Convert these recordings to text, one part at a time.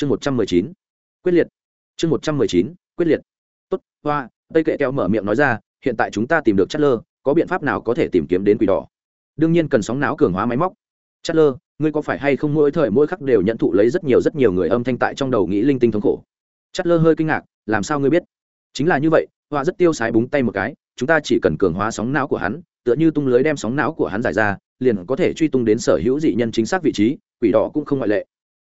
chương một trăm mười chín. Quyết liệt. Chương một trăm mười chín, quyết liệt. Tốt, hoa, tây kệ keo mở miệng nói ra, hiện tại chúng ta tìm được chất lơ có biện pháp nào có thể tìm kiếm đến quỷ đỏ? Đương nhiên cần sóng não cường hóa máy móc. Chất lơ ngươi có phải hay không mỗi thời mỗi khắc đều nhận thụ lấy rất nhiều rất nhiều người âm thanh tại trong đầu nghĩ linh tinh thống khổ? Chất lơ hơi kinh ngạc, làm sao ngươi biết? Chính là như vậy, hoa rất tiêu sái búng tay một cái, chúng ta chỉ cần cường hóa sóng não của hắn, tựa như tung lưới đem sóng não của hắn giải ra, liền có thể truy tung đến sở hữu dị nhân chính xác vị trí, quỷ đỏ cũng không ngoại lệ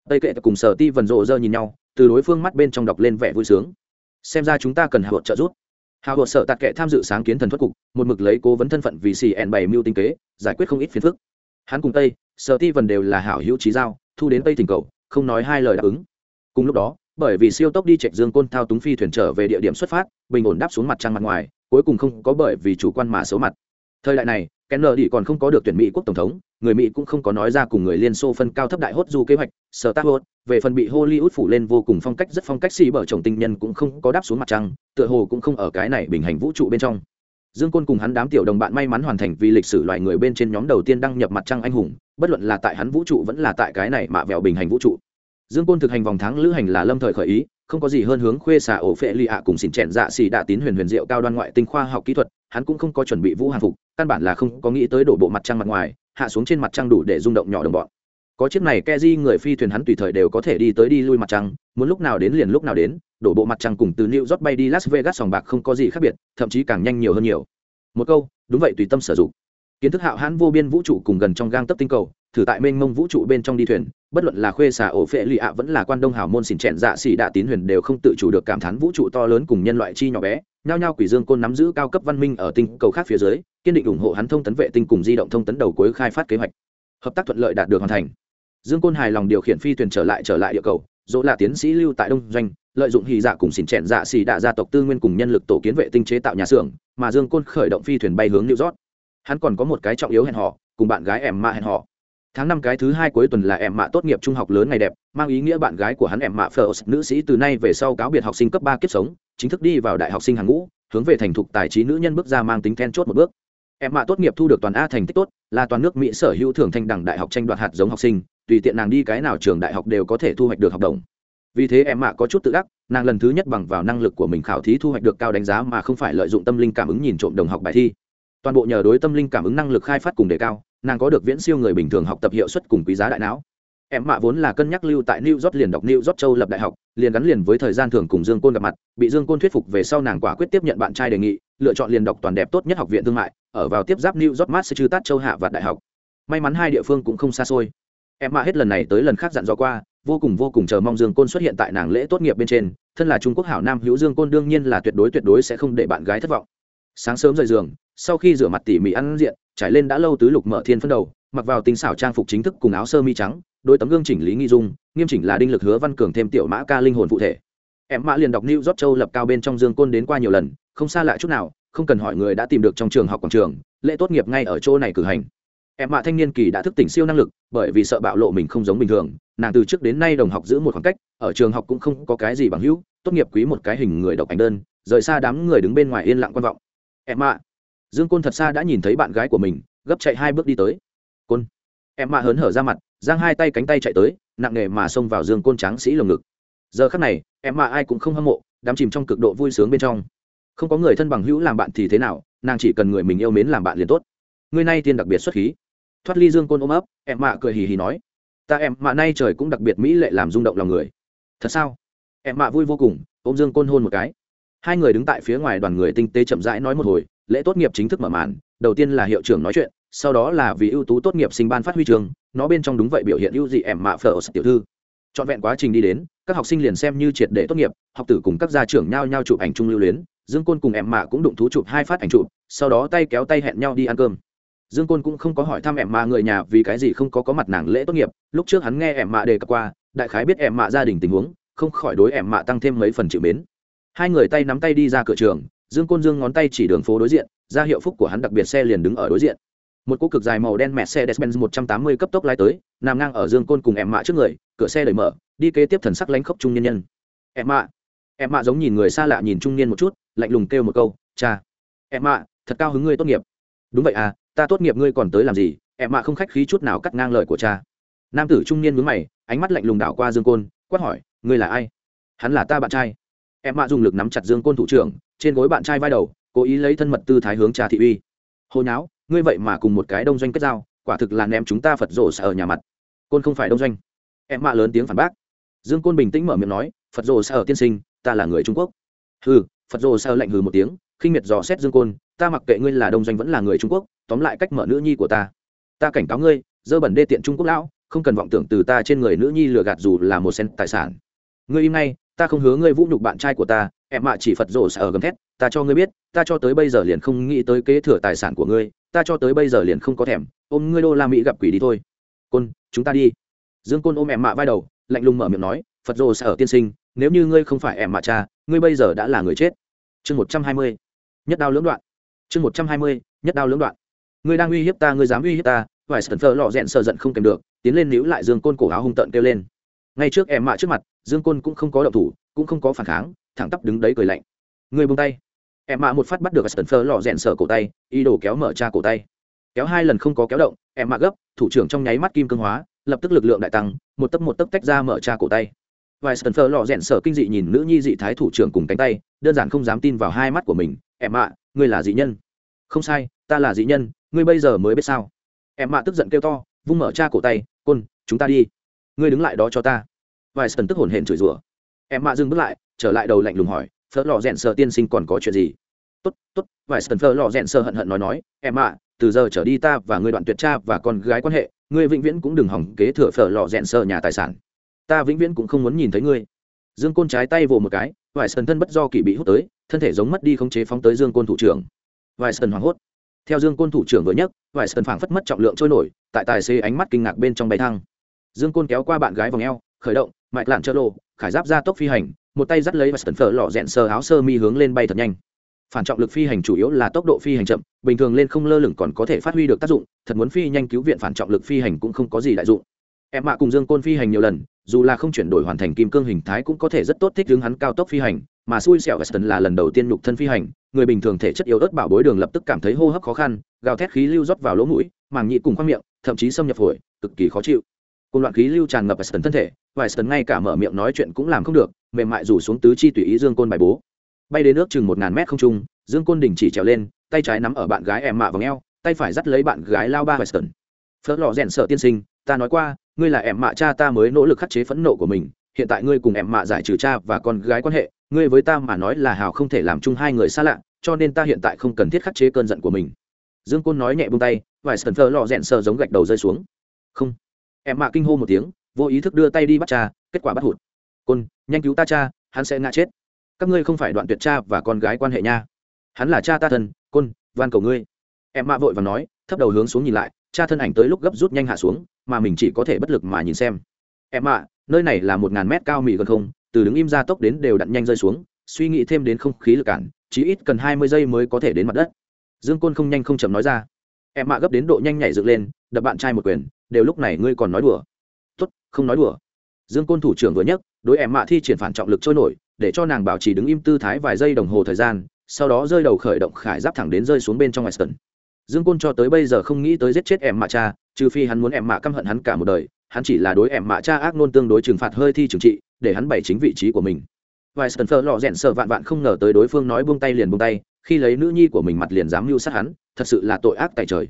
tây kệ cùng sở ti vần rộ rơ nhìn nhau, từ đối phương mắt bên trong đọc lên vẻ vui sướng. Xem ra chúng ta cần hạ hộ trợ giúp. Hạ hộ sở tạc kệ tham dự sáng kiến thần thuật cục, một mực lấy cố vấn thân phận vì cn bảy mưu tinh kế, giải quyết không ít phiền phức. Hắn cùng tây, sở ti vần đều là hảo hữu trí giao, thu đến tây tình cầu, không nói hai lời đáp ứng. Cùng lúc đó, bởi vì siêu tốc đi chạy dương côn thao túng phi thuyền trở về địa điểm xuất phát, bình ổn đáp xuống mặt trăng mặt ngoài, cuối cùng không có bởi vì chủ quan mà xấu mặt. Thời đại này, kenner đi còn không có được tuyển mỹ quốc tổng thống người mỹ cũng không có nói ra cùng người liên xô phân cao thấp đại hốt du kế hoạch, sở tác hốt, về phần bị hollywood phủ lên vô cùng phong cách, rất phong cách xì bở chồng tinh nhân cũng không có đáp xuống mặt trăng, tựa hồ cũng không ở cái này bình hành vũ trụ bên trong. Dương côn cùng hắn đám tiểu đồng bạn may mắn hoàn thành vì lịch sử loài người bên trên nhóm đầu tiên đăng nhập mặt trăng anh hùng, bất luận là tại hắn vũ trụ vẫn là tại cái này mạ vẹo bình hành vũ trụ. Dương côn thực hành vòng tháng lữ hành là lâm thời khởi ý, không có gì hơn hướng khuê xà ổ phệ lì ạ cùng xỉn chèn dạ xì đạ tín huyền huyền diệu cao đoan ngoại tinh khoa học kỹ thuật, hắn cũng không có chuẩn bị vũ hàng phục, căn bản là không có nghĩ tới đổ bộ mặt trăng mặt ngoài hạ xuống trên mặt trăng đủ để rung động nhỏ đồng bọn. Có chiếc này keji người phi thuyền hắn tùy thời đều có thể đi tới đi lui mặt trăng, muốn lúc nào đến liền lúc nào đến, đổ bộ mặt trăng cùng từ new york bay đi las vegas sòng bạc không có gì khác biệt, thậm chí càng nhanh nhiều hơn nhiều. Một câu, đúng vậy tùy tâm sử dụng. Kiến thức hạo hãn vô biên vũ trụ cùng gần trong gang tấp tinh cầu, thử tại mênh mông vũ trụ bên trong đi thuyền, bất luận là khuê xà ổ phệ lì ạ vẫn là quan đông hào môn xỉn trẹn dạ xỉ đạ tín huyền đều không tự chủ được cảm thán vũ trụ to lớn cùng nhân loại chi nhỏ bé nhao nhao quỷ dương côn nắm giữ cao cấp văn minh ở tinh cầu khác phía dưới kiên định ủng hộ hắn thông tấn vệ tinh cùng di động thông tấn đầu cuối khai phát kế hoạch. Hợp tác thuận lợi đạt được hoàn thành. Dương côn hài lòng điều khiển phi thuyền trở lại trở lại địa cầu dỗ là tiến sĩ lưu tại đông doanh lợi dụng hy dạ cùng xỉn chẹn dạ xỉ đạ gia tộc tư nguyên cùng nhân lực tổ kiến vệ tinh chế tạo nhà xưởng mà dương côn khởi động phi thuyền bay hướng new york. Hắn còn có một cái trọng yếu hẹn họ cùng bạn gái em mạ hẹn họ tháng năm cái thứ hai cuối tuần là em mạ tốt nghiệp trung học lớn ngày đẹp mang ý nghĩa bạn gái của hắn em mạ First, nữ sĩ từ nay về sau cáo biệt học sinh cấp ba kiếp sống chính thức đi vào đại học sinh hàng ngũ, hướng về thành thục tài trí nữ nhân bước ra mang tính then chốt một bước. Em mạ tốt nghiệp thu được toàn a thành tích tốt, là toàn nước mỹ sở hữu thưởng thanh đẳng đại học tranh đoạt hạt giống học sinh, tùy tiện nàng đi cái nào trường đại học đều có thể thu hoạch được học đồng. Vì thế em mạ có chút tự đắc, nàng lần thứ nhất bằng vào năng lực của mình khảo thí thu hoạch được cao đánh giá mà không phải lợi dụng tâm linh cảm ứng nhìn trộm đồng học bài thi. Toàn bộ nhờ đối tâm linh cảm ứng năng lực khai phát cùng đề cao, nàng có được viễn siêu người bình thường học tập hiệu suất cùng quý giá đại não em mạ vốn là cân nhắc lưu tại new york liền đọc new york châu lập đại học, liền gắn liền với thời gian thường cùng dương côn gặp mặt, bị dương côn thuyết phục về sau nàng quả quyết tiếp nhận bạn trai đề nghị, lựa chọn liền đọc toàn đẹp tốt nhất học viện thương mại, ở vào tiếp giáp new york massachusetts châu hạ và đại học. May mắn hai địa phương cũng không xa xôi. Em mạ hết lần này tới lần khác dặn dò qua, vô cùng vô cùng chờ mong dương côn xuất hiện tại nàng lễ tốt nghiệp bên trên, thân là trung quốc hảo nam hữu dương côn đương nhiên là tuyệt đối tuyệt đối sẽ không để bạn gái thất vọng. Sáng sớm rời giường, sau khi rửa mặt tỉ mỉ ăn diện, trải lên đã lâu tứ lục mở thiên phân đầu, mặc vào tinh xảo trang phục chính thức cùng áo sơ mi trắng đôi tấm gương chỉnh lý nghi dung, nghiêm chỉnh là đinh lực hứa văn cường thêm tiểu mã ca linh hồn phụ thể. Em mã liền đọc new york châu lập cao bên trong dương côn đến qua nhiều lần, không xa lạ chút nào, không cần hỏi người đã tìm được trong trường học quảng trường, lễ tốt nghiệp ngay ở chỗ này cử hành. Em mạ thanh niên kỳ đã thức tỉnh siêu năng lực, bởi vì sợ bạo lộ mình không giống bình thường, nàng từ trước đến nay đồng học giữ một khoảng cách, ở trường học cũng không có cái gì bằng hữu, tốt nghiệp quý một cái hình người độc ảnh đơn, rời xa đám người đứng bên ngoài yên lặng quan vọng. Em mạ dương côn thật xa đã nhìn thấy bạn gái của mình, gấp chạy hai bước đi tới. Côn. Em mạ hớn hở ra mặt giang hai tay cánh tay chạy tới, nặng nề mà xông vào dương côn tráng sĩ lồng ngực. Giờ khắc này, em mạ ai cũng không hâm mộ đắm chìm trong cực độ vui sướng bên trong. Không có người thân bằng hữu làm bạn thì thế nào, nàng chỉ cần người mình yêu mến làm bạn liền tốt. Người nay tiên đặc biệt xuất khí. Thoát ly dương côn ôm ấp, em mạ cười hì hì nói, ta em mạ nay trời cũng đặc biệt mỹ lệ làm rung động lòng người. Thật sao? Em mạ vui vô cùng, ôm dương côn hôn một cái. Hai người đứng tại phía ngoài đoàn người tinh tế chậm rãi nói một hồi, lễ tốt nghiệp chính thức mở màn, đầu tiên là hiệu trưởng nói chuyện sau đó là vì ưu tú tốt nghiệp sinh ban phát huy trường, nó bên trong đúng vậy biểu hiện ưu dị ẻm mạ phở tiểu thư. Trọn vẹn quá trình đi đến, các học sinh liền xem như triệt để tốt nghiệp, học tử cùng các gia trưởng nhau nhau chụp ảnh chung lưu luyến, dương côn cùng em mạ cũng đụng thú chụp hai phát ảnh chụp, sau đó tay kéo tay hẹn nhau đi ăn cơm. Dương côn cũng không có hỏi thăm em mạ người nhà vì cái gì không có có mặt nàng lễ tốt nghiệp, lúc trước hắn nghe em mạ đề cập qua, đại khái biết em mạ gia đình tình huống, không khỏi đối em mạ tăng thêm mấy phần chịu mến. Hai người tay nắm tay đi ra cửa trường, dương côn dương ngón tay chỉ đường phố đối diện, ra hiệu phúc của hắn đặc biệt xe liền đứng ở đối diện một cỗ cực dài màu đen mercedes benz 180 cấp tốc lái tới, nằm ngang ở dương côn cùng em mạ trước người, cửa xe đẩy mở, đi kế tiếp thần sắc lánh khốc trung nhân nhân. Em mạ. Em mạ giống nhìn người xa lạ nhìn trung niên một chút, lạnh lùng kêu một câu, cha. Em mạ, thật cao hứng ngươi tốt nghiệp. Đúng vậy à ta tốt nghiệp ngươi còn tới làm gì? Em mạ không khách khí chút nào cắt ngang lời của cha. Nam tử trung niên nhướng mày, ánh mắt lạnh lùng đảo qua dương côn, quát hỏi, ngươi là ai? Hắn là ta bạn trai. Em mạ dùng lực nắm chặt dương côn thủ trưởng, trên gối bạn trai vai đầu, cố ý lấy thân mật tư thái hướng cha thị uy. Hô nháo ngươi vậy mà cùng một cái đông doanh kết giao, quả thực là ném chúng ta phật rổ sở ở nhà mặt. Côn không phải đông doanh. Em mạ lớn tiếng phản bác. Dương côn bình tĩnh mở miệng nói, phật rồ ở tiên sinh, ta là người trung quốc. Hừ, phật rổ sở lạnh hừ một tiếng, khinh miệt dò xét dương côn, ta mặc kệ ngươi là đông doanh vẫn là người trung quốc, tóm lại cách mở nữ nhi của ta. Ta cảnh cáo ngươi, dơ bẩn đê tiện trung quốc lão, không cần vọng tưởng từ ta trên người nữ nhi lừa gạt dù là một sen tài sản. Ngươi im ngay, ta không hứa ngươi vũ nhục bạn trai của ta, em mạ chỉ phật rồ ở gầm thét, ta cho ngươi biết, ta cho tới bây giờ liền không nghĩ tới kế thừa tài sản của ngươi ta cho tới bây giờ liền không có thèm, ôm ngươi đô la mỹ gặp quỷ đi thôi. Côn, chúng ta đi. Dương côn ôm em mạ vai đầu, lạnh lùng mở miệng nói, phật rồ sở tiên sinh, nếu như ngươi không phải em mạ cha, ngươi bây giờ đã là người chết. Chương một trăm hai mươi, nhất đao lưỡng đoạn. Chương một trăm hai mươi, nhất đao lưỡng đoạn. Ngươi đang uy hiếp ta, ngươi dám uy hiếp ta vài sần phờ lọ rẽn sợ giận không kèm được, tiến lên níu lại dương côn cổ áo hung tợn kêu lên. Ngay trước em mạ trước mặt, dương côn cũng không có động thủ, cũng không có phản kháng, thẳng tắp đứng đấy cười lạnh. Ngươi buông tay em mạ một phát bắt được sần phờ lọ rèn sở cổ tay, ý đồ kéo mở cha cổ tay. Kéo hai lần không có kéo động, em mạ gấp, thủ trưởng trong nháy mắt kim cương hóa, lập tức lực lượng đại tăng, một tấc một tấc tách ra mở cha cổ tay. Vài sần phờ lò rèn sở kinh dị nhìn nữ nhi dị thái thủ trưởng cùng cánh tay, đơn giản không dám tin vào hai mắt của mình. Em mạ ngươi là dị nhân. Không sai, ta là dị nhân, ngươi bây giờ mới biết sao. Em mạ tức giận kêu to, vung mở cha cổ tay, côn, chúng ta đi. Ngươi đứng lại đó cho ta. Vài sơn tức hổn hển chửi rủa. Em mạ dừng bước lại, trở lại đầu lạnh lùng hỏi phở lò rèn sợ tiên sinh còn có chuyện gì? Tốt tốt, vài sơn phở lò rèn sở hận hận nói nói, em ạ, từ giờ trở đi ta và ngươi đoạn tuyệt cha và con gái quan hệ, ngươi vĩnh viễn cũng đừng hỏng kế thừa phở lò rèn sợ nhà tài sản. Ta vĩnh viễn cũng không muốn nhìn thấy ngươi. Dương côn trái tay vồ một cái, vài sơn thân bất do kỳ bị hút tới, thân thể giống mất đi không chế phóng tới dương côn thủ trưởng. Vài sơn hoảng hốt. Theo dương côn thủ trưởng vừa nhấc, vài sơn phảng phất mất trọng lượng trôi nổi, tại tài xế ánh mắt kinh ngạc bên trong bay thăng dương côn kéo qua bạn gái vòng eo, khởi động, mạch lạn chơ lộ, khải giáp ra tốc phi hành một tay dắt lấy và sần phở lọ rẽn sờ áo sơ mi hướng lên bay thật nhanh. Phản trọng lực phi hành chủ yếu là tốc độ phi hành chậm, bình thường lên không lơ lửng còn có thể phát huy được tác dụng, thật muốn phi nhanh cứu viện phản trọng lực phi hành cũng không có gì đại dụng. Em mạ cùng dương côn phi hành nhiều lần, dù là không chuyển đổi hoàn thành kim cương hình thái cũng có thể rất tốt thích hướng hắn cao tốc phi hành, mà xui xẻo weston là lần đầu tiên nhục thân phi hành, người bình thường thể chất yếu ớt bảo bối đường lập tức cảm thấy hô hấp khó khăn, gào thét khí lưu rót vào lỗ mũi, màng nhị cùng khoang miệng, thậm chí xâm nhập phổi, cực kỳ khó chịu cùng loạn khí lưu tràn ngập weston thân thể weston ngay cả mở miệng nói chuyện cũng làm không được, mềm mại rủ xuống tứ chi tùy ý dương côn bài bố. Bay đến nước chừng một ngàn mét không trung, dương côn đình chỉ trèo lên, tay trái nắm ở bạn gái em mạ vòng eo, tay phải dắt lấy bạn gái lao ba weston phớt lò rèn sợ tiên sinh, ta nói qua, ngươi là em mạ cha ta mới nỗ lực khắc chế phẫn nộ của mình, hiện tại ngươi cùng em mạ giải trừ cha và con gái quan hệ, ngươi với ta mà nói là hào không thể làm chung hai người xa lạ, cho nên ta hiện tại không cần thiết khắc chế cơn giận của mình. Dương côn nói nhẹ buông tay vài sần phơ lò rèn sờ giống gạch đầu rơi xuống. Không em mạ kinh hô một tiếng, vô ý thức đưa tay đi bắt cha, kết quả bắt hụt. Côn, nhanh cứu ta cha, hắn sẽ ngã chết. Các ngươi không phải đoạn tuyệt cha và con gái quan hệ nha. Hắn là cha ta thân, côn, van cầu ngươi. Em mạ vội và nói, thấp đầu hướng xuống nhìn lại, cha thân ảnh tới lúc gấp rút nhanh hạ xuống, mà mình chỉ có thể bất lực mà nhìn xem. Em mạ, nơi này là một ngàn mét cao mì gần không, từ đứng im ra tốc đến đều đặn nhanh rơi xuống, suy nghĩ thêm đến không khí lực cản, chỉ ít cần hai mươi giây mới có thể đến mặt đất. Dương côn không nhanh không chậm nói ra. Em mạ gấp đến độ nhanh nhảy dựng lên, đập bạn trai một quyền đều lúc này ngươi còn nói đùa. Tốt, không nói đùa. Dương côn thủ trưởng vừa nhấc, đối em mạ thi triển phản trọng lực trôi nổi, để cho nàng bảo trì đứng im tư thái vài giây đồng hồ thời gian, sau đó rơi đầu khởi động khải giáp thẳng đến rơi xuống bên trong ngoài sân. dương côn cho tới bây giờ không nghĩ tới giết chết em mạ cha, trừ phi hắn muốn em mạ căm hận hắn cả một đời, hắn chỉ là đối em mạ cha ác nôn tương đối trừng phạt hơi thi trừng trị, để hắn bày chính vị trí của mình. Vài sân phơ lọ rẽn sợ vạn vạn không ngờ tới đối phương nói buông tay liền buông tay, khi lấy nữ nhi của mình mặt liền dám mưu sát hắn, thật sự là tội ác tại trời.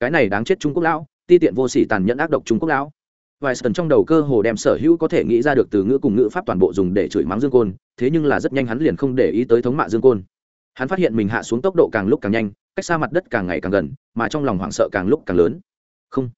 Cái này đáng chết trung quốc lão ti tiện vô sỉ tàn nhẫn ác độc trung quốc lão. Vài sần trong đầu cơ hồ đem sở hữu có thể nghĩ ra được từ ngữ cùng ngữ pháp toàn bộ dùng để chửi mắng dương côn, thế nhưng là rất nhanh hắn liền không để ý tới thống mạ dương côn. Hắn phát hiện mình hạ xuống tốc độ càng lúc càng nhanh, cách xa mặt đất càng ngày càng gần, mà trong lòng hoảng sợ càng lúc càng lớn. Không.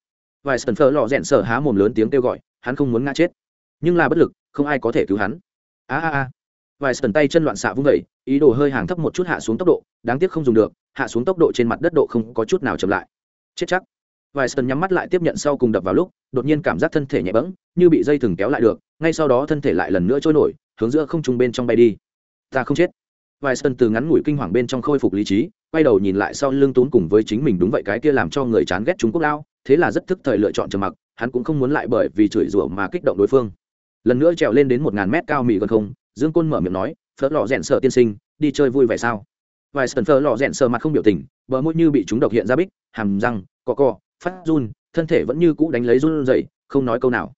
Vài sần phở lò rẽn sở há mồm lớn tiếng kêu gọi, hắn không muốn ngã chết. Nhưng là bất lực, không ai có thể cứu hắn. A a a. Vài sần tay chân loạn xạ vung vẩy ý đồ hơi hàng thấp một chút hạ xuống tốc độ, đáng tiếc không dùng được, hạ xuống tốc độ trên mặt đất độ không có chút nào chậm lại. Chết chắc vài sần nhắm mắt lại tiếp nhận sau cùng đập vào lúc, đột nhiên cảm giác thân thể nhẹ bẫng, như bị dây thừng kéo lại được, ngay sau đó thân thể lại lần nữa trôi nổi, hướng giữa không trung bên trong bay đi. Ta không chết. Vài sân từ ngắn ngủi kinh hoàng bên trong khôi phục lý trí, quay đầu nhìn lại sau lưng tốn cùng với chính mình đúng vậy cái kia làm cho người chán ghét trung quốc lao, thế là rất thức thời lựa chọn trầm mặc, hắn cũng không muốn lại bởi vì chửi rủa mà kích động đối phương. Lần nữa trèo lên đến một ngàn mét cao mị gần không, dương côn mở miệng nói phớt lò rẽn sợ tiên sinh, đi chơi vui vẻ sao? Vài sân phớt lò rẽn sợ mặt không biểu tình, bờ môi như bị chúng độc hiện ra bích, hàm răng cọ cọ phát run, thân thể vẫn như cũ đánh lấy run dậy không nói câu nào.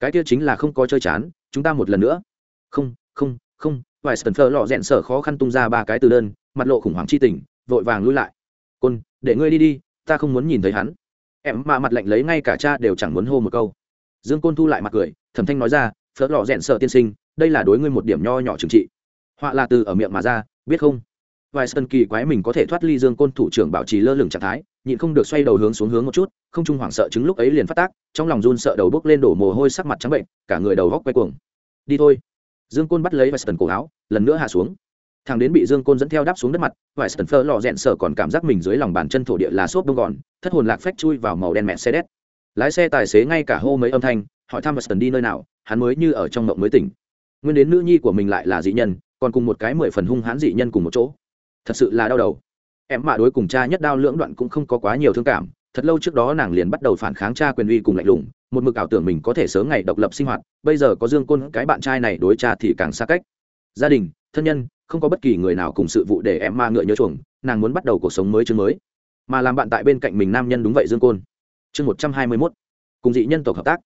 Cái kia chính là không có chơi chán, chúng ta một lần nữa. Không không không vài sần phơ lọ rẽn sở khó khăn tung ra ba cái từ đơn, mặt lộ khủng hoảng chi tình, vội vàng lui lại. Côn, để ngươi đi đi, ta không muốn nhìn thấy hắn. Em mà mặt lạnh lấy ngay cả cha đều chẳng muốn hô một câu. Dương côn thu lại mặt cười thẩm thanh nói ra phớt lọ rẽn sợ tiên sinh, đây là đối ngươi một điểm nho nhỏ trừng trị. Họa là từ ở miệng mà ra, biết không? Vài sân kỳ quái mình có thể thoát ly dương côn thủ trưởng bảo trì lơ lửng trạng thái nhịn không được xoay đầu hướng xuống hướng một chút không trung hoảng sợ chứng lúc ấy liền phát tác trong lòng run sợ đầu bốc lên đổ mồ hôi sắc mặt trắng bệnh cả người đầu góc quay cuồng đi thôi dương côn bắt lấy vài sần cổ áo lần nữa hạ xuống thằng đến bị dương côn dẫn theo đáp xuống đất mặt vài sần phơ lò rẽn sợ còn cảm giác mình dưới lòng bàn chân thổ địa là xốp đông gòn thất hồn lạc phách chui vào màu đen mẹ xe đét lái xe tài xế ngay cả hô mấy âm thanh hỏi thăm Weston đi nơi nào, hắn mới như ở trong mộng mới tỉnh. Nguyên đến nữ nhi của mình lại là dị nhân, còn cùng một cái mười phần hung hãn dị nhân cùng một chỗ. Thật sự là đau đầu. Em mạ đối cùng cha nhất đao lưỡng đoạn cũng không có quá nhiều thương cảm, thật lâu trước đó nàng liền bắt đầu phản kháng cha quyền uy cùng lạnh lùng, một mực ảo tưởng mình có thể sớm ngày độc lập sinh hoạt, bây giờ có Dương Côn cái bạn trai này đối cha thì càng xa cách. Gia đình, thân nhân, không có bất kỳ người nào cùng sự vụ để em ma ngựa nhớ chuồng, nàng muốn bắt đầu cuộc sống mới chương mới. Mà làm bạn tại bên cạnh mình nam nhân đúng vậy Dương Côn. Chương một trăm hai mươi mốt Cùng dị nhân tộc hợp tác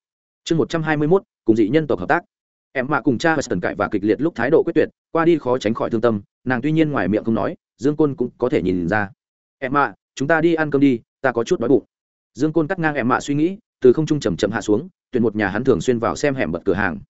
chương một trăm hai mươi mốt cùng dị nhân tộc hợp tác em mạ cùng cha Weston cãi và kịch liệt lúc thái độ quyết tuyệt qua đi khó tránh khỏi thương tâm nàng tuy nhiên ngoài miệng không nói dương côn cũng có thể nhìn ra. Em mạ, chúng ta đi ăn cơm đi, ta có chút đói bụng. Dương côn cắt ngang em mạ suy nghĩ, từ không trung chầm chậm hạ xuống, tuyển một nhà hắn thường xuyên vào xem hẻm bật cửa hàng.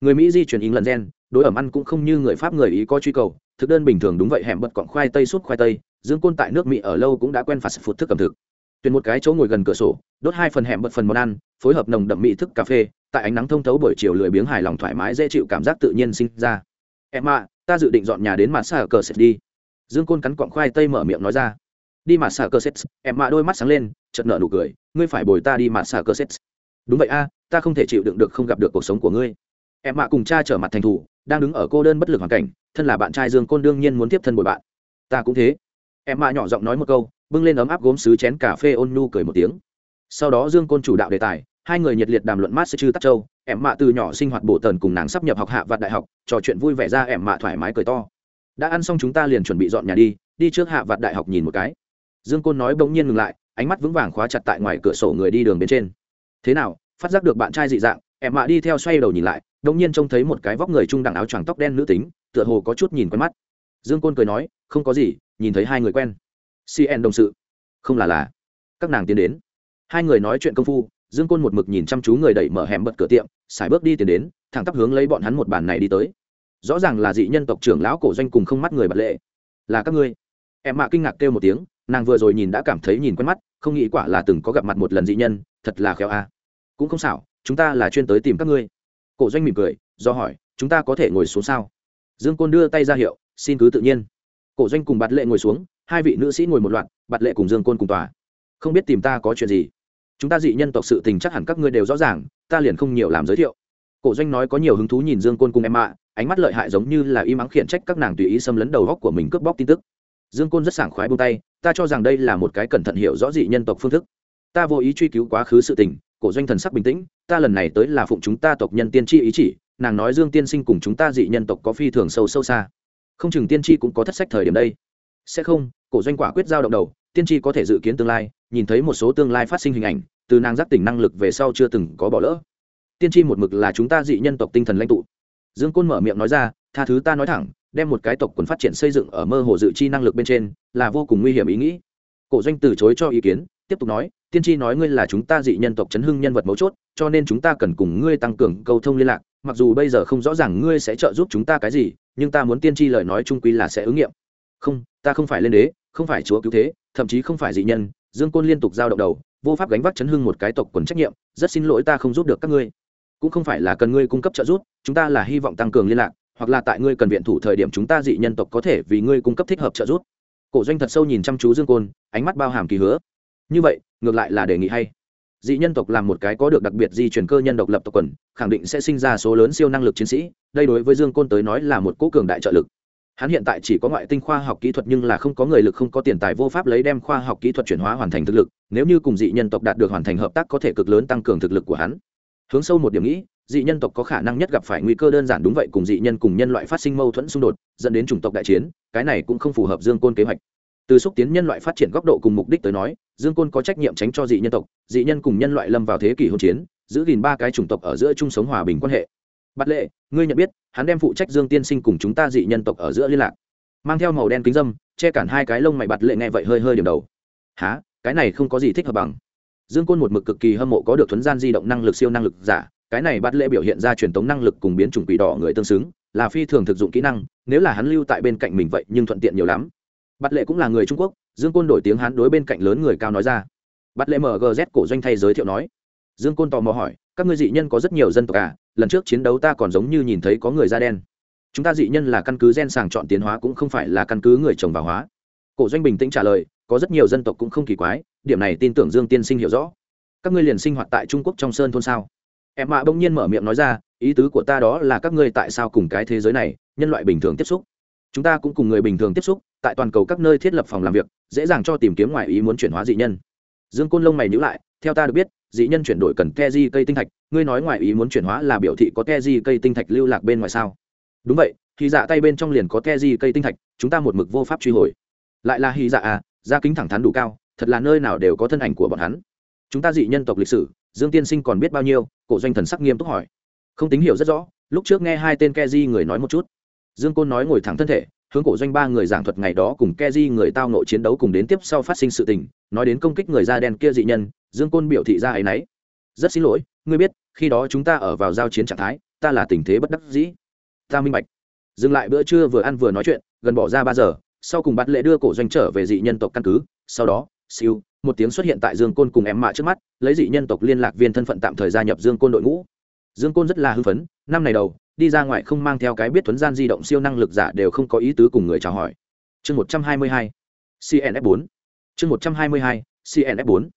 Người mỹ di chuyển ý lần gen, đối ẩm ăn cũng không như người pháp người ý có truy cầu, thực đơn bình thường đúng vậy, hẻm bật cọn khoai tây súp khoai tây, dương côn tại nước mỹ ở lâu cũng đã quen phạt phụt thức ẩm thực. Tuyển một cái chỗ ngồi gần cửa sổ, đốt hai phần hẻm bật phần món ăn, phối hợp nồng đậm mỹ thức cà phê, tại ánh nắng thông thấu buổi chiều lười biếng hài lòng thoải mái dễ chịu cảm giác tự nhiên sinh ra. Em ạ ta dự định dọn nhà đến mặt xà cờ sệt đi dương côn cắn cọng khoai tây mở miệng nói ra. Đi mặt xả cơ sệt em mạ đôi mắt sáng lên, chợt nở nụ cười, ngươi phải bồi ta đi mặt xả cơ sệt đúng vậy a, ta không thể chịu đựng được không gặp được cuộc sống của ngươi. Em mạ cùng cha trở mặt thành thủ, đang đứng ở cô đơn bất lực hoàn cảnh, thân là bạn trai dương côn đương nhiên muốn tiếp thân bồi bạn. Ta cũng thế. Em mạ nhỏ giọng nói một câu, bưng lên ấm áp gốm sứ chén cà phê ôn nhu cười một tiếng. Sau đó dương côn chủ đạo đề tài, hai người nhiệt liệt đàm luận mát sẽ chư tắc châu. Em mạ từ nhỏ sinh hoạt bổ tần cùng nàng sắp nhập học hạ vạn đại học, trò chuyện vui vẻ ra em mạ thoải mái cười to đã ăn xong chúng ta liền chuẩn bị dọn nhà đi đi trước hạ vạt đại học nhìn một cái. Dương côn nói bỗng nhiên ngừng lại, ánh mắt vững vàng khóa chặt tại ngoài cửa sổ người đi đường bên trên. Thế nào, phát giác được bạn trai dị dạng, em mạ đi theo xoay đầu nhìn lại đông nhiên trông thấy một cái vóc người trung đẳng áo choàng tóc đen nữ tính, tựa hồ có chút nhìn quen mắt. Dương côn cười nói, không có gì, nhìn thấy hai người quen. Cn đồng sự. Không là là. Các nàng tiến đến. Hai người nói chuyện công phu, dương côn một mực nhìn chăm chú người đẩy mở hẻm bật cửa tiệm xài bước đi tiến đến, thẳng tắp hướng lấy bọn hắn một bàn này đi tới rõ ràng là dị nhân tộc trưởng lão cổ doanh cùng không mắt người bật lệ. Là các ngươi. Em mạ kinh ngạc kêu một tiếng, nàng vừa rồi nhìn đã cảm thấy nhìn quen mắt, không nghĩ quả là từng có gặp mặt một lần dị nhân, thật là khéo a. À. Cũng không xảo, chúng ta là chuyên tới tìm các ngươi. Cổ doanh mỉm cười, do hỏi, chúng ta có thể ngồi xuống sao? Dương côn đưa tay ra hiệu, xin cứ tự nhiên. Cổ doanh cùng bạt lệ ngồi xuống, hai vị nữ sĩ ngồi một loạt, bạt lệ cùng dương côn cùng tòa. Không biết tìm ta có chuyện gì? Chúng ta dị nhân tộc sự tình chắc hẳn các ngươi đều rõ ràng, ta liền không nhiều làm giới thiệu. Cổ doanh nói có nhiều hứng thú nhìn dương côn cùng em ạ ánh mắt lợi hại giống như là im mắng khiển trách các nàng tùy ý xâm lấn đầu góc của mình cướp bóc tin tức. Dương côn rất sảng khoái buông tay, ta cho rằng đây là một cái cẩn thận hiểu rõ dị nhân tộc phương thức. Ta vô ý truy cứu quá khứ sự tình, cổ doanh thần sắc bình tĩnh, ta lần này tới là phụng chúng ta tộc nhân tiên tri ý chỉ, nàng nói dương tiên sinh cùng chúng ta dị nhân tộc có phi thường sâu sâu xa. Không chừng tiên tri cũng có thất sách thời điểm đây. Sẽ không, cổ doanh quả quyết giao động đầu, tiên tri có thể dự kiến tương lai, nhìn thấy một số tương lai phát sinh hình ảnh, từ nàng giác tỉnh năng lực về sau chưa từng có bỏ lỡ. Tiên tri một mực là chúng ta dị nhân tộc tinh thần lãnh tụ dương côn mở miệng nói ra, tha thứ ta nói thẳng, đem một cái tộc quần phát triển xây dựng ở mơ hồ dự chi năng lực bên trên, là vô cùng nguy hiểm ý nghĩ. Cổ doanh từ chối cho ý kiến, tiếp tục nói, tiên tri nói ngươi là chúng ta dị nhân tộc chấn hưng nhân vật mấu chốt, cho nên chúng ta cần cùng ngươi tăng cường câu thông liên lạc, mặc dù bây giờ không rõ ràng ngươi sẽ trợ giúp chúng ta cái gì, nhưng ta muốn tiên tri lời nói trung quy là sẽ ứng nghiệm. Không, ta không phải lên đế, không phải chúa cứu thế, thậm chí không phải dị nhân. Dương côn liên tục giao động đầu, vô pháp gánh vác chấn hưng một cái tộc quần trách nhiệm, rất xin lỗi ta không giúp được các ngươi cũng không phải là cần ngươi cung cấp trợ giúp, chúng ta là hy vọng tăng cường liên lạc, hoặc là tại ngươi cần viện thủ thời điểm chúng ta dị nhân tộc có thể vì ngươi cung cấp thích hợp trợ giúp. Cổ doanh thật sâu nhìn chăm chú dương côn, ánh mắt bao hàm kỳ hứa. Như vậy, ngược lại là đề nghị hay. Dị nhân tộc làm một cái có được đặc biệt di chuyển cơ nhân độc lập tộc quần, khẳng định sẽ sinh ra số lớn siêu năng lực chiến sĩ, đây đối với dương côn tới nói là một cố cường đại trợ lực. Hắn hiện tại chỉ có ngoại tinh khoa học kỹ thuật nhưng là không có người lực không có tiền tài vô pháp lấy đem khoa học kỹ thuật chuyển hóa hoàn thành thực lực, nếu như cùng dị nhân tộc đạt được hoàn thành hợp tác có thể cực lớn tăng cường thực lực của hắn hướng sâu một điểm nghĩ, dị nhân tộc có khả năng nhất gặp phải nguy cơ đơn giản đúng vậy cùng dị nhân cùng nhân loại phát sinh mâu thuẫn xung đột, dẫn đến chủng tộc đại chiến, cái này cũng không phù hợp dương côn kế hoạch. Từ xúc tiến nhân loại phát triển góc độ cùng mục đích tới nói, dương côn có trách nhiệm tránh cho dị nhân tộc, dị nhân cùng nhân loại lâm vào thế kỷ hỗn chiến, giữ gìn ba cái chủng tộc ở giữa chung sống hòa bình quan hệ. Bắt lệ, ngươi nhận biết, hắn đem phụ trách dương tiên sinh cùng chúng ta dị nhân tộc ở giữa liên lạc. Mang theo màu đen kính dâm, che cản hai cái lông mày bạt lệ nghe vậy hơi hơi điểm đầu. Há cái này không có gì thích hợp bằng dương côn một mực cực kỳ hâm mộ có được thuấn gian di động năng lực siêu năng lực giả, cái này bắt lễ biểu hiện ra truyền thống năng lực cùng biến chủng quỷ đỏ người tương xứng, là phi thường thực dụng kỹ năng, nếu là hắn lưu tại bên cạnh mình vậy nhưng thuận tiện nhiều lắm. Bắt lệ cũng là người trung quốc, dương côn đổi tiếng hắn đối bên cạnh lớn người cao nói ra. Bắt lệ mgz cổ doanh thay giới thiệu nói. Dương côn tò mò hỏi, các ngươi dị nhân có rất nhiều dân tộc à lần trước chiến đấu ta còn giống như nhìn thấy có người da đen. Chúng ta dị nhân là căn cứ gen sàng chọn tiến hóa cũng không phải là căn cứ người trồng và hóa. Cổ doanh bình tĩnh trả lời, có rất nhiều dân tộc cũng không kỳ quái điểm này tin tưởng dương tiên sinh hiểu rõ. Các ngươi liền sinh hoạt tại trung quốc trong sơn thôn sao? Em mạ bỗng nhiên mở miệng nói ra, ý tứ của ta đó là các ngươi tại sao cùng cái thế giới này, nhân loại bình thường tiếp xúc? Chúng ta cũng cùng người bình thường tiếp xúc, tại toàn cầu các nơi thiết lập phòng làm việc, dễ dàng cho tìm kiếm ngoài ý muốn chuyển hóa dị nhân. Dương côn lông mày nhữ lại, theo ta được biết, dị nhân chuyển đổi cần ke di cây tinh thạch, ngươi nói ngoài ý muốn chuyển hóa là biểu thị có ke di cây tinh thạch lưu lạc bên ngoài sao? Đúng vậy khi dạ tay bên trong liền có ke di cây tinh thạch, chúng ta một mực vô pháp truy hồi. Lại là hy dạ à da kính thẳng thắn đủ cao thật là nơi nào đều có thân ảnh của bọn hắn. Chúng ta dị nhân tộc lịch sử, dương tiên sinh còn biết bao nhiêu? Cổ doanh thần sắc nghiêm túc hỏi. Không tín hiểu rất rõ, lúc trước nghe hai tên ke di người nói một chút. Dương côn nói ngồi thẳng thân thể, hướng cổ doanh ba người giảng thuật ngày đó cùng ke di người tao nội chiến đấu cùng đến tiếp sau phát sinh sự tình, nói đến công kích người da đen kia dị nhân, dương côn biểu thị ra ấy nấy. Rất xin lỗi, ngươi biết, khi đó chúng ta ở vào giao chiến trạng thái, ta là tình thế bất đắc dĩ. Ta minh bạch. Dừng lại bữa trưa vừa ăn vừa nói chuyện, gần bỏ ra ba giờ, sau cùng bắt lễ đưa cổ doanh trở về dị nhân tộc căn cứ, sau đó siêu, một tiếng xuất hiện tại dương côn cùng em mạ trước mắt, lấy dị nhân tộc liên lạc viên thân phận tạm thời gia nhập dương côn đội ngũ. Dương côn rất là hưng phấn, năm này đầu, đi ra ngoài không mang theo cái biết thuấn gian di động siêu năng lực giả đều không có ý tứ cùng người chào hỏi. Chương một trăm hai mươi hai cnf bốn. Chương một trăm hai mươi hai cnf bốn.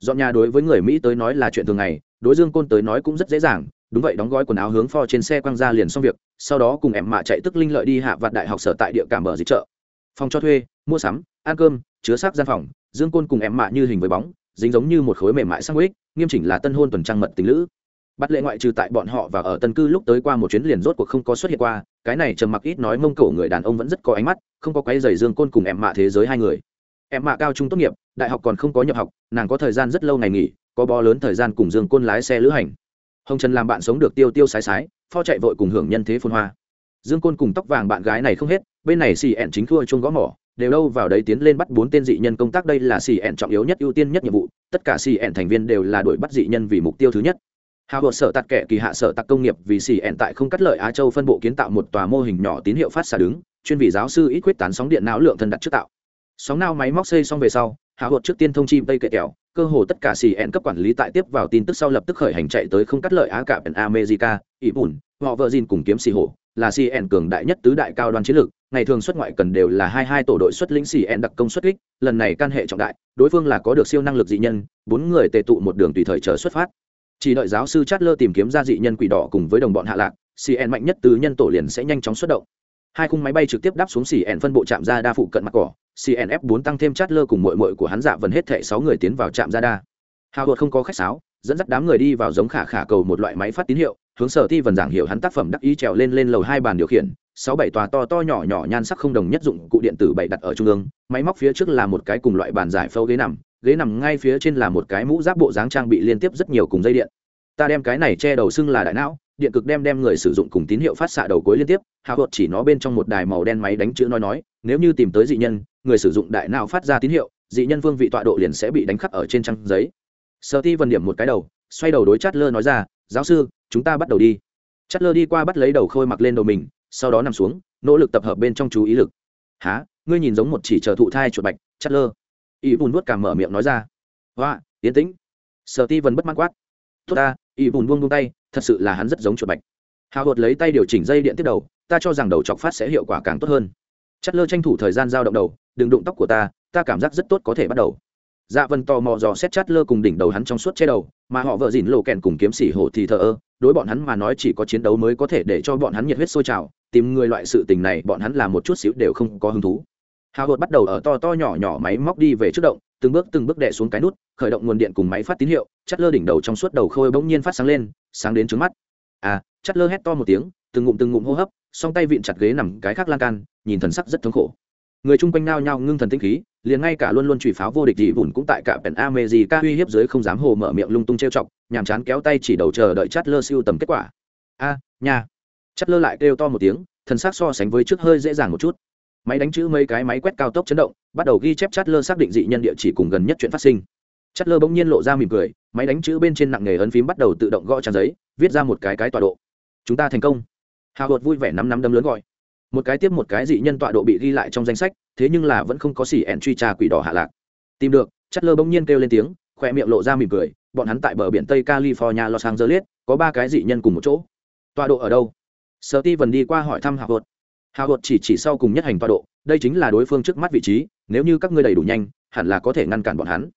Dọn nhà đối với người mỹ tới nói là chuyện thường ngày, đối dương côn tới nói cũng rất dễ dàng, đúng vậy đóng gói quần áo hướng pho trên xe quăng ra liền xong việc, sau đó cùng em mạ chạy tức linh lợi đi hạ vặt đại học sở tại địa cảm mở dịch chợ. Phòng cho thuê, mua sắm, ăn cơm, chứa xác gian phòng dương côn cùng em mạ như hình với bóng, dính giống như một khối mềm mại sang ích nghiêm chỉnh là tân hôn tuần trăng mật tình lữ. Bắt lệ ngoại trừ tại bọn họ và ở tân cư lúc tới qua một chuyến liền rốt cuộc không có xuất hiện qua, cái này trầm mặc ít nói mông cổ người đàn ông vẫn rất có ánh mắt, không có quái dày dương côn cùng em mạ thế giới hai người. Em mạ cao trung tốt nghiệp, đại học còn không có nhập học, nàng có thời gian rất lâu ngày nghỉ, có bó lớn thời gian cùng dương côn lái xe lữ hành. Hồng trần làm bạn sống được tiêu tiêu sái sái, pho chạy vội cùng hưởng nhân thế phôn hoa. Dương côn cùng tóc vàng bạn gái này không hết, bên này xì ẹn chính thua chung gõ mỏ đều đâu vào đấy tiến lên bắt bốn tên dị nhân công tác. Đây là xì ẹn trọng yếu nhất, ưu tiên nhất nhiệm vụ. Tất cả xì ẹn thành viên đều là đuổi bắt dị nhân vì mục tiêu thứ nhất. Hào hộ sở tạc kẻ kỳ hạ sở tạc công nghiệp vì xì ẹn tại không cắt lợi á châu phân bộ kiến tạo một tòa mô hình nhỏ tín hiệu phát xả đứng, chuyên vì giáo sư ít quyết tán sóng điện não lượng thân đặt trước tạo. Sóng nao máy móc xây xong về sau, hào hộ trước tiên thông chi tây kệ kẹo cơ hồ tất cả xì ẹn cấp quản lý tại tiếp vào tin tức sau lập tức khởi hành chạy tới không cắt lợi á cả pεν america, Ý bùn, họ vợ dìn cùng kiếm xì hổ, là xì ẹn cường đại nhất tứ đại cao đoàn chiến lược ngày thường xuất ngoại cần đều là hai hai tổ đội xuất lĩnh xì ẹn đặc công xuất kích, lần này can hệ trọng đại, đối phương là có được siêu năng lực dị nhân, bốn người tề tụ một đường tùy thời chờ xuất phát. Chỉ đợi giáo sư chát lơ tìm kiếm ra dị nhân quỷ đỏ cùng với đồng bọn hạ lạc cn mạnh nhất từ nhân tổ liền sẽ nhanh chóng xuất động. Hai khung máy bay trực tiếp đáp xuống cn phân bộ trạm ra đa phụ cận mặt cỏ cnf bốn tăng thêm chát lơ cùng mội mội của hắn dạ vần hết thệ sáu người tiến vào trạm ra đa. Hào hột không có khách sáo, dẫn dắt đám người đi vào giống khả khả cầu một loại máy phát tín hiệu, hướng sở thi vần giảng hiểu hắn tác phẩm đắc ý trèo lên lên lầu hai bàn điều khiển sáu bảy tòa to to nhỏ nhỏ nhan sắc không đồng nhất dụng cụ điện tử bảy đặt ở trung ương, máy móc phía trước là một cái cùng loại bàn giải phâu ghế nằm ghế nằm ngay phía trên là một cái mũ giáp bộ dáng trang bị liên tiếp rất nhiều cùng dây điện. Ta đem cái này che đầu xưng là đại não, điện cực đem đem người sử dụng cùng tín hiệu phát xạ đầu cuối liên tiếp hào hột chỉ nó bên trong một đài màu đen máy đánh chữ nói nói, nếu như tìm tới dị nhân, người sử dụng đại não phát ra tín hiệu, dị nhân vương vị tọa độ liền sẽ bị đánh khắc ở trên trang giấy. Sợ ti vần điểm một cái đầu, xoay đầu đối chát lơ nói ra, giáo sư, chúng ta bắt đầu đi. Chát lơ đi qua bắt lấy đầu khôi mặc lên đầu mình sau đó nằm xuống, nỗ lực tập hợp bên trong chú ý lực. Há ngươi nhìn giống một chỉ chờ thụ thai chuột bạch chắt lơ. Ý bùn nuốt cảm mở miệng nói ra. Hoa yến tĩnh. Sợ ti vần bất mãn quát. Tốt ta ý bùn buông buông tay, thật sự là hắn rất giống chuột bạch. Hào hột lấy tay điều chỉnh dây điện tiếp đầu, ta cho rằng đầu chọc phát sẽ hiệu quả càng tốt hơn. Chắt lơ tranh thủ thời gian giao động đầu, đừng đụng tóc của ta ta cảm giác rất tốt có thể bắt đầu dạ vân tò mò dò xét chát lơ cùng đỉnh đầu hắn trong suốt che đầu, mà họ vợ dìn lộ kèn cùng kiếm xỉ hổ thì thờ ơ, đối bọn hắn mà nói chỉ có chiến đấu mới có thể để cho bọn hắn nhiệt huyết sôi trào, tìm người loại sự tình này bọn hắn làm một chút xíu đều không có hứng thú. Hào hột bắt đầu ở to to nhỏ nhỏ máy móc đi về trước động, từng bước từng bước đè xuống cái nút, khởi động nguồn điện cùng máy phát tín hiệu chát lơ đỉnh đầu trong suốt đầu khôi bỗng nhiên phát sáng lên, sáng đến trước mắt. À chát lơ hét to một tiếng, từng ngụm từng ngụm hô hấp, song tay vịn chặt ghế nằm cái khác lan can, nhìn thần sắc rất thống khổ người chung quanh nao nhao ngưng thần tinh khí, liền ngay cả luôn luôn trùy pháo vô địch dị vùn cũng tại cả pèn a mê gì ca uy hiếp dưới không dám hồ mở miệng lung tung trêu chọc, nhàm chán kéo tay chỉ đầu chờ đợi chát lơ siêu tầm kết quả. A nhà chát lơ lại kêu to một tiếng, thần sắc so sánh với trước hơi dễ dàng một chút. Máy đánh chữ mấy cái máy quét cao tốc chấn động, bắt đầu ghi chép chát lơ xác định dị nhân địa chỉ cùng gần nhất chuyện phát sinh. Chát lơ bỗng nhiên lộ ra mỉm cười, máy đánh chữ bên trên nặng nghề ấn phím bắt đầu tự động gõ trang giấy, viết ra một cái cái tọa độ. Chúng ta thành công. Hào hột vui vẻ nắm nắm đấm lớn gọi một cái tiếp một cái dị nhân tọa độ bị ghi lại trong danh sách thế nhưng là vẫn không có xỉ ẹn truy tra quỷ đỏ hạ lạc. Tìm được chất lơ bỗng nhiên kêu lên tiếng khoe miệng lộ ra mỉm cười bọn hắn tại bờ biển tây california los angeles có ba cái dị nhân cùng một chỗ. Tọa độ ở đâu? Sợ ti vần đi qua hỏi thăm hào vợt hào vợt chỉ chỉ sau cùng nhất hành tọa độ đây chính là đối phương trước mắt vị trí nếu như các ngươi đầy đủ nhanh hẳn là có thể ngăn cản bọn hắn.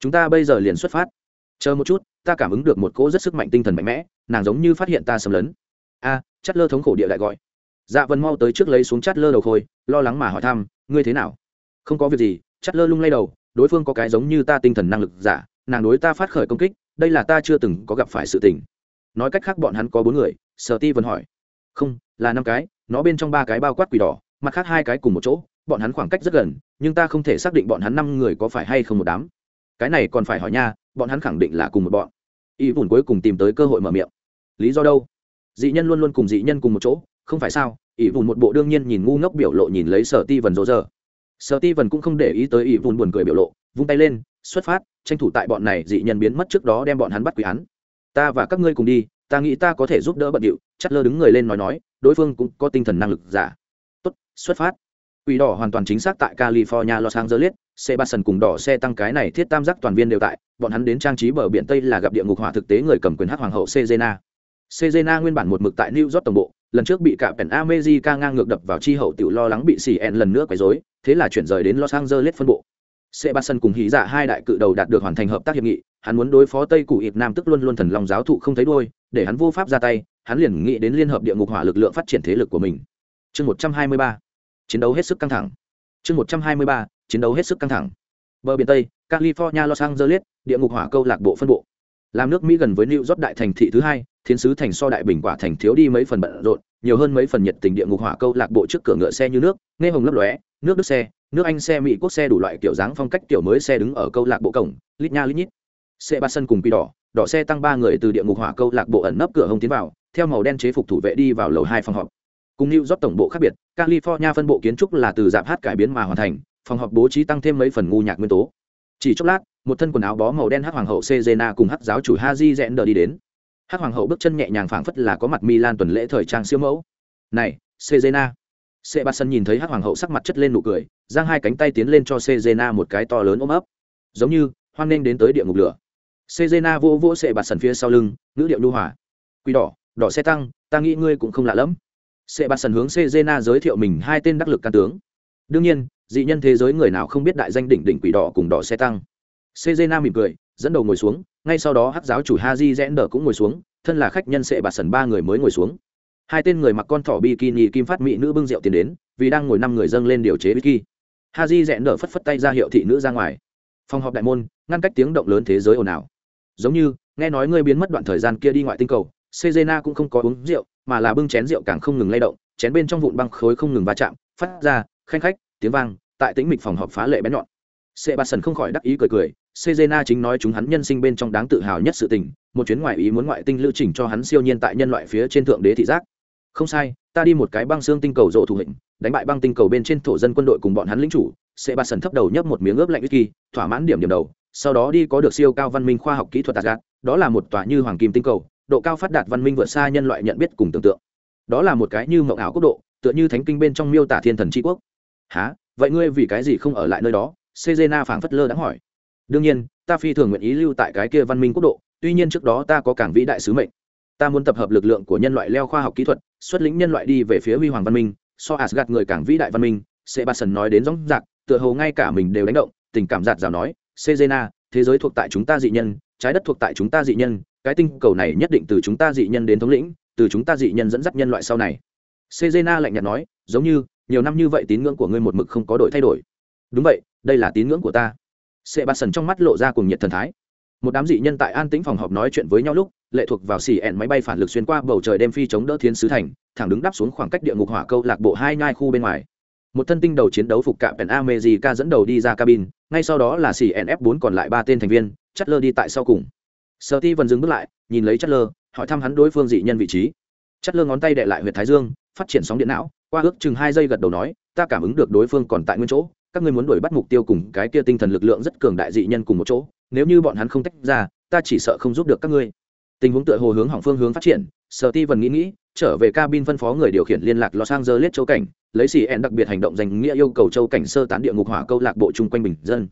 Chúng ta bây giờ liền xuất phát. Chờ một chút ta cảm ứng được một cỗ rất sức mạnh tinh thần mạnh mẽ nàng giống như phát hiện ta xâm lấn. A à, chất lơ thống khổ địa lại gọi dạ vân mau tới trước lấy xuống chát lơ đầu khôi, lo lắng mà hỏi thăm, ngươi thế nào? Không có việc gì. Chát lơ lung lay đầu, đối phương có cái giống như ta tinh thần năng lực giả, nàng đối ta phát khởi công kích, đây là ta chưa từng có gặp phải sự tình. Nói cách khác bọn hắn có bốn người, sở ti vẫn hỏi. Không, là năm cái, nó bên trong ba cái bao quát quỷ đỏ, mặt khác hai cái cùng một chỗ, bọn hắn khoảng cách rất gần, nhưng ta không thể xác định bọn hắn năm người có phải hay không một đám. Cái này còn phải hỏi nha, bọn hắn khẳng định là cùng một bọn. Y vùn cuối cùng tìm tới cơ hội mở miệng. Lý do đâu? Dị nhân luôn luôn cùng dị nhân cùng một chỗ không phải sao ỷ vùn một bộ đương nhiên nhìn ngu ngốc biểu lộ nhìn lấy sở ti vần rỗ rờ. Sở ti vần cũng không để ý tới ỷ vùn buồn cười biểu lộ vung tay lên xuất phát tranh thủ tại bọn này dị nhân biến mất trước đó đem bọn hắn bắt quý án. Ta và các ngươi cùng đi ta nghĩ ta có thể giúp đỡ bận điệu Chắt lơ đứng người lên nói nói đối phương cũng có tinh thần năng lực giả tốt xuất phát. Quỷ đỏ hoàn toàn chính xác tại california los angeles Sebastian cùng đỏ xe tăng cái này thiết tam giác toàn viên đều tại, bọn hắn đến trang trí bờ biển Tây là gặp địa ngục hỏa thực tế người cầm quyền hắc hoàng hậu Cezena. Cezena nguyên bản một mực tại New York tổng bộ, lần trước bị cả Penn America ngang ngược đập vào chi hậu tiểu lo lắng bị CN lần nữa quấy rối, thế là chuyển rời đến Los Angeles phân bộ. Sebastian cùng hí giả dạ hai đại cự đầu đạt được hoàn thành hợp tác hiệp nghị, hắn muốn đối phó Tây Cụ Ịp Nam tức luôn luôn thần long giáo thụ không thấy đuôi, để hắn vô pháp ra tay, hắn liền nghĩ đến liên hợp địa ngục hỏa lực lượng phát triển thế lực của mình. Chương 123. Chiến đấu hết sức căng thẳng. Chương 123. Chiến đấu hết sức căng thẳng. Bờ biển Tây, California Los Angeles, địa ngục hỏa câu lạc bộ phân bộ. Làm nước Mỹ gần với New York đại thành thị thứ hai, thiên sứ thành so đại bình quả thành thiếu đi mấy phần bận rộn, nhiều hơn mấy phần nhiệt tình địa ngục hỏa câu lạc bộ trước cửa ngựa xe như nước, nghe hồng lấp lóe, nước đức xe, nước Anh xe Mỹ quốc xe đủ loại kiểu dáng phong cách kiểu mới xe đứng ở câu lạc bộ cổng, lít nha lít nhít. Xe ba sân cùng pi đỏ, đỏ xe tăng ba người từ địa ngục hỏa câu lạc bộ ẩn nấp cửa hông tiến vào, theo màu đen chế phục thủ vệ đi vào lầu hai phòng họp. Cùng New job tổng bộ khác biệt, California phân bộ kiến trúc là từ dạp hát cải biến mà hoàn thành, phòng họp bố trí tăng thêm mấy phần ngu nhạc nguyên tố. Chỉ chốc lát, một thân quần áo bó màu đen hắc hoàng hậu sejena cùng hắc giáo chủ Haji Zender đi đến. Hắc hoàng hậu bước chân nhẹ nhàng phảng phất là có mặt Milan tuần lễ thời trang siêu mẫu. "Này, Cezena." sân nhìn thấy hắc hoàng hậu sắc mặt chất lên nụ cười, giang hai cánh tay tiến lên cho Cezena một cái to lớn ôm ấp. Giống như hoan nghênh đến tới địa ngục lửa. Cezena sê ba sân phía sau lưng, ngữ điệu lưu hòa. "Quỷ đỏ, đỏ xe tăng, ta nghĩ ngươi cũng không lạ lắm." sân hướng Cezena giới thiệu mình hai tên đắc lực can tướng. Đương nhiên, dị nhân thế giới người nào không biết đại danh đỉnh đỉnh quỷ đỏ cùng đỏ xe tăng. Cezena mỉm cười, dẫn đầu ngồi xuống, ngay sau đó hắc giáo chủ Haji Zender cũng ngồi xuống, thân là khách nhân sệ bạt sần ba người mới ngồi xuống. Hai tên người mặc con thỏ bikini kim phát mỹ nữ bưng rượu tiền đến, vì đang ngồi năm người dâng lên điều chế whisky. Haji Zender phất phất tay ra hiệu thị nữ ra ngoài. Phòng họp đại môn, ngăn cách tiếng động lớn thế giới ồn ào. Giống như, nghe nói ngươi biến mất đoạn thời gian kia đi ngoại tinh cầu, sejena cũng không có uống rượu, mà là bưng chén rượu càng không ngừng lay động, chén bên trong vụn băng khối không ngừng va chạm, phát ra khanh khách tiếng vang, tại tĩnh mịch phòng họp phá lệ bén nhọn. Sebastian không khỏi đắc ý cười cười, Cezena chính nói chúng hắn nhân sinh bên trong đáng tự hào nhất sự tình, một chuyến ngoại ý muốn ngoại tinh lưu trình cho hắn siêu nhiên tại nhân loại phía trên thượng đế thị giác. Không sai, ta đi một cái băng xương tinh cầu rộ thủ hình, đánh bại băng tinh cầu bên trên thổ dân quân đội cùng bọn hắn lĩnh chủ, Sebastian thấp đầu nhấp một miếng ướp lạnh whisky, thỏa mãn điểm điểm đầu, sau đó đi có được siêu cao văn minh khoa học kỹ thuật đạt đạt đó là một tòa như hoàng kim tinh cầu, độ cao phát đạt văn minh vượt xa nhân loại nhận biết cùng tưởng tượng. Đó là một cái như mộng ảo quốc độ, tựa như thánh kinh bên trong miêu tả thiên thần chi quốc. Hả? Vậy ngươi vì cái gì không ở lại nơi đó? Sejena phảng phất lơ đã hỏi. Đương nhiên, ta phi thường nguyện ý lưu tại cái kia văn minh quốc độ, tuy nhiên trước đó ta có cảng vĩ đại sứ mệnh. Ta muốn tập hợp lực lượng của nhân loại leo khoa học kỹ thuật, xuất lĩnh nhân loại đi về phía huy hoàng văn minh, so Asgard người cảng vĩ đại văn minh, Sebastian nói đến rõ rạc, tựa hồ ngay cả mình đều đánh động, tình cảm giạt rào nói, sejena thế giới thuộc tại chúng ta dị nhân, trái đất thuộc tại chúng ta dị nhân, cái tinh cầu này nhất định từ chúng ta dị nhân đến thống lĩnh, từ chúng ta dị nhân dẫn dắt nhân loại sau này. sejena lạnh nhạt nói, giống như, nhiều năm như vậy tín ngưỡng của ngươi một mực không có đổi thay đổi. Đúng vậy, đây là tín ngưỡng của ta. Sệ bạt sần trong mắt lộ ra cùng nhiệt thần thái. Một đám dị nhân tại an tĩnh phòng họp nói chuyện với nhau lúc lệ thuộc vào xì ẹn máy bay phản lực xuyên qua bầu trời đem phi chống đỡ thiên sứ thành thẳng đứng đáp xuống khoảng cách địa ngục hỏa câu lạc bộ hai nhai khu bên ngoài. Một thân tinh đầu chiến đấu phục cạm pèn amejica dẫn đầu đi ra cabin ngay sau đó là xì ẹn f 4 còn lại ba tên thành viên chất lơ đi tại sau cùng. Sợ ti vần dừng bước lại nhìn lấy chất lơ hỏi thăm hắn đối phương dị nhân vị trí. Chất lơ ngón tay đệ lại huyệt thái dương phát triển sóng điện não qua ước chừng hai giây gật đầu nói ta cảm ứng được đối phương còn tại nguyên chỗ các ngươi muốn đuổi bắt mục tiêu cùng cái kia tinh thần lực lượng rất cường đại dị nhân cùng một chỗ, nếu như bọn hắn không tách ra, ta chỉ sợ không giúp được các ngươi. Tình huống tựa hồ hướng hỏng phương hướng phát triển, sở ti vần nghĩ nghĩ, trở về cabin phân phó người điều khiển liên lạc los angeles châu cảnh, lấy xì ẹn đặc biệt hành động dành nghĩa yêu cầu châu cảnh sơ tán địa ngục hỏa câu lạc bộ chung quanh bình dân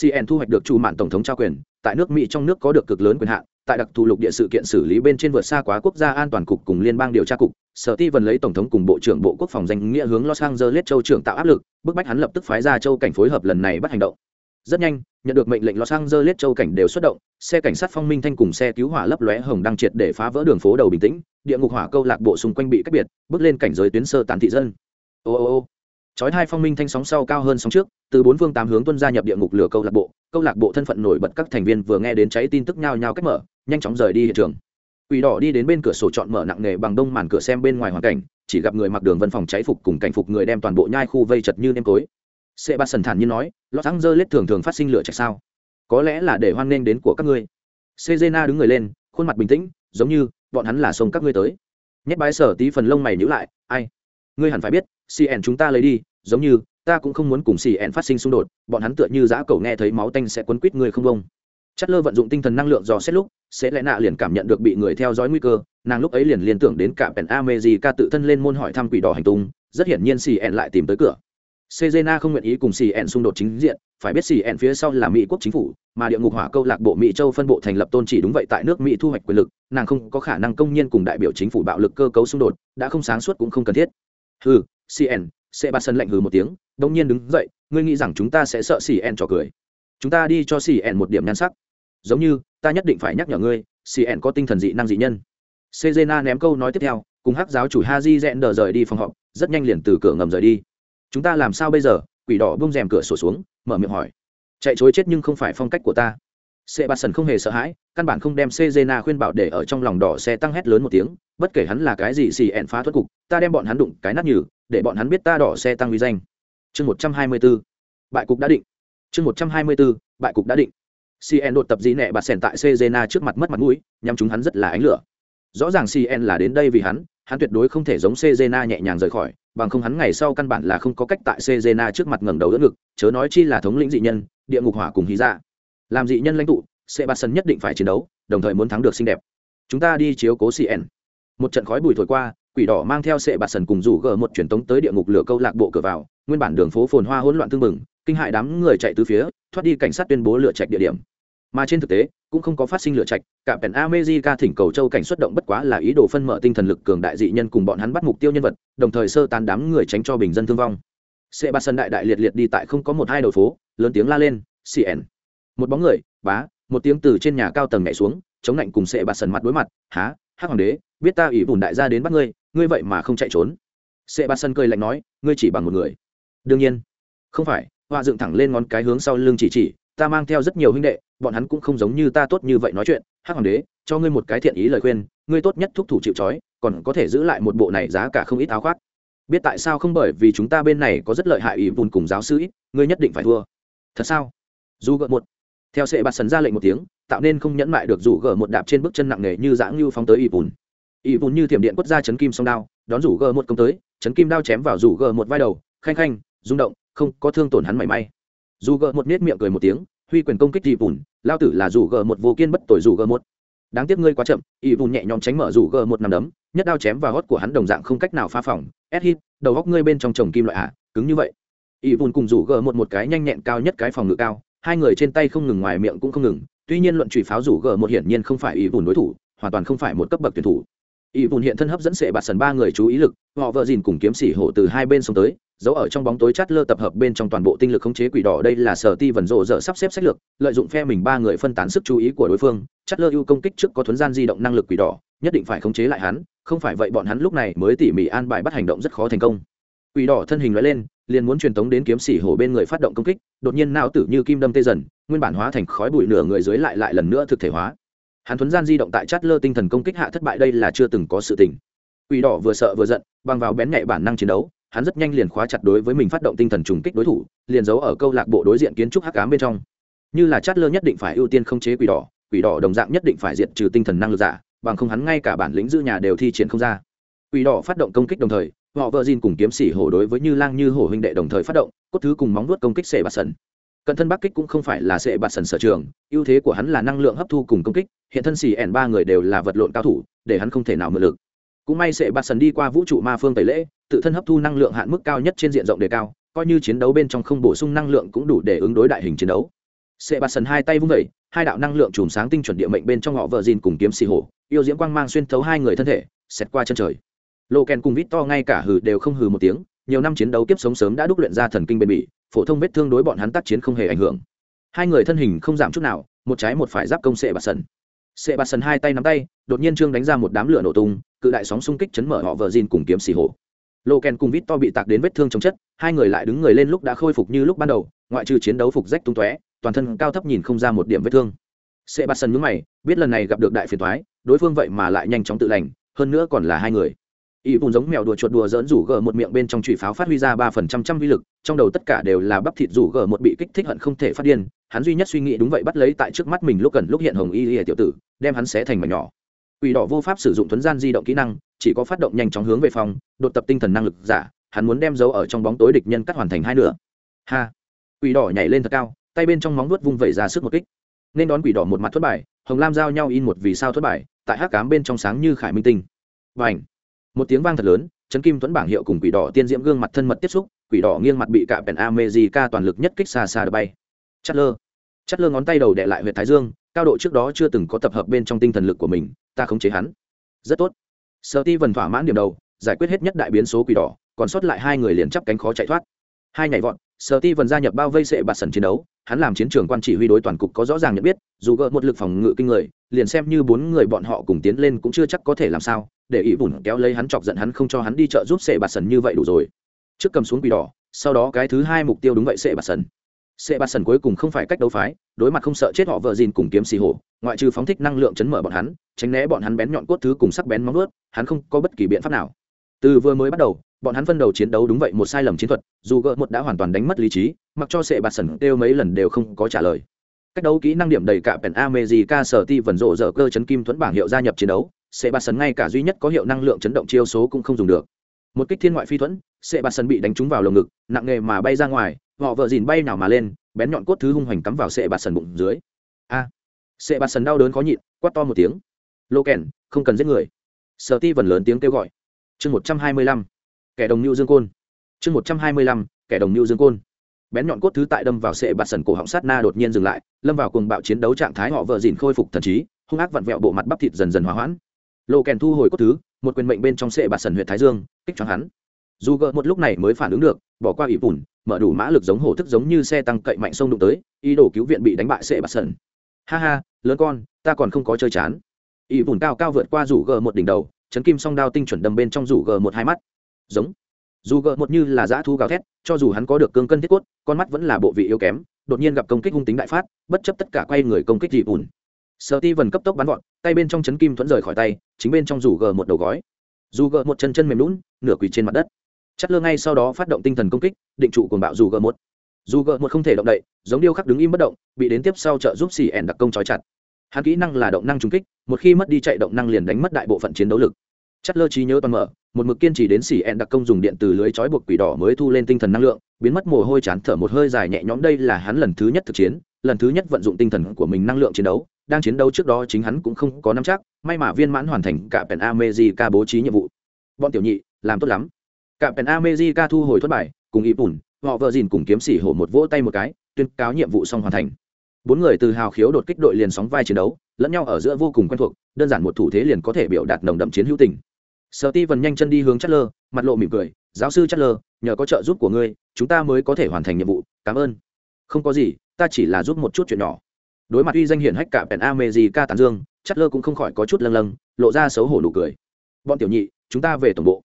cn thu hoạch được chủ mạn tổng thống trao quyền, tại nước mỹ trong nước có được cực lớn quyền hạn, tại đặc thù lục địa sự kiện xử lý bên trên vượt xa quá quốc gia an toàn cục cùng liên bang điều tra cục sở ti vần lấy tổng thống cùng bộ trưởng bộ quốc phòng danh nghĩa hướng los angeles châu trưởng tạo áp lực, bức bách hắn lập tức phái ra châu cảnh phối hợp lần này bắt hành động. Rất nhanh, nhận được mệnh lệnh los angeles châu cảnh đều xuất động, xe cảnh sát phong minh thanh cùng xe cứu hỏa lấp lóe hồng đăng triệt để phá vỡ đường phố đầu bình tĩnh, địa ngục hỏa câu lạc bộ xung quanh bị cách biệt, bước lên cảnh giới tuyến sơ tán thị dân. Ô ô ô chói hai phong minh thanh sóng sau cao hơn sóng trước, từ bốn phương tám hướng tuân gia nhập địa ngục lửa câu lạc bộ, câu lạc bộ thân phận nổi bật các thành viên vừa nghe đến cháy tin tức nhao nhao cách mở, nhanh chóng rời đi hiện trường. Quỷ đỏ đi đến bên cửa sổ chọn mở nặng nghề bằng đông màn cửa xem bên ngoài hoàn cảnh, chỉ gặp người mặc đường vân phòng cháy phục cùng cảnh phục người đem toàn bộ nhai khu vây chật như nêm tối. Sệ ba sần thản nhiên nói lo thắng dơ lết thường thường phát sinh lửa chạy sao? Có lẽ là để hoan nghênh đến của các ngươi. Sejena đứng người lên, khuôn mặt bình tĩnh, giống như bọn hắn là sông các ngươi tới. Nhét bái sở tí phần lông mày nhữ lại, ai ngươi hẳn phải biết cn chúng ta lấy đi giống như ta cũng không muốn cùng cn phát sinh xung đột bọn hắn tựa như giã cầu nghe thấy máu tanh sẽ quấn quýt người không bông chất lơ vận dụng tinh thần năng lượng dò xét lúc sẽ lẽ nạ liền cảm nhận được bị người theo dõi nguy cơ nàng lúc ấy liền liên tưởng đến cả pèn amejica tự thân lên môn hỏi thăm quỷ đỏ hành tung rất hiển nhiên cn lại tìm tới cửa Cjna không nguyện ý cùng CN xung đột chính diện, phải biết CN phía sau là Mỹ quốc chính phủ, mà địa ngục hỏa câu lạc bộ Mỹ châu phân bộ thành lập tôn chỉ đúng vậy tại nước Mỹ thu hoạch quyền lực, nàng không có khả năng công nhiên cùng đại biểu chính phủ bạo lực cơ cấu xung đột, đã không sáng suốt cũng không cần thiết. Hừ, CN, sân lạnh hừ một tiếng, đột nhiên đứng dậy, ngươi nghĩ rằng chúng ta sẽ sợ CN trò cười? Chúng ta đi cho CN một điểm nhan sắc. Giống như, ta nhất định phải nhắc nhở ngươi, CN có tinh thần dị năng dị nhân. sejena ném câu nói tiếp theo, cùng hắc giáo chủ Haji đờ rời đi phòng họp, rất nhanh liền từ cửa ngầm rời đi chúng ta làm sao bây giờ quỷ đỏ bông rèm cửa sổ xuống mở miệng hỏi chạy chối chết nhưng không phải phong cách của ta sệ bạt sần không hề sợ hãi căn bản không đem sejena khuyên bảo để ở trong lòng đỏ xe tăng hét lớn một tiếng bất kể hắn là cái gì xì ẹn phá thoát cục ta đem bọn hắn đụng cái nát nhừ để bọn hắn biết ta đỏ xe tăng uy danh. Chương một trăm hai mươi b ố bại cục đã định. Chương một trăm hai mươi b ố bại cục đã định. Cn đột tập dĩ nẹ bạt sèn tại sejena trước mặt mất mặt mũi nhằm chúng hắn rất là ánh lửa. Rõ ràng cn là đến đây vì hắn hắn tuyệt đối không thể giống sejena nhẹ nhàng rời khỏi bằng không hắn ngày sau căn bản là không có cách tại Cezena trước mặt ngẩng đầu đỡ ngực, chớ nói chi là thống lĩnh dị nhân, địa ngục hỏa cùng hy dạ. Làm dị nhân lãnh tụ, Sebastian nhất định phải chiến đấu, đồng thời muốn thắng được xinh đẹp. Chúng ta đi chiếu cố CN. Một trận khói bụi thổi qua, quỷ đỏ mang theo sệ bạt sần cùng rủ gờ một truyền tống tới địa ngục lửa câu lạc bộ cửa vào, nguyên bản đường phố phồn hoa hỗn loạn tương mừng, kinh hại đám người chạy tứ phía, thoát đi cảnh sát tuyên bố lửa trạch địa điểm mà trên thực tế cũng không có phát sinh lửa trạch cả pèn amejica thỉnh cầu châu cảnh xuất động bất quá là ý đồ phân mở tinh thần lực cường đại dị nhân cùng bọn hắn bắt mục tiêu nhân vật đồng thời sơ tán đám người tránh cho bình dân thương vong sệ bạt sần đại đại liệt liệt đi tại không có một hai đầu phố lớn tiếng la lên cn một bóng người, bá, một tiếng từ trên nhà cao tầng nhảy xuống, chống lạnh cùng sệ bạt sần mặt đối mặt, há, hắc hoàng đế, biết ta ủy bùn đại gia đến bắt ngươi ngươi vậy mà không chạy trốn. Sệ bạt sần cười lạnh nói, ngươi chỉ bằng một người. Đương nhiên. Không phải họa dựng thẳng lên ngón cái hướng sau lưng chỉ chỉ, ta mang theo rất nhiều huynh đệ, bọn hắn cũng không giống như ta tốt như vậy nói chuyện. Hắc hoàng đế, cho ngươi một cái thiện ý lời khuyên, ngươi tốt nhất thúc thủ chịu trói, còn có thể giữ lại một bộ này giá cả không ít áo khoác. Biết tại sao không bởi vì chúng ta bên này có rất lợi hại ủy bùn cùng giáo sư ít, ngươi nhất định phải thua. Thật sao? Dù gợn một theo sệ bạt sần ra lệnh một tiếng, tạo nên không nhẫn mại được rủ gờ một đạp trên bước chân nặng nề như dãng như phóng tới ỷ bùn ỷ bùn như thiểm điện quất ra chấn kim song đao, đón rủ gờ một công tới, chấn kim đao chém vào rủ gờ một vai đầu, khanh khanh, rung động, không có thương tổn hắn mảy may. Dù gờ một nết miệng cười một tiếng, huy quyền công kích ỷ bùn lao tử là rủ gờ một vô kiên bất tội rủ gờ một. Đáng tiếc ngươi quá chậm ỷ bùn nhẹ nhõm tránh mở rủ gờ một nằm đấm, nhất đao chém vào hót của hắn đồng dạng không cách nào phá phỏng ép hít, đầu góc ngươi bên trong chồng kim loại à? cứng như vậy. Ỷ bùn cùng rủ gờ một một cái nhanh nhẹn cao nhất cái phòng ngự cao hai người trên tay không ngừng ngoài miệng cũng không ngừng, tuy nhiên luận trụy pháo rủ g một hiển nhiên không phải ý bùn đối thủ, hoàn toàn không phải một cấp bậc tuyển thủ. Ý bùn hiện thân hấp dẫn sệ bạt sần ba người chú ý lực, họ vợ dìn cùng kiếm sỉ hổ từ hai bên xông tới, giấu ở trong bóng tối chát lơ tập hợp bên trong toàn bộ tinh lực khống chế quỷ đỏ đây là sở ti vần rộ dở sắp xếp sách lược, lợi dụng phe mình ba người phân tán sức chú ý của đối phương, chát lơ ưu công kích trước có thuấn gian di động năng lực quỷ đỏ, nhất định phải khống chế lại hắn, không phải vậy bọn hắn lúc này mới tỉ mỉ an bài bắt hành động rất khó thành công. Quỷ đỏ thân hình nói lên liền muốn truyền tống đến kiếm sĩ hổ bên người phát động công kích, đột nhiên não tử như kim đâm tê dần, nguyên bản hóa thành khói bụi nửa người dưới lại lại lần nữa thực thể hóa. Hắn thuấn gian di động tại chát lơ tinh thần công kích hạ thất bại đây là chưa từng có sự tình. Quỷ đỏ vừa sợ vừa giận, bằng vào bén nhạy bản năng chiến đấu, hắn rất nhanh liền khóa chặt đối với mình phát động tinh thần trùng kích đối thủ, liền giấu ở câu lạc bộ đối diện kiến trúc hắc ám bên trong. Như là chát lơ nhất định phải ưu tiên không chế quỷ đỏ quỷ đỏ đồng dạng nhất định phải diệt trừ tinh thần năng lực giả, bằng không hắn ngay cả bản lĩnh giữ nhà đều thi triển không ra. Quỷ đỏ phát động công kích đồng thời họ vợ dìn cùng kiếm sĩ hổ đối với như lang như hổ huynh đệ đồng thời phát động, cốt thứ cùng móng vuốt công kích sệ bạt sần. Cận thân bắc kích cũng không phải là sệ bạt sần sở trường, ưu thế của hắn là năng lượng hấp thu cùng công kích, hiện thân xì ẻn ba người đều là vật lộn cao thủ, để hắn không thể nào mượn lực. Cũng may sệ bạt sần đi qua vũ trụ ma phương tẩy lễ, tự thân hấp thu năng lượng hạn mức cao nhất trên diện rộng đề cao, coi như chiến đấu bên trong không bổ sung năng lượng cũng đủ để ứng đối đại hình chiến đấu. Sệ bạt sần hai tay vung vẩy hai đạo năng lượng chùm sáng tinh chuẩn địa mệnh bên trong họ vợ dìn cùng kiếm xì hổ, yêu diễm quang mang xuyên thấu hai người thân thể, xẹt qua chân trời lộ kèn cùng vít to ngay cả hừ đều không hừ một tiếng, nhiều năm chiến đấu kiếp sống sớm đã đúc luyện ra thần kinh bền bỉ, phổ thông vết thương đối bọn hắn tác chiến không hề ảnh hưởng. Hai người thân hình không giảm chút nào, một trái một phải giáp công sệ bạt sần. Sệ bạt sần hai tay nắm tay, đột nhiên trương đánh ra một đám lửa nổ tung, cự đại sóng xung kích chấn mở họ vợ dìn cùng kiếm xì hổ lộ kèn cùng vít to bị tạc đến vết thương trong chất, hai người lại đứng người lên lúc đã khôi phục như lúc ban đầu, ngoại trừ chiến đấu phục rách tung tóe, toàn thân cao thấp nhìn không ra một điểm vết thương. Sệ bạt sần nhúng mày, biết lần này gặp được đại phiền thoái đối phương vậy mà lại nhanh chóng tự lành, hơn nữa còn là hai người y bùn giống mèo đùa chuột đùa dỡn rủ gờ một miệng bên trong trụy pháo phát huy ra ba phần trăm trăm vi lực, trong đầu tất cả đều là bắp thịt rủ gờ một bị kích thích hận không thể phát điên. Hắn duy nhất suy nghĩ đúng vậy bắt lấy tại trước mắt mình lúc cần lúc hiện hồng y y tiểu tử, đem hắn xé thành mảnh nhỏ. Quỷ đỏ vô pháp sử dụng thuấn gian di động kỹ năng, chỉ có phát động nhanh chóng hướng về phòng, đột tập tinh thần năng lực giả, hắn muốn đem dấu ở trong bóng tối địch nhân cắt hoàn thành hai nửa. Ha! Quỷ đỏ nhảy lên thật cao, tay bên trong móng vuốt vung vẩy ra sức một kích. Nên đón quỷ đỏ một mặt thất bài hồng lam giao nhau in một vì sao thất bài tại hắc cám bên trong sáng như khải minh tinh. Và ảnh một tiếng vang thật lớn chấn kim tuấn bảng hiệu cùng quỷ đỏ tiên diễm gương mặt thân mật tiếp xúc, quỷ đỏ nghiêng mặt bị cạ pèn amejica toàn lực nhất kích xa xa đập bay. Chất lơ chất lơ ngón tay đầu đệ lại huyện thái dương, cao độ trước đó chưa từng có tập hợp bên trong tinh thần lực của mình, ta khống chế hắn. Rất tốt. Sợ ti vần thỏa mãn điểm đầu, giải quyết hết nhất đại biến số quỷ đỏ, còn sót lại hai người liền chắp cánh khó chạy thoát. Hai nhảy vọt, sở ti vần gia nhập bao vây sệ bạt sần chiến đấu, hắn làm chiến trường quan chỉ huy đối toàn cục có rõ ràng nhận biết, dù gỡ một lực phòng ngự kinh người, liền xem như bốn người bọn họ cùng tiến lên cũng chưa chắc có thể làm sao để ý bùn kéo lấy hắn chọc giận hắn không cho hắn đi chợ giúp sệ bạt sần như vậy đủ rồi. Trước cầm xuống quỷ đỏ, sau đó cái thứ hai mục tiêu đúng vậy sệ bạt sần. Sệ bạt sần cuối cùng không phải cách đấu phái, đối mặt không sợ chết họ vợ dìn cùng kiếm xì hổ, ngoại trừ phóng thích năng lượng chấn mở bọn hắn, tránh né bọn hắn bén nhọn cốt thứ cùng sắc bén móng ướt hắn không có bất kỳ biện pháp nào. Từ vừa mới bắt đầu, bọn hắn phân đầu chiến đấu đúng vậy một sai lầm chiến thuật, dù gợ một đã hoàn toàn đánh mất lý trí, mặc cho sệ bạt sần kêu mấy lần đều không có trả lời. Cách đấu kỹ năng điểm đầy cả pèn amejica sở ti vần rộ dở cơ chấn kim thuẫn bảng hiệu gia nhập chiến đấu sệ bạt sần ngay cả duy nhất có hiệu năng lượng chấn động chiêu số cũng không dùng được. Một kích thiên ngoại phi thuẫn sệ bạt sần bị đánh trúng vào lồng ngực, nặng nghề mà bay ra ngoài, họ vợ dìn bay nào mà lên, bén nhọn cốt thứ hung hoành cắm vào sệ bạt sần bụng dưới. A! Sệ bạt sần đau đớn khó nhịn, quát to một tiếng. Lô kèn, không cần giết người. Sợ ti vần lớn tiếng kêu gọi. Chương một trăm hai mươi lăm, kẻ đồng mưu dương côn. Chương một trăm hai mươi lăm, kẻ đồng mưu dương côn. Bén nhọn cốt thứ tại đâm vào sệ bạt sần cổ họng sát na đột nhiên dừng lại, lâm vào cùng bạo chiến đấu trạng thái, họ vợ dìn khôi phục thần trí, hung ác vặn vẹo bộ mặt bắp thịt dần dần hòa hoãn lộ kèn thu hồi cốt thứ, một quyền mệnh bên trong sệ bạt sần huyện thái dương, kích cho hắn. Dù gợ một lúc này mới phản ứng được, bỏ qua ỷ bùn, mở đủ mã lực giống hổ thức giống như xe tăng cậy mạnh sông đụng tới, ý đồ cứu viện bị đánh bại sệ bạt sần. Ha ha, lớn con, ta còn không có chơi chán. Ỷ bùn cao cao vượt qua rủ gờ một đỉnh đầu, chấn kim song đao tinh chuẩn đâm bên trong rủ gờ một hai mắt. Giống. Dù gợ một như là dã thu gào thét, cho dù hắn có được cương cân thiết cốt, con mắt vẫn là bộ vị yếu kém, đột nhiên gặp công kích hung tính đại phát, bất chấp tất cả quay người công kích ỷ bùn sợ ti vần cấp tốc bắn vọt, tay bên trong chấn kim thuẫn rời khỏi tay, chính bên trong rủ gờ một đầu gói. Dù gờ một chân chân mềm lún nửa quỳ trên mặt đất. Chất lơ ngay sau đó phát động tinh thần công kích, định trụ cuồng bạo dù gờ một. Dù gờ một không thể động đậy, giống điêu khắc đứng im bất động, bị đến tiếp sau trợ giúp xì ẻn đặc công trói chặt. Hắn kỹ năng là động năng trung kích, một khi mất đi chạy động năng liền đánh mất đại bộ phận chiến đấu lực. Chất lơ trí nhớ toàn mở, một mực kiên trì đến xỉ ẻn đặc công dùng điện từ lưới trói buộc quỷ đỏ mới thu lên tinh thần năng lượng, biến mất mồ hôi chán thở một hơi dài nhẹ nhõm, đây là hắn lần thứ nhất thực chiến, lần thứ nhất vận dụng tinh thần của mình năng lượng chiến đấu đang chiến đấu trước đó chính hắn cũng không có nắm chắc, may mà viên mãn hoàn thành cả pèn amejica bố trí nhiệm vụ. Bọn tiểu nhị, làm tốt lắm. Cả pèn amejica thu hồi thất bại, cùng ý bùn họ vợ dìn cùng kiếm xỉ hổ một vỗ tay một cái, tuyên cáo nhiệm vụ xong hoàn thành. Bốn người từ hào khiếu đột kích đội liền sóng vai chiến đấu, lẫn nhau ở giữa vô cùng quen thuộc, đơn giản một thủ thế liền có thể biểu đạt nồng đậm chiến hữu tình. Sở ti vần nhanh chân đi hướng chất lơ mặt lộ mỉm cười, giáo sư chất lơ nhờ có trợ giúp của ngươi, chúng ta mới có thể hoàn thành nhiệm vụ, cảm ơn. Không có gì, ta chỉ là giúp một chút chuyện nhỏ đối mặt uy danh hiển hách cả pèn a mê gì ca tàn dương chất lơ cũng không khỏi có chút lâng lâng, lộ ra xấu hổ nụ cười. Bọn tiểu nhị, chúng ta về tổng bộ.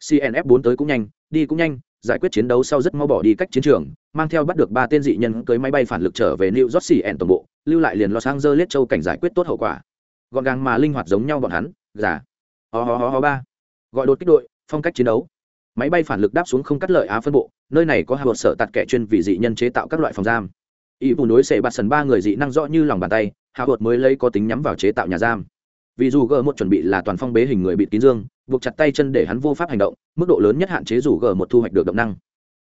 Cnf bốn tới cũng nhanh, đi cũng nhanh, giải quyết chiến đấu sau rất mau bỏ đi cách chiến trường, mang theo bắt được ba tên dị nhân cưới máy bay phản lực trở về new york cn tổng bộ, lưu lại liền los angeles châu cảnh giải quyết tốt hậu quả. Gọn gàng mà linh hoạt giống nhau bọn hắn giả ho ho ho ho, ba. Gọi đột kích đội, phong cách chiến đấu. Máy bay phản lực đáp xuống không cắt lợi á phân bộ, nơi này có hai sở tạt kẻ chuyên vì dị nhân chế tạo các loại phòng giam ý vụ nối xệ bạt sần ba người dị năng rõ như lòng bàn tay, hạ bột mới lấy có tính nhắm vào chế tạo nhà giam. Vì dù gờ một chuẩn bị là toàn phong bế hình người bị kín dương, buộc chặt tay chân để hắn vô pháp hành động, mức độ lớn nhất hạn chế dù gờ một thu hoạch được động năng.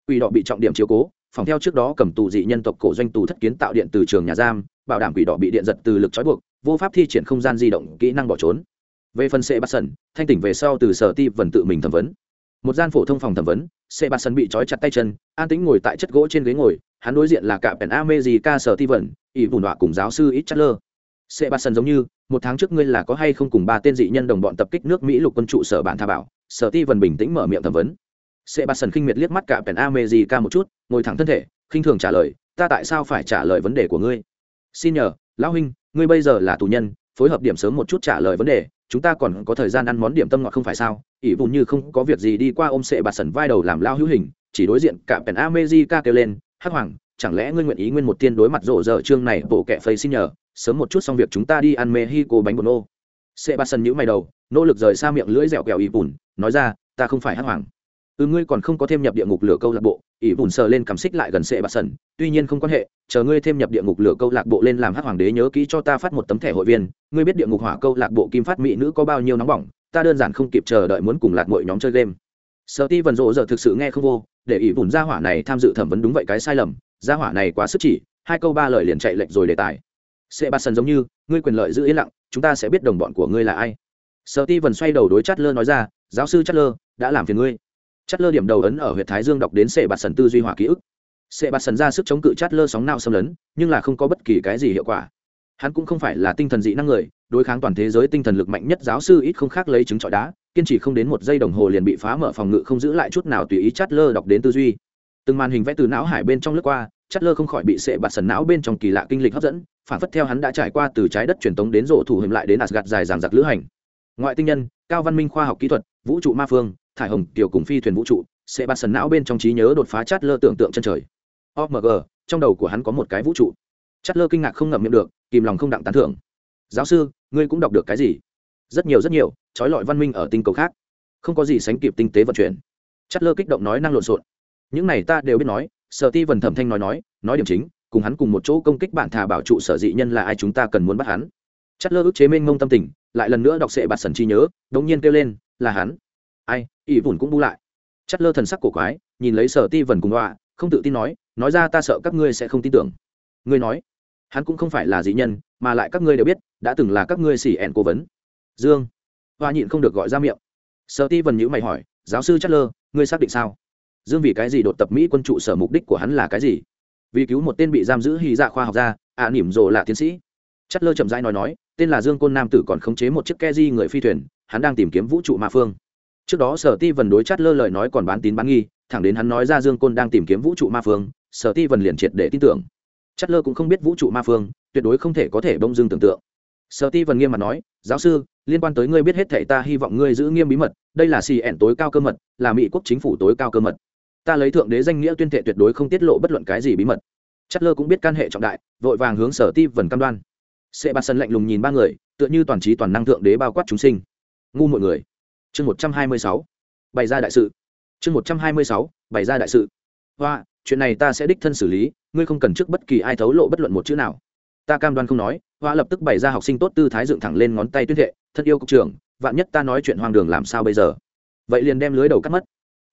Quỷ đỏ bị trọng điểm chiếu cố, phòng theo trước đó cầm tù dị nhân tộc cổ doanh tù thất kiến tạo điện từ trường nhà giam, bảo đảm quỷ đỏ bị điện giật từ lực trói buộc, vô pháp thi triển không gian di động, kỹ năng bỏ trốn. Về phần sệ bát sần, thanh tỉnh về sau từ sở ti vần tự mình thẩm vấn. Một gian phổ thông phòng thẩm vấn sệ bát sần bị trói chặt tay chân, an tĩnh ngồi tại chất gỗ trên ghế ngồi hắn đối diện là cả pèn America sở ti vần ỷ bùn đọa cùng giáo sư ít chất lơ sệ bắt sần giống như, một tháng trước ngươi là có hay không cùng ba tên dị nhân đồng bọn tập kích nước mỹ lục quân trụ sở bản tha bảo? Sở ti vần bình tĩnh mở miệng thẩm vấn. Sẽ bắt sần khinh miệt liếc mắt cả pèn America một chút, ngồi thẳng thân thể, khinh thường trả lời, ta tại sao phải trả lời vấn đề của ngươi? Xin nhờ, lão huynh, ngươi bây giờ là tù nhân, phối hợp điểm sớm một chút trả lời vấn đề, chúng ta còn có thời gian ăn món điểm tâm ngọt không phải sao? Ỷ vụn như không có việc gì đi qua ôm sệ bạt sần vai đầu làm lao hữu hình, chỉ đối diện cả pèn America kêu lên hắc hoàng, chẳng lẽ ngươi nguyện ý nguyên một tiên đối mặt rộ rợ chương này bộ kẹ phây xin nhờ? Sớm một chút xong việc chúng ta đi ăn mexico bánh bột nô. Sệ bạt sân nhữ mày đầu, nỗ lực rời xa miệng lưỡi dẻo kẹo ý bùn, nói ra, ta không phải hắc hoàng. Ừ ngươi còn không có thêm nhập địa ngục lửa câu lạc bộ. Ỷ bùn sờ lên cảm xích lại gần sệ bạt sần tuy nhiên không quan hệ, chờ ngươi thêm nhập địa ngục lửa câu lạc bộ lên làm hắc hoàng đế nhớ kỹ cho ta phát một tấm thẻ hội viên. Ngươi biết địa ngục hỏa câu lạc bộ kim phát mỹ nữ có bao nhiêu nóng bỏng, ta đơn giản không kịp chờ đợi muốn cùng lạc mọi nhóm chơi game. Sợ ti vần rộ giờ thực sự nghe không vô để ỷ vùn gia hỏa này tham dự thẩm vấn đúng vậy cái sai lầm, gia hỏa này quá sức chỉ, hai câu ba lời liền chạy lệnh rồi đề tài. Sẽ bạt sần giống như, ngươi quyền lợi giữ yên lặng, chúng ta sẽ biết đồng bọn của ngươi là ai. Sợ ti vần xoay đầu đối chát lơ nói ra, giáo sư chát lơ đã làm phiền ngươi. Chát lơ điểm đầu ấn ở huyện thái dương đọc đến sệ bạt sần tư duy hỏa ký ức. Sệ bạt sần ra sức chống cự chát lơ sóng nào xâm lấn, nhưng là không có bất kỳ cái gì hiệu quả. Hắn cũng không phải là tinh thần dị năng người, đối kháng toàn thế giới tinh thần lực mạnh nhất giáo sư ít không khác lấy trứng trọi đá kiên trì không đến một giây đồng hồ liền bị phá mở phòng ngự không giữ lại chút nào tùy ý chát lơ đọc đến tư duy. Từng màn hình vẽ từ não hải bên trong lướt qua chát lơ không khỏi bị sệ bạt sần não bên trong kỳ lạ kinh lịch hấp dẫn, phản phất theo hắn đã trải qua từ trái đất truyền tống đến rộ thủ hiểm lại đến asgad dài dàng giặc lữ hành. Ngoại tinh nhân, cao văn minh khoa học kỹ thuật, vũ trụ ma phương, thải hồng, tiểu cùng phi thuyền vũ trụ, sệ bạt sần não bên trong trí nhớ đột phá chát lơ tưởng tượng chân trời. Omg, trong đầu của hắn có một cái vũ trụ. Chát lơ kinh ngạc không ngậm miệng được, kìm lòng không đặng tán thưởng. Giáo sư, ngươi cũng đọc được cái gì? Rất nhiều rất nhiều, trói lọi văn minh ở tinh cầu khác. Không có gì sánh kịp tinh tế vận chuyển. Chất lơ kích động nói năng lộn xộn. Những này ta đều biết nói, sở ti vần thẩm thanh nói nói nói điểm chính, cùng hắn cùng một chỗ công kích bạn thà bảo trụ sở dị nhân là ai chúng ta cần muốn bắt hắn. Chất lơ ức chế mênh mông tâm tình, lại lần nữa đọc sệ bạt sần chi nhớ, đống nhiên kêu lên, là hắn. Ai, ỷ vùn cũng bu lại. Chất lơ thần sắc cổ quái, nhìn lấy sở ti vần cùng đọa, không tự tin nói nói ra ta sợ các ngươi sẽ không tin tưởng. Ngươi nói, hắn cũng không phải là dị nhân, mà lại các ngươi đều biết, đã từng là các ngươi xỉ ẹn cố vấn dương. Hoa nhịn không được gọi ra miệng. Sở ti vần nhữ mày hỏi giáo sư chất lơ ngươi xác định sao? Dương vì cái gì đột tập mỹ quân trụ sở mục đích của hắn là cái gì? Vì cứu một tên bị giam giữ hy dạ khoa học gia ạ à, nỉm rồ là tiến sĩ. Chất lơ chậm rãi nói nói tên là dương côn nam tử còn khống chế một chiếc ke di người phi thuyền hắn đang tìm kiếm vũ trụ ma phương. Trước đó sở ti vần đối Chất lơ lời nói còn bán tín bán nghi thẳng đến hắn nói ra dương côn đang tìm kiếm vũ trụ ma phương sở ti vần liền triệt để tin tưởng. Chất lơ cũng không biết vũ trụ ma phương tuyệt đối không thể có thể bông dương tưởng tượng. Sở ti vần nghiêm mặt nói giáo sư liên quan tới ngươi biết hết thảy ta hy vọng ngươi giữ nghiêm bí mật, đây là xì ẻn tối cao cơ mật, là mỹ quốc chính phủ tối cao cơ mật. Ta lấy thượng đế danh nghĩa tuyên thệ tuyệt đối không tiết lộ bất luận cái gì bí mật. Chất lơ cũng biết can hệ trọng đại, vội vàng hướng sở ti vần cam đoan. Sẽ bạt sân lạnh lùng nhìn ba người, tựa như toàn trí toàn năng thượng đế bao quát chúng sinh. Ngu mọi người. Chương một trăm hai mươi sáu. Bày ra đại sự. Chương một trăm hai mươi sáu. Bày ra đại sự. Hoa, chuyện này ta sẽ đích thân xử lý, ngươi không cần trước bất kỳ ai thấu lộ bất luận một chữ nào. Ta cam đoan không nói, hoa lập tức bày ra học sinh tốt tư thái dựng thẳng lên ngón tay tuyên thệ thân yêu cục trưởng, vạn nhất ta nói chuyện hoang đường làm sao bây giờ? Vậy liền đem lưới đầu cắt mất.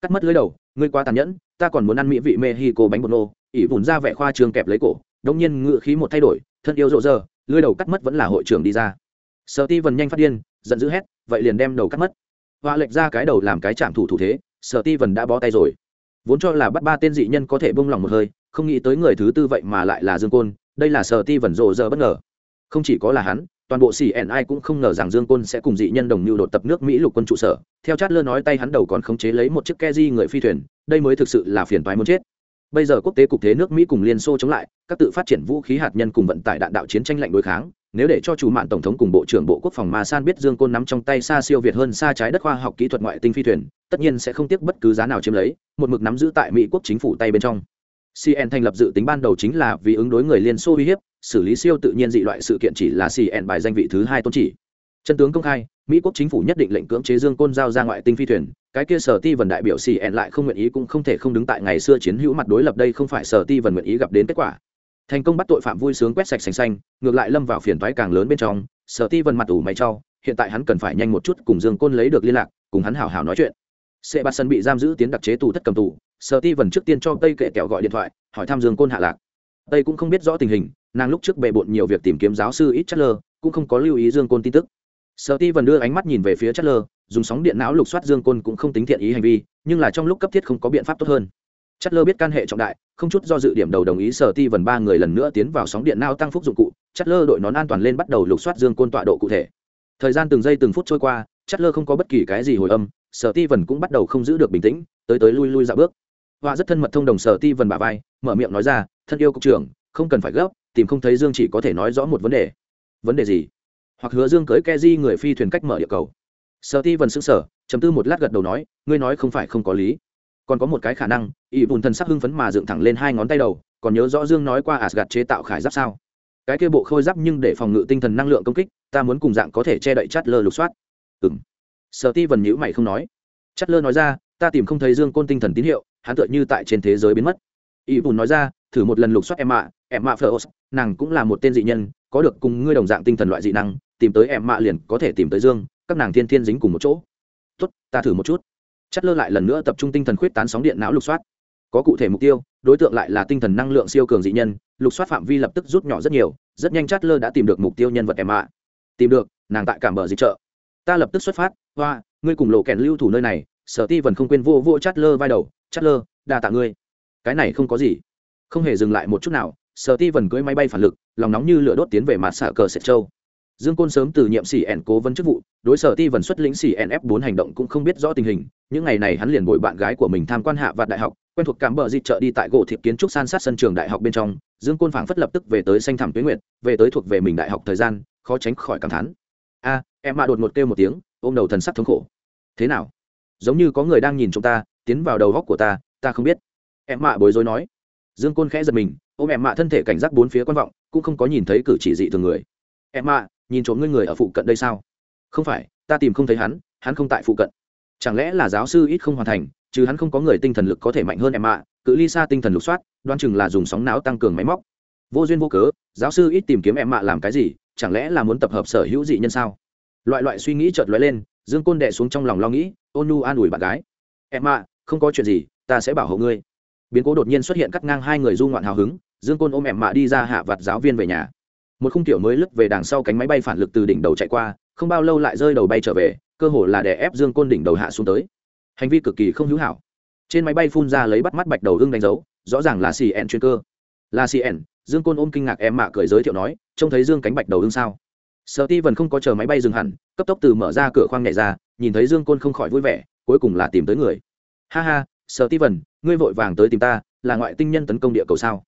Cắt mất lưới đầu, ngươi quá tàn nhẫn, ta còn muốn ăn mỹ vị mexico bánh bột nô. ỉ vùn ra vẻ khoa trường kẹp lấy cổ đông nhiên ngự khí một thay đổi, thân yêu rộ rơ, lưới đầu cắt mất vẫn là hội trưởng đi ra. Sợ ti vần nhanh phát điên, giận dữ hét, vậy liền đem đầu cắt mất. Họa lệch ra cái đầu làm cái chạm thủ thủ thế sợ ti vần đã bó tay rồi. Vốn cho là bắt ba tên dị nhân có thể bông lòng một hơi, không nghĩ tới người thứ tư vậy mà lại là dương côn, đây là sợ ti vần rộ rơ bất ngờ. Không chỉ có là hắn toàn bộ cni cũng không ngờ rằng dương côn sẽ cùng dị nhân đồng mưu đột tập nước mỹ lục quân trụ sở. Theo chát lơ nói tay hắn đầu còn khống chế lấy một chiếc ke di người phi thuyền, đây mới thực sự là phiền toái muốn chết. Bây giờ quốc tế cục thế nước mỹ cùng liên xô chống lại, các tự phát triển vũ khí hạt nhân cùng vận tải đạn đạo chiến tranh lạnh đối kháng. Nếu để cho chủ mạng tổng thống cùng bộ trưởng bộ quốc phòng mà san biết dương côn nắm trong tay xa siêu việt hơn xa trái đất khoa học kỹ thuật ngoại tinh phi thuyền, tất nhiên sẽ không tiếc bất cứ giá nào chiếm lấy, một mực nắm giữ tại mỹ quốc chính phủ tay bên trong. Cn thành lập dự tính ban đầu chính là vì ứng đối người liên xô uy hiếp xử lý siêu tự nhiên dị loại sự kiện chỉ là cn bài danh vị thứ hai tôn chỉ. Chân tướng công khai, mỹ quốc chính phủ nhất định lệnh cưỡng chế dương côn giao ra ngoại tinh phi thuyền, cái kia sở ti vần đại biểu cn lại không nguyện ý cũng không thể không đứng tại ngày xưa chiến hữu mặt đối lập đây không phải sở ti vần nguyện ý gặp đến kết quả. Thành công bắt tội phạm vui sướng quét sạch sành xanh, ngược lại lâm vào phiền toái càng lớn bên trong, sở ti vần mặt ủ mày cho hiện tại hắn cần phải nhanh một chút cùng dương côn lấy được liên lạc, cùng hắn hào hào nói chuyện. Sệ bắt sân bị giam giữ tiến đặc chế tù thất cầm tù, sở ti vần trước tiên cho tây kệ kẹo gọi điện thoại, hỏi thăm dương côn hạ lạc tây cũng không biết rõ tình hình, nàng lúc trước bề bộn nhiều việc tìm kiếm giáo sư ít chất lơ, cũng không có lưu ý dương côn tin tức. Sợ ti vần đưa ánh mắt nhìn về phía chất lơ, dùng sóng điện não lục soát dương côn cũng không tính thiện ý hành vi, nhưng là trong lúc cấp thiết không có biện pháp tốt hơn. Chất lơ biết can hệ trọng đại, không chút do dự điểm đầu đồng ý sở ti vần ba người lần nữa tiến vào sóng điện não tăng phúc dụng cụ, chất lơ đội nón an toàn lên bắt đầu lục soát dương côn tọa độ cụ thể. Thời gian từng giây từng phút trôi qua, chất lơ không có bất kỳ cái gì hồi âm, sở ti vần cũng bắt đầu không giữ được bình tĩnh, tới tới lui lui dạo bước. Họa rất thân mật thông đồng sở ti vần bà vai, mở miệng nói ra thân yêu cục trưởng, không cần phải gấp, tìm không thấy dương chỉ có thể nói rõ một vấn đề. Vấn đề gì? Hoặc hứa dương cưới ke di người phi thuyền cách mở địa cầu. Sợ ti vần xứng sở chấm tư một lát gật đầu nói, ngươi nói không phải không có lý. Còn có một cái khả năng ỵ bùn thần sắc hưng phấn mà dựng thẳng lên hai ngón tay đầu, còn nhớ rõ dương nói qua asgad chế tạo khải giáp sao? Cái kia bộ khôi giáp nhưng để phòng ngự tinh thần năng lượng công kích, ta muốn cùng dạng có thể che đậy chát lơ lục soát. Ừng sợ ti vần nhữ mày không nói. Chát lơ nói ra, ta tìm không thấy dương côn tinh thần tín hiệu, hắn tựa như tại trên thế giới biến mất ỷ bùn nói ra, thử một lần lục soát em mạ em mạ phơ nàng cũng là một tên dị nhân, có được cùng ngươi đồng dạng tinh thần loại dị năng, tìm tới em mạ liền có thể tìm tới dương, các nàng thiên thiên dính cùng một chỗ. Tốt, ta thử một chút. Chất lơ lại lần nữa tập trung tinh thần khuyết tán sóng điện não lục soát. Có cụ thể mục tiêu, đối tượng lại là tinh thần năng lượng siêu cường dị nhân, lục soát phạm vi lập tức rút nhỏ rất nhiều, rất nhanh chất lơ đã tìm được mục tiêu nhân vật em mạ tìm được, nàng tại cảm bờ dịch trợ ta lập tức xuất phát, hoa, ngươi cùng lộ kèn lưu thủ nơi này, sở ti vẫn không quên vô vô chát lơ vai đầu chát lơ, đa tạ ngươi cái này không có gì. Không hề dừng lại một chút nào sở ti vẫn cưới máy bay phản lực lòng nóng như lửa đốt tiến về mặt xạ cờ sệt châu. Dương côn sớm từ nhiệm xỉ ẻn cố vấn chức vụ đối sở ti vần xuất lĩnh xỉ ẻn f bốn hành động cũng không biết rõ tình hình. Những ngày này hắn liền bồi bạn gái của mình tham quan hạ vạn đại học quen thuộc cảm bờ di chợ đi tại gỗ thiệp kiến trúc san sát sân trường đại học bên trong. Dương côn phảng phất lập tức về tới xanh thảm tuyến nguyệt, về tới thuộc về mình đại học thời gian khó tránh khỏi cảm thán. A em mạ đột một kêu một tiếng ôm đầu thần sắc thống khổ. Thế nào? Giống như có người đang nhìn chúng ta tiến vào đầu góc của ta ta không biết em mạ bối rối nói. Dương côn khẽ giật mình, ôm em mạ thân thể cảnh giác bốn phía quan vọng, cũng không có nhìn thấy cử chỉ dị thường người. Em mạ, nhìn trộm ngươi người ở phụ cận đây sao? Không phải, ta tìm không thấy hắn hắn không tại phụ cận. Chẳng lẽ là giáo sư ít không hoàn thành, chứ hắn không có người tinh thần lực có thể mạnh hơn em mạ, cự ly xa tinh thần lục soát đoan chừng là dùng sóng não tăng cường máy móc. Vô duyên vô cớ, giáo sư ít tìm kiếm em mạ làm cái gì, chẳng lẽ là muốn tập hợp sở hữu dị nhân sao? Loại loại suy nghĩ chợt lóe lên, dương côn đệ xuống trong lòng lo nghĩ, ôn nu an ủi bạn gái. Em mạ, không có chuyện gì, ta sẽ bảo hộ ngươi biến cố đột nhiên xuất hiện cắt ngang hai người du ngoạn hào hứng, dương côn ôm em mạ đi ra hạ vặt giáo viên về nhà. Một khung tiểu mới lướt về đằng sau cánh máy bay phản lực từ đỉnh đầu chạy qua, không bao lâu lại rơi đầu bay trở về, cơ hồ là để ép dương côn đỉnh đầu hạ xuống tới. Hành vi cực kỳ không hữu hảo. Trên máy bay phun ra lấy bắt mắt bạch đầu hưng đánh dấu, rõ ràng là cn chuyên cơ. Là cn dương côn ôm kinh ngạc em mạ cười giới thiệu nói, trông thấy dương cánh bạch đầu hưng sao? Sợ ti vẫn không có chờ máy bay dừng hẳn, cấp tốc từ mở ra cửa khoang nhảy ra, nhìn thấy dương côn không khỏi vui vẻ, cuối cùng là tìm tới người. Ha ha sợ ti vần ngươi vội vàng tới tìm ta, là ngoại tinh nhân tấn công địa cầu sao?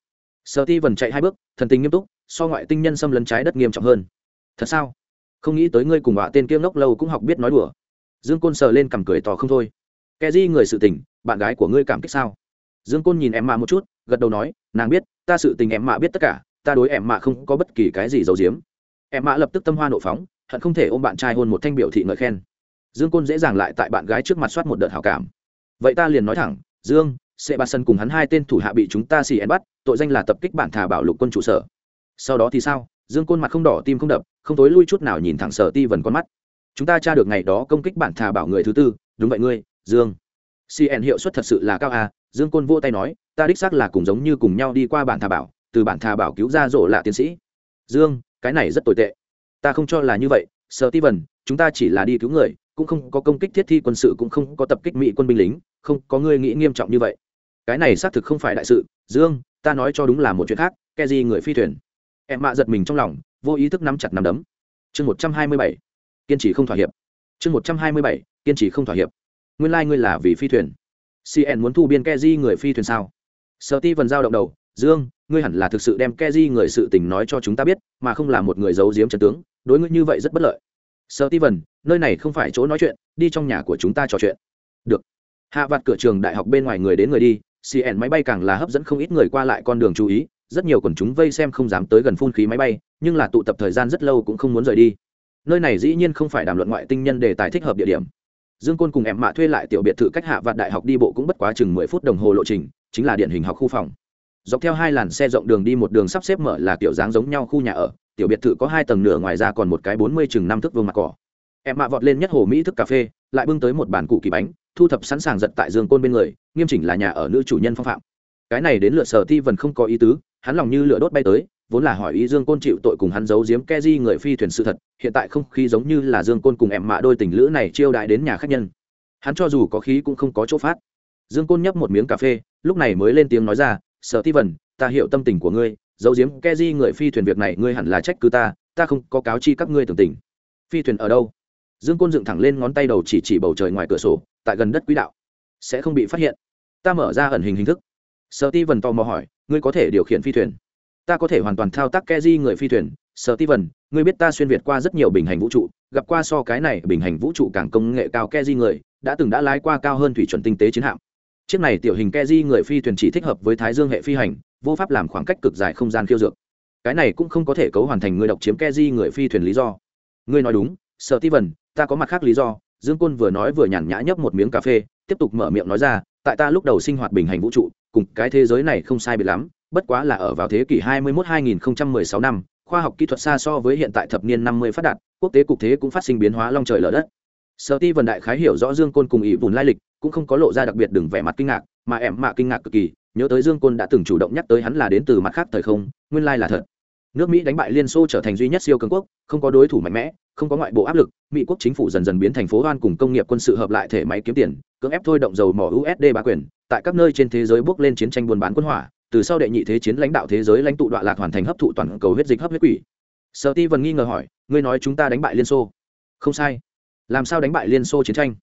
Sợ ti vần chạy hai bước, thần tình nghiêm túc, so ngoại tinh nhân xâm lấn trái đất nghiêm trọng hơn. Thật sao? Không nghĩ tới ngươi cùng họa tên kia ngốc lâu cũng học biết nói đùa. Dương côn sờ lên cằm cười tỏ không thôi. Kẻ di người sự tình, bạn gái của ngươi cảm kích sao? Dương côn nhìn em mạ một chút, gật đầu nói, nàng biết, ta sự tình em mạ biết tất cả, ta đối em mạ không có bất kỳ cái gì giấu giếm. Em mạ lập tức tâm hoa nộ phóng, hận không thể ôm bạn trai hôn một thanh biểu thị ngợi khen. Dương côn dễ dàng lại tại bạn gái trước mặt soát một đợt hảo cảm vậy ta liền nói thẳng, dương sẽ ba sân cùng hắn hai tên thủ hạ bị chúng ta xì ép bắt, tội danh là tập kích bản thà bảo lục quân trụ sở. Sau đó thì sao? Dương côn mặt không đỏ, tim không đập, không tối lui chút nào nhìn thẳng sở ti vần con mắt. Chúng ta tra được ngày đó công kích bản thà bảo người thứ tư, đúng vậy ngươi, dương. Cn hiệu suất thật sự là cao à dương côn vô tay nói, ta đích xác là cùng giống như cùng nhau đi qua bản thà bảo từ bản thà bảo cứu ra rổ lạ tiến sĩ. Dương, cái này rất tồi tệ. Ta không cho là như vậy, sở ti vần, chúng ta chỉ là đi cứu người cũng không có công kích thiết thi quân sự, cũng không có tập kích mỹ quân binh lính, không có ngươi nghĩ nghiêm trọng như vậy. Cái này xác thực không phải đại sự. Dương, ta nói cho đúng là một chuyện khác, ke di người phi thuyền. Em mạ giật mình trong lòng, vô ý thức nắm chặt nắm đấm. Chương một trăm hai mươi bảy, kiên trì không thỏa hiệp. Chương một trăm hai mươi bảy, kiên trì không thỏa hiệp. Nguyên lai、like、ngươi là vì phi thuyền. Cn muốn thu biên ke di người phi thuyền sao? Sợ ti vần giao động đầu, dương, ngươi hẳn là thực sự đem ke di người sự tình nói cho chúng ta biết, mà không là một người giấu giếm trần tướng, đối ngươi như vậy rất bất lợi. Sợ ti vần nơi này không phải chỗ nói chuyện, đi trong nhà của chúng ta trò chuyện. Được. Hạ vặt cửa trường đại học bên ngoài người đến người đi cn máy bay càng là hấp dẫn không ít người qua lại con đường chú ý, rất nhiều quần chúng vây xem không dám tới gần phun khí máy bay, nhưng là tụ tập thời gian rất lâu cũng không muốn rời đi. Nơi này dĩ nhiên không phải đàm luận ngoại tinh nhân đề tài thích hợp địa điểm. Dương côn cùng em mạ thuê lại tiểu biệt thự cách hạ vạn đại học đi bộ cũng bất quá chừng mười phút đồng hồ lộ trình, chính là điển hình học khu phòng. Dọc theo hai làn xe rộng đường đi một đường sắp xếp mở là kiểu dáng giống nhau khu nhà ở, tiểu biệt thự có hai tầng nửa ngoài ra còn một cái bốn mươi chừng năm thước vương mặt cỏ em mạ vọt lên nhất hồ mỹ thức cà phê, lại bưng tới một bàn cụ kỳ bánh, thu thập sẵn sàng giật tại dương côn bên người, nghiêm chỉnh là nhà ở nữ chủ nhân phong phạm. Cái này đến lượt sở ti vần không có ý tứ, hắn lòng như lửa đốt bay tới, vốn là hỏi ý dương côn chịu tội cùng hắn giấu giếm ke di người phi thuyền sự thật, hiện tại không khí giống như là dương côn cùng em mạ đôi tình lữ này chiêu đại đến nhà khách nhân. Hắn cho dù có khí cũng không có chỗ phát. Dương côn nhấp một miếng cà phê, lúc này mới lên tiếng nói ra, sở ti vần ta hiểu tâm tình của ngươi, giấu giếm ke di người phi thuyền việc này ngươi hẳn là trách cứ ta ta không có cáo chi các ngươi tưởng tình. Phi thuyền ở đâu? Dương côn dựng thẳng lên ngón tay đầu chỉ chỉ bầu trời ngoài cửa sổ, tại gần đất quỹ đạo. Sẽ không bị phát hiện. Ta mở ra ẩn hình hình thức. Sở ti vần tò mò hỏi, ngươi có thể điều khiển phi thuyền? Ta có thể hoàn toàn thao tác ke di người phi thuyền. Sở ti vần ngươi biết ta xuyên việt qua rất nhiều bình hành vũ trụ, gặp qua so cái này bình hành vũ trụ càng công nghệ cao ke di người, đã từng đã lái qua cao hơn thủy chuẩn tinh tế chiến hạm. Chiếc này tiểu hình ke di người phi thuyền chỉ thích hợp với thái dương hệ phi hành, vô pháp làm khoảng cách cực dài không gian khiêu dược. Cái này cũng không có thể cấu hoàn thành người độc chiếm ke di người phi thuyền lý do. Ngươi nói đúng sợ ti vần ta có mặt khác lý do, dương côn vừa nói vừa nhàn nhã nhấp một miếng cà phê, tiếp tục mở miệng nói ra, tại ta lúc đầu sinh hoạt bình hành vũ trụ, cùng cái thế giới này không sai biệt lắm, bất quá là ở vào thế kỷ 21-2016 năm, khoa học kỹ thuật xa so với hiện tại thập niên 50 phát đạt, quốc tế cục thế cũng phát sinh biến hóa long trời lở đất. Sở ti vần đại khái hiểu rõ dương côn cùng ý vùn lai lịch, cũng không có lộ ra đặc biệt đừng vẻ mặt kinh ngạc, mà em mạ kinh ngạc cực kỳ, nhớ tới dương côn đã từng chủ động nhắc tới hắn là đến từ mặt khác thời không, nguyên lai là thật nước mỹ đánh bại liên xô trở thành duy nhất siêu cường quốc, không có đối thủ mạnh mẽ, không có ngoại bộ áp lực, mỹ quốc chính phủ dần dần biến thành phố hoan cùng công nghiệp quân sự hợp lại thể máy kiếm tiền, cưỡng ép thôi động dầu mỏ usd bá quyền, tại các nơi trên thế giới bước lên chiến tranh buôn bán quân hỏa, từ sau đệ nhị thế chiến lãnh đạo thế giới lãnh tụ đoạn lạc hoàn thành hấp thụ toàn cầu huyết dịch hấp huyết quỷ. Sở ti vần nghi ngờ hỏi, ngươi nói chúng ta đánh bại liên xô? Không sai. Làm sao đánh bại liên xô chiến tranh?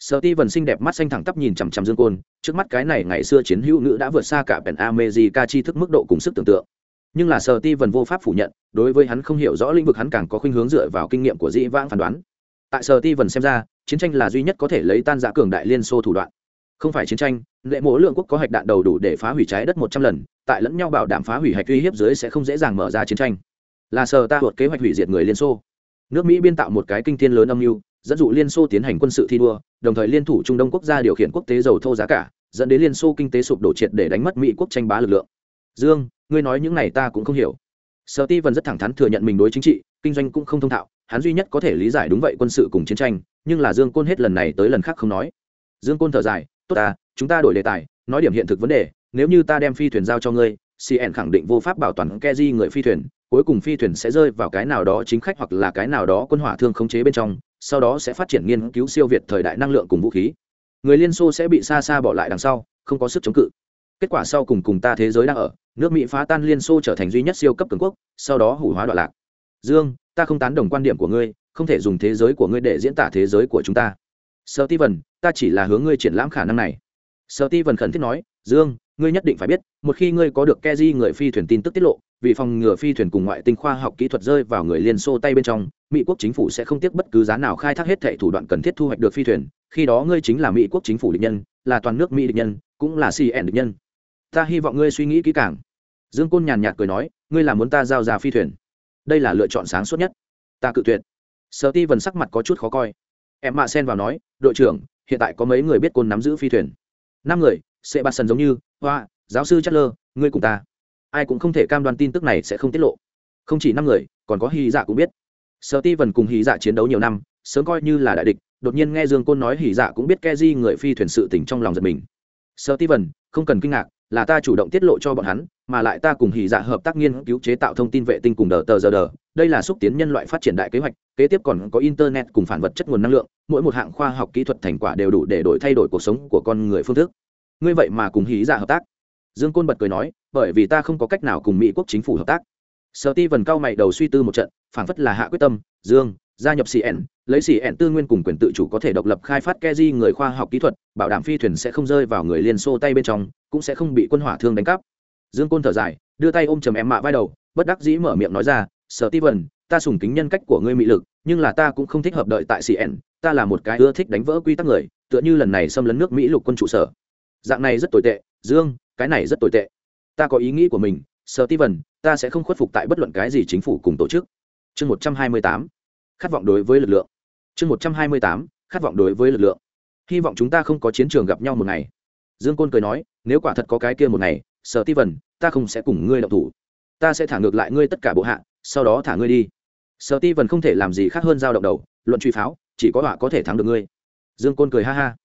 Sở ti vần xinh đẹp mắt xanh thẳng tắp nhìn chằm chằm dương côn, trước mắt cái này ngày xưa chiến hữu nữ đã vượt xa cả pèn amejica chi thức mức độ cùng sức tưởng tượng nhưng là sở ti vần vô pháp phủ nhận, đối với hắn không hiểu rõ lĩnh vực hắn càng có khuynh hướng dựa vào kinh nghiệm của dĩ vãng phán đoán. Tại sở ti vần xem ra, chiến tranh là duy nhất có thể lấy tan giã cường đại liên xô thủ đoạn. Không phải chiến tranh, lệ mộ lượng quốc có hạch đạn đầu đủ để phá hủy trái đất một trăm lần, tại lẫn nhau bảo đảm phá hủy hạch uy hiếp dưới sẽ không dễ dàng mở ra chiến tranh. Là sở ta thuộc kế hoạch hủy diệt người liên xô. Nước mỹ biên tạo một cái kinh thiên lớn âm mưu, dẫn dụ liên xô tiến hành quân sự thi đua, đồng thời liên thủ trung đông quốc gia điều khiển quốc tế dầu thô giá cả, dẫn đến liên xô kinh tế sụp đổ triệt để đánh mất mỹ quốc tranh bá lực lượng. Dương ngươi nói những này ta cũng không hiểu. Sở ti vần rất thẳng thắn thừa nhận mình đối chính trị, kinh doanh cũng không thông thạo, hắn duy nhất có thể lý giải đúng vậy quân sự cùng chiến tranh, nhưng là dương côn hết lần này tới lần khác không nói. Dương côn thở dài, tốt ta, chúng ta đổi đề tài, nói điểm hiện thực vấn đề, nếu như ta đem phi thuyền giao cho ngươi cn khẳng định vô pháp bảo toàn ke di người phi thuyền, cuối cùng phi thuyền sẽ rơi vào cái nào đó chính khách hoặc là cái nào đó quân hỏa thương khống chế bên trong, sau đó sẽ phát triển nghiên cứu siêu việt thời đại năng lượng cùng vũ khí. Người liên xô sẽ bị xa xa bỏ lại đằng sau, không có sức chống cự kết quả sau cùng cùng ta thế giới đang ở, nước mỹ phá tan liên xô trở thành duy nhất siêu cấp cường quốc, sau đó hủ hóa đoạn lạc. Dương, ta không tán đồng quan điểm của ngươi, không thể dùng thế giới của ngươi để diễn tả thế giới của chúng ta. Sợ ti vần ta chỉ là hướng ngươi triển lãm khả năng này. Sợ ti vần khẩn thiết nói, dương, ngươi nhất định phải biết, một khi ngươi có được ke di người phi thuyền tin tức tiết lộ, vì phòng ngừa phi thuyền cùng ngoại tinh khoa học kỹ thuật rơi vào người liên xô tay bên trong, mỹ quốc chính phủ sẽ không tiếc bất cứ giá nào khai thác hết thệ thủ đoạn cần thiết thu hoạch được phi thuyền, khi đó ngươi chính là mỹ quốc chính phủ địch nhân, là toàn nước mỹ địch nhân, cũng là cn địch nhân ta hy vọng ngươi suy nghĩ kỹ càng. Dương côn nhàn nhạt cười nói, ngươi là muốn ta giao ra phi thuyền. Đây là lựa chọn sáng suốt nhất. Ta cự tuyệt. Sợ ti vần sắc mặt có chút khó coi. Em mạ sen vào nói, đội trưởng, hiện tại có mấy người biết côn nắm giữ phi thuyền? Năm người sẽ bạt sần giống như, hoa, giáo sư chất lơ ngươi cùng ta. Ai cũng không thể cam đoan tin tức này sẽ không tiết lộ. Không chỉ năm người, còn có hy dạ cũng biết. Sợ ti vần cùng hy dạ chiến đấu nhiều năm, sớm coi như là đại địch, đột nhiên nghe dương côn nói hỉ dạ cũng biết ke di người phi thuyền sự tỉnh trong lòng giật mình. Sợ ti vần không cần kinh ngạc là ta chủ động tiết lộ cho bọn hắn, mà lại ta cùng hỉ dạ hợp tác nghiên cứu chế tạo thông tin vệ tinh cùng đờ tờ giờ đờ đây là xúc tiến nhân loại phát triển đại kế hoạch, kế tiếp còn có internet cùng phản vật chất nguồn năng lượng, mỗi một hạng khoa học kỹ thuật thành quả đều đủ để đổi thay đổi cuộc sống của con người phương thức. Ngươi vậy mà cùng hỉ dạ hợp tác. Dương côn bật cười nói, bởi vì ta không có cách nào cùng mỹ quốc chính phủ hợp tác. Sở ti vần cao mày đầu suy tư một trận, phản phất là hạ quyết tâm, dương gia nhập cn lấy cn tư nguyên cùng quyền tự chủ có thể độc lập khai phát ke di người khoa học kỹ thuật, bảo đảm phi thuyền sẽ không rơi vào người liên xô tay bên trong, cũng sẽ không bị quân hỏa thương đánh cắp. Dương côn thở dài, đưa tay ôm chầm em mạ vai đầu, bất đắc dĩ mở miệng nói ra, sở ti vần ta sùng kính nhân cách của ngươi mị lực, nhưng là ta cũng không thích hợp đợi tại cn ta là một cái ưa thích đánh vỡ quy tắc người, tựa như lần này xâm lấn nước mỹ lục quân trụ sở. Dạng này rất tồi tệ, dương, cái này rất tồi tệ. Ta có ý nghĩ của mình, sở ti vần ta sẽ không khuất phục tại bất luận cái gì chính phủ cùng tổ chức. Chương một trăm hai mươi tám khát vọng đối với lực lượng. Chương một trăm hai mươi tám, khát vọng đối với lực lượng. Hy vọng chúng ta không có chiến trường gặp nhau một ngày. Dương côn cười nói, nếu quả thật có cái kia một ngày, sở ti vần ta không sẽ cùng ngươi đậu thủ. Ta sẽ thả ngược lại ngươi tất cả bộ hạ, sau đó thả ngươi đi. Sở ti vần không thể làm gì khác hơn giao động đầu, luận truy pháo, chỉ có họa có thể thắng được ngươi. Dương côn cười ha ha.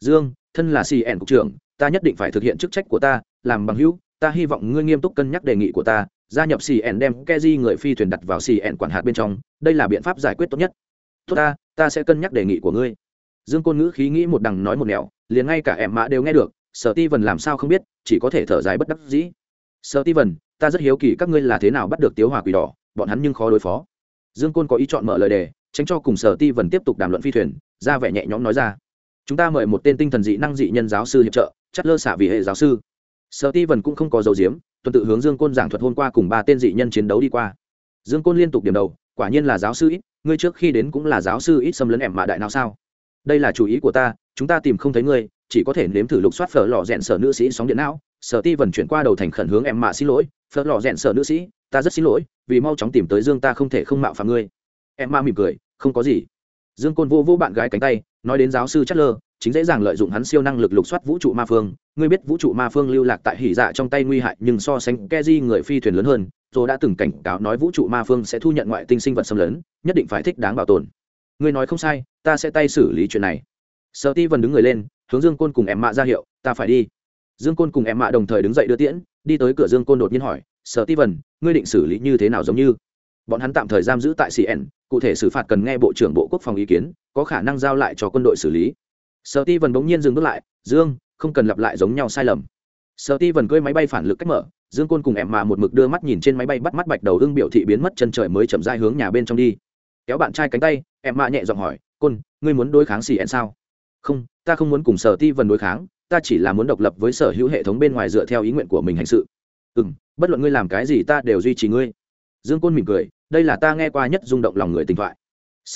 Dương, thân là cn cục trưởng, ta nhất định phải thực hiện chức trách của ta, làm bằng hữu, ta hy vọng ngươi nghiêm túc cân nhắc đề nghị của ta gia nhập cn đem keji người phi thuyền đặt vào cn quản hạt bên trong, đây là biện pháp giải quyết tốt nhất. Tốt ta ta sẽ cân nhắc đề nghị của ngươi. Dương côn ngữ khí nghĩ một đằng nói một nẻo, liền ngay cả em mã đều nghe được, sở ti vần làm sao không biết, chỉ có thể thở dài bất đắc dĩ. Sở ti vần ta rất hiếu kỳ các ngươi là thế nào bắt được tiếu hòa quỷ đỏ, bọn hắn nhưng khó đối phó. Dương côn có ý chọn mở lời đề, tránh cho cùng sở ti vần tiếp tục đàm luận phi thuyền, ra vẻ nhẹ nhõm nói ra. Chúng ta mời một tên tinh thần dị năng dị nhân giáo sư hiệp trợ, chất lơ xả vì hệ giáo sư. Sở ti vần cũng không có dấu diếm tuần tự hướng dương côn giảng thuật hôm qua cùng ba tên dị nhân chiến đấu đi qua. Dương côn liên tục điểm đầu, quả nhiên là giáo sư ít, ngươi trước khi đến cũng là giáo sư ít xâm lấn em mạ đại nào sao? Đây là chủ ý của ta, chúng ta tìm không thấy ngươi, chỉ có thể nếm thử lục soát phở lò rẽn sở nữ sĩ sóng điện não. Sở ti vần chuyển qua đầu thành khẩn hướng em mạ xin lỗi, phở lò rẽn sở nữ sĩ, ta rất xin lỗi, vì mau chóng tìm tới dương ta không thể không mạo phạm ngươi. Em mạ mỉm cười, không có gì. Dương côn vô vô bạn gái cánh tay, nói đến giáo sư chất lơ chính dễ dàng lợi dụng hắn siêu năng lực lục soát vũ trụ ma phương. Ngươi biết vũ trụ ma phương lưu lạc tại hỉ dạ trong tay nguy hại, nhưng so sánh ke di người phi thuyền lớn hơn rồi đã từng cảnh cáo nói vũ trụ ma phương sẽ thu nhận ngoại tinh sinh vật xâm lấn, nhất định phải thích đáng bảo tồn. Ngươi nói không sai, ta sẽ tay xử lý chuyện này. Sợ ti vần đứng người lên, hướng dương côn cùng em mạ ra hiệu, ta phải đi. Dương côn cùng em mạ đồng thời đứng dậy đưa tiễn, đi tới cửa dương côn đột nhiên hỏi sợ ti vần ngươi định xử lý như thế nào giống như? Bọn hắn tạm thời giam giữ tại cn cụ thể xử phạt cần nghe bộ trưởng bộ quốc phòng ý kiến, có khả năng giao lại cho quân đội xử lý sợ ti vần bỗng nhiên dừng bước lại, dương, không cần lặp lại giống nhau sai lầm. Sợ ti vần cưỡi máy bay phản lực cách mở, dương côn cùng em mà một mực đưa mắt nhìn trên máy bay bắt mắt bạch đầu ưng biểu thị biến mất chân trời mới chậm dai hướng nhà bên trong đi. Kéo bạn trai cánh tay, em mạ nhẹ giọng hỏi, côn, ngươi muốn đối kháng xì ẹn sao? Không, ta không muốn cùng sở ti vần đối kháng, ta chỉ là muốn độc lập với sở hữu hệ thống bên ngoài dựa theo ý nguyện của mình hành sự. Ừ m bất luận ngươi làm cái gì ta đều duy trì ngươi. Dương côn mỉm cười, đây là ta nghe qua nhất rung động lòng người tình thoại.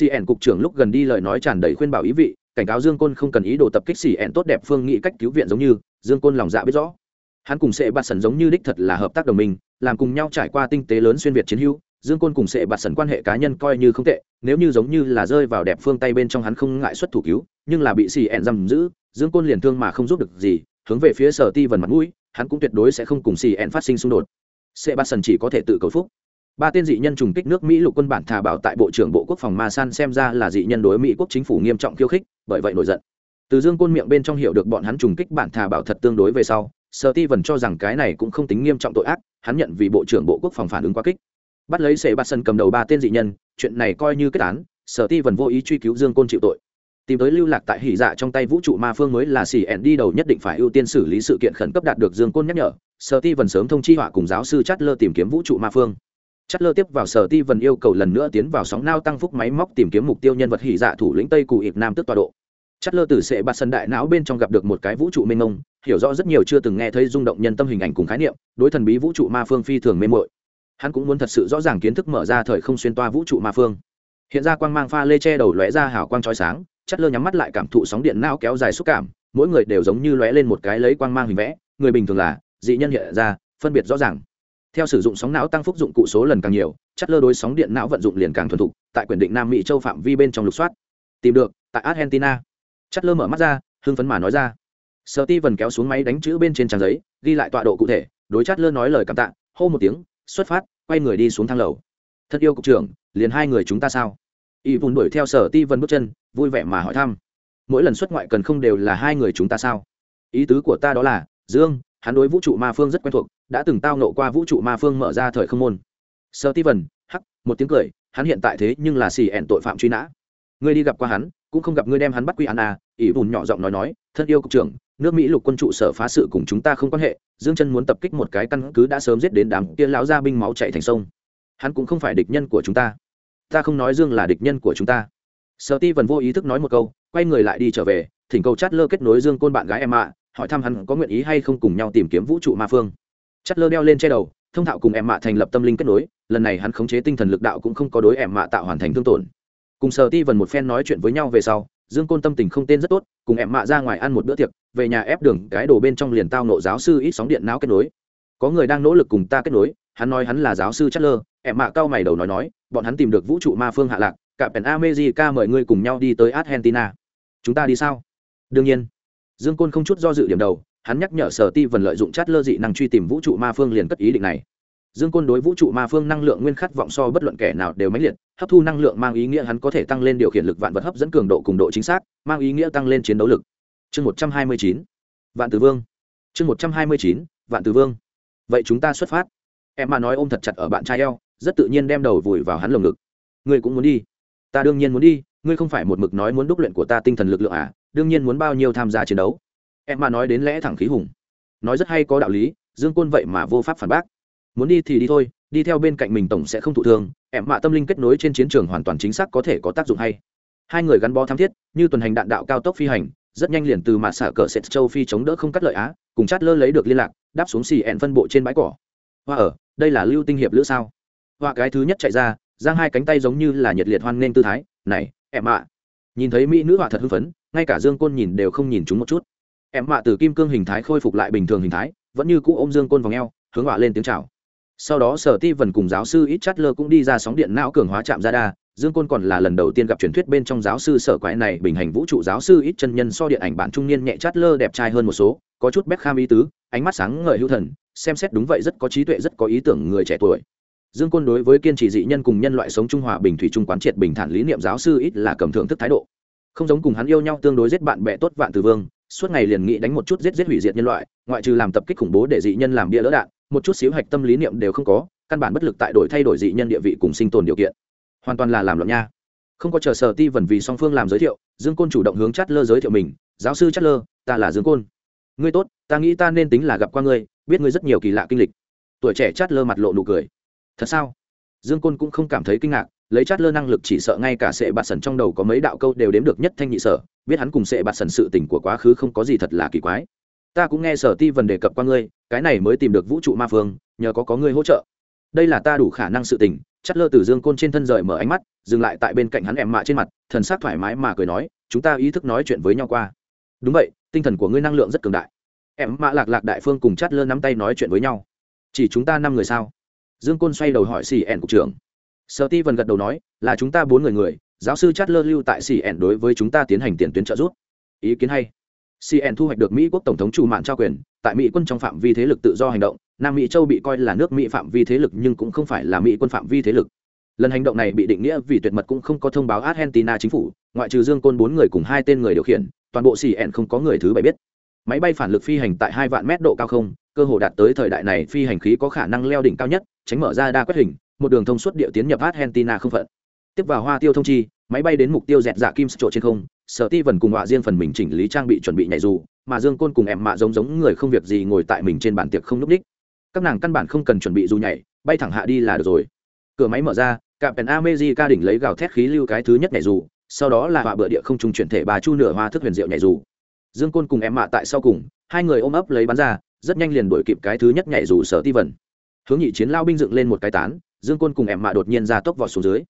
Cn cục trưởng lúc gần đi lời nói tràn đầy khuyên bảo ý vị cảnh cáo dương côn không cần ý đồ tập kích cn tốt đẹp phương nghị cách cứu viện giống như, dương côn lòng dạ biết rõ. Hắn cùng sệ bạt sần giống như đích thật là hợp tác đồng minh, làm cùng nhau trải qua tinh tế lớn xuyên việt chiến hữu, dương côn cùng sệ bạt sần quan hệ cá nhân coi như không tệ, nếu như giống như là rơi vào đẹp phương tay bên trong hắn không ngại xuất thủ cứu, nhưng là bị xì ẹn giam giữ, dương côn liền thương mà không giúp được gì, hướng về phía sở ti vần mặt mũi, hắn cũng tuyệt đối sẽ không cùng xì ẹn phát sinh xung đột. Sệ bạt sần chỉ có thể tự cầu phúc ba tên dị nhân trùng kích nước mỹ lục quân bản thà bảo tại bộ trưởng bộ quốc phòng ma san xem ra là dị nhân đối mỹ quốc chính phủ nghiêm trọng khiêu khích, bởi vậy nổi giận. Từ dương côn miệng bên trong hiểu được bọn hắn trùng kích bản thà bảo thật tương đối về sau sở ti vần cho rằng cái này cũng không tính nghiêm trọng tội ác, hắn nhận vì bộ trưởng bộ quốc phòng phản ứng quá kích. Bắt lấy sệ bát sân cầm đầu ba tên dị nhân, chuyện này coi như kết án sở ti vần vô ý truy cứu dương côn chịu tội. Tìm tới lưu lạc tại hỉ dạ trong tay vũ trụ ma phương mới là xì ẻn đi đầu nhất định phải ưu tiên xử lý sự kiện khẩn cấp đạt được dương côn nhắc nhở sở ti vần sớm thông chi họa cùng giáo sư chát lơ tìm kiếm vũ trụ ma phương. Chất lơ tiếp vào sở ti vần yêu cầu lần nữa tiến vào sóng nao tăng phúc máy móc tìm kiếm mục tiêu nhân vật hỉ dạ thủ lĩnh tây cụ ịp nam tức tọa độ. Chất lơ từ sệ bạt sân đại não bên trong gặp được một cái vũ trụ mênh mông, hiểu rõ rất nhiều chưa từng nghe thấy rung động nhân tâm hình ảnh cùng khái niệm, đối thần bí vũ trụ ma phương phi thường mê mội hắn cũng muốn thật sự rõ ràng kiến thức mở ra thời không xuyên toa vũ trụ ma phương. Hiện ra quang mang pha lê che đầu lóe ra hào quang trói sáng chất lơ nhắm mắt lại cảm thụ sóng điện não kéo dài xúc cảm, mỗi người đều giống như lóe lên một cái lấy quang mang hình vẽ, người bình thường là dị nhân hiện ra, phân biệt rõ ràng theo sử dụng sóng não tăng phúc dụng cụ số lần càng nhiều, chất lơ đối sóng điện não vận dụng liền càng thuần thục, tại quyền định nam mỹ châu phạm vi bên trong lục soát. Tìm được, tại argentina. Chất lơ mở mắt ra, hưng phấn mà nói ra. Sợ ti vần kéo xuống máy đánh chữ bên trên trang giấy, ghi lại tọa độ cụ thể, đối chất lơ nói lời cảm tạ, hô một tiếng, xuất phát, quay người đi xuống thang lầu. Thật yêu cục trưởng, liền hai người chúng ta sao? Y bùn đuổi theo sở ti vân bước chân, vui vẻ mà hỏi thăm. Mỗi lần xuất ngoại cần không đều là hai người chúng ta sao? Ý tứ của ta đó là, dương, hắn đối vũ trụ ma phương rất quen thuộc đã từng tao nộ qua vũ trụ ma phương mở ra thời không môn. Sơ ti vần hắc, một tiếng cười, hắn hiện tại thế nhưng là xì ẻn tội phạm truy nã. Ngươi đi gặp qua hắn, cũng không gặp ngươi đem hắn bắt quy án à ỷ bùn nhỏ giọng nói nói, thân yêu cục trưởng, nước mỹ lục quân trụ sở phá sự cùng chúng ta không quan hệ, dương chân muốn tập kích một cái căn cứ đã sớm giết đến đám kia lão gia binh máu chạy thành sông. Hắn cũng không phải địch nhân của chúng ta. Ta không nói dương là địch nhân của chúng ta. Sợ ti vần vô ý thức nói một câu, quay người lại đi trở về, thỉnh cầu chát lơ kết nối dương côn bạn gái em ạ hỏi thăm hắn có nguyện ý hay không cùng nhau tìm kiếm vũ trụ ma phương chất lơ đeo lên che đầu, thông thạo cùng em mạ thành lập tâm linh kết nối, lần này hắn khống chế tinh thần lực đạo cũng không có đối em mạ tạo hoàn thành thương tổn. Cùng sở ti vần một phen nói chuyện với nhau về sau, dương côn tâm tình không tên rất tốt, cùng em mạ ra ngoài ăn một bữa tiệc, về nhà ép đường, cái đồ bên trong liền tao nộ giáo sư ít sóng điện não kết nối. Có người đang nỗ lực cùng ta kết nối, hắn nói hắn là giáo sư chất lơ em mạ cao mày đầu nói nói, bọn hắn tìm được vũ trụ ma phương hạ lạc cả pèn amejica mời ngươi cùng nhau đi tới argentina. Chúng ta đi sao? Đương nhiên. Dương côn không chút do dự điểm đầu hắn nhắc nhở sở ti vần lợi dụng chát lơ dị năng truy tìm vũ trụ ma phương liền cất ý định này. Dương côn đối vũ trụ ma phương năng lượng nguyên khát vọng so bất luận kẻ nào đều mãnh liệt, hấp thu năng lượng mang ý nghĩa hắn có thể tăng lên điều khiển lực vạn vật hấp dẫn cường độ cùng độ chính xác, mang ý nghĩa tăng lên chiến đấu lực. Chương một trăm hai mươi chín, vạn tử vương. Chương một trăm hai mươi chín, vạn tử vương. Vậy chúng ta xuất phát. Em mà nói ôm thật chặt ở bạn trai eo, rất tự nhiên đem đầu vùi vào hắn lồng ngực. Ngươi cũng muốn đi. Ta đương nhiên muốn đi, ngươi không phải một mực nói muốn đúc luyện của ta tinh thần lực lượng à đương nhiên muốn bao nhiêu tham gia chiến đấu em mà nói đến lẽ thẳng khí hùng. Nói rất hay có đạo lý, dương côn vậy mà vô pháp phản bác. Muốn đi thì đi thôi, đi theo bên cạnh mình tổng sẽ không thụ thương em mạ tâm linh kết nối trên chiến trường hoàn toàn chính xác có thể có tác dụng hay. Hai người gắn bó tham thiết, như tuần hành đạn đạo cao tốc phi hành, rất nhanh liền từ mạ xả cờ sệt châu phi chống đỡ không cắt lợi á, cùng chát lơ lấy được liên lạc, đáp xuống xì ẹn phân bộ trên bãi cỏ. Hoa ở, đây là lưu tinh hiệp lữ sao? Hoa cái thứ nhất chạy ra, giang hai cánh tay giống như là nhiệt liệt hoan nghênh tư thái. Này em ạ nhìn thấy mỹ nữ họa thật hưng phấn, ngay cả dương côn nhìn đều không nhìn chúng một chút em mạ từ kim cương hình thái khôi phục lại bình thường hình thái, vẫn như cũ ôm dương côn vòng eo, hướng họa lên tiếng chào. Sau đó sở ti vần cùng giáo sư ít chát lơ cũng đi ra sóng điện não cường hóa chạm ra đa dương côn còn là lần đầu tiên gặp truyền thuyết bên trong giáo sư sở quái này bình hành vũ trụ giáo sư ít chân nhân so điện ảnh bản trung niên nhẹ chát lơ đẹp trai hơn một số, có chút bếp kham ý tứ, ánh mắt sáng ngời hữu thần, xem xét đúng vậy rất có trí tuệ rất có ý tưởng người trẻ tuổi. Dương côn đối với kiên trì dị nhân cùng nhân loại sống trung hòa bình thủy trung quán triệt bình thản lý niệm giáo sư ít là cầm thưởng thức thái độ. Không giống cùng hắn yêu nhau tương đối giết bạn bè tốt vạn từ vương suốt ngày liền nghĩ đánh một chút giết giết hủy diệt nhân loại, ngoại trừ làm tập kích khủng bố để dị nhân làm bia lỡ đạn, một chút xíu hạch tâm lý niệm đều không có, căn bản bất lực tại đổi thay đổi dị nhân địa vị cùng sinh tồn điều kiện. Hoàn toàn là làm loạn nha. Không có chờ sở ti vần vì song phương làm giới thiệu, dương côn chủ động hướng chát lơ giới thiệu mình, giáo sư chát lơ, ta là dương côn. Ngươi tốt, ta nghĩ ta nên tính là gặp qua ngươi, biết ngươi rất nhiều kỳ lạ kinh lịch. Tuổi trẻ chát lơ mặt lộ nụ cười. Thật sao? Dương côn cũng không cảm thấy kinh ngạc lấy chát lơ năng lực chỉ sợ ngay cả sệ bạt sần trong đầu có mấy đạo câu đều đếm được nhất thanh nhị sở, biết hắn cùng sệ bạt sần sự tình của quá khứ không có gì thật là kỳ quái. Ta cũng nghe sở ti vần đề cập qua ngươi, cái này mới tìm được vũ trụ ma phương, nhờ có có ngươi hỗ trợ. Đây là ta đủ khả năng sự tình chát lơ từ dương côn trên thân rời mở ánh mắt, dừng lại tại bên cạnh hắn em mạ trên mặt, thần sắc thoải mái mà cười nói, chúng ta ý thức nói chuyện với nhau qua. Đúng vậy, tinh thần của ngươi năng lượng rất cường đại. Em mạ lạc lạc đại phương cùng chát lơ nắm tay nói chuyện với nhau. Chỉ chúng ta năm người sao? Dương côn xoay đầu hỏi xì ẻn cục trưởng sở ti vần gật đầu nói, là chúng ta bốn người người, giáo sư chát lơ lưu tại cn đối với chúng ta tiến hành tiền tuyến trợ giúp. Ý kiến hay. Cn thu hoạch được mỹ quốc tổng thống chủ mạng trao quyền, tại mỹ quân trong phạm vi thế lực tự do hành động, nam mỹ châu bị coi là nước mỹ phạm vi thế lực nhưng cũng không phải là mỹ quân phạm vi thế lực. Lần hành động này bị định nghĩa vì tuyệt mật cũng không có thông báo argentina chính phủ, ngoại trừ dương côn bốn người cùng hai tên người điều khiển, toàn bộ cn không có người thứ bảy biết. Máy bay phản lực phi hành tại hai vạn mét độ cao không, cơ hồ đạt tới thời đại này phi hành khí có khả năng leo đỉnh cao nhất, tránh mở ra đa quét hình một đường thông suốt địa tiến nhập argentina không phận. Tiếp vào hoa tiêu thông chi, máy bay đến mục tiêu dẹt dạ kim trộ trên không, sở ti vần cùng họa riêng phần mình chỉnh lý trang bị chuẩn bị nhảy dù, mà dương côn cùng em mạ giống giống người không việc gì ngồi tại mình trên bàn tiệc không lúc đích. Các nàng căn bản không cần chuẩn bị dù nhảy, bay thẳng hạ đi là được rồi. Cửa máy mở ra cạm pèn amezi ca đỉnh lấy gào thét khí lưu cái thứ nhất nhảy dù, sau đó là họa bữa địa không trung chuyển thể bà chu nửa hoa thức huyền diệu nhảy dù. Dương côn cùng em mạ tại sau cùng, hai người ôm ấp lấy bắn ra, rất nhanh liền đuổi kịp cái thứ nhất nhảy dù sở ti vần hướng nhị chiến lao binh dựng lên một cái tán dương côn cùng em mạ đột nhiên ra tốc vọt xuống dưới.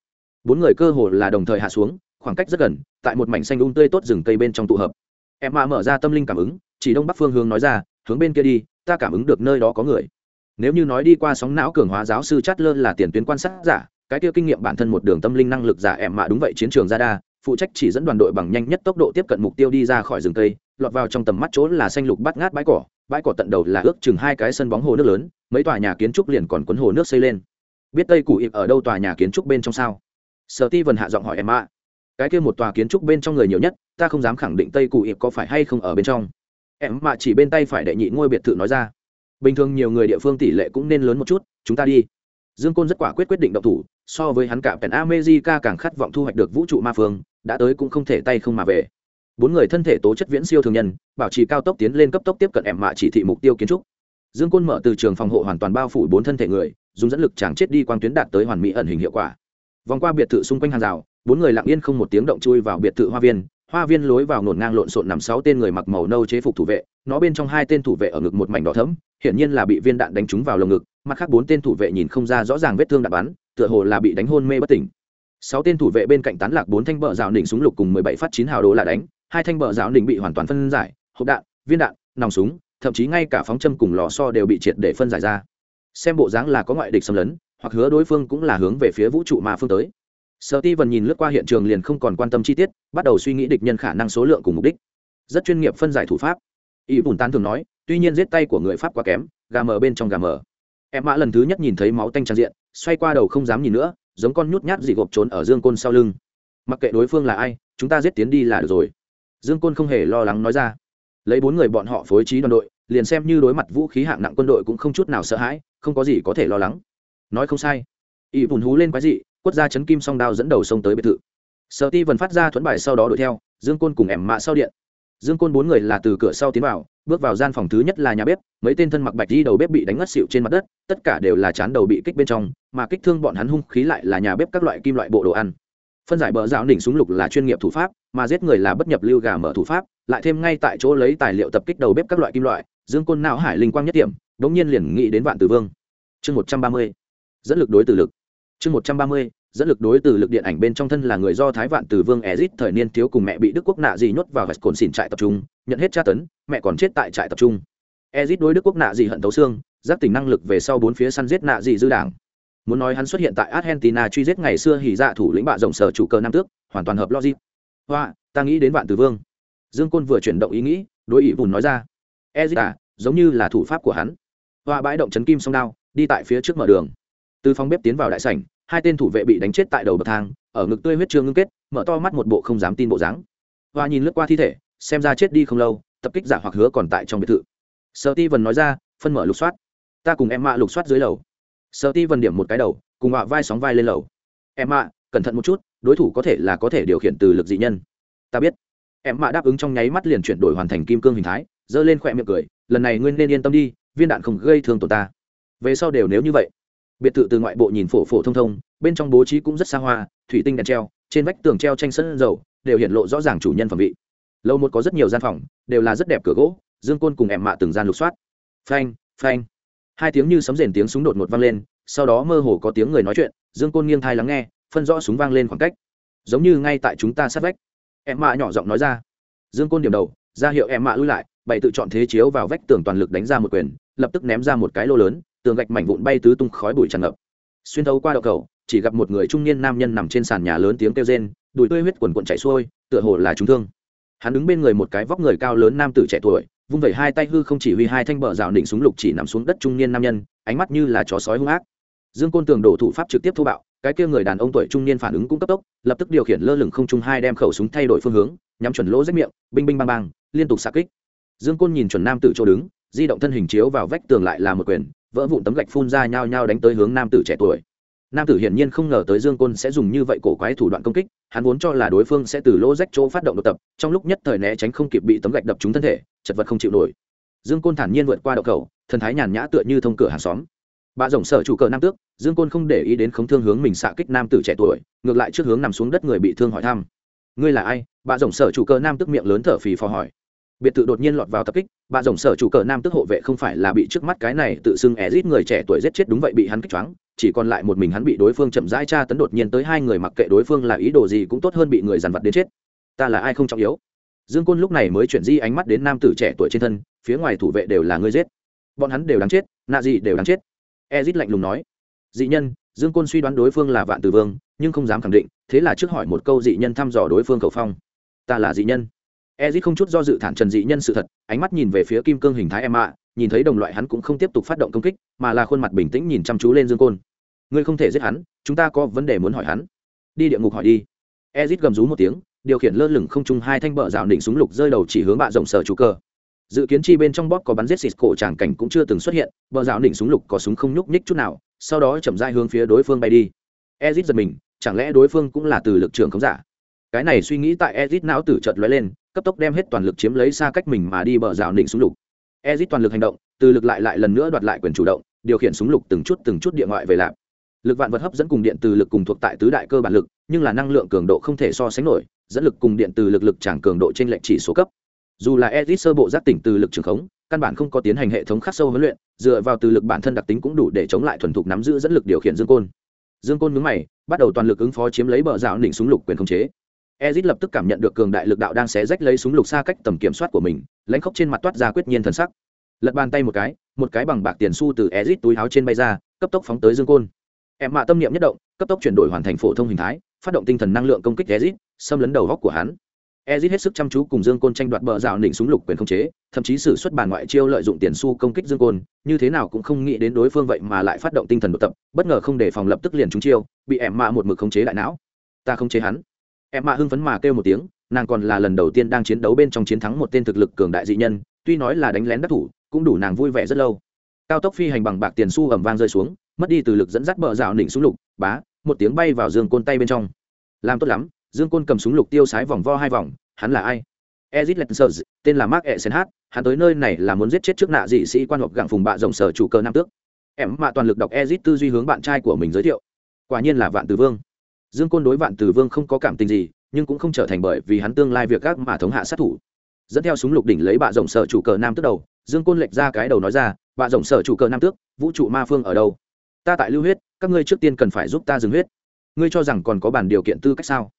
Bốn người cơ hồ là đồng thời hạ xuống, khoảng cách rất gần, tại một mảnh xanh ung tươi tốt rừng cây bên trong tụ hợp. Em mạ mở ra tâm linh cảm ứng, chỉ đông bắc phương hướng nói ra, hướng bên kia đi, ta cảm ứng được nơi đó có người. Nếu như nói đi qua sóng não cường hóa giáo sư chát lơ là tiền tuyến quan sát giả, cái kia kinh nghiệm bản thân một đường tâm linh năng lực giả em mạ đúng vậy chiến trường ra đa, phụ trách chỉ dẫn đoàn đội bằng nhanh nhất tốc độ tiếp cận mục tiêu đi ra khỏi rừng cây, lọt vào trong tầm mắt chỗ là xanh lục bắt ngát bãi cỏ bãi cỏ tận đầu là ước chừng hai cái sân bóng hồ nước lớn, mấy tòa nhà kiến trúc liền còn cuốn hồ nước xây lên biết tây cụ ịp ở đâu tòa nhà kiến trúc bên trong sao? Sở ti vần hạ giọng hỏi em ạ, cái kia một tòa kiến trúc bên trong người nhiều nhất ta không dám khẳng định tây cụ ịp có phải hay không ở bên trong. Em mạ chỉ bên tay phải đệ nhị ngôi biệt thự nói ra. Bình thường nhiều người địa phương tỷ lệ cũng nên lớn một chút chúng ta đi. Dương côn rất quả quyết quyết định động thủ so với hắn cả pèn amejica càng khát vọng thu hoạch được vũ trụ ma phương đã tới cũng không thể tay không mà về. Bốn người thân thể tố chất viễn siêu thường nhân bảo trì cao tốc tiến lên cấp tốc tiếp cận em mạ chỉ thị mục tiêu kiến trúc. Dương côn mở từ trường phòng hộ hoàn toàn bao phủ bốn thân thể người dùng dẫn lực chàng chết đi quang tuyến đạt tới hoàn mỹ ẩn hình hiệu quả. Vòng qua biệt thự xung quanh hàng rào, bốn người lặng yên không một tiếng động chui vào biệt thự hoa viên. Hoa viên lối vào ngổn ngang lộn xộn nằm sáu tên người mặc màu nâu chế phục thủ vệ, nó bên trong hai tên thủ vệ ở ngực một mảnh đỏ thấm hiển nhiên là bị viên đạn đánh trúng vào lồng ngực, mặt khác bốn tên thủ vệ nhìn không ra rõ ràng vết thương đạn bắn, tựa hồ là bị đánh hôn mê bất tỉnh. Sáu tên thủ vệ bên cạnh tán lạc bốn thanh bờ rào đỉnh súng lục cùng mười bảy phát chín hào đố là đánh, hai thanh bờ rào đỉnh bị hoàn toàn phân giải, hộp đạn, viên đạn, nòng súng, thậm chí ngay cả phóng châm cùng lò so đều bị triệt để phân giải ra xem bộ dáng là có ngoại địch xâm lấn, hoặc hứa đối phương cũng là hướng về phía vũ trụ mà phương tới. Sở ti vần nhìn lướt qua hiện trường liền không còn quan tâm chi tiết, bắt đầu suy nghĩ địch nhân khả năng số lượng cùng mục đích. Rất chuyên nghiệp phân giải thủ pháp. Ý bùn tán thường nói, tuy nhiên giết tay của người pháp quá kém, gà mờ bên trong gà mờ. Em mã lần thứ nhất nhìn thấy máu tanh trang diện, xoay qua đầu không dám nhìn nữa, giống con nhút nhát dị gộp trốn ở dương côn sau lưng. Mặc kệ đối phương là ai, chúng ta giết tiến đi là được rồi. Dương côn không hề lo lắng nói ra. Lấy bốn người bọn họ phối trí đoàn đội, liền xem như đối mặt vũ khí hạng nặng quân đội cũng không chút nào sợ hãi không có gì có thể lo lắng. Nói không sai. Ỵ bùn hú lên quái dị, quất ra chấn kim song đao dẫn đầu sông tới biệt thự. Sợ ti vần phát ra thuẫn bài sau đó đuổi theo, dương côn cùng ẻm mạ sau điện. Dương côn bốn người là từ cửa sau tiến vào, bước vào gian phòng thứ nhất là nhà bếp, mấy tên thân mặc bạch đi đầu bếp bị đánh ngất xịu trên mặt đất, tất cả đều là chán đầu bị kích bên trong, mà kích thương bọn hắn hung khí lại là nhà bếp các loại kim loại bộ đồ ăn. Phân giải bờ rào đỉnh súng lục là chuyên nghiệp thủ pháp, mà giết người là bất nhập lưu gà mở thủ pháp, lại thêm ngay tại chỗ lấy tài liệu tập kích đầu bếp các loại kim loại, dương côn não hải linh quang nhất điểm đ ỗ n g nhiên liền nghĩ đến vạn tử vương. Chương một trăm ba mươi, dẫn lực đối tử lực. Chương một trăm ba mươi, dẫn lực đối từ lực điện ảnh bên trong thân là người do thái vạn từ vương ezit thời niên thiếu cùng mẹ bị đức quốc nạ dị nhốt vào vạch cồn xỉn trại tập trung, nhận hết tra tấn, mẹ còn chết tại trại tập trung. Ezit đối đức quốc nạ dị hận thấu xương giác tỉnh năng lực về sau bốn phía săn giết nạ dị dư đảng. Muốn nói hắn xuất hiện tại argentina truy giết ngày xưa hỉ dạ thủ lĩnh bạ rộng sở chủ cơ nam tước, hoàn toàn hợp logic. Hoa, ta nghĩ đến vạn từ vương. Dương côn vừa chuyển động ý nghĩ, đối ý vùn nói ra. Ezit à giống như là thủ pháp của hắn hoa bãi động chấn kim song đao, đi tại phía trước mở đường. Từ phòng bếp tiến vào đại sảnh, hai tên thủ vệ bị đánh chết tại đầu bậc thang, ở ngực tươi huyết trương ngưng kết, mở to mắt một bộ không dám tin bộ dáng. Hoa nhìn lướt qua thi thể, xem ra chết đi không lâu, tập kích giả hoặc hứa còn tại trong biệt thự. Sợ ti vần nói ra, phân mở lục soát. Ta cùng em mạ lục soát dưới lầu. Sợ ti vần điểm một cái đầu, cùng họa vai sóng vai lên lầu. Em mạ cẩn thận một chút, đối thủ có thể là có thể điều khiển từ lực dị nhân. Ta biết. Em mạ đáp ứng trong nháy mắt liền chuyển đổi hoàn thành kim cương hình thái, giơ lên khỏe miệng cười, lần này nguyên nên yên tâm đi viên đạn không gây thương tổn ta. Về sau đều nếu như vậy. Biệt thự từ ngoại bộ nhìn phổ phổ thông thông, bên trong bố trí cũng rất xa hoa, thủy tinh đèn treo, trên vách tường treo tranh sân dầu, đều hiện lộ rõ ràng chủ nhân phẩm vị. Lâu một có rất nhiều gian phòng, đều là rất đẹp cửa gỗ, dương côn cùng em mạ từng gian lục soát. Phanh phanh. Hai tiếng như sấm rền tiếng súng đột ngột vang lên, sau đó mơ hồ có tiếng người nói chuyện, dương côn nghiêng thai lắng nghe, phân rõ súng vang lên khoảng cách. Giống như ngay tại chúng ta sát vách. Em mạ nhỏ giọng nói ra. Dương côn điểm đầu, ra hiệu em mạ lui lại, bày tự chọn thế chiếu vào vách tường toàn lực đánh ra một quyền lập tức ném ra một cái lô lớn, tường gạch mảnh vụn bay tứ tung khói bụi tràn ngập. Xuyên thấu qua đậu cầu, chỉ gặp một người trung niên nam nhân nằm trên sàn nhà lớn tiếng kêu rên, đùi tươi huyết quần quận chảy xuôi, tựa hồ là trúng thương. Hắn đứng bên người một cái vóc người cao lớn nam tử trẻ tuổi, vung vẩy hai tay hư không chỉ huy hai thanh bờ rào đỉnh súng lục chỉ nằm xuống đất trung niên nam nhân, ánh mắt như là chó sói hung ác. Dương côn tường đổ thủ pháp trực tiếp thô bạo, cái kia người đàn ông tuổi trung niên phản ứng cũng cấp tốc, lập tức điều khiển lơ lửng không trung hai đem khẩu súng thay đổi phương hướng, nhắm chuẩn lỗ rách miệng, binh binh bang bang, liên tục xạ kích. Dương côn nhìn chuẩn nam tử chỗ đứng di động thân hình chiếu vào vách tường lại là một quyền, vỡ vụn tấm gạch phun ra nhao nhao đánh tới hướng nam tử trẻ tuổi. Nam tử hiển nhiên không ngờ tới dương côn sẽ dùng như vậy cổ quái thủ đoạn công kích, hắn vốn cho là đối phương sẽ từ lỗ rách chỗ phát động độc tập, trong lúc nhất thời né tránh không kịp bị tấm gạch đập trúng thân thể, chật vật không chịu nổi. Dương côn thản nhiên vượt qua đậu cầu, thần thái nhàn nhã tựa như thông cửa hàng xóm. Bà rồng sở chủ cờ nam tước, dương côn không để ý đến không thương hướng mình xạ kích nam tử trẻ tuổi, ngược lại trước hướng nằm xuống đất người bị thương hỏi thăm. Ngươi là ai? Bà rồng sở chủ cờ nam tước miệng lớn thở phì phò hỏi biệt thự đột nhiên lọt vào tập kích, bà rồng sở chủ cờ nam tức hộ vệ không phải là bị trước mắt cái này tự xưng é rít người trẻ tuổi giết chết đúng vậy bị hắn kích choáng, chỉ còn lại một mình hắn bị đối phương chậm rãi tra tấn đột nhiên tới hai người mặc kệ đối phương là ý đồ gì cũng tốt hơn bị người dằn vặt đến chết. Ta là ai không trọng yếu. Dương côn lúc này mới chuyển di ánh mắt đến nam tử trẻ tuổi trên thân, phía ngoài thủ vệ đều là người giết. Bọn hắn đều đáng chết, nạ gì đều đáng chết. Ezit lạnh lùng nói. Dị nhân, dương côn suy đoán đối phương là vạn tử vương, nhưng không dám khẳng định, thế là trước hỏi một câu dị nhân thăm dò đối phương cầu phong. Ta là dị nhân ezit không chút do dự thản trần dị nhân sự thật, ánh mắt nhìn về phía kim cương hình thái em ạ nhìn thấy đồng loại hắn cũng không tiếp tục phát động công kích, mà là khuôn mặt bình tĩnh nhìn chăm chú lên dương côn. Ngươi không thể giết hắn, chúng ta có vấn đề muốn hỏi hắn. Đi địa ngục hỏi đi. Ezit gầm rú một tiếng, điều khiển lơ lửng không trung hai thanh bờ rào đỉnh súng lục rơi đầu chỉ hướng bạ rộng sở chủ cơ. Dự kiến chi bên trong bóp có bắn giết xịt cổ tràng cảnh cũng chưa từng xuất hiện, bờ rào đỉnh súng lục có súng không nhúc nhích chút nào, sau đó chậm rãi hướng phía đối phương bay đi. Ezit giật mình, chẳng lẽ đối phương cũng là từ lực trưởng khống giả? Cái này suy nghĩ tại ezit não tử chợt lóe lên, cấp tốc đem hết toàn lực chiếm lấy xa cách mình mà đi bờ rào đỉnh súng lục. Ezit toàn lực hành động, từ lực lại lại lần nữa đoạt lại quyền chủ động, điều khiển súng lục từng chút từng chút địa ngoại về lạp. Lực vạn vật hấp dẫn cùng điện từ lực cùng thuộc tại tứ đại cơ bản lực, nhưng là năng lượng cường độ không thể so sánh nổi, dẫn lực cùng điện từ lực lực chẳng cường độ trên lệnh chỉ số cấp. Dù là ezit sơ bộ giác tỉnh từ lực trường khống, căn bản không có tiến hành hệ thống khắc sâu huấn luyện, dựa vào từ lực bản thân đặc tính cũng đủ để chống lại thuần thục nắm giữ dẫn lực điều khiển dương côn. Dương côn nhướng mày, bắt đầu toàn lực ứng phó chiếm lấy bờ rào đỉnh súng lục quyền khống chế ezit lập tức cảm nhận được cường đại lực đạo đang xé rách lấy súng lục xa cách tầm kiểm soát của mình, lãnh khốc trên mặt toát ra quyết nhiên thần sắc. Lật bàn tay một cái một cái bằng bạc tiền xu từ ezit túi áo trên bay ra, cấp tốc phóng tới dương côn. Em mạ tâm niệm nhất động, cấp tốc chuyển đổi hoàn thành phổ thông hình thái, phát động tinh thần năng lượng công kích ezit, xâm lấn đầu góc của hắn. Ezit hết sức chăm chú cùng dương côn tranh đoạt bờ rào nỉnh súng lục quyền không chế, thậm chí sử xuất bản ngoại chiêu lợi dụng tiền xu công kích dương côn, như thế nào cũng không nghĩ đến đối phương vậy mà lại phát động tinh thần đột tập, bất ngờ không để phòng lập tức liền trúng chiêu, bị em mạ một mực khống chế đại não. Ta không chế hắn em mạ hưng phấn mà kêu một tiếng, nàng còn là lần đầu tiên đang chiến đấu bên trong chiến thắng một tên thực lực cường đại dị nhân, tuy nói là đánh lén đắc thủ, cũng đủ nàng vui vẻ rất lâu. Cao tốc phi hành bằng bạc tiền su ẩm vang rơi xuống, mất đi từ lực dẫn dắt bờ rào nỉnh súng lục, bá, một tiếng bay vào dương côn tay bên trong. Làm tốt lắm, dương côn cầm súng lục tiêu sái vòng vo hai vòng, hắn là ai? Ezit letsers, tên là mark esenh hắn tới nơi này là muốn giết chết trước nạ dị sĩ quan họp gặng phùng bạ rộng sở chủ cơ nam tước. Em mạ toàn lực đọc ezit tư duy hướng bạn trai của mình giới thiệu. Quả nhiên là vạn tử vương dương côn đối vạn tử vương không có cảm tình gì, nhưng cũng không trở thành bởi vì hắn tương lai việc các mà thống hạ sát thủ. Dẫn theo súng lục đỉnh lấy bạ rộng sở chủ cờ nam tước đầu, dương côn lệch ra cái đầu nói ra, bạ rộng sở chủ cờ nam tước, vũ trụ ma phương ở đâu? Ta tại lưu huyết, các ngươi trước tiên cần phải giúp ta dừng huyết. Ngươi cho rằng còn có bản điều kiện tư cách sao?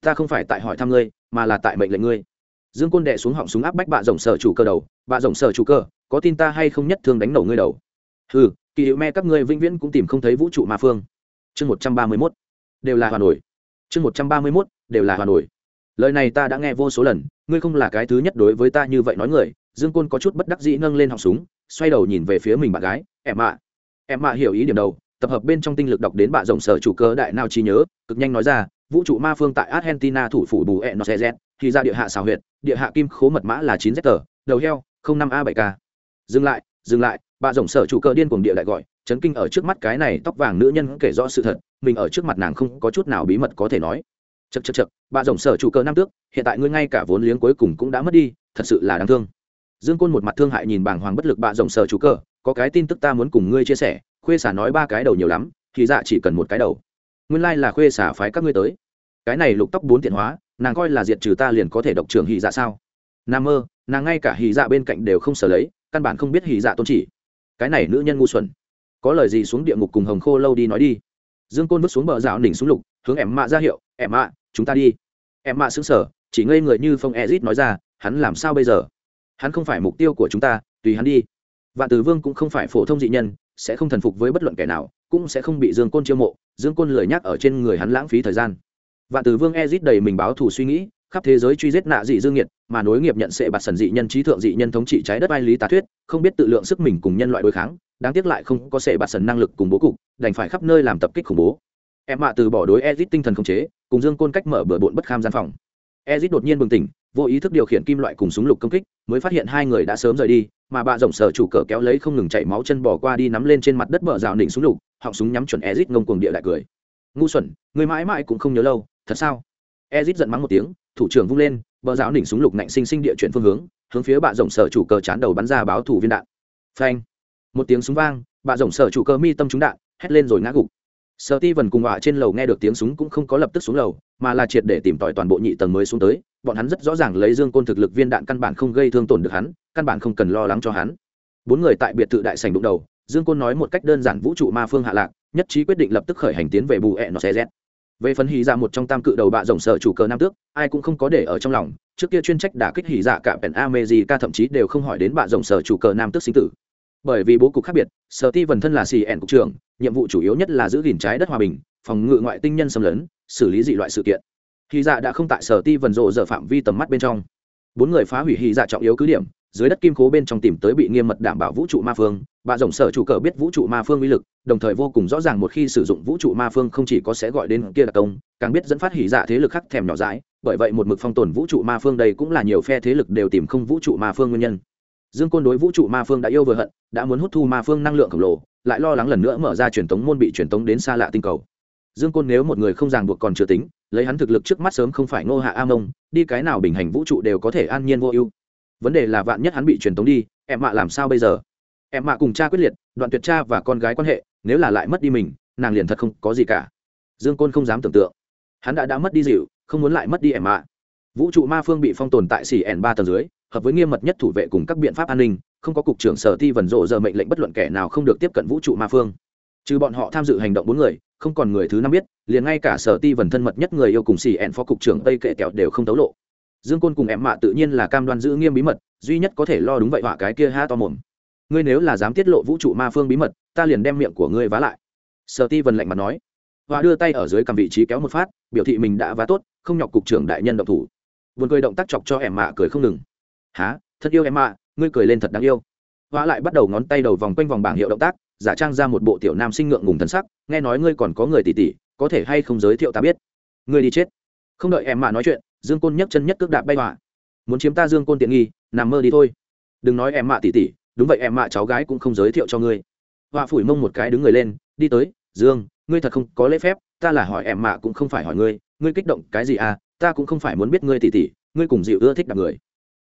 Ta không phải tại hỏi thăm ngươi, mà là tại mệnh lệnh ngươi. Dương côn đệ xuống họng súng áp bách bạ rộng sở chủ cơ đầu, bạ rộng sở chủ cơ có tin ta hay không nhất thương đánh nổ ngươi đầu? Ừ kỳ hiệu me các ngươi vĩnh viễn cũng tìm không thấy vũ trụ ma phương. Chương một trăm ba mươi mốt đều là hòa nổi chương một trăm ba mươi mốt, đều là hòa nổi lời này ta đã nghe vô số lần, ngươi không là cái thứ nhất đối với ta như vậy nói người, dương côn có chút bất đắc dĩ nâng lên họng súng, xoay đầu nhìn về phía mình bạn gái, em ạ em ạ hiểu ý điểm đầu, tập hợp bên trong tinh lực đọc đến bạ rộng sở chủ cơ đại nào trí nhớ, cực nhanh nói ra, vũ trụ ma phương tại argentina thủ phủ bù e n c z thì ra địa hạ xào huyệt, địa hạ kim khố mật mã là chín z tờ, đầu heo năm a bảy k. Dừng lại dừng lại, bạ rộng sở chủ cơ điên cuồng địa lại gọi chấn kinh ở trước mắt cái này tóc vàng nữ nhân kể rõ sự thật, mình ở trước mặt nàng không có chút nào bí mật có thể nói. Chật chật chật bà rồng sở chủ cơ năm tước, hiện tại ngươi ngay cả vốn liếng cuối cùng cũng đã mất đi, thật sự là đáng thương. Dương côn một mặt thương hại nhìn bảng hoàng bất lực bà rồng sở chủ cơ có cái tin tức ta muốn cùng ngươi chia sẻ, khuê xả nói ba cái đầu nhiều lắm, thì dạ chỉ cần một cái đầu. Nguyên lai là khuê xả phái các ngươi tới. Cái này lục tóc bốn tiện hóa, nàng coi là diệt trừ ta liền có thể độc trưởng hì dạ sao? Nam mơ, nàng ngay cả hì dạ bên cạnh đều không sở lấy, căn bản không biết hì dạ tôn chỉ. Cái này nữ nhân ngu xuẩn có lời gì xuống địa ngục cùng hồng khô lâu đi nói đi. Dương côn vứt xuống bờ rào đỉnh xuống lục, hướng em mạ ra hiệu, em mạ, chúng ta đi. Em mạ xứng sở chỉ ngây người như phong ezit nói ra, hắn làm sao bây giờ? Hắn không phải mục tiêu của chúng ta, tùy hắn đi. Vạn tử vương cũng không phải phổ thông dị nhân, sẽ không thần phục với bất luận kẻ nào, cũng sẽ không bị dương côn chiêu mộ. Dương côn lười nhắc ở trên người hắn lãng phí thời gian. Vạn tử vương ezit đầy mình báo thù suy nghĩ, khắp thế giới truy giết nạ dị dương nhiệt mà nối nghiệp nhận sẽ bạt sần dị nhân trí thượng dị nhân thống trị trái đất ai lý tà thuyết, không biết tự lượng sức mình cùng nhân loại đối kháng đáng tiếc lại không có sẽ bạt sần năng lực cùng bố cục, đành phải khắp nơi làm tập kích khủng bố. Em mạ từ bỏ đối ezit tinh thần khống chế, cùng dương côn cách mở bừa bộn bất kham gian phòng. Ezit đột nhiên bừng tỉnh, vô ý thức điều khiển kim loại cùng súng lục công kích, mới phát hiện hai người đã sớm rời đi, mà bà rộng sở chủ cờ kéo lấy không ngừng chảy máu chân bỏ qua đi nắm lên trên mặt đất bờ rào nỉnh súng lục, họng súng nhắm chuẩn ezit ngông cuồng địa lại cười. Ngu xuẩn, người mãi mãi cũng không nhớ lâu, thật sao? Ezit giận mắng một tiếng, thủ trưởng vung lên, bờ rào nỉnh súng lục nạnh sinh sinh địa chuyển phương hướng hướng phía bà rộng sở chủ cờ chán đầu bắn ra báo thủ viên đạn. Phanh một tiếng súng vang bà rồng sở chủ cơ mi tâm trúng đạn, hét lên rồi ngã gục. Sở ti vần cùng họa trên lầu nghe được tiếng súng cũng không có lập tức xuống lầu, mà là triệt để tìm tòi toàn bộ nhị tầng mới xuống tới. Bọn hắn rất rõ ràng lấy dương côn thực lực viên đạn căn bản không gây thương tổn được hắn, căn bản không cần lo lắng cho hắn. Bốn người tại biệt thự đại sành đụng đầu, dương côn nói một cách đơn giản vũ trụ ma phương hạ lạc, nhất trí quyết định lập tức khởi hành tiến về bù ẹ nó xe z. Về phần hì dạ một trong tam cự đầu bạ rồng sở chủ cờ nam tước, ai cũng không có để ở trong lòng, trước kia chuyên trách đả kích hì dạ cả pèn a mê gì ca thậm chí đều không hỏi đến bạ rồng sở chủ cờ nam tước sinh tử bởi vì bố cục khác biệt, sở ti vần thân là xì ẻn cục trưởng, nhiệm vụ chủ yếu nhất là giữ gìn trái đất hòa bình, phòng ngự ngoại tinh nhân xâm lấn, xử lý dị loại sự kiện. Hy dạ đã không tại sở ti vần rộ giờ phạm vi tầm mắt bên trong. Bốn người phá hủy hy dạ trọng yếu cứ điểm, dưới đất kim khố bên trong tìm tới bị nghiêm mật đảm bảo vũ trụ ma phương, bà rộng sở chủ cờ biết vũ trụ ma phương uy lực, đồng thời vô cùng rõ ràng một khi sử dụng vũ trụ ma phương không chỉ có sẽ gọi đến kia là công, càng biết dẫn phát hỉ dạ thế lực khắc thèm nhỏ dãi, bởi vậy một mực phong tồn vũ trụ ma phương đây cũng là nhiều phe thế lực đều tìm không vũ trụ ma phương nguyên nhân dương côn đối vũ trụ ma phương đã yêu vừa hận, đã muốn hút thu ma phương năng lượng khổng lồ, lại lo lắng lần nữa mở ra truyền tống môn bị truyền tống đến xa lạ tinh cầu. Dương côn nếu một người không ràng buộc còn chưa tính, lấy hắn thực lực trước mắt sớm không phải ngô hạ a mông, đi cái nào bình hành vũ trụ đều có thể an nhiên vô ưu. Vấn đề là vạn nhất hắn bị truyền tống đi, em mạ làm sao bây giờ? Em mạ cùng cha quyết liệt, đoạn tuyệt cha và con gái quan hệ, nếu là lại mất đi mình, nàng liền thật không có gì cả. Dương côn không dám tưởng tượng. Hắn đã đã mất đi dịu, không muốn lại mất đi em mạ. Vũ trụ ma phương bị phong tồn tại xỉ ẻn ba tầng dưới hợp với nghiêm mật nhất thủ vệ cùng các biện pháp an ninh, không có cục trưởng sở thi vần rộ giờ mệnh lệnh bất luận kẻ nào không được tiếp cận vũ trụ ma phương. Trừ bọn họ tham dự hành động bốn người, không còn người thứ năm biết, liền ngay cả sở ti vần thân mật nhất người yêu cùng xì ẹn phó cục trưởng tây kệ kẹo đều không tấu lộ. Dương côn cùng em mạ tự nhiên là cam đoan giữ nghiêm bí mật, duy nhất có thể lo đúng vậy họa cái kia ha to mồm. Ngươi nếu là dám tiết lộ vũ trụ ma phương bí mật, ta liền đem miệng của ngươi vá lại. Sở ti vần lạnh mặt nói. Họa đưa tay ở dưới cầm vị trí kéo một phát, biểu thị mình đã vá tốt, không nhọc cục trưởng đại nhân động thủ. Vườn cười động tác chọc cho em mạ cười không ngừng há thật yêu em mạ ngươi cười lên thật đáng yêu. Hoa lại bắt đầu ngón tay đầu vòng quanh vòng bảng hiệu động tác, giả trang ra một bộ tiểu nam sinh ngượng ngùng thân sắc, nghe nói ngươi còn có người tỷ tỷ có thể hay không giới thiệu ta biết? Ngươi đi chết. Không đợi em mạ nói chuyện, dương côn nhấc chân nhất cước đạp bay họa muốn chiếm ta dương côn tiện nghi, nằm mơ đi thôi. Đừng nói em mạ tỷ tỷ đúng vậy em mạ cháu gái cũng không giới thiệu cho ngươi. Họa phủi mông một cái đứng người lên, đi tới, dương, ngươi thật không có lễ phép, ta là hỏi em mạ cũng không phải hỏi ngươi ngươi kích động cái gì à ta cũng không phải muốn biết ngươi tỷ tỷ ngươi cùng dịu ưa thích đạp người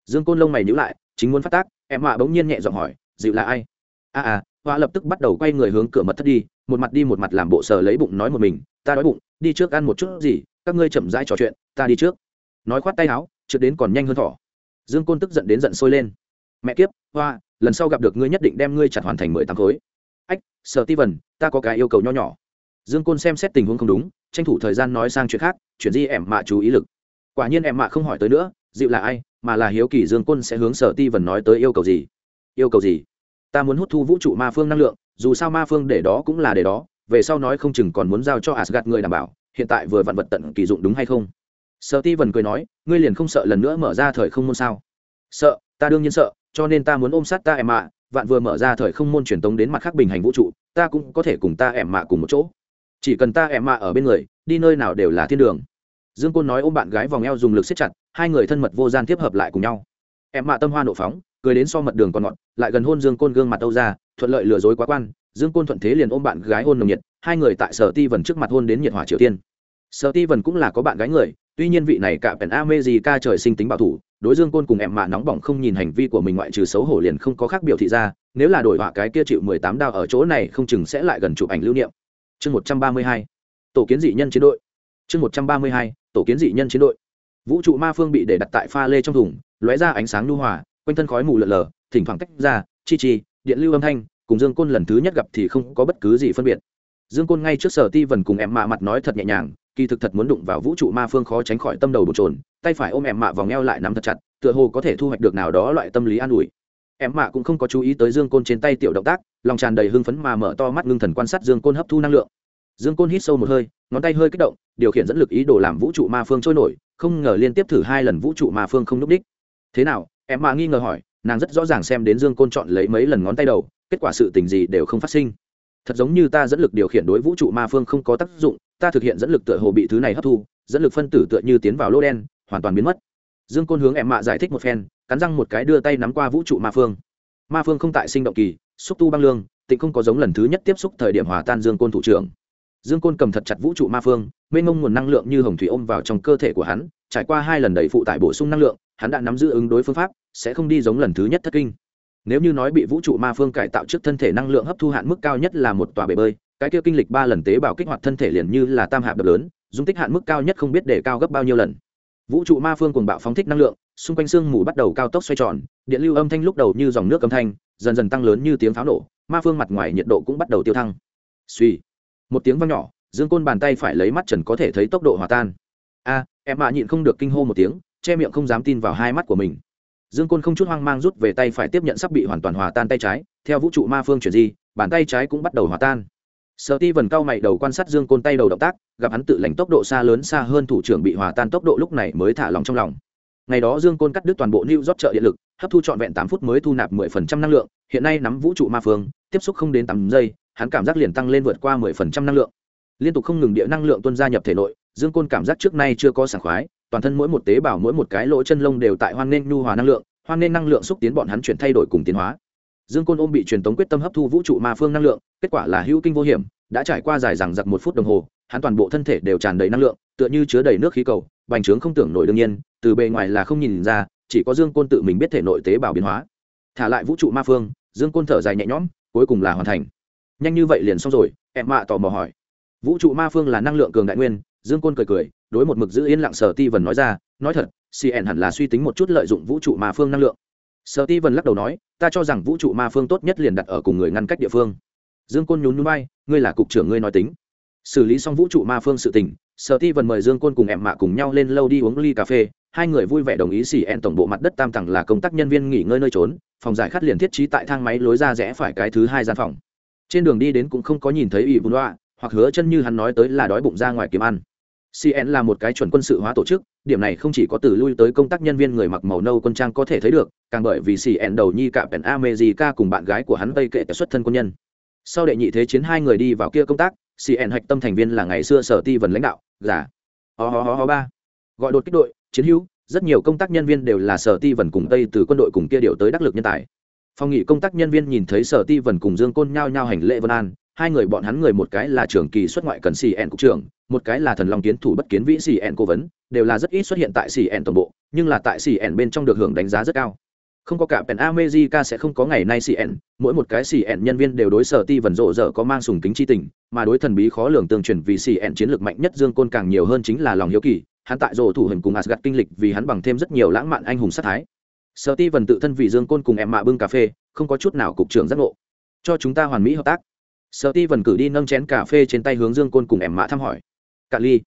dương côn lông mày nhữ lại chính muốn phát tác em mạ bỗng nhiên nhẹ giọng hỏi dịu là ai? A à, à họa lập tức bắt đầu quay người hướng cửa mật thất đi một mặt đi một mặt làm bộ sờ lấy bụng nói một mình ta đói bụng đi trước ăn một chút gì các ngươi chậm rãi trò chuyện ta đi trước. Nói khoát tay áo trượt đến còn nhanh hơn thỏ. Dương côn tức giận đến giận sôi lên. Mẹ kiếp hoa lần sau gặp được ngươi nhất định đem ngươi chặt hoàn thành mười tám khối. Ách sợ ti vần ta có cái yêu cầu nho nhỏ. Dương côn xem xét tình huống không đúng tranh thủ thời gian nói sang chuyện khác chuyện gì em mạ chú ý lực. Quả nhiên em mạ không hỏi tới nữa dịu là ai? Mà là hiếu kỳ dương côn sẽ hướng sở ti vần nói tới yêu cầu gì? Yêu cầu gì? Ta muốn hút thu vũ trụ ma phương năng lượng, dù sao ma phương để đó cũng là để đó, về sau nói không chừng còn muốn giao cho asgad người đảm bảo, hiện tại vừa vặn vật tận kỳ dụng đúng hay không? Sợ ti vần cười nói, ngươi liền không sợ lần nữa mở ra thời không môn sao? Sợ, ta đương nhiên sợ, cho nên ta muốn ôm sát ta em ạ, vạn vừa mở ra thời không môn truyền tống đến mặt khác bình hành vũ trụ, ta cũng có thể cùng ta em mạ cùng một chỗ. Chỉ cần ta em mạ ở bên người, đi nơi nào đều là thiên đường. Dương côn nói ôm bạn gái vòng eo dùng lực siết chặt hai người thân mật vô gian tiếp hợp lại cùng nhau. Em mạ tâm hoa nộ phóng, cười đến so mật đường còn ngọt, lại gần hôn dương côn gương mặt âu ra thuận lợi lừa dối quá quan, dương côn thuận thế liền ôm bạn gái hôn nồng nhiệt, hai người tại sở ti vần trước mặt hôn đến nhiệt hỏa triều tiên. Sở ti vần cũng là có bạn gái người, tuy nhiên vị này cả pèn a mê gì ca trời sinh tính bảo thủ, đối dương côn cùng em mạ nóng bỏng không nhìn hành vi của mình ngoại trừ xấu hổ liền không có khác biểu thị ra, nếu là đổi họa cái kia chịu mười tám đao ở chỗ này không chừng sẽ lại gần chụp ảnh lưu niệm. Chương một trăm ba mươi hai, tổ kiến dị nhân chiến đội. Chương một trăm ba mươi hai, tổ kiến dị nhân chiến đội vũ trụ ma phương bị để đặt tại pha lê trong thùng, lóe ra ánh sáng lưu hòa, quanh thân khói mù lợn lờ, thỉnh thoảng tách ra, chi chi, điện lưu âm thanh, cùng dương côn lần thứ nhất gặp thì không có bất cứ gì phân biệt. Dương côn ngay trước sở ti vần cùng em mạ mặt nói thật nhẹ nhàng, kỳ thực thật muốn đụng vào vũ trụ ma phương khó tránh khỏi tâm đầu bột trồn tay phải ôm em mạ vào ngheo lại nắm thật chặt, tựa hồ có thể thu hoạch được nào đó loại tâm lý an ủi. Em mạ cũng không có chú ý tới dương côn trên tay tiểu động tác, lòng tràn đầy hưng phấn mà mở to mắt ngưng thần quan sát dương côn hấp thu năng lượng. Dương côn hít sâu một hơi, ngón tay hơi kích động, điều khiển dẫn lực ý đồ làm vũ trụ ma phương trôi nổi không ngờ liên tiếp thử hai lần vũ trụ ma phương không núp đích. Thế nào? Em mà nghi ngờ hỏi, nàng rất rõ ràng xem đến dương côn chọn lấy mấy lần ngón tay đầu, kết quả sự tình gì đều không phát sinh. Thật giống như ta dẫn lực điều khiển đối vũ trụ ma phương không có tác dụng, ta thực hiện dẫn lực tựa hồ bị thứ này hấp thu, dẫn lực phân tử tựa như tiến vào lô đen, hoàn toàn biến mất. Dương côn hướng em mạ giải thích một phen, cắn răng một cái đưa tay nắm qua vũ trụ ma phương. Ma phương không tại sinh động kỳ, xúc tu băng lương, tịnh không có giống lần thứ nhất tiếp xúc thời điểm hòa tan dương côn thủ trưởng dương côn cầm thật chặt vũ trụ ma phương, mênh mông nguồn năng lượng như hồng thủy ôm vào trong cơ thể của hắn, trải qua hai lần đầy phụ tải bổ sung năng lượng, hắn đã nắm giữ ứng đối phương pháp, sẽ không đi giống lần thứ nhất thất kinh. Nếu như nói bị vũ trụ ma phương cải tạo trước thân thể năng lượng hấp thu hạn mức cao nhất là một tòa bể bơi, cái kia kinh lịch ba lần tế bào kích hoạt thân thể liền như là tam hạp đập lớn, dung tích hạn mức cao nhất không biết để cao gấp bao nhiêu lần. Vũ trụ ma phương cùng bạo phóng thích năng lượng, xung quanh sương mù bắt đầu cao tốc xoay tròn, điện lưu âm thanh lúc đầu như dòng nước âm thanh, dần dần tăng lớn như tiếng pháo nổ, ma phương mặt ngoài nhiệt độ cũng bắt đầu tiêu thăng. Suy một tiếng vang nhỏ, dương côn bàn tay phải lấy mắt trần có thể thấy tốc độ hòa tan. A, em mạ nhịn không được kinh hô một tiếng, che miệng không dám tin vào hai mắt của mình. Dương côn không chút hoang mang rút về tay phải tiếp nhận sắp bị hoàn toàn hòa tan tay trái, theo vũ trụ ma phương chuyển di, bàn tay trái cũng bắt đầu hòa tan. Sợ ti vần cao mày đầu quan sát dương côn tay đầu động tác, gặp hắn tự lành tốc độ xa lớn xa hơn thủ trưởng bị hòa tan tốc độ lúc này mới thả lòng trong lòng. Ngày đó dương côn cắt đứt toàn bộ new rót trợ điện lực, hấp thu trọn vẹn tám phút mới thu nạp mười phần trăm năng lượng, hiện nay nắm vũ trụ ma phương, tiếp xúc không đến tám giây hắn cảm giác liền tăng lên vượt qua mười phần trăm năng lượng. Liên tục không ngừng địa năng lượng tuôn ra nhập thể nội, dương côn cảm giác trước nay chưa có sảng khoái, toàn thân mỗi một tế bào mỗi một cái lỗ chân lông đều tại hoan nghênh nhu hòa năng lượng, hoan nghênh năng lượng xúc tiến bọn hắn chuyển thay đổi cùng tiến hóa. Dương côn ôm bị truyền tống quyết tâm hấp thu vũ trụ ma phương năng lượng, kết quả là hữu kinh vô hiểm, đã trải qua dài rằng giặc một phút đồng hồ, hắn toàn bộ thân thể đều tràn đầy năng lượng, tựa như chứa đầy nước khí cầu, bành trướng không tưởng nổi đương nhiên, từ bề ngoài là không nhìn ra, chỉ có dương côn tự mình biết thể nội tế bào biến hóa. Thả lại vũ trụ ma phương, dương côn thở dài nhẹ nhõm, cuối cùng là hoàn thành nhanh như vậy liền xong rồi, em mạ tò mò hỏi. Vũ trụ ma phương là năng lượng cường đại nguyên, dương côn cười cười, đối một mực giữ yên lặng sở ti vần nói ra, nói thật cn hẳn là suy tính một chút lợi dụng vũ trụ ma phương năng lượng. Sở ti vần lắc đầu nói, ta cho rằng vũ trụ ma phương tốt nhất liền đặt ở cùng người ngăn cách địa phương. Dương côn nhún núi bay ngươi là cục trưởng ngươi nói tính. Xử lý xong vũ trụ ma phương sự tình, sở ti vần mời dương côn cùng em mạ cùng nhau lên lâu đi uống ly cà phê, hai người vui vẻ đồng ý xỉ ẹn tổng bộ mặt đất tam tầng là công tác nhân viên nghỉ ngơi nơi trốn, phòng giải khát liền thiết trí tại thang máy lối ra rẽ phải cái thứ hai gian phòng trên đường đi đến cũng không có nhìn thấy ỷ bùn đoạ hoặc hứa chân như hắn nói tới là đói bụng ra ngoài kiếm ăn. Cn là một cái chuẩn quân sự hóa tổ chức, điểm này không chỉ có từ lui tới công tác nhân viên người mặc màu nâu quân trang có thể thấy được, càng bởi vì cn đầu nhi cả pèn america cùng bạn gái của hắn tây kệ xuất thân quân nhân. Sau đệ nhị thế chiến hai người đi vào kia công tác cn hạch tâm thành viên là ngày xưa sở ti vần lãnh đạo giả ho ho ho ho ba. Gọi đột kích đội, chiến hữu, rất nhiều công tác nhân viên đều là sở ti vần cùng tây từ quân đội cùng kia điều tới đắc lực nhân tài phòng nghỉ công tác nhân viên nhìn thấy sở ti vần cùng dương côn nhao nhao hành lễ vân an, hai người bọn hắn người một cái là trưởng kỳ xuất ngoại cần xì ẹn cục trưởng, một cái là thần long kiến thủ bất kiến vĩ xì ẹn cố vấn, đều là rất ít xuất hiện tại xì ẹn tổng bộ, nhưng là tại xì ẹn bên trong được hưởng đánh giá rất cao không có cả pèn amejica sẽ không có ngày nay ẹn. mỗi một cái xì ẹn nhân viên đều đối sở ti vần rộ rỡ có mang sùng kính chi tình, mà đối thần bí khó lường tương truyền vì xì ẹn chiến lược mạnh nhất dương côn càng nhiều hơn chính là lòng hiếu kỳ, hắn tại rộ thủ hình cùng asgad kinh lịch vì hắn bằng thêm rất nhiều lãng mạn anh hùng sát thái sở ti vần tự thân vì dương côn cùng em mạ bưng cà phê, không có chút nào cục trưởng giác ngộ. Cho chúng ta hoàn mỹ hợp tác. Sở ti vần cử đi nâng chén cà phê trên tay hướng dương côn cùng em mạ thăm hỏi. Cà ly.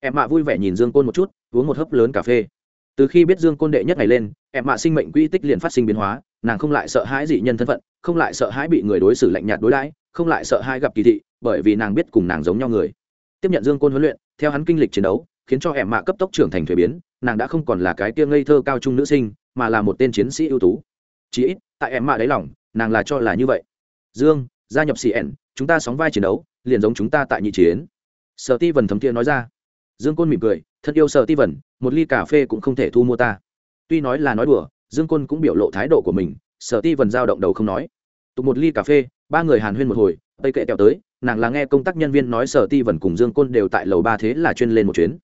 Em mạ vui vẻ nhìn dương côn một chút, uống một hớp lớn cà phê. Từ khi biết dương côn đệ nhất ngày lên, em mạ sinh mệnh quỹ tích liền phát sinh biến hóa, nàng không lại sợ hãi dị nhân thân phận, không lại sợ hãi bị người đối xử lạnh nhạt đối đãi, không lại sợ hãi gặp kỳ thị, bởi vì nàng biết cùng nàng giống nhau người. Tiếp nhận dương côn huấn luyện, theo hắn kinh lịch chiến đấu, khiến cho em mạ cấp tốc trưởng thành thuế biến, nàng đã không còn là cái kia ngây thơ cao trung nữ sinh mà là một tên chiến sĩ ưu tú. Chí ít, tại em mạ đáy lòng, nàng là cho là như vậy. Dương, gia nhập cn chúng ta sóng vai chiến đấu, liền giống chúng ta tại nhị chiến. Sở ti vần thấm thiện nói ra. Dương côn mỉm cười, thật yêu sở ti vần một ly cà phê cũng không thể thu mua ta. Tuy nói là nói đùa, dương côn cũng biểu lộ thái độ của mình sở ti vần giao động đầu không nói. Tục một ly cà phê, ba người hàn huyên một hồi, tây kệ kẹo tới, nàng là nghe công tác nhân viên nói sở ti vần cùng dương côn đều tại lầu ba thế là chuyên lên một chuyến.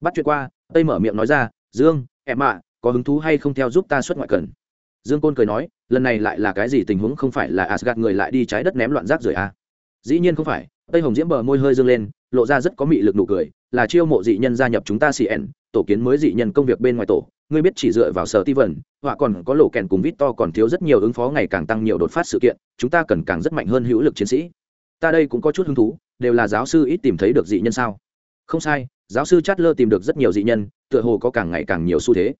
Bắt chuyện qua, tây mở miệng nói ra, dương em ạ có hứng thú hay không theo giúp ta xuất ngoại cần? Dương côn cười nói, lần này lại là cái gì tình huống không phải là asgad người lại đi trái đất ném loạn rác rưởi à? dĩ nhiên không phải, tây hồng diễm bờ môi hơi dương lên, lộ ra rất có mị lực nụ cười, là chiêu mộ dị nhân gia nhập chúng ta cn tổ kiến mới dị nhân công việc bên ngoài tổ. Ngươi biết chỉ dựa vào sở ti vần, họa còn có lộ kèn cùng vít to còn thiếu rất nhiều ứng phó ngày càng tăng nhiều đột phát sự kiện, chúng ta cần càng rất mạnh hơn hữu lực chiến sĩ. Ta đây cũng có chút hứng thú, đều là giáo sư ít tìm thấy được dị nhân sao? Không sai, giáo sư chát lơ tìm được rất nhiều dị nhân, tựa hồ có càng ngày càng nhiều xu thế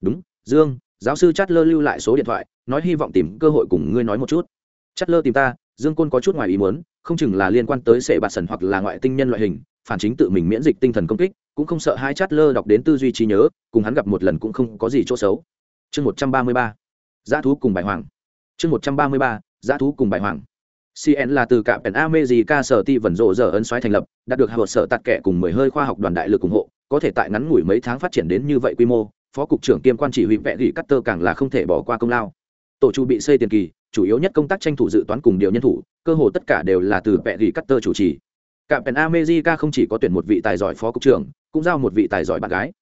đúng, dương, giáo sư chát lơ lưu lại số điện thoại, nói hy vọng tìm cơ hội cùng ngươi nói một chút. Chát lơ tìm ta, dương côn có chút ngoài ý muốn, không chừng là liên quan tới sệ bạt sần hoặc là ngoại tinh nhân loại hình, phản chính tự mình miễn dịch tinh thần công kích, cũng không sợ hai chát lơ đọc đến tư duy trí nhớ, cùng hắn gặp một lần cũng không có gì chỗ xấu. Chương một trăm ba mươi ba, giá thú cùng bài hoàng. Chương một trăm ba mươi ba, giá thú cùng bài hoàng. Cn là từ cạm pèn amejica sở ti vẩn rộ giờ ấn xoáy thành lập, đạt được hạ sở tạt kẻ cùng mười hơi khoa học đoàn đại lực ủng hộ, có thể tại ngắn ngủi mấy tháng phát triển đến như vậy quy mô phó cục trưởng kiêm quan chỉ huy vẽ gỉ cắt tơ càng là không thể bỏ qua công lao. Tổ chu bị xây tiền kỳ, chủ yếu nhất công tác tranh thủ dự toán cùng điều nhân thủ, cơ hồ tất cả đều là từ vẽ gỉ cắt tơ chủ trì. Cạm pèn amejica không chỉ có tuyển một vị tài giỏi phó cục trưởng, cũng giao một vị tài giỏi bạn gái.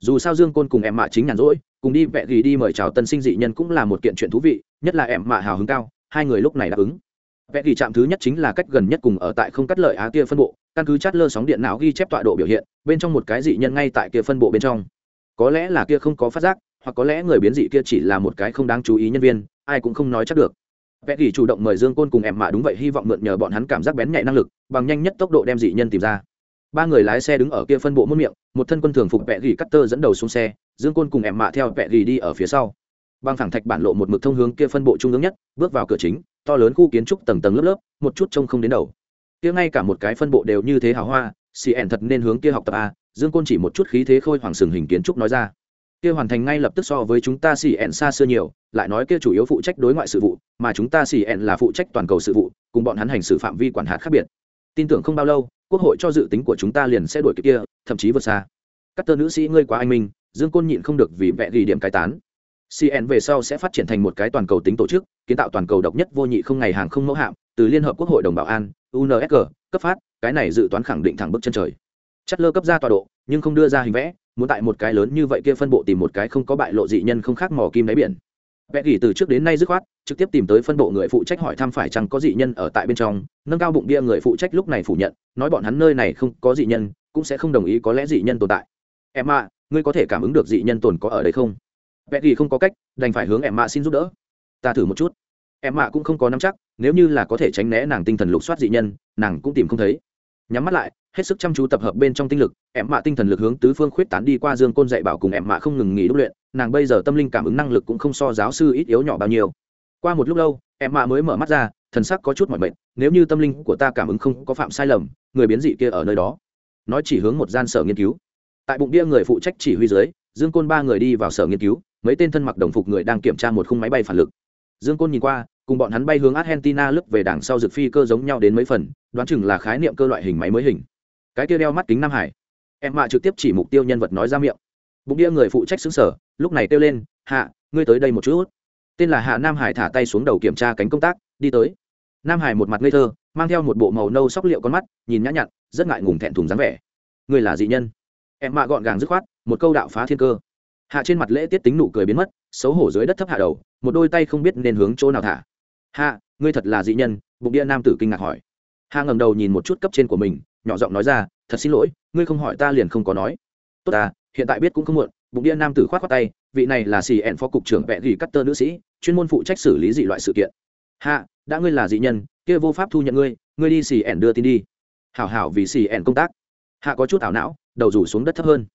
Dù sao dương côn cùng em mạ chính nhàn rỗi, cùng đi vẽ gỉ đi mời chào tân sinh dị nhân cũng là một kiện chuyện thú vị, nhất là em mạ hào hứng cao, hai người lúc này đáp ứng. Vẽ gỉ chạm thứ nhất chính là cách gần nhất cùng ở tại không cắt lợi á kia phân bộ, căn cứ chát lơ sóng điện não ghi chép tọa độ biểu hiện, bên trong một cái dị nhân ngay tại kia phân bộ bên trong có lẽ là kia không có phát giác, hoặc có lẽ người biến dị kia chỉ là một cái không đáng chú ý nhân viên, ai cũng không nói chắc được. Vẽ ghi chủ động mời dương côn cùng em mạ đúng vậy, hy vọng mượn nhờ bọn hắn cảm giác bén nhạy năng lực, bằng nhanh nhất tốc độ đem dị nhân tìm ra. Ba người lái xe đứng ở kia phân bộ muôn miệng, một thân quân thường phục vẽ ghi cắt tơ dẫn đầu xuống xe, dương côn cùng em mạ theo vẽ ghi đi ở phía sau. Băng thẳng thạch bản lộ một mực thông hướng kia phân bộ trung ương nhất, bước vào cửa chính, to lớn khu kiến trúc tầng tầng lớp lớp, một chút trông không đến đầu. Kia ngay cả một cái phân bộ đều như thế hào hoa, xì ẻn thật nên hướng kia học tập a dương côn chỉ một chút khí thế khôi hoàng sừng hình kiến trúc nói ra. Kia hoàn thành ngay lập tức so với chúng ta cn xa xưa nhiều, lại nói kia chủ yếu phụ trách đối ngoại sự vụ, mà chúng ta cn là phụ trách toàn cầu sự vụ, cùng bọn hắn hành xử phạm vi quản hạt khác biệt. Tin tưởng không bao lâu, quốc hội cho dự tính của chúng ta liền sẽ đổi kia, thậm chí vượt xa. Các tơ nữ sĩ ngươi quá anh minh, dương côn nhịn không được vì vẽ ghi điểm cái tán. Cn về sau sẽ phát triển thành một cái toàn cầu tính tổ chức, kiến tạo toàn cầu độc nhất vô nhị không ngày hàng không mẫu hạm, từ liên hợp quốc hội đồng bảo an unsg cấp phát, cái này dự toán khẳng định thẳng bước chân trời chất lơ cấp ra tọa độ, nhưng không đưa ra hình vẽ, muốn tại một cái lớn như vậy kia phân bộ tìm một cái không có bại lộ dị nhân không khác mỏ kim đáy biển. Vẽ gỉ từ trước đến nay dứt khoát, trực tiếp tìm tới phân bộ người phụ trách hỏi thăm phải chăng có dị nhân ở tại bên trong, nâng cao bụng bia người phụ trách lúc này phủ nhận, nói bọn hắn nơi này không có dị nhân, cũng sẽ không đồng ý có lẽ dị nhân tồn tại. Em ạ ngươi có thể cảm ứng được dị nhân tồn có ở đây không? Vẽ gỉ không có cách, đành phải hướng em mạ xin giúp đỡ. Ta thử một chút. Em mạ cũng không có nắm chắc, nếu như là có thể tránh né nàng tinh thần lục soát dị nhân, nàng cũng tìm không thấy nhắm mắt lại, hết sức chăm chú tập hợp bên trong tinh lực, em mạ tinh thần lực hướng tứ phương khuyết tán đi qua dương côn dạy bảo cùng em mạ không ngừng nghỉ đúc luyện, nàng bây giờ tâm linh cảm ứng năng lực cũng không so giáo sư ít yếu nhỏ bao nhiêu. Qua một lúc lâu, em mạ mới mở mắt ra, thần sắc có chút mỏi mệt, nếu như tâm linh của ta cảm ứng không có phạm sai lầm, người biến dị kia ở nơi đó. Nói chỉ hướng một gian sở nghiên cứu. Tại bụng bia người phụ trách chỉ huy dưới, dương côn ba người đi vào sở nghiên cứu, mấy tên thân mặc đồng phục người đang kiểm tra một khung máy bay phản lực. Dương côn nhìn qua cùng bọn hắn bay hướng argentina lướt về đằng sau dược phi cơ giống nhau đến mấy phần, đoán chừng là khái niệm cơ loại hình máy mới hình. Cái kia đeo mắt kính nam hải. Em mạ trực tiếp chỉ mục tiêu nhân vật nói ra miệng. Bụng địa người phụ trách xứng sở, lúc này kêu lên, hạ, ngươi tới đây một chút. Tên là hạ nam hải thả tay xuống đầu kiểm tra cánh công tác, đi tới. Nam hải một mặt ngây thơ, mang theo một bộ màu nâu sóc liệu con mắt, nhìn nhã nhặn, rất ngại ngùng thẹn thùng dáng vẻ. Ngươi là dị nhân? Em mạ gọn gàng dứt khoát, một câu đạo phá thiên cơ. Hạ trên mặt lễ tiết tính nụ cười biến mất, xấu hổ dưới đất thấp hạ đầu, một đôi tay không biết nên hướng chỗ nào thả hạ, ngươi thật là dị nhân, bụng địa nam tử kinh ngạc hỏi. Hạ ngầm đầu nhìn một chút cấp trên của mình, nhỏ giọng nói ra, thật xin lỗi, ngươi không hỏi ta liền không có nói. Tốt ta, hiện tại biết cũng không muộn. Bụng địa nam tử khoát khoát tay, vị này là xì ẹn phó cục trưởng vẹn gỉ cắt tơ nữ sĩ, chuyên môn phụ trách xử lý dị loại sự kiện. Hạ, đã ngươi là dị nhân, kia vô pháp thu nhận ngươi ngươi đi xì ẹn đưa tin đi. Hảo hảo, vì xì ẹn công tác. Hạ có chút ảo não, đầu rủ xuống đất thấp hơn.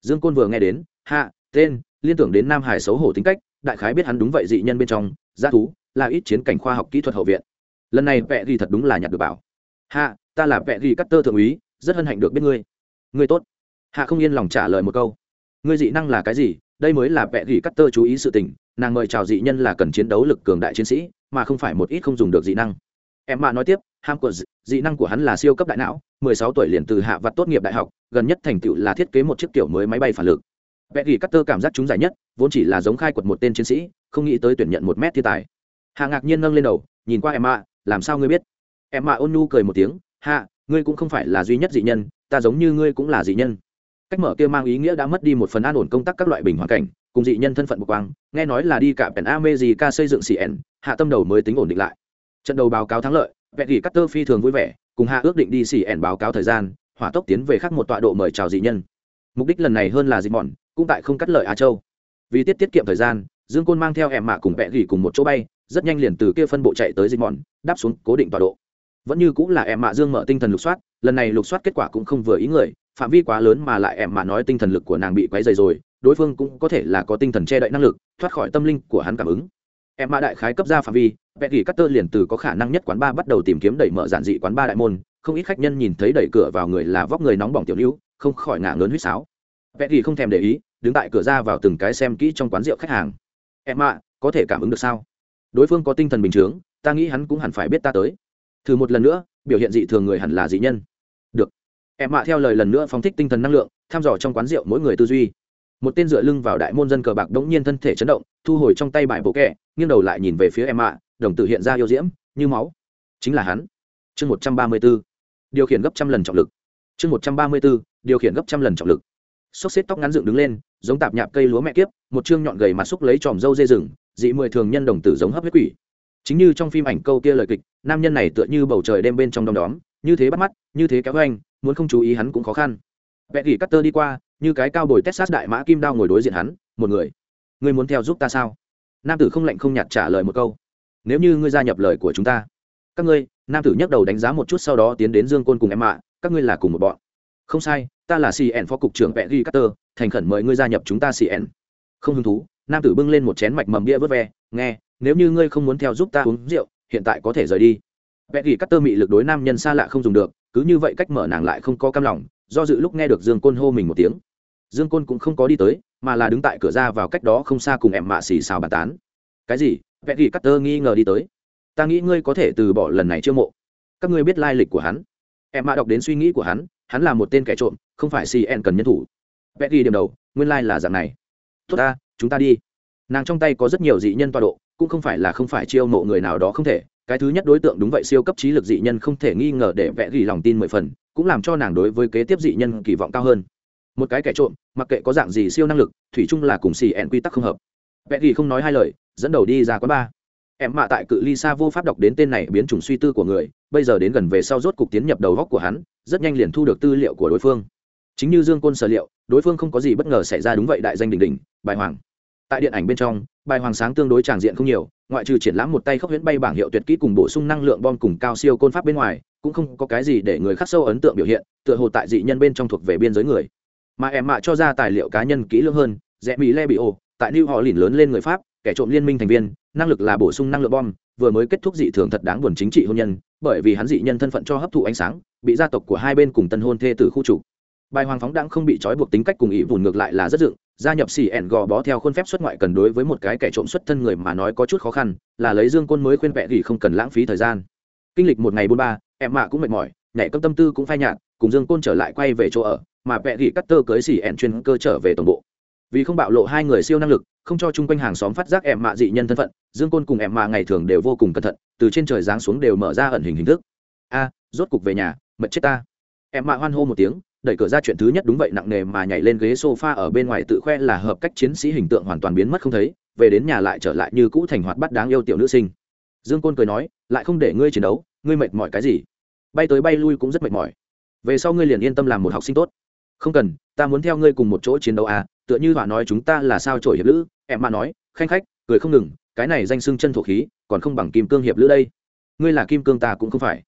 Dương côn vừa nghe đến, hạ, tên, liên tưởng đến nam hải xấu hổ tính cách, đại khái biết hắn đúng vậy dị nhân bên trong g thú là ít chiến cảnh khoa học kỹ thuật hậu viện. Lần này vẽ ghi thật đúng là nhặt được bảo. Hạ, ta là vẽ ghi cắt tơ thượng úy, rất hân hạnh được biết ngươi. Ngươi tốt. Hạ không yên lòng trả lời một câu. Ngươi dị năng là cái gì? Đây mới là vẽ ghi cắt tơ chú ý sự tình, nàng mời chào dị nhân là cần chiến đấu lực cường đại chiến sĩ, mà không phải một ít không dùng được dị năng. Em mạ nói tiếp, ham của dị năng của hắn là siêu cấp đại não 16 tuổi liền từ hạ vặt tốt nghiệp đại học, gần nhất thành tựu là thiết kế một chiếc kiểu mới máy bay phản lực. Vẽ ghi cắt tơ cảm giác chúng giải nhất, vốn chỉ là giống khai quật một tên chiến sĩ, không nghĩ tới tuyển nhận một mét thiên tài hạ ngạc nhiên nâng lên đầu, nhìn qua em mạ làm sao ngươi biết? Em mạ ôn nhu cười một tiếng hạ ngươi cũng không phải là duy nhất dị nhân, ta giống như ngươi cũng là dị nhân. Cách mở kia mang ý nghĩa đã mất đi một phần an ổn công tác các loại bình hoàn cảnh, cùng dị nhân thân phận bộc quang, nghe nói là đi cả pèn ame gì ca xây dựng cn hạ tâm đầu mới tính ổn định lại. Trận đầu báo cáo thắng lợi vẽ gỉ cắt tơ phi thường vui vẻ, cùng hạ ước định đi cn báo cáo thời gian, hỏa tốc tiến về khắc một tọa độ mời chào dị nhân. Mục đích lần này hơn là dị mòn cũng tại không cắt lợi á châu. Vì tiết tiết kiệm thời gian, dương côn mang theo em mạ cùng vẽ gỉ cùng một chỗ bay rất nhanh liền từ kia phân bộ chạy tới dịch mòn đáp xuống cố định tọa độ. Vẫn như cũng là em mạ dương mở tinh thần lục soát, lần này lục soát kết quả cũng không vừa ý người, phạm vi quá lớn mà lại em mạ nói tinh thần lực của nàng bị quấy dày rồi, đối phương cũng có thể là có tinh thần che đậy năng lực, thoát khỏi tâm linh của hắn cảm ứng. Em mạ đại khái cấp ra phạm vi vẽ gỉ cắt tơ liền từ có khả năng nhất quán ba bắt đầu tìm kiếm đẩy mở giản dị quán ba đại môn, không ít khách nhân nhìn thấy đẩy cửa vào người là vóc người nóng bỏng tiểu lưu, không khỏi ngả lớn huýt sáo. Vẽ gỉ không thèm để ý, đứng tại cửa ra vào từng cái xem kỹ trong quán rượu khách hàng. Em mạ, có thể cảm ứng được sao? Đối phương có tinh thần bình chướng, ta nghĩ hắn cũng hẳn phải biết ta tới. Thử một lần nữa, biểu hiện dị thường người hẳn là dị nhân. Được. Em mạ theo lời lần nữa phóng thích tinh thần năng lượng thăm dò trong quán rượu mỗi người tư duy. Một tên dựa lưng vào đại môn dân cờ bạc đống nhiên thân thể chấn động, thu hồi trong tay bài bộ kẹ, nghiêng đầu lại nhìn về phía em mạ đồng tử hiện ra yêu diễm, như máu. Chính là hắn. Chương một trăm ba mươi b ố điều khiển gấp trăm lần trọng lực. Chương một trăm ba mươi b ố điều khiển gấp trăm lần trọng lực. Xốc xếp tóc ngắn dựng đứng lên, giống tạp nhạp cây lúa mẹ kiếp, một chương nhọn gầy mặt xúc lấy tròm râu dê rừng dị mười thường nhân đồng tử giống hấp huyết quỷ. Chính như trong phim ảnh câu kia lời kịch, nam nhân này tựa như bầu trời đêm bên trong đom đóm, như thế bắt mắt, như thế kéo anh muốn không chú ý hắn cũng khó khăn. Vẹn gỉ cắt tơ đi qua, như cái cao bồi texas đại mã kim đao ngồi đối diện hắn, một người, ngươi muốn theo giúp ta sao? Nam tử không lạnh không nhạt trả lời một câu, nếu như ngươi gia nhập lời của chúng ta, các ngươi, nam tử nhấc đầu đánh giá một chút sau đó tiến đến dương côn cùng em ạ, các ngươi là cùng một bọn. Không sai, ta là cn phó cục trưởng vẹn ghi cutter thành khẩn mời ngươi gia nhập chúng ta cn không hứng thú, nam tử bưng lên một chén mạch mầm bia vớt ve, nghe, nếu như ngươi không muốn theo giúp ta uống rượu, hiện tại có thể rời đi. Vẽ ghi tơ mị lực đối nam nhân xa lạ không dùng được, cứ như vậy cách mở nàng lại không có cam lòng, do dự lúc nghe được dương côn hô mình một tiếng. Dương côn cũng không có đi tới, mà là đứng tại cửa ra vào cách đó không xa cùng em mạ xì xào bàn tán. Cái gì? Vẽ ghi tơ nghi ngờ đi tới. Ta nghĩ ngươi có thể từ bỏ lần này chiêu mộ. Các ngươi biết lai lịch của hắn. Em mạ đọc đến suy nghĩ của hắn hắn là một tên kẻ trộm, không phải cn cần nhân thủ. Vẹn ghi điểm đầu, nguyên lai、like、là dạng này tốt ta, chúng ta đi. Nàng trong tay có rất nhiều dị nhân tọa độ, cũng không phải là không phải chiêu mộ người nào đó không thể. Cái thứ nhất đối tượng đúng vậy siêu cấp trí lực dị nhân không thể nghi ngờ để vẽ gỉ lòng tin mười phần, cũng làm cho nàng đối với kế tiếp dị nhân kỳ vọng cao hơn. Một cái kẻ trộm, mặc kệ có dạng gì siêu năng lực, thủy chung là cùng xì ẹn quy tắc không hợp. Vẽ gỉ không nói hai lời, dẫn đầu đi ra quán ba em mạ tại cự ly xa vô pháp đọc đến tên này biến chủng suy tư của người, bây giờ đến gần về sau rốt cục tiến nhập đầu góc của hắn, rất nhanh liền thu được tư liệu của đối phương chính như dương côn sở liệu, đối phương không có gì bất ngờ xảy ra đúng vậy đại danh đình đình bài hoàng. Tại điện ảnh bên trong, bài hoàng sáng tương đối tràng diện không nhiều, ngoại trừ triển lãm một tay khốc huyễn bay bảng hiệu tuyệt kỹ cùng bổ sung năng lượng bom cùng cao siêu côn pháp bên ngoài, cũng không có cái gì để người khắc sâu ấn tượng biểu hiện, tựa hồ tại dị nhân bên trong thuộc về biên giới người. Mà em mạ cho ra tài liệu cá nhân kỹ lưỡng hơn, rẽ mỹ le bị ô tại new họ lìn lớn lên người pháp, kẻ trộm liên minh thành viên, năng lực là bổ sung năng lượng bom, vừa mới kết thúc dị thường thật đáng buồn chính trị hôn nhân, bởi vì hắn dị nhân thân phận cho hấp thụ ánh sáng, bị gia tộc của hai bên cùng tân hôn thê tử khu trục bài hoàng phóng đang không bị trói buộc tính cách cùng ý vùn ngược lại là rất dựng, gia nhập xì ẻn gò bó theo khuôn phép xuất ngoại cần đối với một cái kẻ trộm xuất thân người mà nói có chút khó khăn, là lấy dương côn mới khuyên vẹ thì không cần lãng phí thời gian. Kinh lịch một ngày bốn ba, em mạ cũng mệt mỏi, nhảy cấp tâm tư cũng phai nhạt, cùng dương côn trở lại quay về chỗ ở, mà vẹ thì cắt tơ cưới xì ẻn chuyên cơ trở về tổng bộ. Vì không bạo lộ hai người siêu năng lực, không cho chung quanh hàng xóm phát giác em mạ dị nhân thân phận, dương côn cùng em mạ ngày thường đều vô cùng cẩn thận, từ trên trời giáng xuống đều mở ra ẩn hình hình thức. A, rốt cục về nhà, mệt chết ta. Em mạ hoan hô một tiếng đẩy cửa ra chuyện thứ nhất đúng vậy, nặng nề mà nhảy lên ghế sofa ở bên ngoài tự khoe là hợp cách chiến sĩ hình tượng hoàn toàn biến mất không thấy, về đến nhà lại trở lại như cũ thành hoạt bắt đáng yêu tiểu nữ sinh. Dương côn cười nói, lại không để ngươi chiến đấu, ngươi mệt mỏi cái gì? Bay tới bay lui cũng rất mệt mỏi. Về sau ngươi liền yên tâm làm một học sinh tốt. Không cần, ta muốn theo ngươi cùng một chỗ chiến đấu à tựa như họa nói chúng ta là sao trổi hiệp lữ. Em mà nói, khanh khách, cười không ngừng, cái này danh xưng chân thổ khí, còn không bằng kim cương hiệp lữ đây. Ngươi là kim cương ta cũng không phải.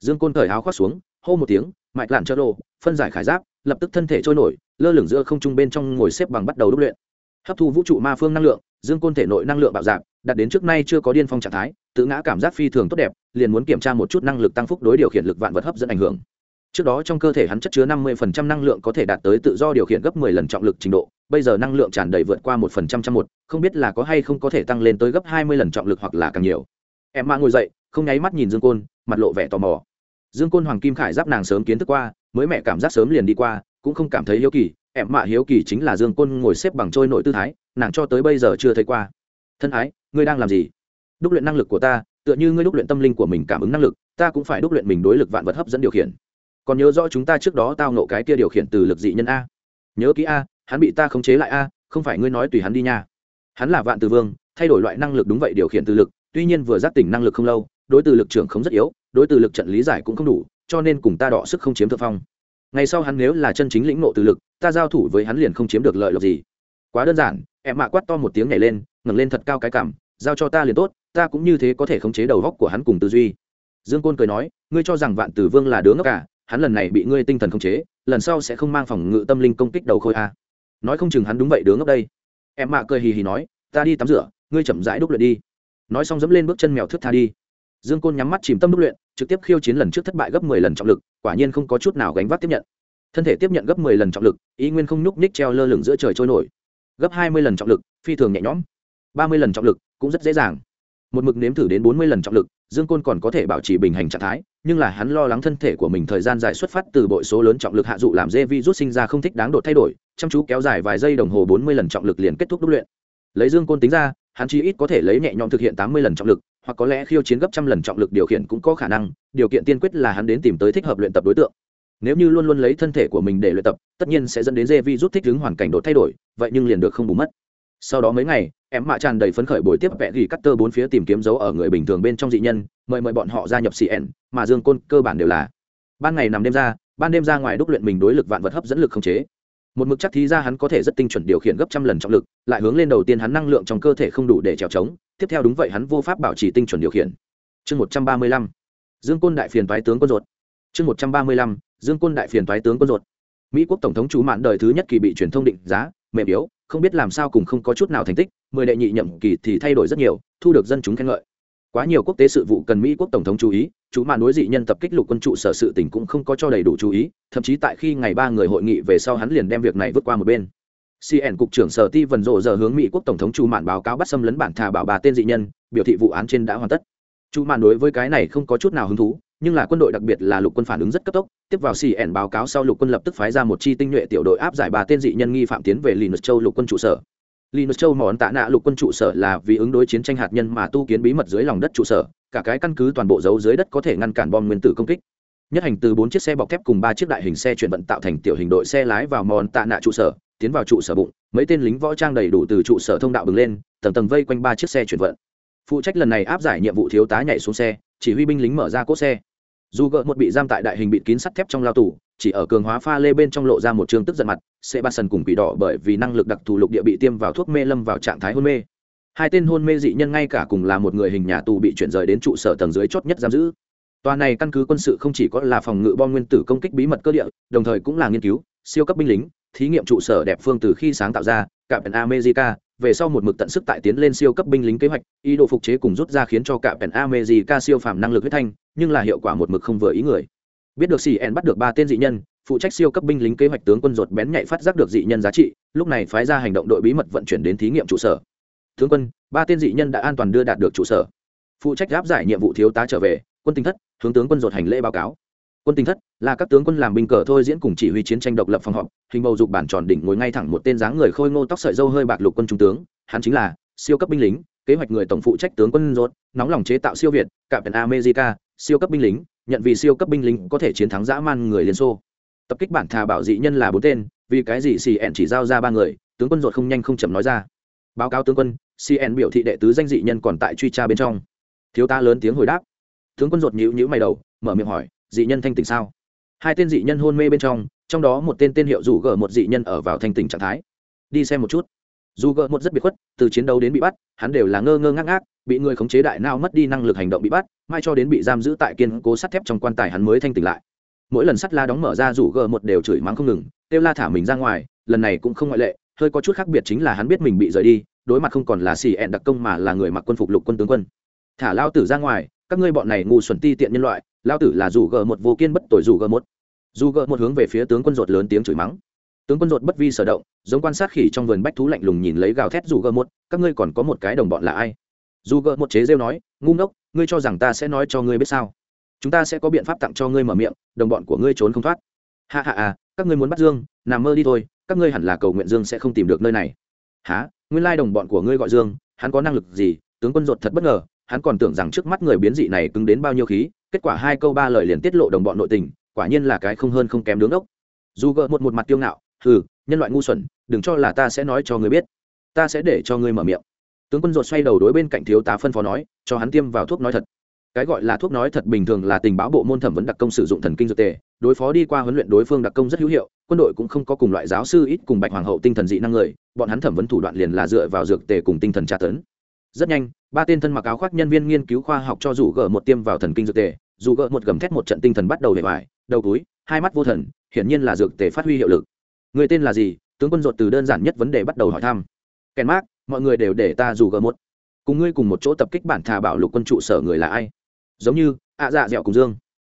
Dương côn cởi áo khoác xuống hô một tiếng, mạch lạn chơ đồ phân giải khải giáp, lập tức thân thể trôi nổi, lơ lửng giữa không trung bên trong ngồi xếp bằng bắt đầu đúc luyện. Hấp thu vũ trụ ma phương năng lượng, dương côn thể nội năng lượng bạo dạng đạt đến trước nay chưa có điên phong trạng thái, tự ngã cảm giác phi thường tốt đẹp, liền muốn kiểm tra một chút năng lực tăng phúc đối điều khiển lực vạn vật hấp dẫn ảnh hưởng. Trước đó trong cơ thể hắn chất chứa năm mươi phần trăm năng lượng có thể đạt tới tự do điều khiển gấp mười lần trọng lực trình độ, bây giờ năng lượng tràn đầy vượt qua một phần trăm trăm một, không biết là có hay không có thể tăng lên tới gấp hai mươi lần trọng lực hoặc là càng nhiều. Em mã ngồi dậy, không nháy mắt nhìn dương côn, mặt lộ vẻ tò mò dương côn hoàng kim khải giáp nàng sớm kiến thức qua, mới mẹ cảm giác sớm liền đi qua, cũng không cảm thấy hiếu kỳ, em mạ hiếu kỳ chính là dương côn ngồi xếp bằng trôi nội tư thái, nàng cho tới bây giờ chưa thấy qua. Thân ái, ngươi đang làm gì? Đúc luyện năng lực của ta, tựa như ngươi đúc luyện tâm linh của mình cảm ứng năng lực, ta cũng phải đúc luyện mình đối lực vạn vật hấp dẫn điều khiển. Còn nhớ rõ chúng ta trước đó tao nộ cái kia điều khiển từ lực dị nhân a. Nhớ kỹ a, hắn bị ta khống chế lại a, không phải ngươi nói tùy hắn đi nha. Hắn là vạn từ vương, thay đổi loại năng lực đúng vậy điều khiển từ lực, tuy nhiên vừa giác tỉnh năng lực không lâu, đối từ lực trưởng không rất yếu đối từ lực trận lý giải cũng không đủ, cho nên cùng ta đọ sức không chiếm thượng phong. Ngày sau hắn nếu là chân chính lĩnh nộ từ lực, ta giao thủ với hắn liền không chiếm được lợi lộc gì. Quá đơn giản, em mạ quát to một tiếng nhảy lên, ngẩng lên thật cao cái cảm giao cho ta liền tốt, ta cũng như thế có thể khống chế đầu góc của hắn cùng tư duy. Dương côn cười nói, ngươi cho rằng vạn tử vương là đứa ngốc cả hắn lần này bị ngươi tinh thần khống chế, lần sau sẽ không mang phòng ngự tâm linh công kích đầu khôi a nói không chừng hắn đúng vậy đứa ngốc đây. Em mạ cười hì hì nói, ta đi tắm rửa, ngươi chậm rãi đúc luyện đi. Nói xong dẫm lên bước chân mèo thước tha đi dương côn nhắm mắt chìm tâm đúc luyện, trực tiếp khiêu chiến lần trước thất bại gấp mười lần trọng lực, quả nhiên không có chút nào gánh vác tiếp nhận. Thân thể tiếp nhận gấp mười lần trọng lực, ý nguyên không nhúc ních treo lơ lửng giữa trời trôi nổi. Gấp hai mươi lần trọng lực, phi thường nhẹ nhõm. Ba mươi lần trọng lực, cũng rất dễ dàng. Một mực nếm thử đến bốn mươi lần trọng lực, dương côn còn có thể bảo trì bình hành trạng thái, nhưng là hắn lo lắng thân thể của mình thời gian dài xuất phát từ bội số lớn trọng lực hạ dụ làm dê vi rút sinh ra không thích đáng độ thay đổi, chăm chú kéo dài vài giây đồng hồ bốn mươi lần trọng lực liền kết thúc đúc luyện. Lấy dương côn tính ra, hắn chỉ ít có thể lấy nhẹ nhõm thực hiện tám mươi lần trọng lực hoặc có lẽ khiêu chiến gấp trăm lần trọng lực điều khiển cũng có khả năng, điều kiện tiên quyết là hắn đến tìm tới thích hợp luyện tập đối tượng. Nếu như luôn luôn lấy thân thể của mình để luyện tập, tất nhiên sẽ dẫn đến dê vi rút thích ứng hoàn cảnh đột thay đổi, vậy nhưng liền được không bù mất. Sau đó mấy ngày, em mạ tràn đầy phấn khởi buổi tiếp vẽ ghi cắt tơ bốn phía tìm kiếm dấu ở người bình thường bên trong dị nhân, mời mời bọn họ gia nhập cn mà dương côn cơ bản đều là. Ban ngày nằm đêm ra, ban đêm ra ngoài đúc luyện mình đối lực vạn vật hấp dẫn lực không chế một mực chắc thí ra hắn có thể rất tinh chuẩn điều khiển gấp trăm lần trọng lực, lại hướng lên đầu tiên hắn năng lượng trong cơ thể không đủ để trèo trống, tiếp theo đúng vậy hắn vô pháp bảo trì tinh chuẩn điều khiển. Chương một trăm ba mươi lăm. Dương côn đại phiền toái tướng quân ruột. Chương một trăm ba mươi lăm. Dương côn đại phiền toái tướng quân ruột. Mỹ quốc tổng thống chú mạn đời thứ nhất kỳ bị truyền thông định giá, mềm yếu, không biết làm sao cùng không có chút nào thành tích, mười đệ nhị nhậm kỳ thì thay đổi rất nhiều, thu được dân chúng khen ngợi quá nhiều quốc tế sự vụ cần mỹ quốc tổng thống chú ý, chú mạn đối dị nhân tập kích lục quân trụ sở sự tỉnh cũng không có cho đầy đủ chú ý, thậm chí tại khi ngày ba người hội nghị về sau hắn liền đem việc này vượt qua một bên. Cn cục trưởng sở ti vần rộ giờ hướng mỹ quốc tổng thống chu mạn báo cáo bắt xâm lấn bản thà bảo bà tên dị nhân, biểu thị vụ án trên đã hoàn tất. Chu mạn đối với cái này không có chút nào hứng thú, nhưng là quân đội đặc biệt là lục quân phản ứng rất cấp tốc, tiếp vào cn báo cáo sau lục quân lập tức phái ra một chi tinh nhuệ tiểu đội áp giải bà tên dị nhân nghi phạm tiến về linus châu lục quân trụ sở linus châu món tạ nạ lục quân trụ sở là vì ứng đối chiến tranh hạt nhân mà tu kiến bí mật dưới lòng đất trụ sở, cả cái căn cứ toàn bộ giấu dưới đất có thể ngăn cản bom nguyên tử công kích. Nhất hành từ bốn chiếc xe bọc thép cùng ba chiếc đại hình xe chuyển vận tạo thành tiểu hình đội xe lái vào mòn tạ nạ trụ sở, tiến vào trụ sở bụng, mấy tên lính võ trang đầy đủ từ trụ sở thông đạo bừng lên, tầng tầng vây quanh ba chiếc xe chuyển vận. Phụ trách lần này áp giải nhiệm vụ thiếu tá nhảy xuống xe, chỉ huy binh lính mở ra cốt xe dù gợ một bị giam tại đại hình bịt kín sắt thép trong lao tù, chỉ ở cường hóa pha lê bên trong lộ ra một trường tức giận mặt sẽ ba sần cùng quỷ đỏ bởi vì năng lực đặc thù lục địa bị tiêm vào thuốc mê lâm vào trạng thái hôn mê. Hai tên hôn mê dị nhân ngay cả cùng là một người hình nhà tù bị chuyển rời đến trụ sở tầng dưới chót nhất giam giữ. Tòa này căn cứ quân sự không chỉ có là phòng ngự bom nguyên tử công kích bí mật cơ địa, đồng thời cũng là nghiên cứu siêu cấp binh lính, thí nghiệm trụ sở đẹp phương từ khi sáng tạo ra cả pèn america, về sau một mực tận sức tại tiến lên siêu cấp binh lính kế hoạch, ý đồ phục chế cùng rút ra khiến cho cả pèn america siêu phàm năng lực huyết thanh, nhưng là hiệu quả một mực không vừa ý người. Biết được cn bắt được ba tên dị nhân, phụ trách siêu cấp binh lính kế hoạch tướng quân ruột bén nhạy phát giác được dị nhân giá trị, lúc này phái ra hành động đội bí mật vận chuyển đến thí nghiệm trụ sở. Tướng quân, ba tên dị nhân đã an toàn đưa đạt được trụ sở. Phụ trách áp giải nhiệm vụ thiếu tá trở về, quân tinh thất, hướng tướng quân ruột hành lễ báo cáo quân tinh thất, là các tướng quân làm binh cờ thôi diễn cùng chỉ huy chiến tranh độc lập phòng họp, hình bầu dục bản tròn đỉnh ngồi ngay thẳng một tên dáng người khôi ngô tóc sợi dâu hơi bạc lục quân trung tướng, hắn chính là siêu cấp binh lính, kế hoạch người tổng phụ trách tướng quân ruột nóng lòng chế tạo siêu việt cạm pèn america, siêu cấp binh lính, nhận vì siêu cấp binh lính có thể chiến thắng dã man người liên xô. Tập kích bản thà bảo dị nhân là bốn tên, vì cái gì cn chỉ giao ra ba người, tướng quân ruột không nhanh không chậm nói ra. Báo cáo tướng quân cn biểu thị đệ tứ danh dị nhân còn tại truy tra bên trong. Thiếu tá lớn tiếng hồi đáp. Tướng quân ruột nhíu nhíu mày đầu, mở miệng hỏi dị nhân thanh tỉnh sao? Hai tên dị nhân hôn mê bên trong trong đó một tên tên hiệu rủ gờ một dị nhân ở vào thanh tỉnh trạng thái. Đi xem một chút. Dù gờ một rất bị khuất, từ chiến đấu đến bị bắt, hắn đều là ngơ ngơ ngác ngác, bị người khống chế đại nao mất đi năng lực hành động bị bắt, mai cho đến bị giam giữ tại kiên cố sắt thép trong quan tài hắn mới thanh tỉnh lại. Mỗi lần sắt la đóng mở ra rủ gờ một đều chửi mắng không ngừng, kêu la thả mình ra ngoài, lần này cũng không ngoại lệ, hơi có chút khác biệt chính là hắn biết mình bị rời đi, đối mặt không còn là xì ẹn đặc công mà là người mặc quân phục lục quân tướng quân. Thả lao tử ra ngoài, các ngươi bọn này ngu xuẩn ti tiện nhân loại lao tử là rủ gờ một vô kiên bất tội rủ gờ một. Dù gờ một hướng về phía tướng quân ruột lớn tiếng chửi mắng. Tướng quân ruột bất vi sở động, giống quan sát khỉ trong vườn bách thú lạnh lùng nhìn lấy gào thét dù gờ một, các ngươi còn có một cái đồng bọn là ai? Dù gờ một chế rêu nói, ngu ngốc, ngươi cho rằng ta sẽ nói cho ngươi biết sao? Chúng ta sẽ có biện pháp tặng cho ngươi mở miệng, đồng bọn của ngươi trốn không thoát. Hạ hạ à các ngươi muốn bắt dương, nằm mơ đi thôi, các ngươi hẳn là cầu nguyện dương sẽ không tìm được nơi này. Há nguyên lai đồng bọn của ngươi gọi dương, hắn có năng lực gì? Tướng quân ruột thật bất ngờ, hắn còn tưởng rằng trước mắt người biến dị này cứng đến bao nhiêu khí kết quả hai câu ba lời liền tiết lộ đồng bọn nội tình, quả nhiên là cái không hơn không kém đứng ốc dù gợ một một mặt tiêu ngạo, hừ, nhân loại ngu xuẩn, đừng cho là ta sẽ nói cho ngươi biết. Ta sẽ để cho ngươi mở miệng. Tướng quân ruột xoay đầu đối bên cạnh thiếu tá phân phó nói, cho hắn tiêm vào thuốc nói thật. Cái gọi là thuốc nói thật bình thường là tình báo bộ môn thẩm vấn đặc công sử dụng thần kinh dược tề, đối phó đi qua huấn luyện đối phương đặc công rất hữu hiệu, quân đội cũng không có cùng loại giáo sư ít cùng bạch hoàng hậu tinh thần dị năng người, bọn hắn thẩm vấn thủ đoạn liền là dựa vào dược tề cùng tinh thần tra tấn rất nhanh, ba tên thân mặc áo khoác nhân viên nghiên cứu khoa học cho dù gỡ một tiêm vào thần kinh dược tề. Dù gỡ một gầm thét một trận tinh thần bắt đầu để vải đầu túi, hai mắt vô thần, hiển nhiên là dược tề phát huy hiệu lực. Người tên là gì? Tướng quân ruột từ đơn giản nhất vấn đề bắt đầu hỏi thăm. Kèn mát mọi người đều để ta dù gỡ một. Cùng ngươi cùng một chỗ tập kích bản thà bảo lục quân trụ sở người là ai? Giống như, ạ dạ dẻo cùng dương.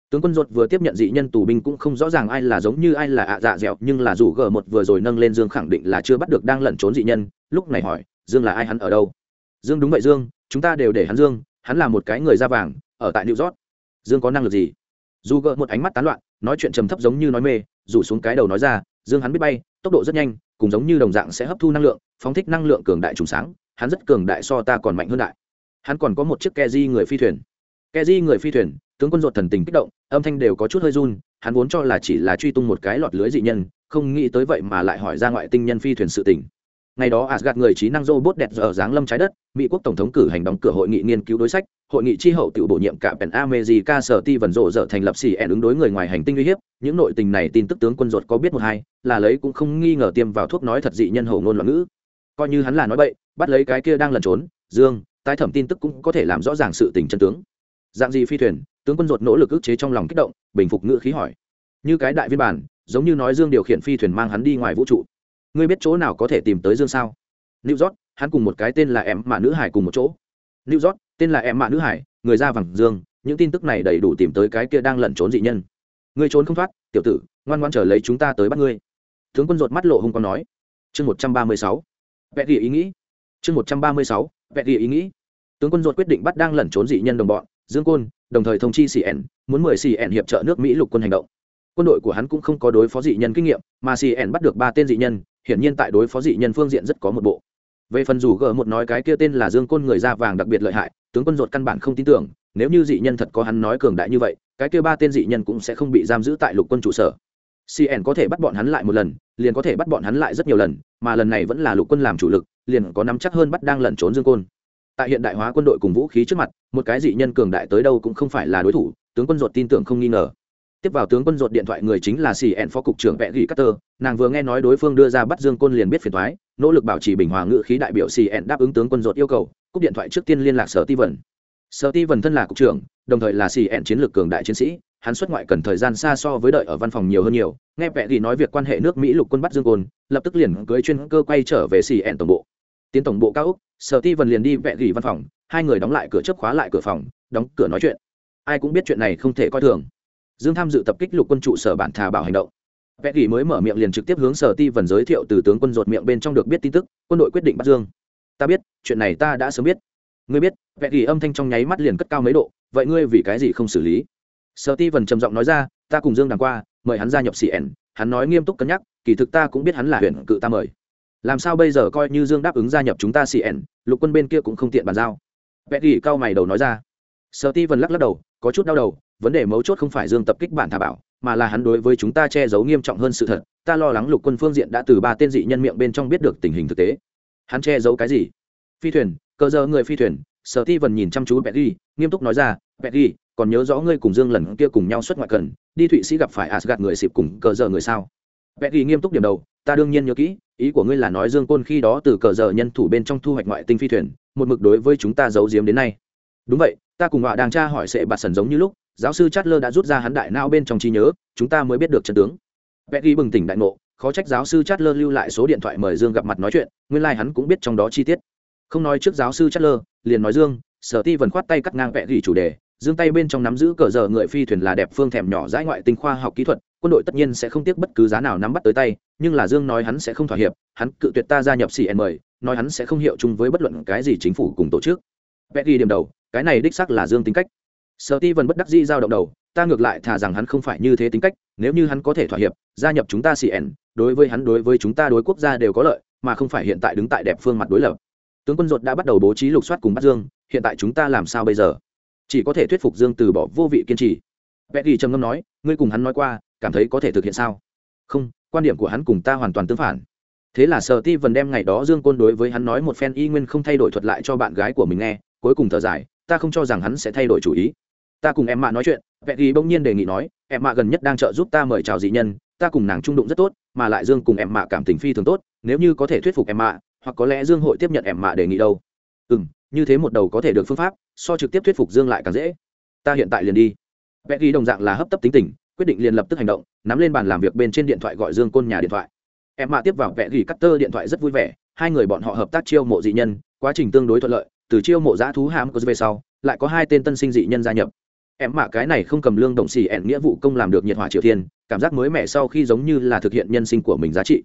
Tướng quân ruột vừa tiếp nhận dị nhân tù binh cũng không rõ ràng ai là giống như ai là ạ dạ dẻo, nhưng là dù gỡ một vừa rồi nâng lên dương khẳng định là chưa bắt được đang lẩn trốn dị nhân. Lúc này hỏi, dương là ai hắn ở đâu? Dương đúng vậy dương, chúng ta đều để hắn dương, hắn là một cái người da vàng, ở tại new york. Dương có năng lực gì? Dù gợ một ánh mắt tán loạn, nói chuyện trầm thấp giống như nói mê, rủ xuống cái đầu nói ra, dương hắn biết bay, tốc độ rất nhanh, cùng giống như đồng dạng sẽ hấp thu năng lượng, phóng thích năng lượng cường đại trùng sáng, hắn rất cường đại so ta còn mạnh hơn đại. Hắn còn có một chiếc ke di người phi thuyền. Ke di người phi thuyền, tướng quân ruột thần tình kích động, âm thanh đều có chút hơi run, hắn vốn cho là chỉ là truy tung một cái lọt lưới dị nhân, không nghĩ tới vậy mà lại hỏi ra ngoại tinh nhân phi thuyền sự tình ngày đó asgad người trí năng robot đẹp giờ dáng lâm trái đất, mỹ quốc tổng thống cử hành đóng cửa hội nghị nghiên cứu đối sách, hội nghị tri hậu tự bổ nhiệm cả pèn america sở ti vần rộ dở thành lập sĩ ẻn ứng đối người ngoài hành tinh uy hiếp, những nội tình này tin tức tướng quân ruột có biết một hai, là lấy cũng không nghi ngờ tiêm vào thuốc nói thật dị nhân hầu ngôn loạn ngữ. Coi như hắn là nói bậy, bắt lấy cái kia đang lẩn trốn, dương, tái thẩm tin tức cũng có thể làm rõ ràng sự tình chân tướng. Dạng gì phi thuyền, tướng quân ruột nỗ lực ức chế trong lòng kích động, bình phục ngữ khí hỏi. Như cái đại viên bản, giống như nói dương điều khiển phi thuyền mang hắn đi ngoài vũ trụ ngươi biết chỗ nào có thể tìm tới dương sao? New york, hắn cùng một cái tên là em mạ nữ hải cùng một chỗ. New york, tên là em mạ nữ hải, người ra vàng dương, những tin tức này đầy đủ tìm tới cái kia đang lẩn trốn dị nhân. Ngươi trốn không thoát, tiểu tử, ngoan ngoan trở lấy chúng ta tới bắt ngươi. Tướng quân rột mắt lộ hung còn nói. Chương một trăm ba mươi sáu. Vẽ địa ý nghĩ. Chương một trăm ba mươi sáu vẽ địa ý nghĩ. Tướng quân rột quyết định bắt đang lẩn trốn dị nhân đồng bọn, dương côn, đồng thời thông chi cn muốn mời cn hiệp trợ nước mỹ lục quân hành động. Quân đội của hắn cũng không có đối phó dị nhân kinh nghiệm, mà cn bắt được ba tên dị nhân hiển nhiên tại đối phó dị nhân phương diện rất có một bộ. Về phần dù g một nói cái kia tên là dương côn người da vàng đặc biệt lợi hại, tướng quân ruột căn bản không tin tưởng, nếu như dị nhân thật có hắn nói cường đại như vậy, cái kia ba tên dị nhân cũng sẽ không bị giam giữ tại lục quân trụ sở. Cn có thể bắt bọn hắn lại một lần, liền có thể bắt bọn hắn lại rất nhiều lần, mà lần này vẫn là lục quân làm chủ lực, liền có nắm chắc hơn bắt đang lẩn trốn dương côn. Tại hiện đại hóa quân đội cùng vũ khí trước mặt, một cái dị nhân cường đại tới đâu cũng không phải là đối thủ, tướng quân ruột tin tưởng không nghi ngờ tiếp vào tướng quân ruột điện thoại người chính là cn phó cục trưởng vẽ gỉ cutter nàng vừa nghe nói đối phương đưa ra bắt dương côn liền biết phiền thoái nỗ lực bảo trì bình hòa ngự khí đại biểu cn đáp ứng tướng quân ruột yêu cầu, cúp điện thoại trước tiên liên lạc sở ti vần sở ti vần thân là cục trưởng, đồng thời là cn chiến lược cường đại chiến sĩ, hắn xuất ngoại cần thời gian xa so với đợi ở văn phòng nhiều hơn nhiều, nghe vẽ gỉ nói việc quan hệ nước mỹ lục quân bắt dương côn, lập tức liền cưới chuyên cơ quay trở về cn tổng bộ. Tiến tổng bộ cao úc sở ti vần liền đi vẽ gỉ văn phòng, hai người đóng lại cửa chấp khóa lại cửa phòng, đóng cửa nói chuyện. Ai cũng biết chuyện này không thể coi thường dương tham dự tập kích lục quân trụ sở bản thà bảo hành động. Vẽ ghi mới mở miệng liền trực tiếp hướng sở ti vần giới thiệu từ tướng quân rột miệng bên trong được biết tin tức, quân đội quyết định bắt dương. Ta biết, chuyện này ta đã sớm biết. Ngươi biết, vẽ ghi âm thanh trong nháy mắt liền cất cao mấy độ, vậy ngươi vì cái gì không xử lý? Sở ti vần trầm giọng nói ra, ta cùng dương đằng qua, mời hắn gia nhập cn hắn nói nghiêm túc cân nhắc, kỳ thực ta cũng biết hắn là huyện cự ta mời. Làm sao bây giờ coi như dương đáp ứng gia nhập chúng ta cn lục quân bên kia cũng không tiện bàn giao. Vẽ ghi cao mày đầu nói ra. Sở ti vần lắc lắc đầu, có chút đau đầu vấn đề mấu chốt không phải dương tập kích bản thả bảo, mà là hắn đối với chúng ta che giấu nghiêm trọng hơn sự thật, ta lo lắng lục quân phương diện đã từ ba tên dị nhân miệng bên trong biết được tình hình thực tế. Hắn che giấu cái gì? Phi thuyền, cơ giờ người phi thuyền, sở ti vần nhìn chăm chú petty nghiêm túc nói ra petty còn nhớ rõ ngươi cùng dương lần kia cùng nhau xuất ngoại cần, đi thụy sĩ gặp phải asgad người xịp cùng cờ giờ người sao? Petty nghiêm túc điểm đầu, ta đương nhiên nhớ kỹ, ý của ngươi là nói dương côn khi đó từ cờ giờ nhân thủ bên trong thu hoạch ngoại tinh phi thuyền, một mực đối với chúng ta giấu giếm đến nay. Đúng vậy, ta cùng họa đang tra hỏi sẽ bạt sần giống như lúc giáo sư Chatler đã rút ra hắn đại não bên trong trí nhớ, chúng ta mới biết được chân tướng. Peggy bừng tỉnh đại ngộ, khó trách giáo sư Chatler lưu lại số điện thoại mời Dương gặp mặt nói chuyện, nguyên lai like hắn cũng biết trong đó chi tiết. Không nói trước giáo sư Chatler, liền nói Dương, Sở Ti vẫn khoát tay cắt ngang Peggy chủ đề, Dương tay bên trong nắm giữ cờ giờ người phi thuyền là đẹp phương thèm nhỏ dãi ngoại tinh khoa học kỹ thuật, quân đội tất nhiên sẽ không tiếc bất cứ giá nào nắm bắt tới tay, nhưng là Dương nói hắn sẽ không thỏa hiệp, hắn cự tuyệt ta gia nhập CN mời, nói hắn sẽ không hiệu chung với bất luận cái gì chính phủ cùng tổ chức. Peggy điểm đầu, cái này đích xác là Dương tính cách sợ ti vần bất đắc dĩ giao động đầu, ta ngược lại thà rằng hắn không phải như thế tính cách, nếu như hắn có thể thỏa hiệp, gia nhập chúng ta cn đối với hắn, đối với chúng ta đối quốc gia đều có lợi, mà không phải hiện tại đứng tại đẹp phương mặt đối lập. Tướng quân ruột đã bắt đầu bố trí lục soát cùng bắt dương, hiện tại chúng ta làm sao bây giờ? Chỉ có thể thuyết phục dương từ bỏ vô vị kiên trì. Petty trầm ngâm nói, ngươi cùng hắn nói qua, cảm thấy có thể thực hiện sao? Không, quan điểm của hắn cùng ta hoàn toàn tương phản. Thế là sợ ti vần đem ngày đó dương côn đối với hắn nói một phen y nguyên không thay đổi thuật lại cho bạn gái của mình nghe, cuối cùng thở dài, ta không cho rằng hắn sẽ thay đổi chủ ý ta cùng em mạ nói chuyện vẹn ghi bỗng nhiên đề nghị nói em mạ gần nhất đang trợ giúp ta mời chào dị nhân, ta cùng nàng trung đụng rất tốt, mà lại dương cùng em mạ cảm tình phi thường tốt, nếu như có thể thuyết phục em mạ hoặc có lẽ dương hội tiếp nhận em mạ đề nghị đâu. Ừ m như thế một đầu có thể được phương pháp, so trực tiếp thuyết phục dương lại càng dễ. Ta hiện tại liền đi. Vẹn ghi đồng dạng là hấp tấp tính tình, quyết định liền lập tức hành động, nắm lên bàn làm việc bên trên điện thoại gọi dương côn nhà điện thoại. Em mạ tiếp vào vẹn ghi cắt tơ điện thoại rất vui vẻ, hai người bọn họ hợp tác chiêu mộ dị nhân, quá trình tương đối thuận lợi, từ chiêu mộ giã thú hàm về sau, lại có hai tên tân sinh dị nhân gia nhập em mạ cái này không cầm lương đồng xì ẹn nghĩa vụ công làm được nhiệt hỏa triều thiên, cảm giác mới mẻ sau khi giống như là thực hiện nhân sinh của mình giá trị.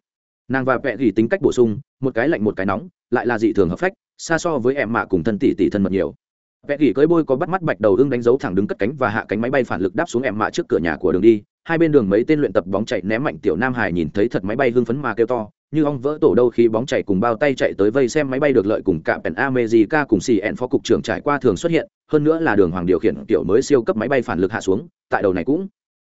Nàng và vẽ gỉ tính cách bổ sung, một cái lạnh một cái nóng, lại là dị thường hợp phách, xa so với em mạ cùng thân tỷ tỷ thân mật nhiều. Vẽ gỉ cưới bôi có bắt mắt bạch đầu ưng đánh dấu thẳng đứng cất cánh và hạ cánh máy bay phản lực đáp xuống em mạ trước cửa nhà của đường đi. Hai bên đường mấy tên luyện tập bóng chạy ném mạnh tiểu nam hải nhìn thấy thật máy bay hưng phấn mà kêu to như ong vỡ tổ đâu khi bóng chạy cùng bao tay chạy tới vây xem máy bay được lợi cùng cạm pèn America cùng CN phó cục trưởng trải qua thường xuất hiện, hơn nữa là đường hoàng điều khiển tiểu mới siêu cấp máy bay phản lực hạ xuống, tại đầu này cũng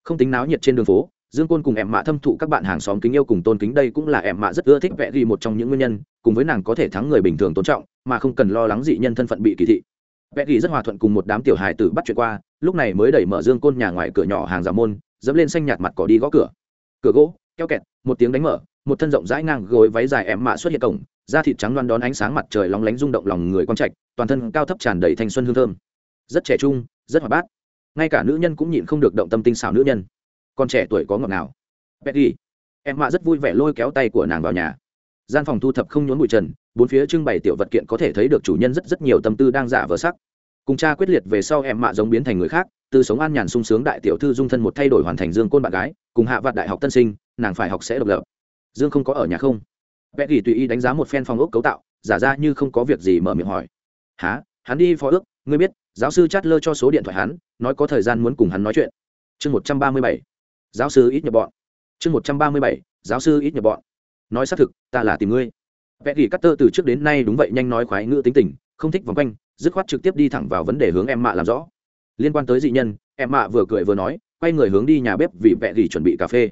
không tính náo nhiệt trên đường phố. Dương Côn cùng em mạ thâm thụ các bạn hàng xóm kính yêu cùng tôn kính đây cũng là em mạ rất ưa thích vẽ ghi một trong những nguyên nhân, cùng với nàng có thể thắng người bình thường tôn trọng, mà không cần lo lắng dị nhân thân phận bị kỳ thị. Vẽ ghi rất hòa thuận cùng một đám tiểu hài tử bắt chuyện qua, lúc này mới đẩy mở Dương Côn nhà ngoài cửa nhỏ hàng giả môn, dẫm lên xanh nhạt mặt cỏ đi gõ cửa. Cửa gỗ, keo kẹt, một tiếng đánh mở, một thân rộng rãi ngang gối váy dài em mạ xuất hiện cổng, da thịt trắng loan đón ánh sáng mặt trời lóng lánh rung động lòng người quang trạch, toàn thân cao thấp tràn đầy thanh xuân hương thơm. Rất trẻ trung, rất hoạt bát. Ngay cả nữ nhân cũng nhịn không được động tâm tinh xảo nữ nhân. Con trẻ tuổi có ngọt nào Betty. Em mạ rất vui vẻ lôi kéo tay của nàng vào nhà. Gian phòng thu thập không nhốn bụi trần, bốn phía trưng bày tiểu vật kiện có thể thấy được chủ nhân rất rất nhiều tâm tư đang giả vờ sắc. Cùng cha quyết liệt về sau em mạ giống biến thành người khác, từ sống an nhàn sung sướng đại tiểu thư dung thân một thay đổi hoàn thành dương côn bạn gái, cùng hạ vạt đại học tân sinh, nàng phải học sẽ độc lập dương không có ở nhà không? Vẽ gỉ tùy ý đánh giá một phen phòng ốc cấu tạo, giả ra như không có việc gì mở miệng hỏi. Há hắn đi phó ước, ngươi biết, giáo sư chát lơ cho số điện thoại hắn, nói có thời gian muốn cùng hắn nói chuyện. Chương một trăm ba mươi bảy. Giáo sư ít nhập bọn. Chương một trăm ba mươi bảy. Giáo sư ít nhập bọn. Nói xác thực, ta là tìm ngươi. Vẽ gỉ cắt tơ từ trước đến nay đúng vậy nhanh nói khoái ngữ tính tình, không thích vòng quanh, dứt khoát trực tiếp đi thẳng vào vấn đề hướng em mạ làm rõ. Liên quan tới dị nhân, em mạ vừa cười vừa nói, quay người hướng đi nhà bếp vì vẽ gỉ chuẩn bị cà phê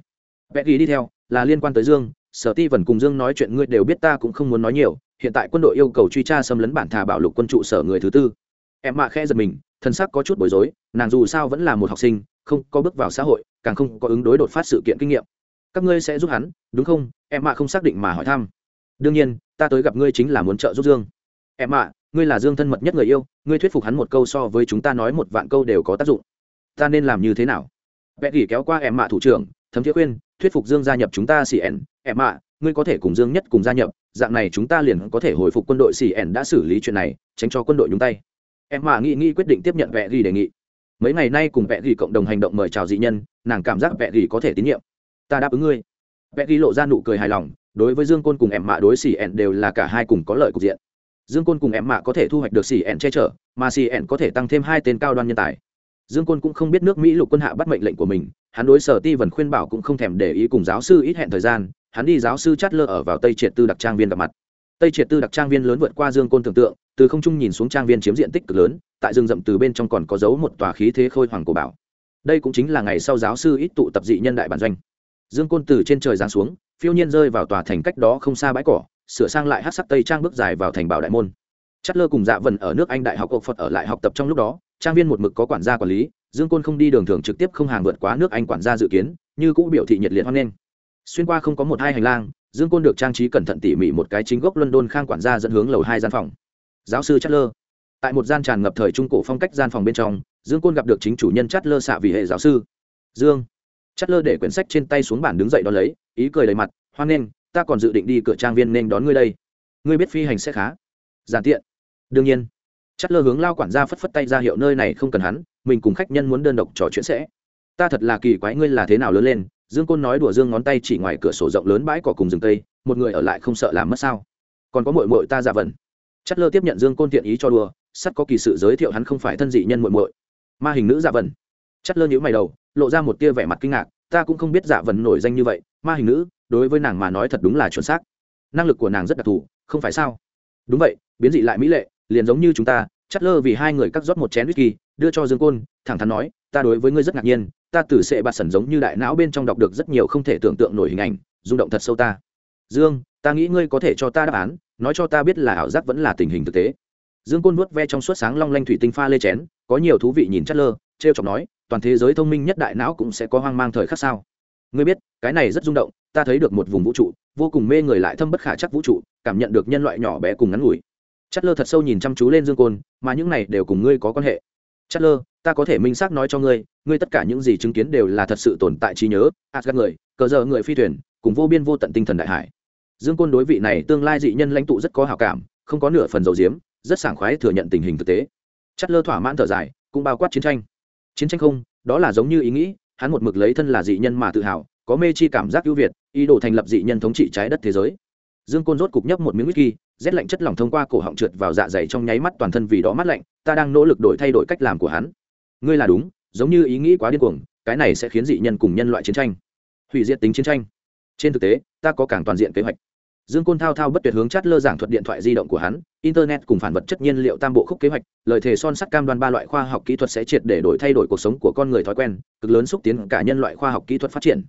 vẽ ghi đi theo, là liên quan tới dương. Sở ti vần cùng dương nói chuyện ngươi đều biết ta cũng không muốn nói nhiều. Hiện tại quân đội yêu cầu truy tra xâm lấn bản thả bảo lục quân trụ sở người thứ tư. Em mạ khe giật mình, thân sắc có chút bối rối, nàng dù sao vẫn là một học sinh, không có bước vào xã hội, càng không có ứng đối đột phát sự kiện kinh nghiệm. Các ngươi sẽ giúp hắn, đúng không? Em mạ không xác định mà hỏi thăm. Đương nhiên, ta tới gặp ngươi chính là muốn trợ giúp dương. Em mạ, ngươi là dương thân mật nhất người yêu, ngươi thuyết phục hắn một câu so với chúng ta nói một vạn câu đều có tác dụng. Ta nên làm như thế nào? Vẽ gỉ kéo qua em mạ thủ trưởng, thấm thiết khuyên thuyết phục dương gia nhập chúng ta cn em ạ, ngươi có thể cùng dương nhất cùng gia nhập, dạng này chúng ta liền có thể hồi phục quân đội cn đã xử lý chuyện này, tránh cho quân đội nhúng tay. Em ạ nghĩ nghĩ quyết định tiếp nhận vẹ ghi đề nghị. Mấy ngày nay cùng vẹ ghi cộng đồng hành động mời chào dị nhân, nàng cảm giác vẹ ghi có thể tín nhiệm. Ta đáp ứng ngươi. Vẹ ghi lộ ra nụ cười hài lòng, đối với dương côn cùng em mạ đối xỉ ẹn đều là cả hai cùng có lợi cục diện. Dương côn cùng em mạ có thể thu hoạch được xỉ ẹn che chở, mà xỉ ẹn có thể tăng thêm hai tên cao đoan nhân tài dương côn cũng không biết nước mỹ lục quân hạ bắt mệnh lệnh của mình, hắn đối sở ti vần khuyên bảo cũng không thèm để ý cùng giáo sư ít hẹn thời gian, hắn đi giáo sư chát lơ ở vào tây triệt tư đặc trang viên gặp mặt. Tây triệt tư đặc trang viên lớn vượt qua dương côn tưởng tượng, từ không trung nhìn xuống trang viên chiếm diện tích cực lớn, tại rừng rậm từ bên trong còn có dấu một tòa khí thế khôi hoàng cổ bảo. Đây cũng chính là ngày sau giáo sư ít tụ tập dị nhân đại bản doanh. Dương côn từ trên trời giáng xuống, phiêu nhiên rơi vào tòa thành cách đó không xa bãi cỏ, sửa sang lại hát sắc tây trang bước dài vào thành bảo đại môn. Chất lơ cùng dạ vần ở nước anh đại học ộc phật ở lại học tập trong lúc đó trang viên một mực có quản gia quản lý, dương côn không đi đường thường trực tiếp không hàng vượt quá nước anh quản gia dự kiến, như cũng biểu thị nhiệt liệt hoan nghênh. Xuyên qua không có một hai hành lang, dương côn được trang trí cẩn thận tỉ mỉ một cái chính gốc london khang quản gia dẫn hướng lầu hai gian phòng. Giáo sư chất lơ tại một gian tràn ngập thời trung cổ phong cách gian phòng bên trong, dương côn gặp được chính chủ nhân chất lơ xạ vì hệ giáo sư. Dương. Chất lơ để quyển sách trên tay xuống bản đứng dậy đón lấy, ý cười đầy mặt, hoan nghênh, ta còn dự định đi cửa trang viên nên đón ngươi đây. Ngươi biết phi hành sẽ khá. Giản tiện. Đương nhiên chất lơ hướng lao quản gia phất phất tay ra hiệu nơi này không cần hắn mình cùng khách nhân muốn đơn độc trò chuyện sẽ. Ta thật là kỳ quái ngươi là thế nào lớn lên dương côn nói đùa dương ngón tay chỉ ngoài cửa sổ rộng lớn bãi cỏ cùng rừng tây, một người ở lại không sợ làm mất sao. Còn có mội mội ta giả vần. Chất lơ tiếp nhận dương côn thiện ý cho đùa sắt có kỳ sự giới thiệu hắn không phải thân dị nhân mội mội ma hình nữ giả vần. Chất lơ nhữ mày đầu lộ ra một tia vẻ mặt kinh ngạc ta cũng không biết giả vần nổi danh như vậy ma hình nữ đối với nàng mà nói thật đúng là chuẩn xác. Năng lực của nàng rất đặc thù không phải sao? Đúng vậy biến dị lại mỹ lệ liền giống như chúng ta, chắt lơ vì hai người cắt rót một chén whisky, đưa cho dương côn, thẳng thắn nói, ta đối với ngươi rất ngạc nhiên, ta từ sệ bạt sẩn giống như đại não bên trong đọc được rất nhiều không thể tưởng tượng nổi hình ảnh, rung động thật sâu ta. Dương, ta nghĩ ngươi có thể cho ta đáp án, nói cho ta biết là ảo giác vẫn là tình hình thực tế. Dương côn nuốt ve trong suốt sáng long lanh thủy tinh pha lê chén, có nhiều thú vị nhìn chắt lơ t r e o chọc nói, toàn thế giới thông minh nhất đại não cũng sẽ có hoang mang thời khắc sao? Ngươi biết, cái này rất rung động, ta thấy được một vùng vũ trụ, vô cùng mê người lại thâm bất khả chắc vũ trụ, cảm nhận được nhân loại nhỏ bé cùng ngắn ngủi chất lơ thật sâu nhìn chăm chú lên dương côn, mà những này đều cùng ngươi có quan hệ. Chất lơ, ta có thể minh xác nói cho ngươi ngươi tất cả những gì chứng kiến đều là thật sự tồn tại trí nhớ ạt gắt người, cờ giờ người phi thuyền, cùng vô biên vô tận tinh thần đại hải. Dương côn đối vị này tương lai dị nhân lãnh tụ rất có hào cảm, không có nửa phần dầu diếm, rất sảng khoái thừa nhận tình hình thực tế. Chất lơ thỏa mãn thở dài, cũng bao quát chiến tranh. Chiến tranh không, đó là giống như ý nghĩ, hắn một mực lấy thân là dị nhân mà tự hào, có mê chi cảm giác ưu việt, ý đồ thành lập dị nhân thống trị trái đất thế giới dương côn rốt cục nhấp một miếng whisky, rét lạnh chất lỏng thông qua cổ họng trượt vào dạ dày trong nháy mắt toàn thân vì đó mát lạnh, ta đang nỗ lực đổi thay đổi cách làm của hắn. Ngươi là đúng, giống như ý nghĩ quá điên cuồng, cái này sẽ khiến dị nhân cùng nhân loại chiến tranh. Hủy diệt tính chiến tranh. Trên thực tế, ta có càng toàn diện kế hoạch. Dương côn thao thao bất tuyệt hướng chát lơ giảng thuật điện thoại di động của hắn, internet cùng phản vật chất nhiên liệu tam bộ khúc kế hoạch, lời thề son sắt cam đoan ba loại khoa học kỹ thuật sẽ triệt để đổi thay đổi cuộc sống của con người thói quen, cực lớn xúc tiến cả nhân loại khoa học kỹ thuật phát triển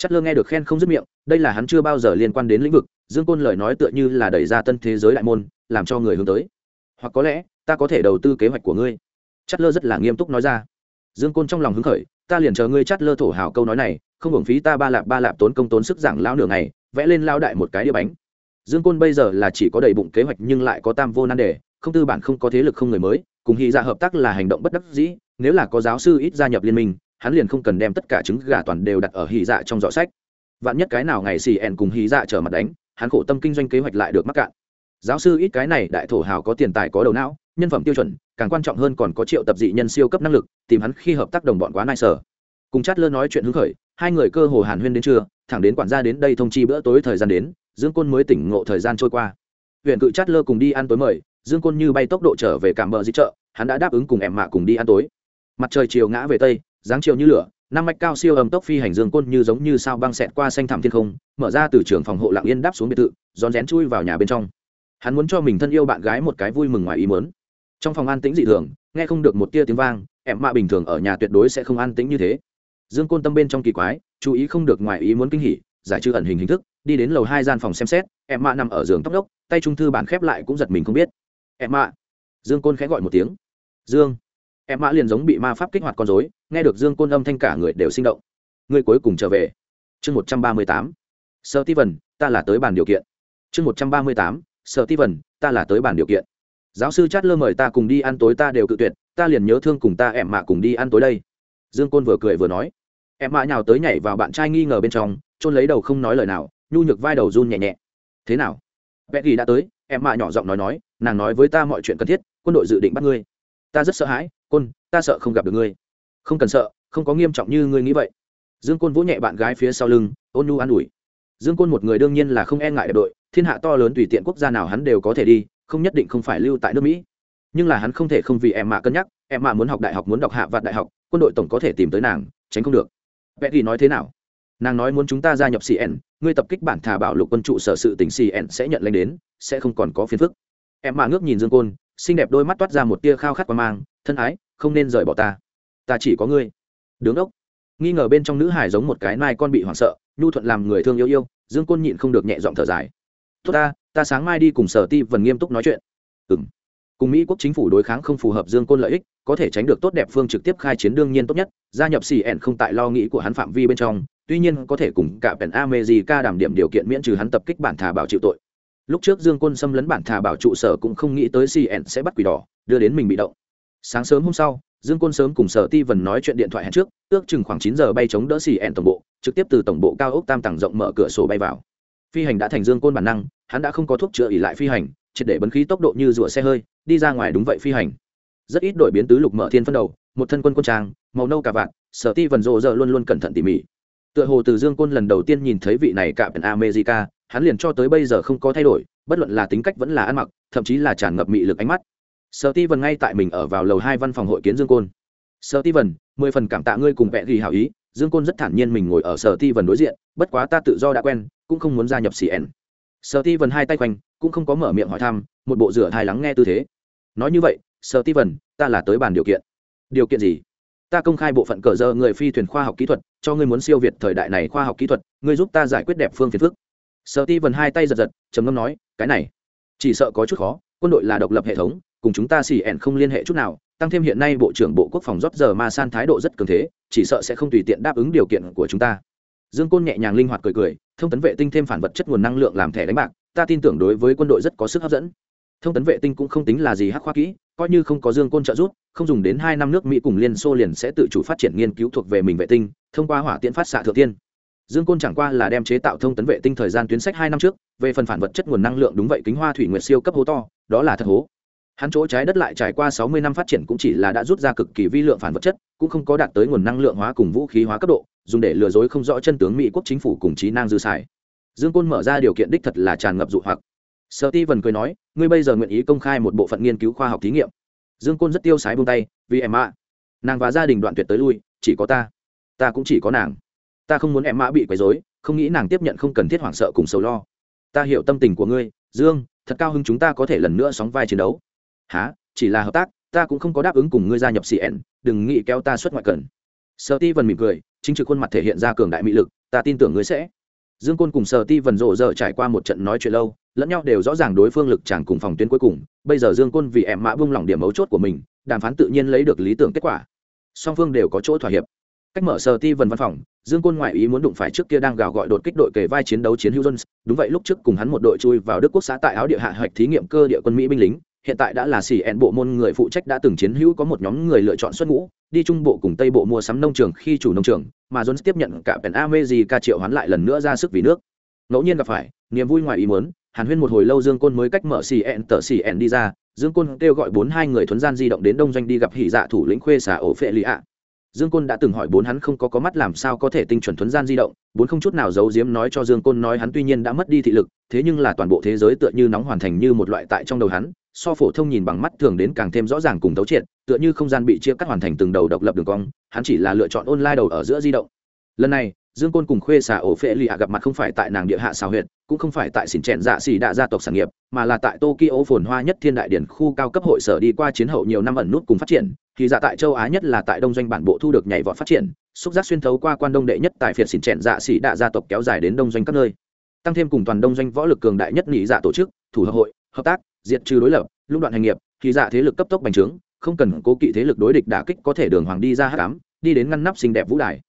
chất lơ nghe được khen không dứt miệng, đây là hắn chưa bao giờ liên quan đến lĩnh vực, dương côn lời nói tựa như là đẩy ra tân thế giới đại môn, làm cho người hướng tới. Hoặc có lẽ, ta có thể đầu tư kế hoạch của ngươi. Chất lơ rất là nghiêm túc nói ra. Dương côn trong lòng hứng khởi, ta liền chờ ngươi chát lơ thổ hào câu nói này, không hưởng phí ta ba lạp ba lạp tốn công tốn sức giảng lao nửa ngày, vẽ lên lao đại một cái đĩa bánh. Dương côn bây giờ là chỉ có đầy bụng kế hoạch nhưng lại có tam vô nan đề, không tư bản không có thế lực không người mới, cùng hy ra hợp tác là hành động bất đắc dĩ, nếu là có giáo sư ít gia nhập liên minh hắn liền không cần đem tất cả trứng gà toàn đều đặt ở hy dạ trong giỏ sách. Vạn nhất cái nào ngày xì ẻn cùng hy dạ trở mặt đánh, hắn khổ tâm kinh doanh kế hoạch lại được mắc cạn. Giáo sư ít cái này đại thổ hào có tiền tài có đầu não, nhân phẩm tiêu chuẩn, càng quan trọng hơn còn có triệu tập dị nhân siêu cấp năng lực, tìm hắn khi hợp tác đồng bọn quá nai sở. Cùng chát lơ nói chuyện hứng khởi, hai người cơ hồ hàn huyên đến trưa, thẳng đến quản gia đến đây thông chi bữa tối thời gian đến, dương côn mới tỉnh ngộ thời gian trôi qua. Huyện cự chát lơ cùng đi ăn tối mời, dương côn như bay tốc độ trở về cảm bờ di chợ, hắn đã đáp ứng cùng em mạ cùng đi ăn tối. Mặt trời chiều ngã về tây dáng chiều như lửa, năm mạch cao siêu ầm tốc phi hành dương côn như giống như sao băng xẹt qua xanh thẳm thiên không, mở ra từ trường phòng hộ lặng yên đáp xuống biệt thự, rón rén chui vào nhà bên trong. Hắn muốn cho mình thân yêu bạn gái một cái vui mừng ngoài ý muốn. Trong phòng an tĩnh dị thường, nghe không được một tia tiếng vang, em mạ bình thường ở nhà tuyệt đối sẽ không an tĩnh như thế. Dương côn tâm bên trong kỳ quái, chú ý không được ngoài ý muốn kinh hỉ, giải trừ ẩn hình hình thức, đi đến lầu hai gian phòng xem xét, em mạ nằm ở giường tóc đốc, tay trung thư bản khép lại cũng giật mình không biết. Em mạ. Dương côn khẽ gọi một tiếng. Dương. Em mạ liền giống bị ma pháp kích hoạt con dối nghe được dương côn âm thanh cả người đều sinh động. Người cuối cùng trở về. Chương một trăm ba mươi tám. Sợ ti vần ta là tới bàn điều kiện. Chương một trăm ba mươi tám. Sợ ti vần ta là tới bàn điều kiện. Giáo sư chát lơ mời ta cùng đi ăn tối, ta đều cự tuyệt, ta liền nhớ thương cùng ta em mạ cùng đi ăn tối đây. Dương côn vừa cười vừa nói. Em mạ nhào tới nhảy vào bạn trai nghi ngờ bên trong trôn lấy đầu không nói lời nào, nhu nhược vai đầu run nhẹ nhẹ. Thế nào? Vẽ ghi đã tới, em mạ nhỏ giọng nói nói, nàng nói với ta mọi chuyện cần thiết, quân đội dự định bắt ngươi. Ta rất sợ hãi, côn, ta sợ không gặp được ngươi không cần sợ, không có nghiêm trọng như ngươi nghĩ vậy. Dương côn vỗ nhẹ bạn gái phía sau lưng, ôn nhu an ủi. Dương côn một người đương nhiên là không e ngại đẹp đội, thiên hạ to lớn tùy tiện quốc gia nào hắn đều có thể đi, không nhất định không phải lưu tại nước mỹ. Nhưng là hắn không thể không vì em mạ cân nhắc, em mạ muốn học đại học muốn đọc hạ vạn đại học, quân đội tổng có thể tìm tới nàng, tránh không được. Vẽ gì nói thế nào? Nàng nói muốn chúng ta gia nhập cn ngươi tập kích bản thả bảo lục quân trụ sở sự tỉnh cn sẽ nhận lãnh đến, sẽ không còn có phiền phức. Em mạ ngước nhìn dương côn, xinh đẹp đôi mắt toát ra một tia khao khát qua mang, thân ái, không nên rời bỏ ta ta chỉ có ngươi. Đứng ốc. Nghi ngờ bên trong nữ hải giống một cái nai con bị hoảng sợ, nhu thuận làm người thương yêu yêu, dương côn nhịn không được nhẹ giọng thở dài. Tốt ta ta sáng mai đi cùng sở ti vần nghiêm túc nói chuyện. Ừ m cùng mỹ quốc chính phủ đối kháng không phù hợp dương côn lợi ích, có thể tránh được tốt đẹp phương trực tiếp khai chiến đương nhiên tốt nhất, gia nhập cn không tại lo nghĩ của hắn phạm vi bên trong, tuy nhiên có thể cùng cả pèn ca đảm điểm điều kiện miễn trừ hắn tập kích bản thà bảo chịu tội. Lúc trước dương quân xâm lấn bản thà bảo trụ sở cũng không nghĩ tới cn sẽ bắt quỷ đỏ, đưa đến mình bị động. Sáng sớm hôm sau dương Côn sớm cùng sở ti vần nói chuyện điện thoại hẹn trước, ước chừng khoảng chín giờ bay chống đỡ xì ẹn tổng bộ, trực tiếp từ tổng bộ cao ốc tam tầng rộng mở cửa sổ bay vào. Phi hành đã thành dương côn bản năng, hắn đã không có thuốc chữa ỉ lại phi hành, triệt để bấn khí tốc độ như rùa xe hơi, đi ra ngoài đúng vậy phi hành. Rất ít đổi biến tứ lục mở thiên phân đầu, một thân quân quân trang, màu nâu cả vạn sở ti vần rộ rợ luôn luôn cẩn thận tỉ mỉ. Tựa hồ từ dương côn lần đầu tiên nhìn thấy vị này cả bên america, hắn liền cho tới bây giờ không có thay đổi, bất luận là tính cách vẫn là ăn mặc, thậm chí là tràn ngập mị lực ánh mắt sở ti vần ngay tại mình ở vào lầu hai văn phòng hội kiến dương côn. Sở ti vần mười phần cảm tạ ngươi cùng vẽ ghi hảo ý, dương côn rất thản nhiên mình ngồi ở sở ti vần đối diện, bất quá ta tự do đã quen, cũng không muốn gia nhập cn sở ti vần hai tay quanh, cũng không có mở miệng hỏi thăm, một bộ rửa thai lắng nghe tư thế. Nói như vậy, sở ti vần ta là tới bàn điều kiện. Điều kiện gì? Ta công khai bộ phận cờ dơ người phi thuyền khoa học kỹ thuật, cho ngươi muốn siêu việt thời đại này khoa học kỹ thuật, ngươi giúp ta giải quyết đẹp phương phiền phức. Sở ti vần hai tay giật giật, trầm ngâm nói, cái này, chỉ sợ có chút khó, quân đội là độc lập hệ thống cùng chúng ta xì ẻn không liên hệ chút nào, tăng thêm hiện nay bộ trưởng bộ quốc phòng rót giờ ma san thái độ rất cường thế, chỉ sợ sẽ không tùy tiện đáp ứng điều kiện của chúng ta. Dương côn nhẹ nhàng linh hoạt cười cười, thông tấn vệ tinh thêm phản vật chất nguồn năng lượng làm thẻ đánh bạc, ta tin tưởng đối với quân đội rất có sức hấp dẫn. Thông tấn vệ tinh cũng không tính là gì hắc khoa kỹ, coi như không có dương côn trợ giúp, không dùng đến hai năm nước mỹ cùng liên xô liền sẽ tự chủ phát triển nghiên cứu thuộc về mình vệ tinh, thông qua hỏa tiễn phát xạ thượng tiên. Dương côn chẳng qua là đem chế tạo thông tấn vệ tinh thời gian tuyến sách hai năm trước, về phần phản vật chất nguồn năng lượng đúng vậy kính hoa thủy nguyệt siêu cấp hố to, đó là thật hố hắn chỗ trái đất lại trải qua sáu mươi năm phát triển cũng chỉ là đã rút ra cực kỳ vi lượng phản vật chất, cũng không có đạt tới nguồn năng lượng hóa cùng vũ khí hóa cấp độ, dùng để lừa dối không rõ chân tướng mỹ quốc chính phủ cùng trí năng dư xài. Dương côn mở ra điều kiện đích thật là tràn ngập dụ hoặc. Steven cười nói, ngươi bây giờ nguyện ý công khai một bộ phận nghiên cứu khoa học thí nghiệm? Dương côn rất tiêu sái buông tay, vì em ạ. Nàng và gia đình đoạn tuyệt tới lui, chỉ có ta ta cũng chỉ có nàng. Ta không muốn em mã bị quấy rối, không nghĩ nàng tiếp nhận không cần thiết hoảng sợ cùng sầu lo. Ta hiểu tâm tình của ngươi, dương, thật cao hứng chúng ta có thể lần nữa sóng vai chiến đấu há, chỉ là hợp tác, ta cũng không có đáp ứng cùng ngươi gia nhập cn đừng nghĩ kéo ta xuất ngoại cần. Sợ ti vần mỉm cười, chính trực khuôn mặt thể hiện ra cường đại mỹ lực, ta tin tưởng ngươi sẽ. Dương côn cùng sợ ti vần rộ rợ trải qua một trận nói chuyện lâu, lẫn nhau đều rõ ràng đối phương lực chẳng cùng phòng tuyến cuối cùng, bây giờ dương côn vì em mã bung lỏng điểm mấu chốt của mình, đàm phán tự nhiên lấy được lý tưởng kết quả. Song phương đều có chỗ thỏa hiệp. Cách mở sờ ti vần văn phòng, dương côn ngoại ý muốn đụng phải trước kia đang gào gọi đột kích đội kề vai chiến đấu chiến hữu jones, đúng vậy lúc trước cùng hắn một đội chui vào đức quốc xã tại áo địa hạ hoạch thí nghiệm cơ địa quân mỹ binh lính hiện tại đã là xỉ ẹn bộ môn người phụ trách đã từng chiến hữu có một nhóm người lựa chọn xuất ngũ, đi trung bộ cùng tây bộ mua sắm nông trường khi chủ nông trường, mà jones tiếp nhận cả pèn amejica triệu hoán lại lần nữa ra sức vì nước. Ngẫu nhiên gặp phải, niềm vui ngoài ý muốn, hàn huyên một hồi lâu dương côn mới cách mở xỉ ẹn tờ xỉ ẹn đi ra, dương côn kêu gọi bốn hai người thuấn gian di động đến đông doanh đi gặp hỉ dạ thủ lĩnh khuê xả ổ phệ lì ạ. Dương côn đã từng hỏi bốn hắn không có có mắt làm sao có thể tinh chuẩn thuấn gian di động, bốn không chút nào giấu giếm nói cho dương côn nói hắn tuy nhiên đã mất đi thị lực, thế nhưng là toàn bộ thế giới tựa như nóng hoàn thành như một loại tại trong đầu hắn so phổ thông nhìn bằng mắt thường đến càng thêm rõ ràng cùng thấu triệt, tựa như không gian bị chia cắt hoàn thành từng đầu độc lập đường cong, hắn chỉ là lựa chọn online đầu ở giữa di động. Lần này, dương côn cùng khuê xà ổ phệ lì hạ gặp mặt không phải tại nàng địa hạ xào huyện cũng không phải tại xỉn trẹn dạ xỉ đạ gia tộc sản nghiệp, mà là tại tokyo phồn hoa nhất thiên đại điển khu cao cấp hội sở đi qua chiến hậu nhiều năm ẩn nút cùng phát triển, thì dạ tại châu á nhất là tại đông doanh bản bộ thu được nhảy vọt phát triển, xúc giác xuyên thấu qua quan đông đệ nhất tại phiệt xỉn trẹn dạ xỉ đạ gia tộc kéo dài đến đông doanh các nơi. Tăng thêm cùng toàn đông doanh võ lực cường đại nhất nghỉ dạ tổ chức, thủ hợp hội, hợp tác diệt trừ đối lập, lũng đoạn hành nghiệp, thì dạ thế lực cấp tốc bành trướng, không cần cố kỵ thế lực đối địch đả kích có thể đường hoàng đi ra hát cám đi đến ngăn nắp xinh đẹp vũ đài.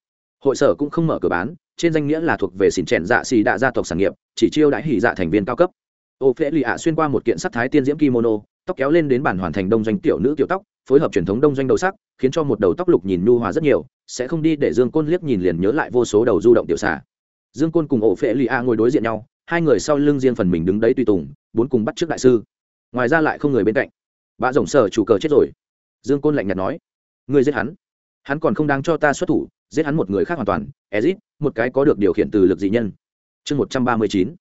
Hội sở cũng không mở cửa bán, trên danh nghĩa là thuộc về xỉn trẻn dạ xì đạ gia tộc sản nghiệp, chỉ chiêu đãi hỉ dạ thành viên cao cấp. Ô phễ lì ạ xuyên qua một kiện sắc thái tiên diễm kimono, tóc kéo lên đến bản hoàn thành đông doanh tiểu nữ tiểu tóc, phối hợp truyền thống đông doanh đầu sắc, khiến cho một đầu tóc lục nhìn nhu hòa rất nhiều, sẽ không đi để dương côn liếc nhìn liền nhớ lại vô số đầu du động tiểu xả dương côn cùng ổ phễ lì a ngồi đối diện nhau, hai người sau lưng riêng phần mình đứng đấy tùy tùng, bốn cùng bắt trước đại sư ngoài ra lại không người bên cạnh. Bà rồng sở chủ cờ chết rồi. Dương côn lạnh nhạt nói, ngươi giết hắn? Hắn còn không đáng cho ta xuất thủ, giết hắn một người khác hoàn toàn. Ezit, một cái có được điều khiển từ lực dị nhân. Chương một trăm ba mươi chín,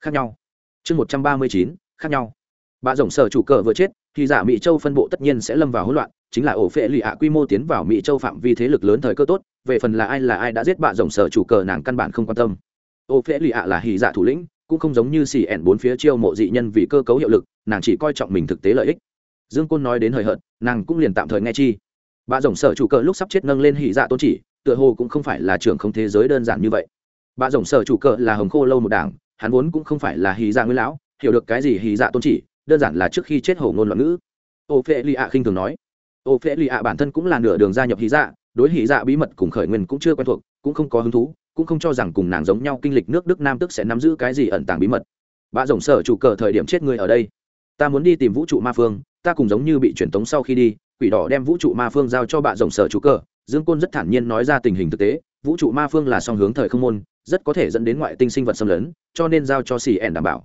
khác nhau. Chương một trăm ba mươi chín, khác nhau. Bà rồng sở chủ cờ vừa chết, thì giả mỹ châu phân bộ tất nhiên sẽ lâm vào hỗn loạn, chính là ổ phệ lì ạ quy mô tiến vào mỹ châu phạm vi thế lực lớn thời cơ tốt, về phần là ai là ai đã giết bà rồng sở chủ cờ nàng căn bản không quan tâm. Ổ phệ lì ạ là hì dạ thủ lĩnh cũng không giống như xì ẻn bốn phía chiêu mộ dị nhân vì cơ cấu hiệu lực, nàng chỉ coi trọng mình thực tế lợi ích. Dương côn nói đến hời hợt, nàng cũng liền tạm thời nghe chi. Bà rồng sở chủ cờ lúc sắp chết nâng lên hỉ dạ tôn chỉ, tựa hồ cũng không phải là trưởng không thế giới đơn giản như vậy. Bà rồng sở chủ cờ là hồng khô lâu một đảng, hắn vốn cũng không phải là hỉ dạ nguyên lão, hiểu được cái gì hỉ dạ tôn chỉ, đơn giản là trước khi chết hổ ngôn loạn ngữ. Ô phê lì ạ khinh thường nói. Ô phê lì ạ bản thân cũng là nửa đường gia nhập hỉ dạ đối hỉ dạ bí mật cùng khởi nguyên cũng chưa quen thuộc, cũng không có hứng thú cũng không cho rằng cùng nàng giống nhau kinh lịch nước đức nam tức sẽ nắm giữ cái gì ẩn tàng bí mật. Bà rồng sở chủ cờ thời điểm chết người ở đây. Ta muốn đi tìm vũ trụ ma phương, ta cùng giống như bị truyền tống sau khi đi, quỷ đỏ đem vũ trụ ma phương giao cho bà rồng sở chủ cờ. Dương côn rất thản nhiên nói ra tình hình thực tế, vũ trụ ma phương là song hướng thời không môn, rất có thể dẫn đến ngoại tinh sinh vật xâm lấn, cho nên giao cho xì ẻn đảm bảo.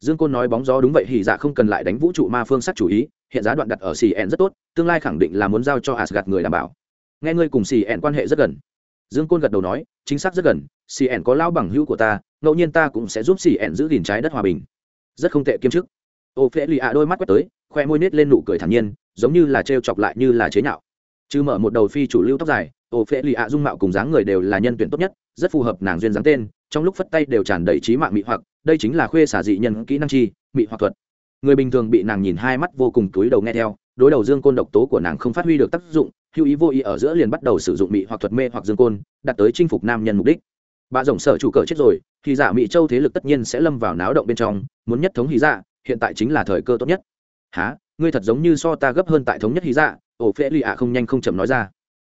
Dương côn nói bóng gió đúng vậy, hỉ dạ không cần lại đánh vũ trụ ma phương sắc chủ ý, hiện giá đoạn đặt ở xì ẻn rất tốt, tương lai khẳng định là muốn giao cho asgad người đảm bảo. Nghe ngươi cùng xì ẻn quan hệ rất gần dương côn gật đầu nói, chính xác rất gần xì ẻn có lão bằng hữu của ta, ngẫu nhiên ta cũng sẽ giúp xì ẻn giữ gìn trái đất hòa bình. Rất không tệ kiêm chức. Ô phễ lì ạ đôi mắt quét tới, khoe môi nết lên nụ cười thản nhiên, giống như là t chọc lại như là chế nhạo. Chứ mở một đầu phi chủ lưu tóc dài ô phễ lì ạ dung mạo cùng dáng người đều là nhân tuyển tốt nhất, rất phù hợp nàng duyên dáng tên, trong lúc phất tay đều tràn đầy trí mạng mị hoặc, đây chính là khuê xả dị nhân kỹ năng chi, mị hoặc thuật. Người bình thường bị nàng nhìn hai mắt vô cùng túi đầu nghe theo, đối đầu dương côn độc tố của nàng không phát huy được tác dụng hữu ý vô ý ở giữa liền bắt đầu sử dụng mị hoặc thuật mê hoặc dương côn đặt tới chinh phục nam nhân mục đích. Bà rồng sở chủ cờ chết rồi, thì giả mỹ châu thế lực tất nhiên sẽ lâm vào náo động bên trong, muốn nhất thống hí dạ hiện tại chính là thời cơ tốt nhất. Há ngươi thật giống như so ta gấp hơn tại thống nhất hí dạ ổ phễ lì ạ không nhanh không chậm nói ra.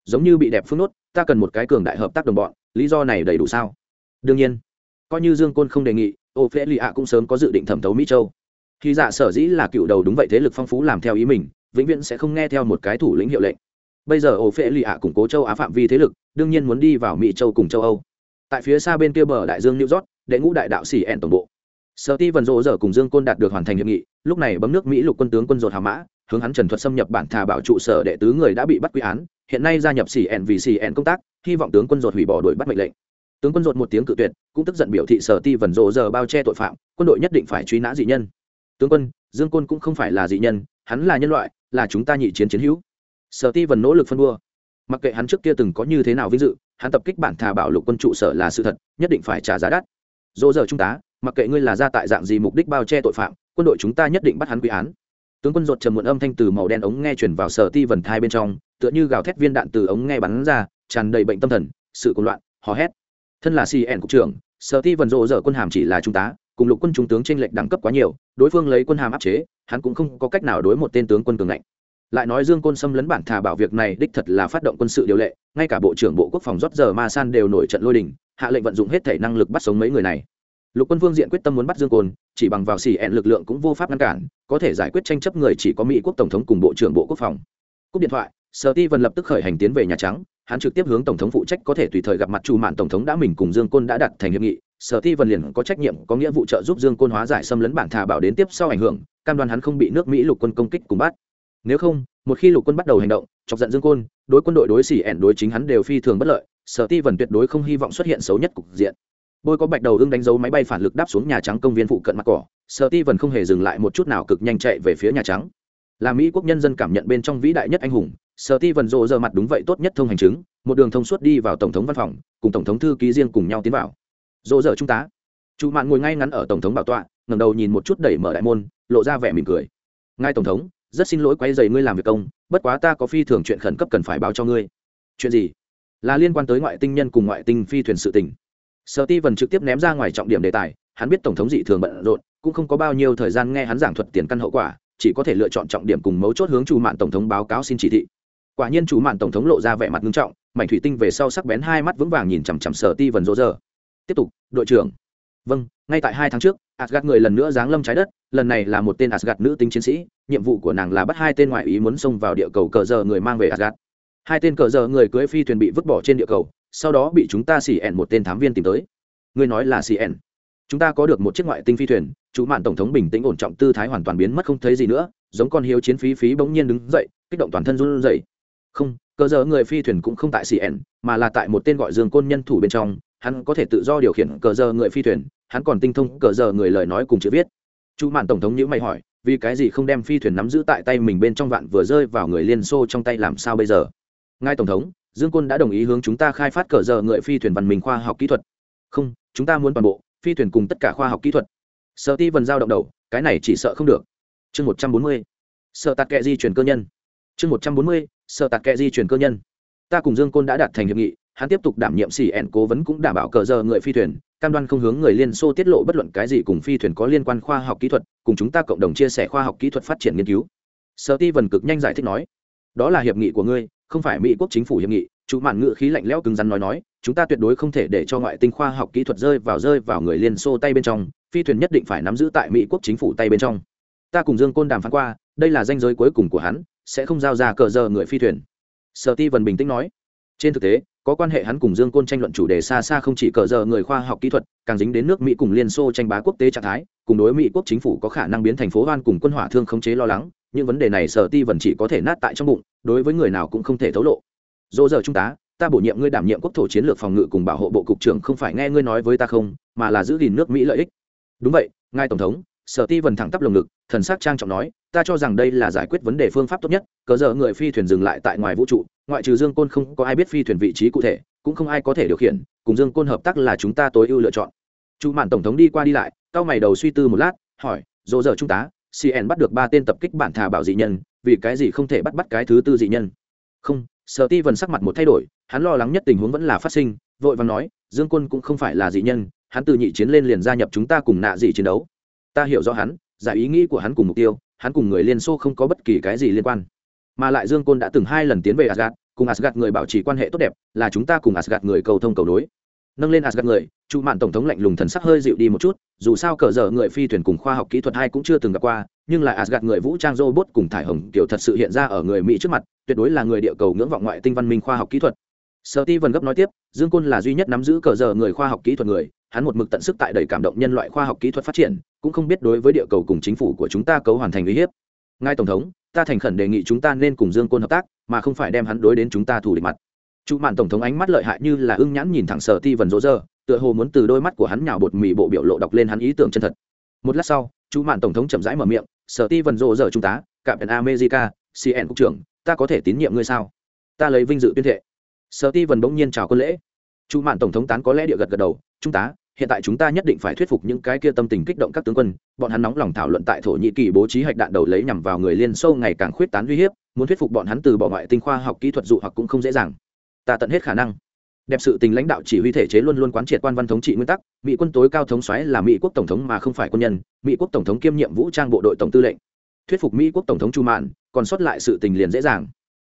Giống như bị đẹp phương nốt, ta cần một cái cường đại hợp tác đồng bọn, lý do này đầy đủ sao? Đương nhiên. Coi như dương côn không đề nghị, ổ phễ lì ạ cũng sớm có dự định thẩm thấu mỹ châu. Hí dạ sở dĩ là cựu đầu đúng vậy thế lực phong phú làm theo ý mình, vĩnh viễn sẽ không nghe theo một cái thủ lĩnh hiệu lệnh bây giờ ổ phễ lì ạ củng cố châu á phạm vi thế lực, đương nhiên muốn đi vào mỹ châu cùng châu âu. Tại phía xa bên kia bờ đại dương new york, đệ ngũ đại đạo xỉ ẻn tổng bộ. Sở ti vần rộ giờ cùng dương côn đạt được hoàn thành hiệp nghị, lúc này bấm nước mỹ lục quân tướng quân dột hà mã, hướng hắn trần thuật xâm nhập bản thà bảo trụ sở đệ tứ người đã bị bắt quy án, hiện nay gia nhập xỉ ẻn vì xỉ ẻn công tác, hy vọng tướng quân dột hủy bỏ đuổi bắt mệnh lệnh. Tướng quân dột một tiếng cự tuyệt, cũng tức giận biểu thị sở ti vần rộ giờ bao che tội phạm, quân đội nhất định phải truy nã dị nhân. Tướng quân, dương côn cũng không phải là dị nhân, hắn là nhân loại, là chúng ta nhị chiến chiến hữu sở ti vần nỗ lực phân đua. Mặc kệ hắn trước kia từng có như thế nào vinh dự, hắn tập kích bản thà bảo lục quân trụ sở là sự thật, nhất định phải trả giá đắt. Dỗ giờ trung tá, mặc kệ ngươi là ra tại dạng gì mục đích bao che tội phạm, quân đội chúng ta nhất định bắt hắn quy án. Tướng quân ruột trầm muộn âm thanh từ màu đen ống nghe chuyển vào sở ti vần thai bên trong, tựa như gào thét viên đạn từ ống nghe bắn ra, tràn đầy bệnh tâm thần, sự cuồng loạn, hò hét. Thân là cn cục trưởng, sở ti vần rộ dở quân hàm chỉ là trung tá, cùng lục quân trung tướng trên lệch đẳng cấp quá nhiều, đối phương lấy quân hàm áp chế, hắn cũng không có cách nào đối một tên tướng quân cường ngạnh lại nói dương côn xâm lấn bản thà bảo việc này đích thật là phát động quân sự điều lệ, ngay cả bộ trưởng bộ quốc phòng rót giờ ma san đều nổi trận lôi đình, hạ lệnh vận dụng hết thể năng lực bắt sống mấy người này. Lục quân Vương diện quyết tâm muốn bắt dương côn, chỉ bằng vào xì ẹn lực lượng cũng vô pháp ngăn cản, có thể giải quyết tranh chấp người chỉ có mỹ quốc tổng thống cùng bộ trưởng bộ quốc phòng. Cúp điện thoại, sở ti Vân lập tức khởi hành tiến về nhà trắng, hắn trực tiếp hướng tổng thống phụ trách có thể tùy thời gặp mặt chủ mạn tổng thống đã mình cùng dương côn đã đặt thành hiệp nghị. Sở ti Vân liền có trách nhiệm, có nghĩa vụ trợ giúp dương côn hóa giải xâm lấn bản thà bảo đến tiếp sau ảnh hưởng, cam đoan hắn không bị nước mỹ lục quân công kích cùng bắt nếu không, một khi lục quân bắt đầu hành động, chọc giận dương côn, đối quân đội đối xỉ ẻn đối chính hắn đều phi thường bất lợi, sở ti vần tuyệt đối không hy vọng xuất hiện xấu nhất cục diện. Bôi có bạch đầu ưng đánh dấu máy bay phản lực đáp xuống nhà trắng công viên phụ cận mặt cỏ, sở ti vần không hề dừng lại một chút nào cực nhanh chạy về phía nhà trắng. Là mỹ quốc nhân dân cảm nhận bên trong vĩ đại nhất anh hùng, sở ti vần rộ giờ mặt đúng vậy tốt nhất thông hành chứng, một đường thông suốt đi vào tổng thống văn phòng, cùng tổng thống thư ký riêng cùng nhau tiến vào. Rộ giờ trung tá chủ mạn ngồi ngay ngắn ở tổng thống bảo tọa, ngẩng đầu nhìn một chút đẩy mở đại môn, lộ ra vẻ mỉm cười. Ngài tổng thống rất xin lỗi quay dày ngươi làm việc công, bất quá ta có phi thường chuyện khẩn cấp cần phải báo cho ngươi. Chuyện gì? Là liên quan tới ngoại tinh nhân cùng ngoại tinh phi thuyền sự tình. Sở ti vần trực tiếp ném ra ngoài trọng điểm đề tài, hắn biết tổng thống dị thường bận rộn, cũng không có bao nhiêu thời gian nghe hắn giảng thuật tiền căn hậu quả, chỉ có thể lựa chọn trọng điểm cùng mấu chốt hướng chủ mạn tổng thống báo cáo xin chỉ thị. Quả nhiên chủ mạn tổng thống lộ ra vẻ mặt nghiêm trọng, mảnh thủy tinh về sau sắc bén hai mắt vững vàng nhìn chằm chằm sở ti vần rỗ giờ tiếp tục, đội trưởng. Vâng ngay tại hai tháng trước asgad người lần nữa giáng lâm trái đất lần này là một tên Asgard nữ tính chiến sĩ, nhiệm vụ của nàng là bắt hai tên ngoại ý muốn xông vào địa cầu cờ giờ người mang về Asgard. hai tên cờ giờ người cưỡi phi thuyền bị vứt bỏ trên địa cầu, sau đó bị chúng ta xỉ ẻn một tên thám viên tìm tới. Ngươi nói là xỉ ẻn chúng ta có được một chiếc ngoại tinh phi thuyền chủ mạn tổng thống bình tĩnh ổn trọng tư thái hoàn toàn biến mất không thấy gì nữa, giống con hiếu chiến phí phí bỗng nhiên đứng dậy, kích động toàn thân run rẩy. Không, cờ giờ người phi thuyền cũng không tại cn mà là tại một tên gọi dương côn nhân thủ bên trong, hắn có thể tự do điều khiển cờ giờ người phi thuyền, hắn còn tinh thông cờ giờ người lời nói cùng chữ viết chú mạn tổng thống nhữ mày hỏi, vì cái gì không đem phi thuyền nắm giữ tại tay mình bên trong vạn vừa rơi vào người liên xô trong tay làm sao bây giờ? Ngài tổng thống, dương côn đã đồng ý hướng chúng ta khai phát cờ giờ người phi thuyền văn minh khoa học kỹ thuật. Không, chúng ta muốn toàn bộ phi thuyền cùng tất cả khoa học kỹ thuật. Sợ ti vần giao động đầu, cái này chỉ sợ không được. Chương một trăm bốn mươi sợ tạt kệ di chuyển cơ nhân. Chương một trăm bốn mươi sợ tạt kệ di chuyển cơ nhân. Ta cùng dương côn đã đạt thành hiệp nghị, hắn tiếp tục đảm nhiệm xỉ ẹn cố vấn cũng đảm bảo cờ giờ người phi thuyền cam đoan không hướng người liên xô tiết lộ bất luận cái gì cùng phi thuyền có liên quan khoa học kỹ thuật, cùng chúng ta cộng đồng chia sẻ khoa học kỹ thuật phát triển nghiên cứu. Sở ti vần cực nhanh giải thích nói. Đó là hiệp nghị của ngươi, không phải mỹ quốc chính phủ hiệp nghị. Chủ mạn ngự khí lạnh lẽo cứng rắn nói nói, chúng ta tuyệt đối không thể để cho ngoại tinh khoa học kỹ thuật rơi vào rơi vào người liên xô tay bên trong, phi thuyền nhất định phải nắm giữ tại mỹ quốc chính phủ tay bên trong. Ta cùng dương côn đàm phán qua, đây là danh giới cuối cùng của hắn, sẽ không giao ra cờ giờ người phi thuyền. Sở ti vần bình tĩnh nói. Trên thực tế có quan hệ hắn cùng dương côn tranh luận chủ đề xa xa không chỉ cờ giờ người khoa học kỹ thuật, càng dính đến nước mỹ cùng liên xô tranh bá quốc tế trạng thái, cùng đối mỹ quốc chính phủ có khả năng biến thành phố hoan cùng quân hỏa thương khống chế lo lắng, những vấn đề này sở ti vẫn chỉ có thể nát tại trong bụng, đối với người nào cũng không thể thấu lộ. Dỗ giờ trung tá ta bổ nhiệm ngươi đảm nhiệm quốc thổ chiến lược phòng ngự cùng bảo hộ bộ cục trưởng không phải nghe ngươi nói với ta không, mà là giữ gìn nước mỹ lợi ích. Đúng vậy, ngài tổng thống, sở ti vẫn thẳng tắp lồng ngực, thần sắc trang trọng nói ta cho rằng đây là giải quyết vấn đề phương pháp tốt nhất cờ giờ người phi thuyền dừng lại tại ngoài vũ trụ, ngoại trừ dương côn không có ai biết phi thuyền vị trí cụ thể, cũng không ai có thể điều khiển, cùng dương côn hợp tác là chúng ta tối ưu lựa chọn. Chủ mạn tổng thống đi qua đi lại cao mày đầu suy tư một lát, hỏi, dỗ giờ trung tá cn bắt được ba tên tập kích bản thả bảo dị nhân, vì cái gì không thể bắt bắt cái thứ tư dị nhân? Không. Sở ti vần sắc mặt một thay đổi, hắn lo lắng nhất tình huống vẫn là phát sinh, vội và nói, dương quân cũng không phải là dị nhân, hắn từ nhị chiến lên liền gia nhập chúng ta cùng nạ dị chiến đấu. Ta hiểu rõ hắn, giải ý nghĩ của hắn cùng mục tiêu hắn cùng người liên xô không có bất kỳ cái gì liên quan. Mà lại dương côn đã từng hai lần tiến về asgad cùng asgad người bảo trì quan hệ tốt đẹp, là chúng ta cùng asgad người cầu thông cầu đối nâng lên asgad người, trụ mạn tổng thống lạnh lùng thần sắc hơi dịu đi một chút, dù sao cờ dở người phi thuyền cùng khoa học kỹ thuật hai cũng chưa từng gặp qua, nhưng lại asgad người vũ trang robot cùng thải hồng kiểu thật sự hiện ra ở người mỹ trước mặt, tuyệt đối là người địa cầu ngưỡng vọng ngoại tinh văn minh khoa học kỹ thuật sở ti vần gấp nói tiếp, dương côn là duy nhất nắm giữ cờ giờ người khoa học kỹ thuật người, hắn một mực tận sức tại đầy cảm động nhân loại khoa học kỹ thuật phát triển, cũng không biết đối với địa cầu cùng chính phủ của chúng ta cấu hoàn thành uy hiếp. Ngài tổng thống, ta thành khẩn đề nghị chúng ta nên cùng dương côn hợp tác, mà không phải đem hắn đối đến chúng ta thủ địch mặt. Trụ mạn tổng thống ánh mắt lợi hại như là ưng nhãn nhìn thẳng sở ti vần rỗ rơ, tựa hồ muốn từ đôi mắt của hắn nhào bột mì bộ biểu lộ đọc lên hắn ý tưởng chân thật. Một lát sau chú mạn tổng thống chậm rãi mở miệng, sở ti vần rỗ rơ trung tá cạm pèn america cn cục trưởng, ta có thể tín nhiệm ngươi sao? Ta lấy vinh dự tuyên thệ sở ti vần bỗng nhiên chào quân lễ. Chu mạn tổng thống tán có lẽ địa gật gật đầu trung tá hiện tại chúng ta nhất định phải thuyết phục những cái kia tâm tình kích động các tướng quân, bọn hắn nóng lòng thảo luận tại thổ nhĩ kỳ bố trí hạch đạn đầu lấy nhằm vào người liên xô ngày càng khuyết tán uy hiếp, muốn thuyết phục bọn hắn từ bỏ ngoại tinh khoa học kỹ thuật dụ hoặc cũng không dễ dàng. Ta tận hết khả năng. Đẹp sự tình lãnh đạo chỉ huy thể chế luôn luôn quán triệt quan văn thống trị nguyên tắc, mỹ quân tối cao thống xoáy là mỹ quốc tổng thống mà không phải quân nhân, mỹ quốc tổng thống kiêm nhiệm vũ trang bộ đội tổng tư lệnh. Thuyết phục mỹ quốc tổng thống chu mạn, còn sót lại sự tình liền dễ dàng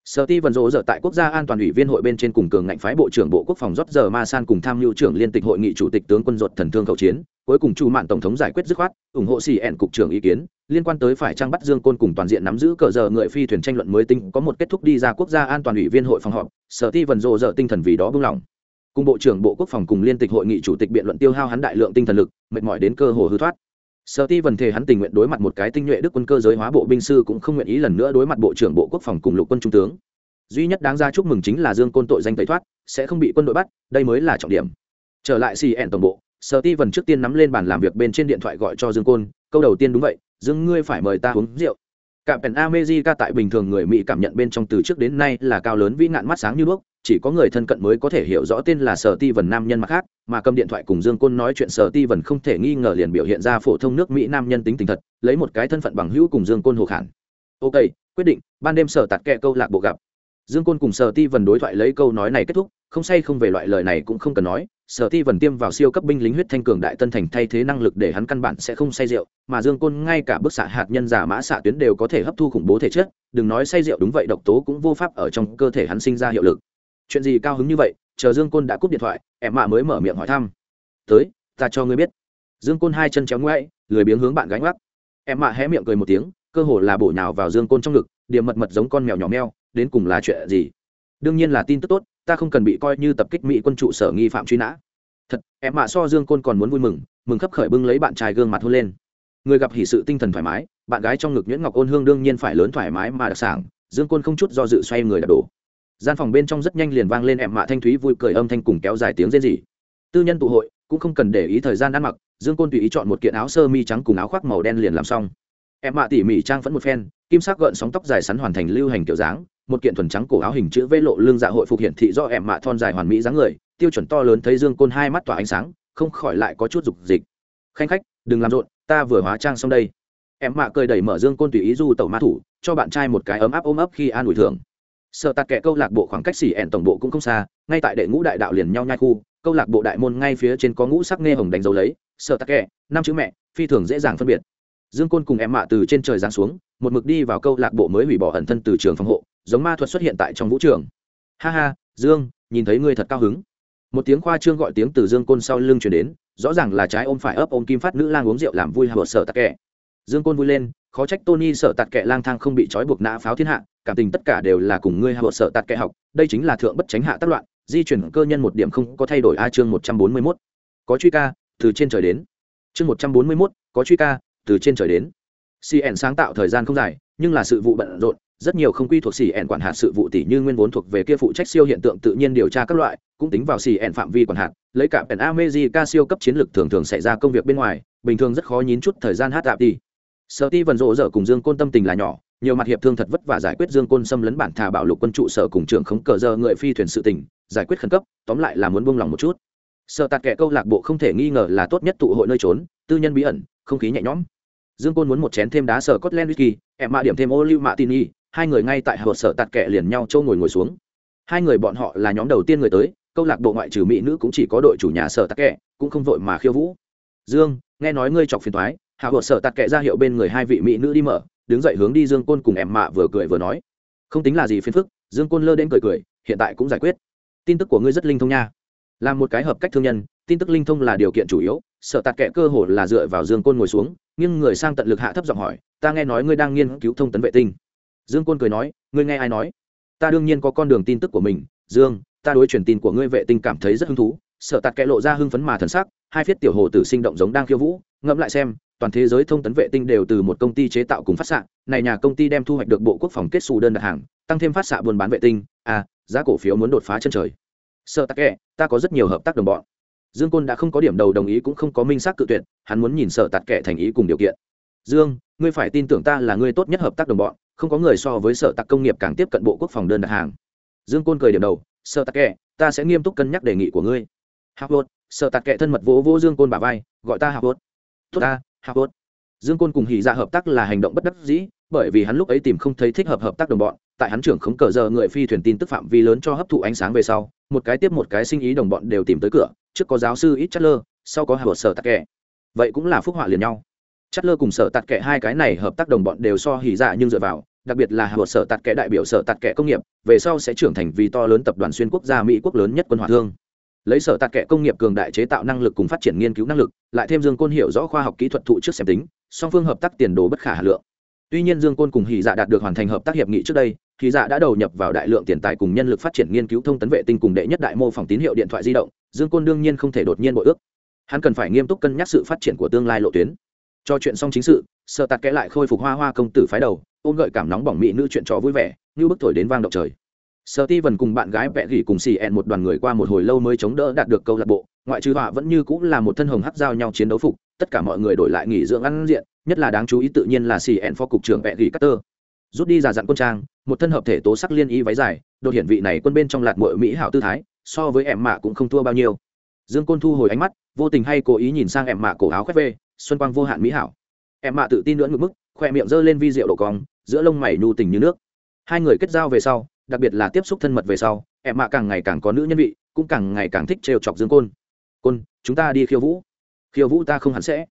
sở ti vần rộ dở tại quốc gia an toàn ủy viên hội bên trên cùng cường ngạnh phái bộ trưởng bộ quốc phòng rót giờ ma san cùng tham mưu trưởng liên tịch hội nghị chủ tịch tướng quân ruột thần thương khẩu chiến, cuối cùng chu mạn tổng thống giải quyết dứt khoát, ủng hộ xì ẹn cục trưởng ý kiến, liên quan tới phải trang bắt dương côn cùng toàn diện nắm giữ cờ giờ người phi thuyền tranh luận mới tinh có một kết thúc đi ra quốc gia an toàn ủy viên hội phòng họp, sở ti vần rộ dở tinh thần vì đó buông lỏng cùng bộ trưởng bộ quốc phòng cùng liên tịch hội nghị chủ tịch biện luận tiêu hao hắn đại lượng tinh thần lực, mệt mỏi đến cơ hồ hư thoát sở ti vần thể hắn tình nguyện đối mặt một cái tinh nhuệ đức quân cơ giới hóa bộ binh sư cũng không nguyện ý lần nữa đối mặt bộ trưởng bộ quốc phòng cùng lục quân trung tướng. Duy nhất đáng ra chúc mừng chính là dương côn tội danh tẩy thoát, sẽ không bị quân đội bắt, đây mới là trọng điểm. Trở lại cn tổng bộ, sở ti vần trước tiên nắm lên bàn làm việc bên trên điện thoại gọi cho dương côn, câu đầu tiên đúng vậy, dương, ngươi phải mời ta uống rượu. Cạm pèn amejica tại bình thường người mỹ cảm nhận bên trong từ trước đến nay là cao lớn vĩ nạn mắt sáng như đuốc chỉ có người thân cận mới có thể hiểu rõ tên là sở ti vần nam nhân mặt khác, mà cầm điện thoại cùng dương côn nói chuyện sở ti vần không thể nghi ngờ liền biểu hiện ra phổ thông nước mỹ nam nhân tính tình thật, lấy một cái thân phận bằng hữu cùng dương côn hồ khản. Ok, quyết định, ban đêm sở tạt kẹ câu lạc bộ gặp. Dương côn cùng sở ti vần đối thoại lấy câu nói này kết thúc, không say không về loại lời này cũng không cần nói, sở ti vần tiêm vào siêu cấp binh lính huyết thanh cường đại tân thành thay thế năng lực để hắn căn bản sẽ không say rượu, mà dương côn ngay cả bức xạ hạt nhân giả mã xạ tuyến đều có thể hấp thu khủng bố thể chất, đừng nói say rượu đúng vậy, độc tố cũng vô pháp ở trong cơ thể hắn sinh ra hiệu lực chuyện gì cao hứng như vậy? Chờ dương côn đã cúp điện thoại, em mạ mới mở miệng hỏi thăm. Tới, ta cho ngươi biết. Dương côn hai chân chéo ngoáy lười biếng hướng bạn gánh gác em mạ hé miệng cười một tiếng, cơ hồ là bổ nhào vào dương côn trong ngực, điểm mật mật giống con mèo nhỏ meo, đến cùng là chuyện gì? Đương nhiên là tin tức tốt, ta không cần bị coi như tập kích mỹ quân trụ sở nghi phạm truy nã. Thật, em mạ so dương côn còn muốn vui mừng mừng khấp khởi bưng lấy bạn trai gương mặt hôn lên. Người gặp hỷ sự tinh thần thoải mái, bạn gái trong ngực nhuyễn ngọc ôn hương đương nhiên phải lớn thoải mái mà đặc sản dương côn không chút do dự xoay người đạp đổ gian phòng bên trong rất nhanh liền vang lên em mạ thanh thúy vui cười âm thanh cùng kéo dài tiếng rên rỉ. Tư nhân tụ hội, cũng không cần để ý thời gian ăn mặc, dương côn tùy ý chọn một kiện áo sơ mi trắng cùng áo khoác màu đen liền làm xong. Em mạ tỉ mỉ trang phẫn một phen, kim sắc gợn sóng tóc dài sắn hoàn thành lưu hành kiểu dáng, một kiện thuần trắng cổ áo hình chữ vê lộ lương dạ hội phục hiện thị do em mạ thon dài hoàn mỹ dáng người, tiêu chuẩn to lớn thấy dương côn hai mắt tỏa ánh sáng, không khỏi lại có chút dục dịch. Khanh khách, đừng làm rộn, ta vừa hóa trang xong đây. Em mạ cười đẩy mở dương côn tùy ý du tẩu ma thủ, cho bạn trai một cái ấm áp ôm ấp khi an ủi thường sợ tạt Kẻ câu lạc bộ khoảng cách xỉ ẹn tổng bộ cũng không xa ngay tại đệ ngũ đại đạo liền nhau nhai khu câu lạc bộ đại môn ngay phía trên có ngũ sắc nghe hồng đánh dấu lấy sợ tạt Kẻ, năm chữ mẹ phi thường dễ dàng phân biệt. Dương côn cùng em mạ từ trên trời giáng xuống một mực đi vào câu lạc bộ mới hủy bỏ ẩn thân từ trường phòng hộ giống ma thuật xuất hiện tại trong vũ trường. Ha ha dương nhìn thấy ngươi thật cao hứng. Một tiếng khoa trương gọi tiếng từ dương côn sau lưng chuyển đến rõ ràng là trái ôm phải ấp ôm kim phát nữ lang uống rượu làm vui hạ sợ tạt Kẻ. dương côn vui lên khó trách tony sợ tạt kệ lang thang không bị trói buộc nã pháo thiên hạ, cảm tình tất cả đều là cùng ngươi hạ sợ tạt kệ học, đây chính là thượng bất tránh hạ tác loạn, di chuyển cơ nhân một điểm không có thay đổi a chương một trăm bốn mươi mốt. Có truy ca, từ trên trời đến. Chương một trăm bốn mươi mốt, có truy ca, từ trên trời đến. Cn sáng tạo thời gian không dài, nhưng là sự vụ bận rộn, rất nhiều không quy thuộc cn quản hạt sự vụ tỷ như nguyên vốn thuộc về kia phụ trách siêu hiện tượng tự nhiên điều tra các loại, cũng tính vào cn phạm vi quản hạt, lấy cả pèn amejica siêu cấp chiến lược thường thường xảy ra công việc bên ngoài, bình thường rất khó nhín chút thời gian hát tạp đi sở ti vần rộ dở cùng dương côn tâm tình là nhỏ, nhiều mặt hiệp thương thật vất vả giải quyết dương côn xâm lấn bản thả bảo lục quân trụ sở cùng trưởng khống cờ giờ người phi thuyền sự tình, giải quyết khẩn cấp, tóm lại là muốn buông lòng một chút. Sợ tạt kẻ câu lạc bộ không thể nghi ngờ là tốt nhất tụ hội nơi trốn, tư nhân bí ẩn, không khí nhẹ nhõm. Dương côn muốn một chén thêm đá sở cotland whisky, em mạ điểm thêm ô lưu mạ tin y hai người ngay tại hợp sở tạt kẻ liền nhau châu ngồi ngồi xuống. Hai người bọn họ là nhóm đầu tiên người tới, câu lạc bộ ngoại trừ mỹ nữ cũng chỉ có đội chủ nhà sở tạt kẻ, cũng không vội mà khiêu vũ. Dương, nghe nói ngươi chọc phiền thoái hạ vợ sợ tạt kệ ra hiệu bên người hai vị mỹ nữ đi mở, đứng dậy hướng đi dương côn cùng em mạ vừa cười vừa nói. Không tính là gì phiền phức, dương côn lơ đến cười cười, hiện tại cũng giải quyết. Tin tức của ngươi rất linh thông nha. Là một cái hợp cách thương nhân, tin tức linh thông là điều kiện chủ yếu sợ tạt kệ cơ hồ là dựa vào dương côn ngồi xuống, nhưng người sang tận lực hạ thấp giọng hỏi, ta nghe nói ngươi đang nghiên cứu thông tấn vệ tinh. Dương côn cười nói, ngươi nghe ai nói? Ta đương nhiên có con đường tin tức của mình, dương, ta đối truyền tin của ngươi vệ tinh cảm thấy rất hứng thú. Sợ tạt kệ lộ ra hưng phấn mà thần sắc, hai phiết tiểu hồ tử sinh động giống đang khiêu vũ, ngẫm lại xem toàn thế giới thông tấn vệ tinh đều từ một công ty chế tạo cùng phát xạ, này nhà công ty đem thu hoạch được bộ quốc phòng kết xù đơn đặt hàng, tăng thêm phát xạ buôn bán vệ tinh à giá cổ phiếu muốn đột phá chân trời. Sợ tắc kẹ ta có rất nhiều hợp tác đồng bọn. Dương côn đã không có điểm đầu đồng ý cũng không có minh xác cự tuyệt, hắn muốn nhìn sợ tạt kệ thành ý cùng điều kiện. Dương, ngươi phải tin tưởng ta là ngươi tốt nhất hợp tác đồng bọn, không có người so với sở tạc công nghiệp càng tiếp cận bộ quốc phòng đơn đặt hàng. Dương côn cười điểm đầu, sợ tạc kệ, ta sẽ nghiêm túc cân nhắc đề nghị của ngươi. Hạc lốt sợ tạc kệ thân mật vỗ vỗ dương côn bà vai, gọi ta hạc lốt tốt ta hạc lốt dương côn cùng hỉ dạ hợp tác là hành động bất đắc dĩ, bởi vì hắn lúc ấy tìm không thấy thích hợp hợp tác đồng bọn, tại hắn trưởng khống cờ giờ người phi thuyền tin tức phạm vi lớn cho hấp thụ ánh sáng về sau, một cái tiếp một cái sinh ý đồng bọn đều tìm tới cửa, trước có giáo sư ít chất lơ, sau có hợp sở tạc kệ vậy cũng là phúc họa liền nhau. Chất lơ cùng sở tạc kệ hai cái này hợp tác đồng bọn đều so hỉ dạ nhưng dựa vào, đặc biệt là hợp sở tạc kệ đại biểu sở tạc kệ công nghiệp, về sau sẽ trưởng thành vì to lớn tập đoàn xuyên quốc gia mỹ quốc lớn nhất quân hỏa thương lấy sở tạc kệ công nghiệp cường đại chế tạo năng lực cùng phát triển nghiên cứu năng lực, lại thêm dương côn hiểu rõ khoa học kỹ thuật thụ trước xem tính, song phương hợp tác tiền đồ bất khả hà lượng. Tuy nhiên dương côn cùng hỷ dạ đạt được hoàn thành hợp tác hiệp nghị trước đây hỷ dạ đã đầu nhập vào đại lượng tiền tài cùng nhân lực phát triển nghiên cứu thông tấn vệ tinh cùng đệ nhất đại mô phỏng tín hiệu điện thoại di động, dương côn đương nhiên không thể đột nhiên bội ước. Hắn cần phải nghiêm túc cân nhắc sự phát triển của tương lai lộ tuyến. Cho chuyện xong chính sự sợ tạt kẽ lại khôi phục hoa hoa công tử phái đầu, ôm gợi cảm nóng bỏng mỹ nữ chuyện trò vui vẻ, như bức thổi đến vang động trời. Sở ti Vân cùng bạn gái vẽ gỉ cùng xì ẹn một đoàn người qua một hồi lâu mới chống đỡ đạt được câu lạc bộ, ngoại trừ họa vẫn như cũng là một thân hồng hắc giao nhau chiến đấu phục, tất cả mọi người đổi lại nghỉ dưỡng ăn diện, nhất là đáng chú ý tự nhiên là xì ẹn phó cục trưởng vẽ gỉ Carter. Rút đi giả dặn quân trang, một thân hợp thể tố sắc liên y váy dài, đột hiển vị này quân bên trong lạt muội mỹ hảo tư thái, so với em mạ cũng không thua bao nhiêu. Dương côn thu hồi ánh mắt, vô tình hay cố ý nhìn sang em mạ cổ áo khoét vê, xuân quang vô hạn mỹ hảo. Em mạ tự tin nữa ngực mức, khoe miệng giơ lên vi rượu độ cong, giữa lông mày nhu tình như nước. Hai người kết giao về sau đặc biệt là tiếp xúc thân mật về sau, em mạ càng ngày càng có nữ nhân vị, cũng càng ngày càng thích trêu chọc dương côn. Côn, chúng ta đi khiêu vũ. Khiêu vũ ta không hẳn sẽ.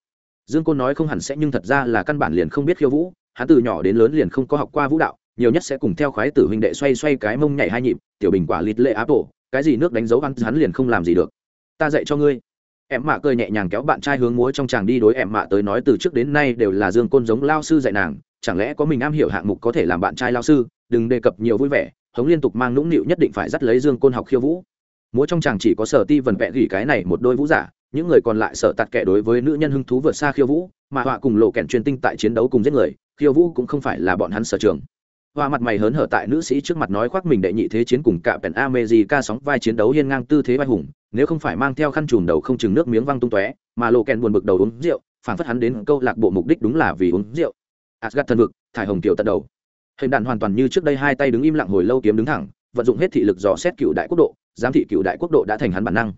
Dương côn nói không hẳn sẽ nhưng thật ra là căn bản liền không biết khiêu vũ, hắn từ nhỏ đến lớn liền không có học qua vũ đạo, nhiều nhất sẽ cùng theo khoái tử huynh đệ xoay xoay cái mông nhảy hai nhịp, tiểu bình quả lịt lệ áp tổ, cái gì nước đánh dấu ăn, hắn liền không làm gì được. Ta dạy cho ngươi. Em mạ cười nhẹ nhàng kéo bạn trai hướng múa trong chàng đi đối em mạ tới nói từ trước đến nay đều là dương côn giống lao sư dạy nàng, chẳng lẽ có mình am hiểu hạng mục có thể làm bạn trai lao sư, đừng đề cập nhiều vui vẻ hống liên tục mang nũng nịu nhất định phải dắt lấy dương côn học khiêu vũ. Múa trong chàng chỉ có sở ti vần vẹ gỉ cái này một đôi vũ giả, những người còn lại sợ tạt kẻ đối với nữ nhân hứng thú vượt xa khiêu vũ, mà họa cùng lộ kèn truyền tinh tại chiến đấu cùng giết người, khiêu vũ cũng không phải là bọn hắn sở trường. Hoa mặt mày hớn hở tại nữ sĩ trước mặt nói khoác mình đệ nhị thế chiến cùng cả pèn amejica sóng vai chiến đấu hiên ngang tư thế vai hùng, nếu không phải mang theo khăn chùm đầu không chừng nước miếng văng tung tóe, mà lộ kèn buồn bực đầu uống rượu phản phất hắn đến câu lạc bộ mục đích đúng là vì uống rượu. Asgad thần vực, thải hồng tiểu tận đầu hình đạn hoàn toàn như trước đây hai tay đứng im lặng hồi lâu kiếm đứng thẳng, vận dụng hết thị lực dò xét cựu đại quốc độ, giám thị cựu đại quốc độ đã thành hắn bản năng.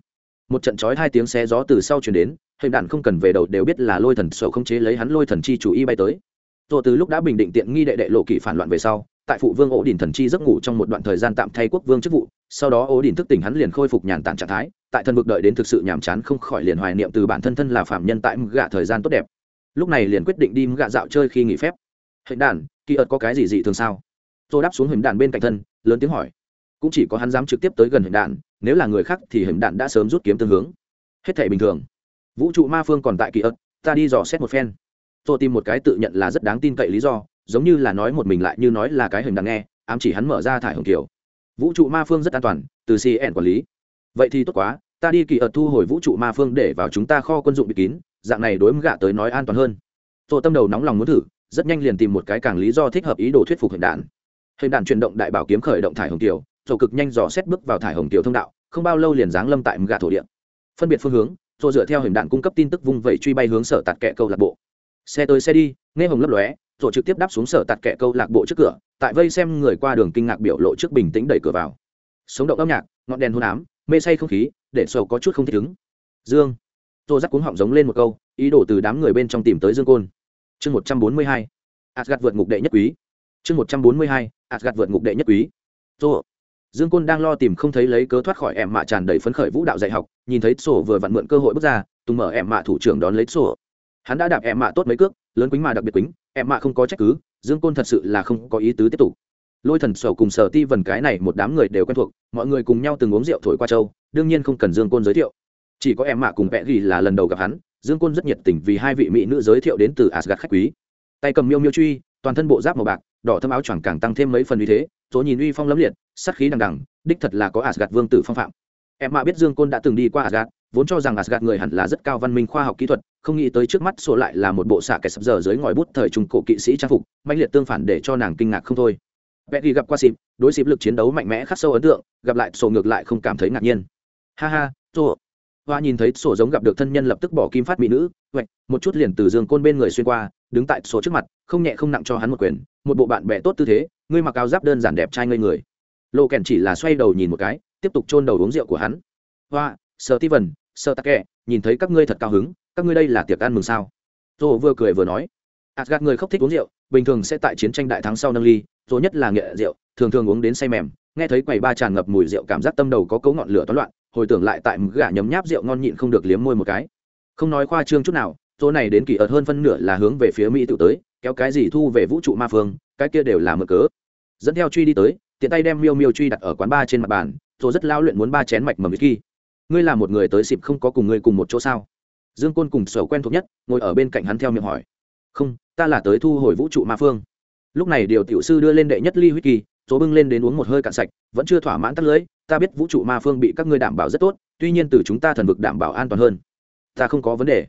Một trận chói hai tiếng xé gió từ sau chuyển đến, hình đạn không cần về đầu đều biết là lôi thần sầu không chế lấy hắn lôi thần chi chủ y bay tới. Rồi từ lúc đã bình định tiện nghi đệ đệ lộ kỵ phản loạn về sau, tại phụ vương ổ đỉnh thần chi giấc ngủ trong một đoạn thời gian tạm thay quốc vương chức vụ, sau đó ổ đỉnh thức tỉnh hắn liền khôi phục nhàn tản trạng thái, tại thân vực đợi đến thực sự nhàm chán không khỏi liền hoài niệm từ bản thân thân là phạm nhân tại gạ thời gian tốt đẹp. Lúc này liền quyết định đi gạ dạo chơi khi nghỉ phép. Hình đàn kỳ ợt có cái gì dị thường sao? Tôi đáp xuống hình đạn bên cạnh thân, lớn tiếng hỏi. Cũng chỉ có hắn dám trực tiếp tới gần hình đạn, nếu là người khác thì hình đạn đã sớm rút kiếm tương hướng. Hết thể bình thường. Vũ trụ ma phương còn tại kỳ ợt, ta đi dò xét một phen. Tôi tìm một cái tự nhận là rất đáng tin cậy lý do, giống như là nói một mình lại như nói là cái hình đạn nghe, ám chỉ hắn mở ra thải hồng kiều. Vũ trụ ma phương rất an toàn, từ cn quản lý. Vậy thì tốt quá, ta đi kỳ ợt thu hồi vũ trụ ma phương để vào chúng ta kho quân dụng bị kín, dạng này đối với gạ tới nói an toàn hơn. Tôi tâm đầu nóng lòng muốn thử rất nhanh liền tìm một cái càng lý do thích hợp ý đồ thuyết phục hình đạn. Hình đạn chuyển động đại bảo kiếm khởi động thải hồng tiểu, rồi cực nhanh dò xét bước vào thải hồng tiểu thông đạo không bao lâu liền giáng lâm tại gà thổ địa. Phân biệt phương hướng rồi dựa theo hình đạn cung cấp tin tức vung vẩy truy bay hướng sở tạt kẹ câu lạc bộ. Xe tới xe đi nghe hồng lấp lóe rồi trực tiếp đáp xuống sở tạt kẹ câu lạc bộ trước cửa tại vây xem người qua đường kinh ngạc biểu lộ trước bình tĩnh đẩy cửa vào. Sống động âm nhạc ngọn đèn hôn ám mê say không khí để sầu có chút không thích ứng. Dương. Rồi dắt cuống họng giống lên một câu ý đồ từ đám người bên trong tìm tới dương côn chương một trăm bốn mươi hai asgad vượt ngục đệ nhất quý. Chương một trăm bốn mươi hai asgad vượt ngục đệ nhất quý. Tô. Dương côn đang lo tìm không thấy lấy cớ thoát khỏi em mạ tràn đầy phấn khởi vũ đạo dạy học, nhìn thấy sổ vừa vặn mượn cơ hội bước ra, tùng mở em mạ thủ trưởng đón lấy sổ. Hắn đã đạp em mạ tốt mấy cước, lớn quýnh mà đặc biệt quýnh em mạ không có trách cứ, dương côn thật sự là không có ý tứ tiếp tục. Lôi thần sổ cùng sở ti vần cái này một đám người đều quen thuộc, mọi người cùng nhau từng uống rượu thổi qua châu, đương nhiên không cần dương côn giới thiệu. Chỉ có em mạ cùng vẽ ghi là lần đầu gặp hắn dương côn rất nhiệt tình vì hai vị mỹ nữ giới thiệu đến từ asgad khách quý. Tay cầm miêu miêu truy, toàn thân bộ giáp màu bạc, đỏ thâm áo choàng càng tăng thêm mấy phần uy thế tố nhìn uy phong lẫm liệt, sát khí đằng đằng, đích thật là có asgad vương tử phong phạm. Em mà biết dương côn đã từng đi qua asgad vốn cho rằng asgad người hẳn là rất cao văn minh khoa học kỹ thuật, không nghĩ tới trước mắt sổ lại là một bộ xạ kẻ sập giờ dưới ngòi bút thời trung cổ kỵ sĩ trang phục mạnh liệt tương phản để cho nàng kinh ngạc không thôi. Vẽ ghi gặp qua xịp, đối xịp lực chiến đấu mạnh mẽ khắc sâu ấn tượng, gặp lại sổ ngược lại không cảm thấy ngạc nhiên. Ha ha sổ hoa nhìn thấy sổ giống gặp được thân nhân lập tức bỏ kim phát mỹ nữ vậy một chút liền từ giường côn bên người xuyên qua, đứng tại sổ trước mặt, không nhẹ không nặng cho hắn một quyền, một bộ bạn bè tốt tư thế, ngươi mặc áo giáp đơn giản đẹp trai ngây người. Lộ kèn chỉ là xoay đầu nhìn một cái, tiếp tục chôn đầu uống rượu của hắn. Hoa sợ ti vần sợ tắc kẹ nhìn thấy các ngươi thật cao hứng, các ngươi đây là tiệc ăn mừng sao? Dồ vừa cười vừa nói. Gạt người không thích uống rượu, bình thường sẽ tại chiến tranh đại thắng sau nâng ly, rồi nhất là nghệ rượu, thường thường uống đến say mềm, nghe thấy quầy ba tràn ngập mùi rượu cảm giác tâm đầu có cấu ngọn lửa toán loạn hồi tưởng lại tại gã nhấm nháp rượu ngon nhịn không được liếm môi một cái. Không nói khoa trương chút nào, chỗ này đến kỳ ợt hơn phân nửa là hướng về phía mỹ tự tới, kéo cái gì thu về vũ trụ ma phương, cái kia đều là mở cớ. Dẫn theo truy đi tới, tiện tay đem miêu miêu truy đặt ở quán ba trên mặt bàn, rồi rất lao luyện muốn ba chén mạch mầm whisky ngươi là một người tới xịp không có cùng ngươi cùng một chỗ sao? Dương côn cùng sở quen thuộc nhất, ngồi ở bên cạnh hắn theo miệng hỏi. Không, ta là tới thu hồi vũ trụ ma phương. Lúc này điều tiểu sư đưa lên đệ nhất ly whisky số bưng lên đến uống một hơi cạn sạch, vẫn chưa thỏa mãn tắt lưỡi ta biết vũ trụ ma phương bị các ngươi đảm bảo rất tốt, tuy nhiên từ chúng ta thần vực đảm bảo an toàn hơn. Ta không có vấn đề.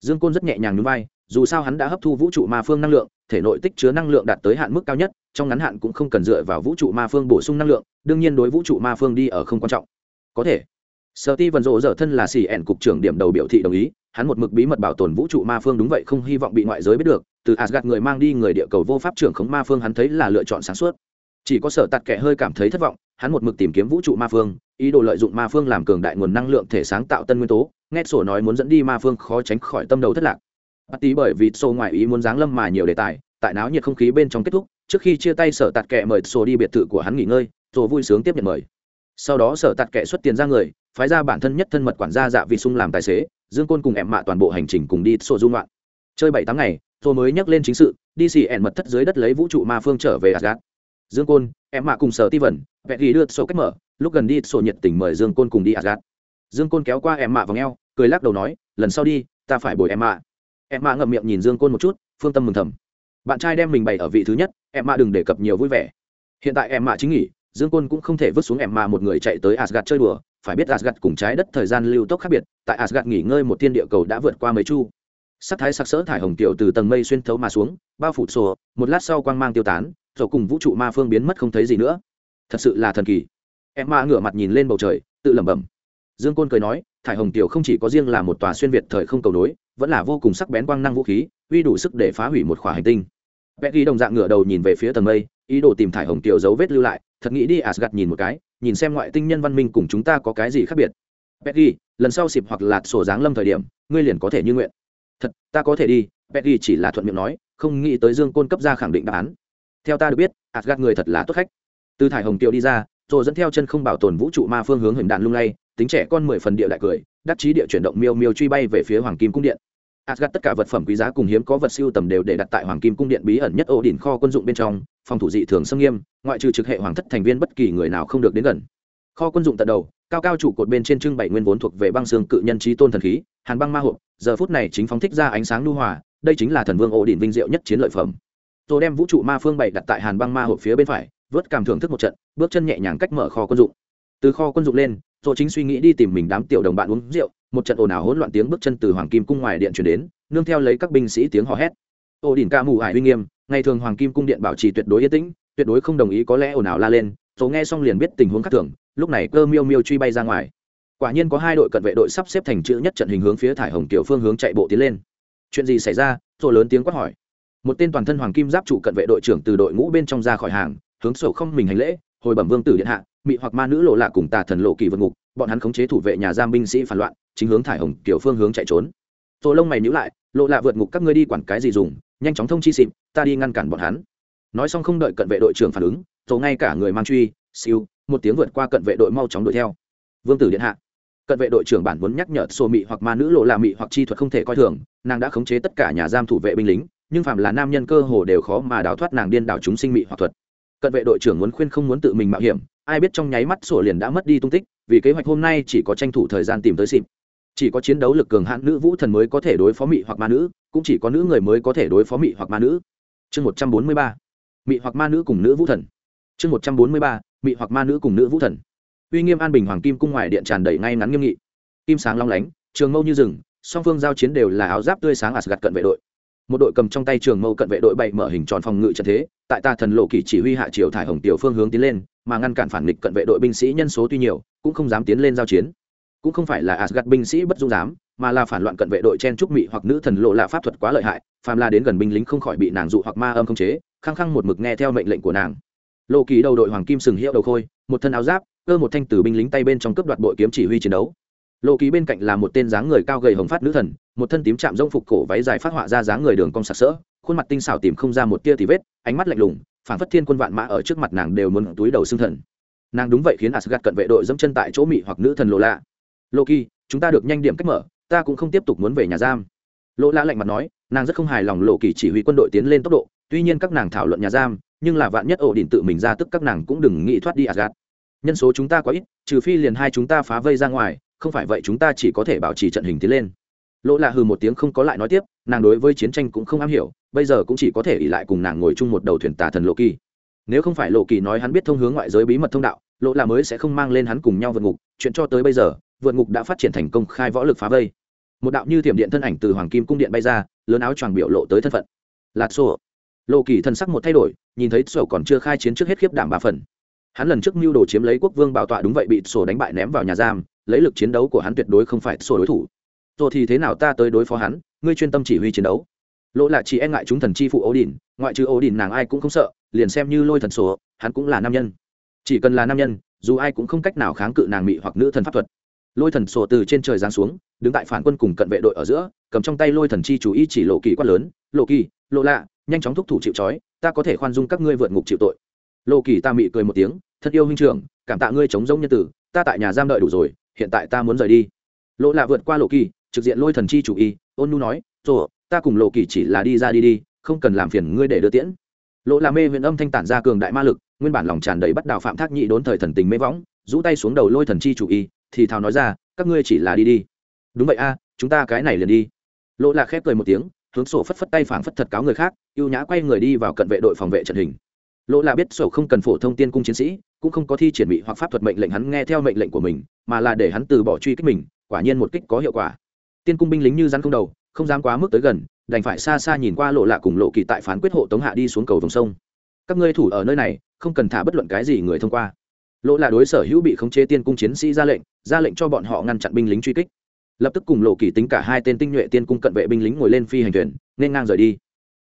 Dương côn rất nhẹ nhàng núi vai, dù sao hắn đã hấp thu vũ trụ ma phương năng lượng, thể nội tích chứa năng lượng đạt tới hạn mức cao nhất, trong ngắn hạn cũng không cần dựa vào vũ trụ ma phương bổ sung năng lượng, đương nhiên đối vũ trụ ma phương đi ở không quan trọng. Có thể. Sở ti vần rộ dở thân là xì ẻn cục trưởng điểm đầu biểu thị đồng ý, hắn một mực bí mật bảo tồn vũ trụ ma phương đúng vậy, không hy vọng bị ngoại giới biết được, từ asgad người mang đi người địa cầu vô pháp trưởng khống ma phương hắn thấy là lựa chọn sáng suốt. Chỉ có sở tạt kẻ hơi cảm thấy thất vọng hắn một mực tìm kiếm vũ trụ ma phương, ý đồ lợi dụng ma phương làm cường đại nguồn năng lượng thể sáng tạo tân nguyên tố, nghe sổ nói muốn dẫn đi ma phương khó tránh khỏi tâm đầu thất lạc. Bắt tí bởi vì sổ ngoại ý muốn giáng lâm mà nhiều đề tài, tại náo nhiệt không khí bên trong kết thúc, trước khi chia tay sở tạt kệ mời sổ đi biệt thự của hắn nghỉ ngơi, sổ vui sướng tiếp nhận mời. Sau đó sở tạt kệ xuất tiền ra người, phái ra bản thân nhất thân mật quản gia dạ vị sung làm tài xế, dương côn cùng em mạ toàn bộ hành trình cùng đi sổ dung loạn chơi bảy tháng ngày rồi mới nhắc lên chính sự, đi xì ẻn mật thất dưới đất lấy vũ trụ ma phương trở về asgad dương côn, em mạ cùng sở ti vẩn vẹn ghi đưa sổ cách mở, lúc gần đi sổ nhiệt tình mời dương côn cùng đi asgad dương côn kéo qua em mạ vào ngheo, cười lắc đầu nói, lần sau đi, ta phải bồi em mạ. Em mạ ngậm miệng nhìn dương côn một chút, phương tâm mừng thầm. Bạn trai đem mình bày ở vị thứ nhất, em mạ đừng đề cập nhiều vui vẻ. Hiện tại em mạ chính nghỉ, dương côn cũng không thể vứt xuống em mạ một người chạy tới asgad chơi đùa, phải biết asgad cùng trái đất thời gian lưu tốc khác biệt, tại asgad nghỉ ngơi một thiên địa cầu đã vượt qua mấy chu. Sắc thái sặc sỡ thải hồng tiểu từ tầng mây xuyên thấu mà xuống, bao phủ sổ, một lát sau quang mang tiêu tán rồi cùng vũ trụ ma phương biến mất không thấy gì nữa. Thật sự là thần kỳ. Em ma ngửa mặt nhìn lên bầu trời tự lẩm bẩm. Dương côn cười nói thải hồng tiểu không chỉ có riêng là một tòa xuyên việt thời không cầu nối vẫn là vô cùng sắc bén quang năng vũ khí uy đủ sức để phá hủy một khỏa hành tinh. Vẽ ghi đồng dạng ngửa đầu nhìn về phía tầng mây ý đồ tìm thải hồng tiểu dấu vết lưu lại thật nghĩ đi asgad nhìn một cái nhìn xem ngoại tinh nhân văn minh cùng chúng ta có cái gì khác biệt. Peggy, lần sau xịp hoặc lạt sổ dáng lâm thời điểm, ngươi liền có thể như nguyện. Thật, ta có thể đi, Peggy chỉ là thuận miệng nói, không nghĩ tới Dương Côn cấp ra khẳng định đáp án. Theo ta được biết, gạt người thật là tốt khách. Từ thải hồng kiều đi ra, rồi dẫn theo chân không bảo tồn vũ trụ ma phương hướng hình đạn lung lay, tính trẻ con mười phần địa đại cười, đắc chí địa chuyển động miêu miêu truy bay về phía Hoàng Kim cung điện. Asgard tất cả vật phẩm quý giá cùng hiếm có vật siêu tầm đều để đặt tại Hoàng Kim cung điện bí ẩn nhất ổ đỉnh kho quân dụng bên trong, phòng thủ dị thường xâm nghiêm, ngoại trừ trực hệ hoàng thất thành viên bất kỳ người nào không được đến gần. Kho quân dụng tận đầu, cao cao trụ cột bên trên trưng bày nguyên vốn thuộc về băng xương cự nhân trí tôn thần khí, Hàn băng ma hộp, giờ phút này chính phóng thích ra ánh sáng nhu hòa, đây chính là thần vương ổ đỉnh vinh diệu nhất chiến lợi phẩm. Rồi đem vũ trụ ma phương bảy đặt tại Hàn băng ma hộp phía bên phải, vớt cảm thưởng thức một trận, bước chân nhẹ nhàng cách mở kho quân dụng. Từ kho quân dụng lên, rồi chính suy nghĩ đi tìm mình đám tiểu đồng bạn uống rượu, một trận ồn ào hỗn loạn tiếng bước chân từ hoàng kim cung ngoài điện truyền đến, nương theo lấy các binh sĩ tiếng hò hét. Ô đỉnh ca mù ải uy nghiêm ngày thường hoàng kim cung điện bảo trì tuyệt đối yên tĩnh tuyệt đối không đồng ý có lẽ ồn ào la lên Tôi nghe xong liền biết tình huống khác thường lúc này cơ miêu miêu truy bay ra ngoài. Quả nhiên có hai đội cận vệ đội sắp xếp thành chữ nhất trận hình hướng phía thải hồng tiểu phương hướng chạy bộ tiến lên. Chuyện gì xảy ra? Rồi lớn tiếng quát hỏi một tên toàn thân hoàng kim giáp trụ cận vệ đội trưởng từ đội ngũ bên trong ra khỏi hàng, hướng sổ không mình hành lễ, hồi bẩm vương tử điện hạ, mị hoặc ma nữ lộ lạ cùng tà thần lộ kỳ vượt ngục, bọn hắn khống chế thủ vệ nhà giam binh sĩ phản loạn, chính hướng thải hồng tiểu phương hướng chạy trốn. Tổ lông mày nhíu lại, lộ lạ vượt ngục các ngươi đi quản cái gì dùng, nhanh chóng thông chi xịm ta đi ngăn cản bọn hắn. Nói xong không đợi cận vệ đội trưởng phản ứng, tổ ngay cả người mang truy, siêu, một tiếng vượt qua cận vệ đội mau chóng đuổi theo. Vương tử điện hạ. Cận vệ đội trưởng bản muốn nhắc nhở sổ mị hoặc ma nữ lộ lạ mị hoặc chi thuật không thể coi thường, nàng đã khống chế tất cả nhà giam thủ vệ binh lính nhưng phạm là nam nhân cơ hồ đều khó mà đào thoát nàng điên đảo chúng sinh mị hoặc thuật. Cận vệ đội trưởng muốn khuyên không muốn tự mình mạo hiểm, ai biết trong nháy mắt sổ liền đã mất đi tung tích, vì kế hoạch hôm nay chỉ có tranh thủ thời gian tìm tới xịp chỉ có chiến đấu lực cường hãn nữ vũ thần mới có thể đối phó mị hoặc ma nữ, cũng chỉ có nữ người mới có thể đối phó mị hoặc ma nữ. Chương một trăm bốn mươi ba, mị hoặc ma nữ cùng nữ vũ thần. Chương một trăm bốn mươi ba, mị hoặc ma nữ cùng nữ vũ thần. Uy nghiêm an bình hoàng kim cung ngoài điện tràn đầy ngay ngắn nghiêm nghị. Kim sáng long lánh, trường mâu như rừng, song phương giao chiến đều là áo giáp tươi sáng ạt gặt cận vệ đội một đội cầm trong tay trường mâu cận vệ đội bảy mở hình tròn phòng ngự trận thế tại ta thần lộ kỳ chỉ huy hạ triều thải hồng tiểu phương hướng tiến lên mà ngăn cản phản nghịch cận vệ đội binh sĩ nhân số tuy nhiều cũng không dám tiến lên giao chiến cũng không phải là Asgard binh sĩ bất dung dám, mà là phản loạn cận vệ đội chen trúc mị hoặc nữ thần lộ lạ pháp thuật quá lợi hại, phàm la đến gần binh lính không khỏi bị nàng dụ hoặc ma âm không chế, khăng khăng một mực nghe theo mệnh lệnh của nàng. Lộ Kỳ đầu đội hoàng kim sừng hiệu đầu khôi, một thân áo giáp, cơ một thanh từ binh lính tay bên trong cướp đoạt bội kiếm chỉ huy chiến đấu. Lộ ký bên cạnh là một tên dáng người cao gầy hồng phát nữ thần, một thân tím chạm rông phục cổ váy dài phát họa ra dáng người đường cong sặc sỡ, khuôn mặt tinh xảo tìm không ra một tia tì vết, ánh mắt lạnh lùng, phản phất thiên quân vạn mã ở trước mặt nàng đều muốn túi đầu xương thần. Nàng đúng vậy khiến Asgard cận vệ đội dẫm chân tại chỗ mị hoặc nữ thần lộ lạ. Loki, chúng ta được nhanh điểm cách mở ta cũng không tiếp tục muốn về nhà giam lộ lạ lạnh mặt nói nàng rất không hài lòng lộ kỳ chỉ huy quân đội tiến lên tốc độ tuy nhiên các nàng thảo luận nhà giam nhưng là vạn nhất ổ đỉnh tự mình ra tức các nàng cũng đừng nghĩ thoát đi asgad nhân số chúng ta quá ít trừ phi liền hai chúng ta phá vây ra ngoài không phải vậy chúng ta chỉ có thể bảo trì trận hình tiến lên. Lỗ lạ hừ một tiếng không có lại nói tiếp, nàng đối với chiến tranh cũng không am hiểu, bây giờ cũng chỉ có thể ỉ lại cùng nàng ngồi chung một đầu thuyền tà thần lộ kỳ. Nếu không phải lộ kỳ nói hắn biết thông hướng ngoại giới bí mật thông đạo lộ là mới sẽ không mang lên hắn cùng nhau vượt ngục, chuyện cho tới bây giờ, vượt ngục đã phát triển thành công khai võ lực phá vây. Một đạo như thiểm điện thân ảnh từ hoàng kim cung điện bay ra, lớn áo choàng biểu lộ tới thân phận. Lạt sổ. Lộ kỳ thân sắc một thay đổi, nhìn thấy sổ còn chưa khai chiến trước hết khiếp đảm ba phần. Hắn lần trước mưu đồ chiếm lấy quốc vương bảo tọa đúng vậy bị sổ đánh bại ném vào nhà giam lấy lực chiến đấu của hắn tuyệt đối không phải sổ đối thủ. Rồi thì thế nào ta tới đối phó hắn? Ngươi chuyên tâm chỉ huy chiến đấu. Lỗ là chỉ e ngại chúng thần chi phụ ố đỉnh ngoại trừ ố đỉnh nàng ai cũng không sợ, liền xem như lôi thần sổ, hắn cũng là nam nhân. Chỉ cần là nam nhân, dù ai cũng không cách nào kháng cự nàng mị hoặc nữ thần pháp thuật. Lôi thần sổ từ trên trời giáng xuống, đứng tại phản quân cùng cận vệ đội ở giữa, cầm trong tay lôi thần chi chú ý chỉ lộ kỳ quát lớn lộ kỳ lộ lạ, nhanh chóng thúc thủ chịu trói, ta có thể khoan dung các ngươi vượt ngục chịu tội. Lộ kỳ ta mị cười một tiếng, thật yêu huynh trưởng, cảm tạ ngươi chống giống nhân tử, ta tại nhà giam đợi đủ rồi hiện tại ta muốn rời đi. Lộ lạ vượt qua lộ kỳ, trực diện lôi thần chi chủ y, ôn nu nói rồi ta cùng lộ kỳ chỉ là đi ra đi đi, không cần làm phiền ngươi để đưa tiễn. Lộ là mê huyện âm thanh tản ra cường đại ma lực, nguyên bản lòng tràn đầy bắt đào phạm thác nhị đốn thời thần tình mê võng, rũ tay xuống đầu lôi thần chi chủ y, thì thào nói ra, các ngươi chỉ là đi đi. Đúng vậy a, chúng ta cái này liền đi. Lộ là khép cười một tiếng, hướng sổ phất phất tay phảng phất thật cáo người khác, ưu nhã quay người đi vào cận vệ đội phòng vệ trận hình. Lỗ là biết sổ không cần phổ thông tiên cung chiến sĩ, cũng không có thi triển bị hoặc pháp thuật mệnh lệnh hắn nghe theo mệnh lệnh của mình, mà là để hắn từ bỏ truy kích mình, quả nhiên một kích có hiệu quả. Tiên cung binh lính như rắn không đầu, không dám quá mức tới gần, đành phải xa xa nhìn qua lộ lạ cùng lộ kỳ tại phán quyết hộ tống hạ đi xuống cầu vòng sông. Các ngươi thủ ở nơi này, không cần thả bất luận cái gì người thông qua. Lộ là đối sở hữu bị khống chế tiên cung chiến sĩ ra lệnh ra lệnh cho bọn họ ngăn chặn binh lính truy kích. Lập tức cùng lộ kỳ tính cả hai tên tinh nhuệ tiên cung cận vệ binh lính ngồi lên phi hành thuyền, nên ngang rời đi.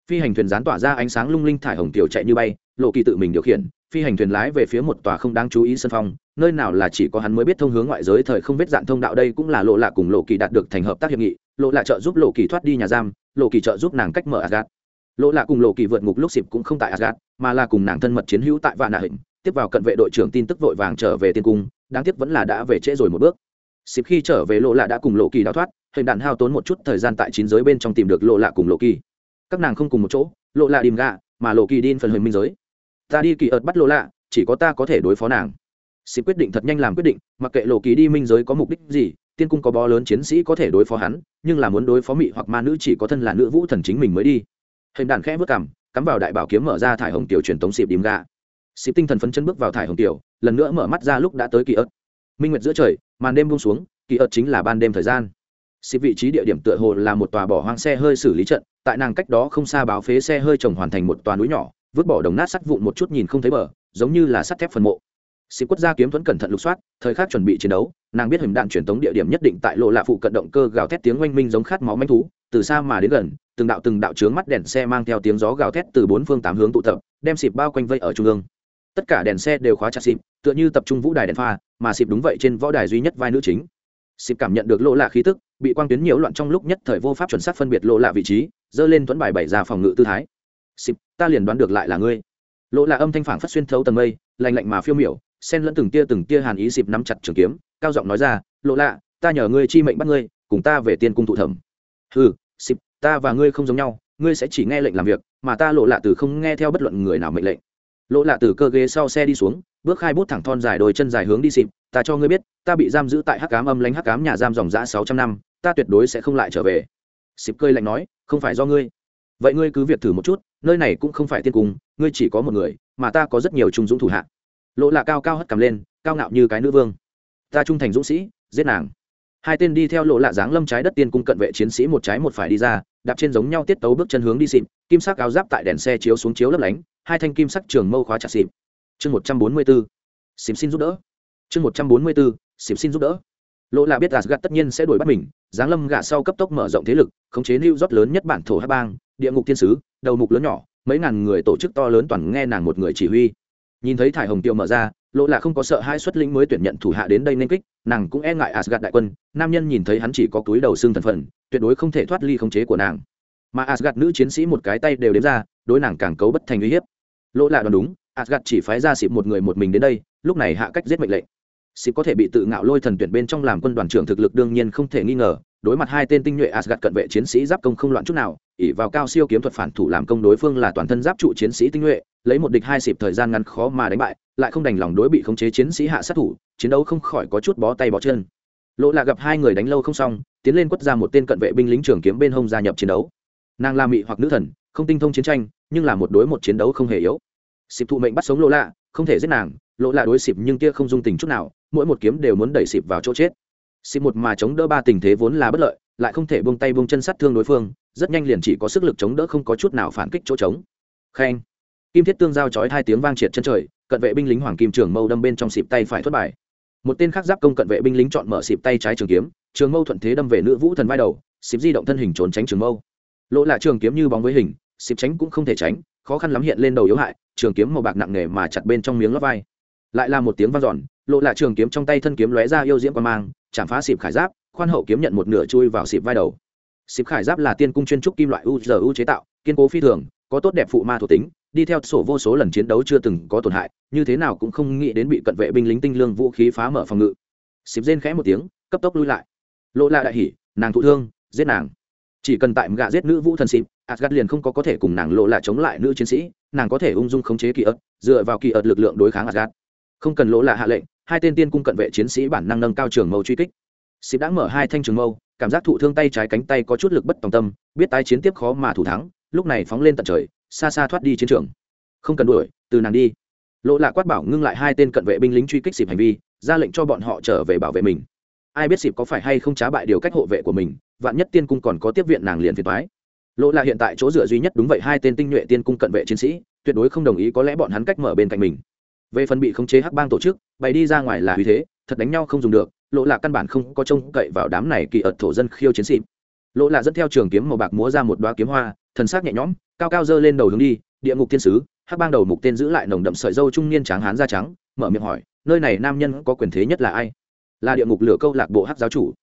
Phi hành thuyền gián tỏa ra ánh sáng lung linh thải hồng tiểu chạy như bay lộ kỳ tự mình điều khiển, phi hành thuyền lái về phía một tòa không đáng chú ý sân phong, nơi nào là chỉ có hắn mới biết thông hướng ngoại giới thời không vết dạn thông đạo đây cũng là lộ lạ cùng lộ kỳ đạt được thành hợp tác hiệp nghị. Lộ lạ trợ giúp lộ kỳ thoát đi nhà giam, lộ kỳ trợ giúp nàng cách mở asgad lộ lạ cùng lộ kỳ vượt ngục lúc xịp cũng không tại asgad mà là cùng nàng thân mật chiến hữu tại vạn nạ hình tiếp vào cận vệ đội trưởng tin tức vội vàng trở về tiên cung, đáng tiếc vẫn là đã về trễ rồi một bước. Xịp khi trở về, lộ lạ đã cùng lộ kỳ đào thoát, hình đạn hao tốn một chút thời gian tại chín giới bên trong tìm được lộ lạ cùng lộ kỳ. Các nàng không cùng một chỗ, lộ lạ đìm gạ, mà lộ kỳ đi phần hình minh giới ta đi kỳ ợt bắt lộ lạ, chỉ có ta có thể đối phó nàng. Xin quyết định thật nhanh làm quyết định, mặc kệ lộ ký đi minh giới có mục đích gì, tiên cung có bó lớn chiến sĩ có thể đối phó hắn, nhưng là muốn đối phó mị hoặc ma nữ chỉ có thân là nữ vũ thần chính mình mới đi. Hình đàn khẽ vớt cằm, cắm vào đại bảo kiếm mở ra thải hồng tiểu truyền tống xịp đìm gạ xịp tinh thần phấn chân bước vào thải hồng tiểu, lần nữa mở mắt ra lúc đã tới kỳ ớt minh nguyệt giữa trời, màn đêm buông xuống, kỳ ớt chính là ban đêm thời gian. Xịp vị trí địa điểm tựa hồ là một tòa bỏ hoang xe hơi xử lý trận, tại nàng cách đó không xa báo phế xe hơi trồng hoàn thành một tòa núi nhỏ vứt bỏ đồng nát sắt vụn một chút nhìn không thấy bờ, giống như là sắt thép phần mộ. Sĩ quất gia kiếm thuẫn cẩn thận lục soát, thời khắc chuẩn bị chiến đấu, nàng biết hình đạn truyền tống địa điểm nhất định tại lộ lạ phụ cận động cơ gào thét tiếng oanh minh giống khát máu manh thú, từ xa mà đến gần, từng đạo từng đạo trướng mắt đèn xe mang theo tiếng gió gào thét từ bốn phương tám hướng tụ tập, đem xịp bao quanh vây ở trung ương. Tất cả đèn xe đều khóa chặt xịp tựa như tập trung vũ đài đèn pha, mà xịp đúng vậy trên võ đài duy nhất vai nữ chính. Xịp cảm nhận được lộ lạ khí tức, bị quang tuyến nhiễu loạn trong lúc nhất thời vô pháp chuẩn xác phân biệt lộ lạ vị trí dơ lên tuấn bài bảy ra phòng ngự tư thái xịp, ta liền đoán được lại là ngươi. Lỗ lạ âm thanh phản phát xuyên thấu tầng mây lành lạnh mà phiêu miểu, xen lẫn từng tia từng tia hàn ý xịp nắm chặt trường kiếm, cao giọng nói ra, Lỗ lạ, ta nhờ ngươi chi mệnh bắt ngươi, cùng ta về tiên cung thụ thẩm. Ừ xịp, ta và ngươi không giống nhau, ngươi sẽ chỉ nghe lệnh làm việc, mà ta lộ lạ từ không nghe theo bất luận người nào mệnh lệnh. Lộ lạ từ cơ ghế sau xe đi xuống, bước hai bút thẳng thon dài đôi chân dài hướng đi xịp, ta cho ngươi biết, ta bị giam giữ tại hắc cám âm lánh hắc cám nhà giam dòng giã sáu trăm năm, ta tuyệt đối sẽ không lại trở về. Xịp cơi lạnh nói, không phải do ngươi vậy ngươi cứ việc thử một chút, nơi này cũng không phải tiên cung, ngươi chỉ có một người, mà ta có rất nhiều trung dũng thủ hạ. Lộ lạ cao cao hất cầm lên, cao ngạo như cái nữ vương. Ta trung thành dũng sĩ, giết nàng. Hai tên đi theo lộ lạ dáng lâm trái đất tiên cung cận vệ chiến sĩ một trái một phải đi ra, đạp trên giống nhau tiết tấu bước chân hướng đi xịm kim sắc áo giáp tại đèn xe chiếu xuống chiếu lấp lánh, hai thanh kim sắc trường mâu khóa chặt xịm chương một trăm bốn mươi bốn xịm xin giúp đỡ. Chương một trăm bốn mươi bốn xịm xin giúp đỡ lỗ là biết gạt tất nhiên sẽ đuổi bắt mình, giáng lâm gạ sau cấp tốc mở rộng thế lực, khống chế lưu york lớn nhất bản thổ hát bang, địa ngục thiên sứ, đầu mục lớn nhỏ, mấy ngàn người tổ chức to lớn toàn nghe nàng một người chỉ huy. Nhìn thấy thải hồng tiêu mở ra lộ là không có sợ hai xuất lĩnh mới tuyển nhận thủ hạ đến đây nên kích, nàng cũng e ngại asgad đại quân, nam nhân nhìn thấy hắn chỉ có túi đầu xương thần phần, tuyệt đối không thể thoát ly khống chế của nàng. Mà asgad nữ chiến sĩ một cái tay đều đếm ra, đối nàng càng cấu bất thành uy hiếp. Lộ là đoán đúng asgad chỉ phái ra xịp một người một mình đến đây, lúc này hạ cách giết mệnh lệnh xịp có thể bị tự ngạo lôi thần tuyển bên trong làm quân đoàn trưởng thực lực đương nhiên không thể nghi ngờ, đối mặt hai tên tinh nhuệ Asgard cận vệ chiến sĩ giáp công không loạn chút nào, ỷ vào cao siêu kiếm thuật phản thủ làm công đối phương là toàn thân giáp trụ chiến sĩ tinh nhuệ, lấy một địch hai xịp thời gian ngắn khó mà đánh bại, lại không đành lòng đối bị khống chế chiến sĩ hạ sát thủ, chiến đấu không khỏi có chút bó tay bó chân. Lộ là gặp hai người đánh lâu không xong, tiến lên quất ra một tên cận vệ binh lính trường kiếm bên hông gia nhập chiến đấu. Nàng là mị hoặc nữ thần, không tinh thông chiến tranh, nhưng là một đối một chiến đấu không hề yếu. Xịp thụ mệnh bắt sống lộ lạ không thể giết nàng lộ lạ đối xịp nhưng kia không dung tình chút nào mỗi một kiếm đều muốn đẩy xịp vào chỗ chết. Xịp một mà chống đỡ ba tình thế vốn là bất lợi, lại không thể buông tay buông chân sát thương đối phương, rất nhanh liền chỉ có sức lực chống đỡ không có chút nào phản kích chỗ trống. Khen. Kim thiết tương giao chói hai tiếng vang triệt chân trời, cận vệ binh lính hoàng kim trường mâu đâm bên trong xịp tay phải thất bại. một tên khác giáp công cận vệ binh lính chọn mở xịp tay trái trường kiếm, trường mâu thuận thế đâm về nữ vũ thần vai đầu, xịp di động thân hình trốn tránh trường mâu. Lỗ lạ trường kiếm như bóng với hình, xịp tránh cũng không thể tránh, khó khăn lắm hiện lên đầu yếu hại, trường kiếm màu bạc nặng nề mà chặt bên trong miếng lót vai. Lại là một tiếng vang giòn lộ lạ trường kiếm trong tay thân kiếm lóe ra yêu diễm quan mang, chạm phá xịp khải giáp, khoan hậu kiếm nhận một nửa chui vào xịp vai đầu. Xịp khải giáp là tiên cung chuyên trúc kim loại uzu chế tạo, kiên cố phi thường, có tốt đẹp phụ ma thuộc tính, đi theo sổ vô số lần chiến đấu chưa từng có tổn hại, như thế nào cũng không nghĩ đến bị cận vệ binh lính tinh lương vũ khí phá mở phòng ngự. Xịp rên khẽ một tiếng, cấp tốc lui lại. Lộ lạ đại hỉ, nàng thụ thương, giết nàng. Chỉ cần tại gạ giết nữ vũ thần xịp asgad liền không có có thể cùng nàng lộ lạ chống lại nữ chiến sĩ, nàng có thể ung dung khống chế kỳ ớt, dựa vào kỳ ớt lực lượng đối kháng asgad không cần lộ lạ hạ lệnh hai tên tiên cung cận vệ chiến sĩ bản năng nâng cao trường mâu truy kích. Xịp đã mở hai thanh trường mâu, cảm giác thụ thương tay trái cánh tay có chút lực bất tòng tâm, biết tái chiến tiếp khó mà thủ thắng, lúc này phóng lên tận trời, xa xa thoát đi chiến trường. Không cần đuổi, từ nàng đi. Lộ lạ quát bảo ngưng lại hai tên cận vệ binh lính truy kích xịp hành vi, ra lệnh cho bọn họ trở về bảo vệ mình. Ai biết xịp có phải hay không trá bại điều cách hộ vệ của mình, vạn nhất tiên cung còn có tiếp viện nàng liền phiền thoái lộ lạ hiện tại chỗ dựa duy nhất đúng vậy, hai tên tinh nhuệ tiên cung cận vệ chiến sĩ, tuyệt đối không đồng ý có lẽ bọn hắn cách mở bên cạnh mình về phần bị khống chế hắc bang tổ chức, bày đi ra ngoài là uy thế, thật đánh nhau không dùng được lộ là căn bản không có trông cậy vào đám này kỳ ợt thổ dân khiêu chiến sĩ lộ là dẫn theo trường kiếm màu bạc múa ra một đoá kiếm hoa, thần sắc nhẹ nhõm, cao cao dơ lên đầu hướng đi, địa ngục thiên sứ. Hắc bang đầu mục tên giữ lại nồng đậm sợi dâu trung niên tráng hán da trắng, mở miệng hỏi, nơi này nam nhân có quyền thế nhất là ai? Là địa ngục lửa câu lạc bộ hắc giáo chủ.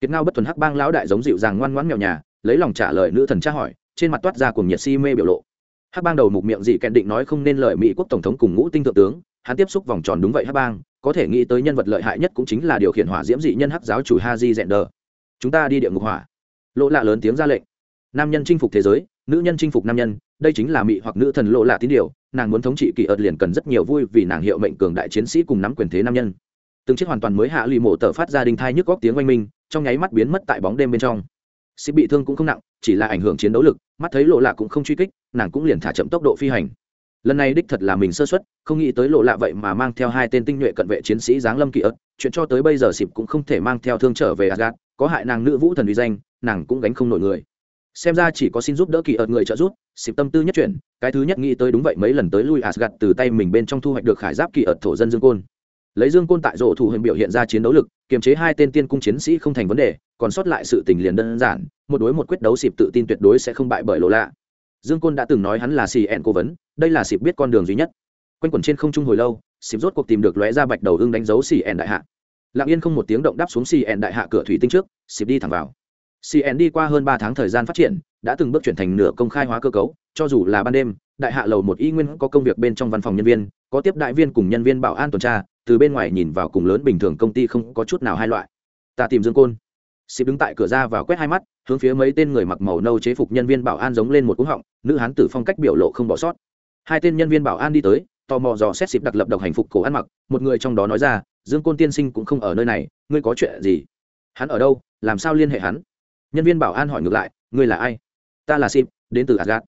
Kiệt ngao bất thuần hắc bang lão đại giống dịu dàng ngoan ngoãn nghèo nhà, lấy lòng trả lời nữ thần tra hỏi, trên mặt toát ra cùng nhiệt si mê biểu lộ. Hắc bang đầu mục miệng dị kẹn định nói không nên lời mỹ quốc tổng thống cùng ngũ tinh thượng tướng hắn tiếp xúc vòng tròn đúng vậy hắc bang, có thể nghĩ tới nhân vật lợi hại nhất cũng chính là điều khiển hỏa diễm dị nhân hắc giáo chủ ha di dẹn đờ chúng ta đi địa ngục hỏa. Lộ lạ lớn tiếng ra lệnh. Nam nhân chinh phục thế giới, nữ nhân chinh phục nam nhân, đây chính là mỹ hoặc nữ thần lộ lạ tín điều, nàng muốn thống trị kỳ ợt liền cần rất nhiều vui vì nàng hiệu mệnh cường đại chiến sĩ cùng nắm quyền thế nam nhân. Từng chiếc hoàn toàn mới hạ lụy mổ tờ phát ra đình thai nhức góc tiếng oanh minh, trong nháy mắt biến mất tại bóng đêm bên trong. Sĩ bị thương cũng không nặng, chỉ là ảnh hưởng chiến đấu lực, mắt thấy lộ lạ cũng không truy kích, nàng cũng liền thả chậm tốc độ phi hành lần này đích thật là mình sơ xuất không nghĩ tới lộ lạ vậy mà mang theo hai tên tinh nhuệ cận vệ chiến sĩ giáng lâm kỳ ớt, chuyện cho tới bây giờ xịp cũng không thể mang theo thương trở về adgad có hại nàng nữ vũ thần uy danh, nàng cũng gánh không nổi người. Xem ra chỉ có xin giúp đỡ kỳ ớt người trợ giúp, xịp tâm tư nhất chuyển, cái thứ nhất nghĩ tới đúng vậy mấy lần tới lui asgad từ tay mình bên trong thu hoạch được khải giáp kỳ ớt thổ dân dương côn. Lấy dương côn tại rổ thủ hình biểu hiện ra chiến đấu lực, kiềm chế hai tên tiên cung chiến sĩ không thành vấn đề, còn sót lại sự tình liền đơn giản, một đối một quyết đấu xịp tự tin tuyệt đối sẽ không bại bởi lộ lạ dương côn đã từng nói hắn là xì ẹn cố vấn, đây là xịp biết con đường duy nhất. Quanh quẩn trên không trung hồi lâu, xịp rốt cuộc tìm được lóe ra bạch đầu hưng đánh dấu xì ẹn đại hạ. Lặng yên không một tiếng động đáp xuống xì ẹn đại hạ cửa thủy tinh trước, xịp đi thẳng vào. Xì ẹn đi qua hơn ba tháng thời gian phát triển, đã từng bước chuyển thành nửa công khai hóa cơ cấu, cho dù là ban đêm, đại hạ lầu một y nguyên có công việc bên trong văn phòng nhân viên, có tiếp đại viên cùng nhân viên bảo an tuần tra, từ bên ngoài nhìn vào cùng lớn bình thường công ty không có chút nào hai loại. Ta tìm dương côn. Xịp đứng tại cửa ra vào quét hai mắt, hướng phía mấy tên người mặc màu nâu chế phục nhân viên bảo an giống lên một cú họng nữ hán tử phong cách biểu lộ không bỏ sót. Hai tên nhân viên bảo an đi tới, tò mò dò xét xịp đặc lập độc hành phục cổ ăn mặc, một người trong đó nói ra, dương côn tiên sinh cũng không ở nơi này, ngươi có chuyện gì? Hắn ở đâu? Làm sao liên hệ hắn? Nhân viên bảo an hỏi ngược lại, ngươi là ai? Ta là xịp đến từ adgat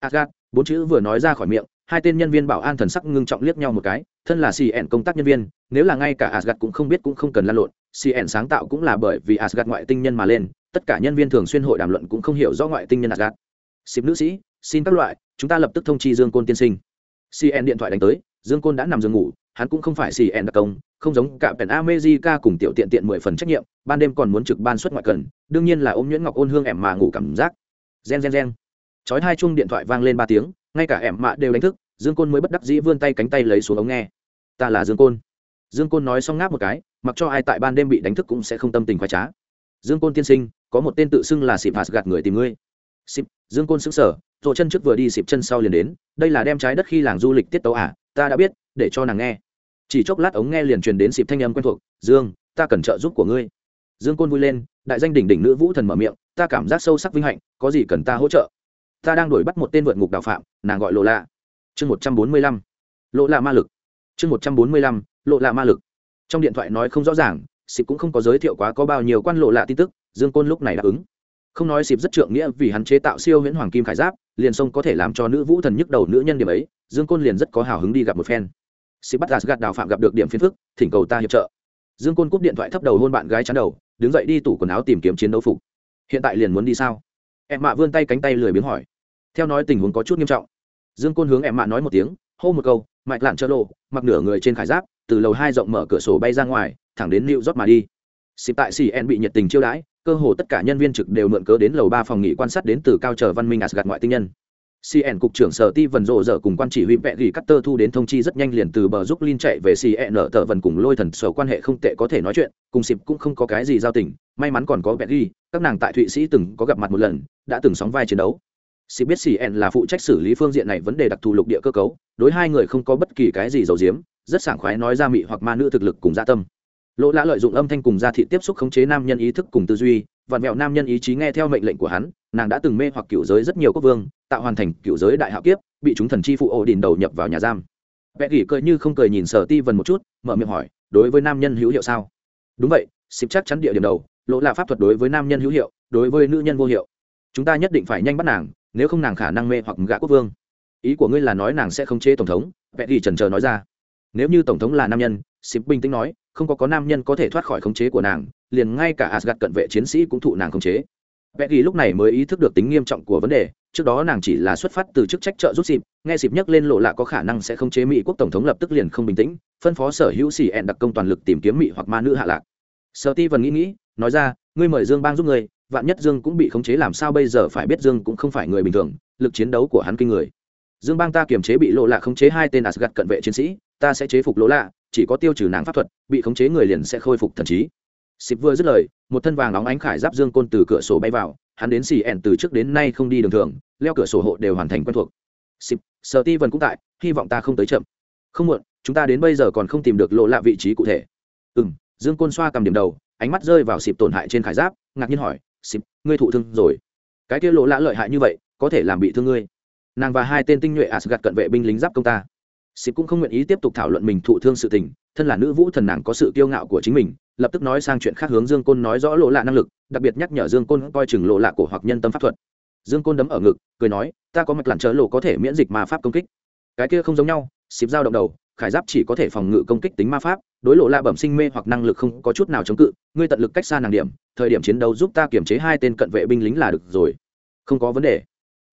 adgat bốn chữ vừa nói ra khỏi miệng, hai tên nhân viên bảo an thần sắc ngưng trọng liếc nhau một cái, thân là cn công tác nhân viên, nếu là ngay cả asgad cũng không biết cũng không cần lan lộn cn sáng tạo cũng là bởi vì asgad ngoại tinh nhân mà lên, tất cả nhân viên thường xuyên hội đàm luận cũng không hiểu rõ ngoại tinh nhân asgad xịp nữ sĩ xin các loại, chúng ta lập tức thông chi dương côn tiên sinh. Cn điện thoại đánh tới, dương côn đã nằm giường ngủ, hắn cũng không phải cn đặc công, không giống cả pèn amejica cùng tiểu tiện tiện mười phần trách nhiệm, ban đêm còn muốn trực ban xuất ngoại cần, đương nhiên là ôm nhuyễn ngọc ôn hương ẻm mà ngủ cảm giác. Gen gen gen. Chói hai chung điện thoại vang lên ba tiếng, ngay cả ẻm mạ đều đánh thức, dương côn mới bất đắc dĩ vươn tay cánh tay lấy xuống ống nghe. Ta là dương côn. Dương côn nói xong ngáp một cái, mặc cho ai tại ban đêm bị đánh thức cũng sẽ không tâm tình khoái trá. Dương côn tiên sinh, có một tên tự xưng là xịp hạt gạt người tìm ngươi xịp, dương côn xứng sở rồi chân trước vừa đi xịp chân sau liền đến, đây là đem trái đất khi làng du lịch tiết tấu à ta đã biết, để cho nàng nghe. Chỉ chốc lát ống nghe liền truyền đến xịp thanh âm quen thuộc, dương, ta cần trợ giúp của ngươi. Dương côn vui lên, đại danh đỉnh đỉnh nữ vũ thần mở miệng, ta cảm giác sâu sắc vinh hạnh, có gì cần ta hỗ trợ? Ta đang đuổi bắt một tên vượt ngục đạo phạm, nàng gọi lộ lạ. Chương một trăm bốn mươi lăm. Lộ lạ ma lực. Chương một trăm bốn mươi lăm, lộ lạ ma lực. Trong điện thoại nói không rõ ràng, xịp cũng không có giới thiệu quá có bao nhiêu quan lộ lạ tin tức, dương côn lúc này đáp ứng không nói xịp rất trượng nghĩa vì hắn chế tạo siêu huyễn hoàng kim khải giáp, liền sông có thể làm cho nữ vũ thần nhức đầu nữ nhân điểm ấy, dương côn liền rất có hào hứng đi gặp một phen. Xịp bắt gạt đào phạm gặp được điểm phiến phức, thỉnh cầu ta hiệp trợ. Dương côn cúp điện thoại thấp đầu hôn bạn gái chắn đầu, đứng dậy đi tủ quần áo tìm kiếm chiến đấu phục. Hiện tại liền muốn đi sao? Em mạ vươn tay cánh tay lười biếng hỏi. Theo nói tình huống có chút nghiêm trọng. Dương côn hướng em mạ nói một tiếng, hô một câu, mạch lạn chơ lộ, mặc nửa người trên khải giáp, từ lầu hai rộng mở cửa sổ bay ra ngoài, thẳng đến new rót mà đi. Xịp tại cn bị nhiệt tình chiêu đãi cơ hồ tất cả nhân viên trực đều mượn cớ đến lầu ba phòng nghỉ quan sát đến từ cao chờ văn minh Asgard ngoại tinh nhân. Cn cục trưởng sở ti vần rộ dở cùng quan chỉ huy vệ ghi Cutter thu đến thông chi rất nhanh liền từ bờ giúp linh chạy về cn tờ vần cùng lôi thần sở quan hệ không tệ có thể nói chuyện, cùng xịp cũng không có cái gì giao tình, may mắn còn có vệ ghi các nàng tại thụy sĩ từng có gặp mặt một lần, đã từng sóng vai chiến đấu. Xịp biết cn là phụ trách xử lý phương diện này vấn đề đặc thù lục địa cơ cấu, đối hai người không có bất kỳ cái gì giấu giếm, rất sảng khoái nói ra mị hoặc ma nữ thực lực cùng gia dạ tâm lỗ lã lợi dụng âm thanh cùng gia thị tiếp xúc khống chế nam nhân ý thức cùng tư duy vạn mẹo nam nhân ý chí nghe theo mệnh lệnh của hắn, nàng đã từng mê hoặc cựu giới rất nhiều quốc vương, tạo hoàn thành cựu giới đại hạo kiếp, bị chúng thần chi phụ ổ đình đầu nhập vào nhà giam. Vẽ gỉ cười như không cười nhìn sở ti vần một chút, mở miệng hỏi, đối với nam nhân hữu hiệu sao? Đúng vậy, xịp chắc chắn địa điểm đầu, lỗ là pháp thuật đối với nam nhân hữu hiệu, đối với nữ nhân vô hiệu. Chúng ta nhất định phải nhanh bắt nàng, nếu không nàng khả năng mê hoặc gã quốc vương. Ý của ngươi là nói nàng sẽ không chế tổng thống, vẽ gỉ trần trờ nói ra. Nếu như tổng thống là nam nhân xịp bình tĩnh nói, không có có nam nhân có thể thoát khỏi khống chế của nàng, liền ngay cả asgad cận vệ chiến sĩ cũng thụ nàng khống chế. Vẽ ghi lúc này mới ý thức được tính nghiêm trọng của vấn đề, trước đó nàng chỉ là xuất phát từ chức trách trợ giúp xịp nghe xịp nhắc lên lộ lạ có khả năng sẽ khống chế mỹ quốc tổng thống lập tức liền không bình tĩnh, phân phó sở hữu xì ẹn đặc công toàn lực tìm kiếm mỹ hoặc ma nữ hạ lạc. Sở ti nghĩ nghĩ, nói ra, ngươi mời dương bang giúp người vạn nhất dương cũng bị khống chế làm sao bây giờ phải biết dương cũng không phải người bình thường, lực chiến đấu của hắn kinh người. Dương bang ta kiềm chế bị lộ lạ khống chế hai tên asgad cận vệ chiến sĩ, ta sẽ chế phục lộ lạ chỉ có tiêu trừ nàng pháp thuật, bị khống chế người liền sẽ khôi phục thần trí. Xịp vừa dứt lời, một thân vàng óng ánh khải giáp dương côn từ cửa sổ bay vào, hắn đến xì ẹn từ trước đến nay không đi đường thường, leo cửa sổ hộ đều hoàn thành quen thuộc. Xịp sợ ti vần cũng tại, hy vọng ta không tới chậm. Không muộn, chúng ta đến bây giờ còn không tìm được lộ lạ vị trí cụ thể. Ừ m dương côn xoa cầm điểm đầu, ánh mắt rơi vào xịp tổn hại trên khải giáp, ngạc nhiên hỏi xịp ngươi thụ thương rồi. Cái kia lộ lạ lợi hại như vậy, có thể làm bị thương ngươi. Nàng và hai tên tinh nhuệ asgad cận vệ binh lính giáp công ta xịp cũng không nguyện ý tiếp tục thảo luận mình thụ thương sự tình, thân là nữ vũ thần nàng có sự kiêu ngạo của chính mình, lập tức nói sang chuyện khác hướng dương côn nói rõ lộ lạ năng lực, đặc biệt nhắc nhở dương côn coi chừng lộ lạ cổ hoặc nhân tâm pháp thuật. Dương côn đấm ở ngực, cười nói, ta có mạch lặn chớ lộ có thể miễn dịch ma pháp công kích. Cái kia không giống nhau xịp dao động đầu, khải giáp chỉ có thể phòng ngự công kích tính ma pháp, đối lộ lạ bẩm sinh mê hoặc năng lực không có chút nào chống cự, ngươi tận lực cách xa nàng điểm, thời điểm chiến đấu giúp ta kiểm chế hai tên cận vệ binh lính là được rồi. Không có vấn đề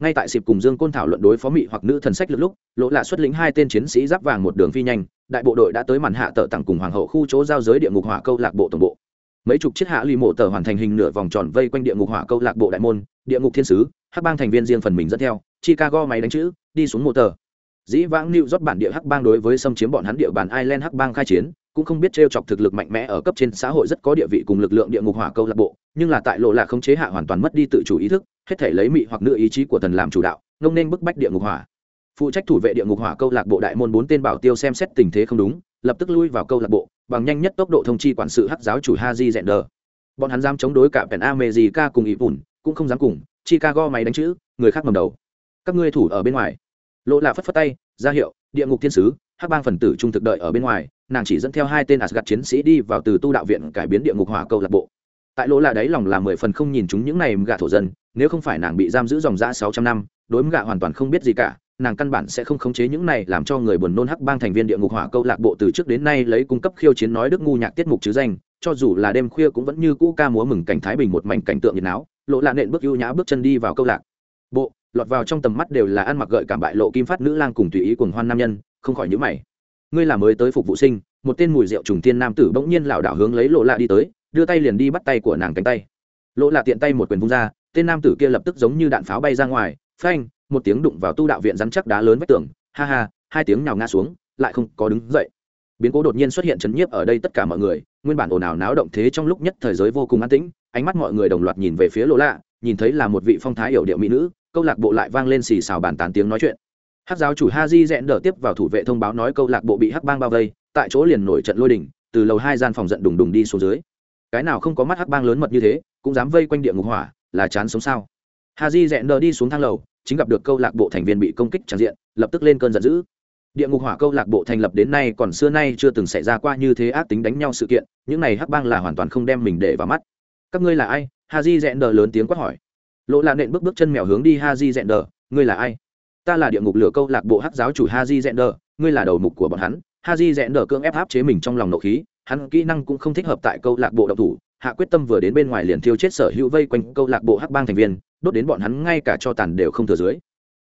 ngay tại xịp cùng dương côn thảo luận đối phó mị hoặc nữ thần sách lực lúc lộ lạ xuất lĩnh hai tên chiến sĩ giáp vàng một đường phi nhanh, đại bộ đội đã tới màn hạ tờ tặng cùng hoàng hậu khu chỗ giao giới địa ngục hỏa câu lạc bộ tổng bộ. Mấy chục chiếc hạ ly mộ tờ hoàn thành hình nửa vòng tròn vây quanh địa ngục hỏa câu lạc bộ đại môn, địa ngục thiên sứ, hắc bang thành viên riêng phần mình dẫn theo, chicago máy đánh chữ, đi xuống mộ tờ. Dĩ vãng new rót bản địa hắc bang đối với xâm chiếm bọn hắn địa bàn ireland hắc bang khai chiến cũng không biết t chọc thực lực mạnh mẽ ở cấp trên xã hội rất có địa vị cùng lực lượng địa ngục hỏa câu lạc bộ, nhưng là tại lộ là không chế hạ hoàn toàn mất đi tự chủ ý thức, hết thể lấy mị hoặc nữ ý chí của thần làm chủ đạo, ngông nên bức bách địa ngục hỏa. Phụ trách thủ vệ địa ngục hỏa câu lạc bộ đại môn bốn tên bảo tiêu xem xét tình thế không đúng, lập tức lui vào câu lạc bộ, bằng nhanh nhất tốc độ thông chi quản sự hắc giáo chủ haji dẹn đờ bọn hắn dám chống đối cả pèn america cùng ý bùn cũng không dám cùng, chicago máy đánh chữ, người khác ngầm đầu. Các ngươi thủ ở bên ngoài. Lộ là phất phất tay, ra hiệu, địa ngục thiên sứ hắc bang phần tử trung thực đợi ở bên ngoài, nàng chỉ dẫn theo hai tên asgad chiến sĩ đi vào từ tu đạo viện cải biến địa ngục hỏa câu lạc bộ. Tại lỗ là đáy lòng là mười phần không nhìn chúng những này gạ thổ dân, nếu không phải nàng bị giam giữ dòng dã sáu trăm năm, đối gạ hoàn toàn không biết gì cả, nàng căn bản sẽ không khống chế những này làm cho người buồn nôn hắc bang thành viên địa ngục hỏa câu lạc bộ từ trước đến nay lấy cung cấp khiêu chiến nói đức ngu nhạc tiết mục chứ danh, cho dù là đêm khuya cũng vẫn như cũ ca múa mừng cảnh thái bình một mảnh cảnh tượng nhiệt náo lộ lạ nện bước ưu nhã bước chân đi vào câu lạc bộ, lọt vào trong tầm mắt đều là ăn mặc gợi cảm bại lộ kim phát nữ lang cùng tùy ý cùng hoan nam nhân không khỏi nhữ mày. Ngươi là mới tới phục vụ sinh, một tên mùi rượu trùng tiên nam tử bỗng nhiên lảo đảo hướng lấy lộ lạ đi tới, đưa tay liền đi bắt tay của nàng cánh tay. Lộ lạ tiện tay một quyền vung ra, tên nam tử kia lập tức giống như đạn pháo bay ra ngoài, phanh, một tiếng đụng vào tu đạo viện rắn chắc đá lớn vách tường, ha ha, hai tiếng nhào ngã xuống, lại không có đứng dậy. Biến cố đột nhiên xuất hiện chấn nhiếp ở đây tất cả mọi người, nguyên bản ồn ào náo động thế trong lúc nhất thời giới vô cùng an tĩnh, ánh mắt mọi người đồng loạt nhìn về phía lộ lạ, nhìn thấy là một vị phong thái hiểu điệu mỹ nữ, câu lạc bộ lại vang lên xì xào bàn tán tiếng nói chuyện hát giáo chủ ha di rẽn đỡ tiếp vào thủ vệ thông báo nói câu lạc bộ bị hắc bang bao vây, tại chỗ liền nổi trận lôi đình, từ lầu hai gian phòng giận đùng đùng đi xuống dưới. Cái nào không có mắt hắc bang lớn mật như thế, cũng dám vây quanh địa ngục hỏa, là chán sống sao? Ha di rẽn đỡ đi xuống thang lầu, chính gặp được câu lạc bộ thành viên bị công kích tràn diện, lập tức lên cơn giận dữ. Địa ngục hỏa câu lạc bộ thành lập đến nay còn xưa nay chưa từng xảy ra qua như thế ác tính đánh nhau sự kiện, những này hắc bang là hoàn toàn không đem mình để vào mắt. Các ngươi là ai? Ha di rẽn đờ lớn tiếng quát hỏi. Lộ là nện bước bước chân mèo hướng đi ha di rẽn đờ ngươi là ai? Ta là địa ngục lửa câu lạc bộ hắc giáo chủ haji zender, ngươi là đầu mục của bọn hắn. Haji zender cưỡng ép áp chế mình trong lòng nộ khí, hắn kỹ năng cũng không thích hợp tại câu lạc bộ động thủ. Hạ quyết tâm vừa đến bên ngoài liền thiêu chết sở hữu vây quanh câu lạc bộ hắc bang thành viên, đốt đến bọn hắn ngay cả cho tàn đều không thừa dưới.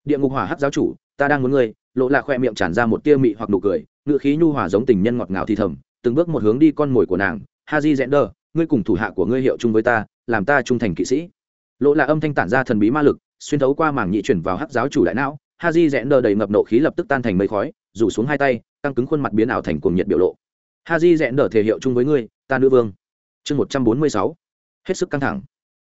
Địa ngục hỏa hắc giáo chủ, ta đang muốn ngươi. Lộ là khoe miệng tràn ra một tia mị hoặc nụ cười, ngựa khí nhu hòa giống tình nhân ngọt ngào thì thầm, từng bước một hướng đi con mồi của nàng. Haji zender, ngươi cùng thủ hạ của ngươi hiệu chung với ta, làm ta trung thành kỵ sĩ. Lộ là âm thanh tản ra thần bí ma lực, xuyên thấu qua mảng nhị chuyển vào hắc giáo chủ đại não ha di rẽn đầy ngập nộ khí lập tức tan thành mây khói, rủ xuống hai tay, căng cứng khuôn mặt biến ảo thành cuồng nhiệt biểu lộ. Ha di rẽn thể hiệu chung với ngươi, ta nữ vương. Chương một trăm bốn mươi sáu. Hết sức căng thẳng.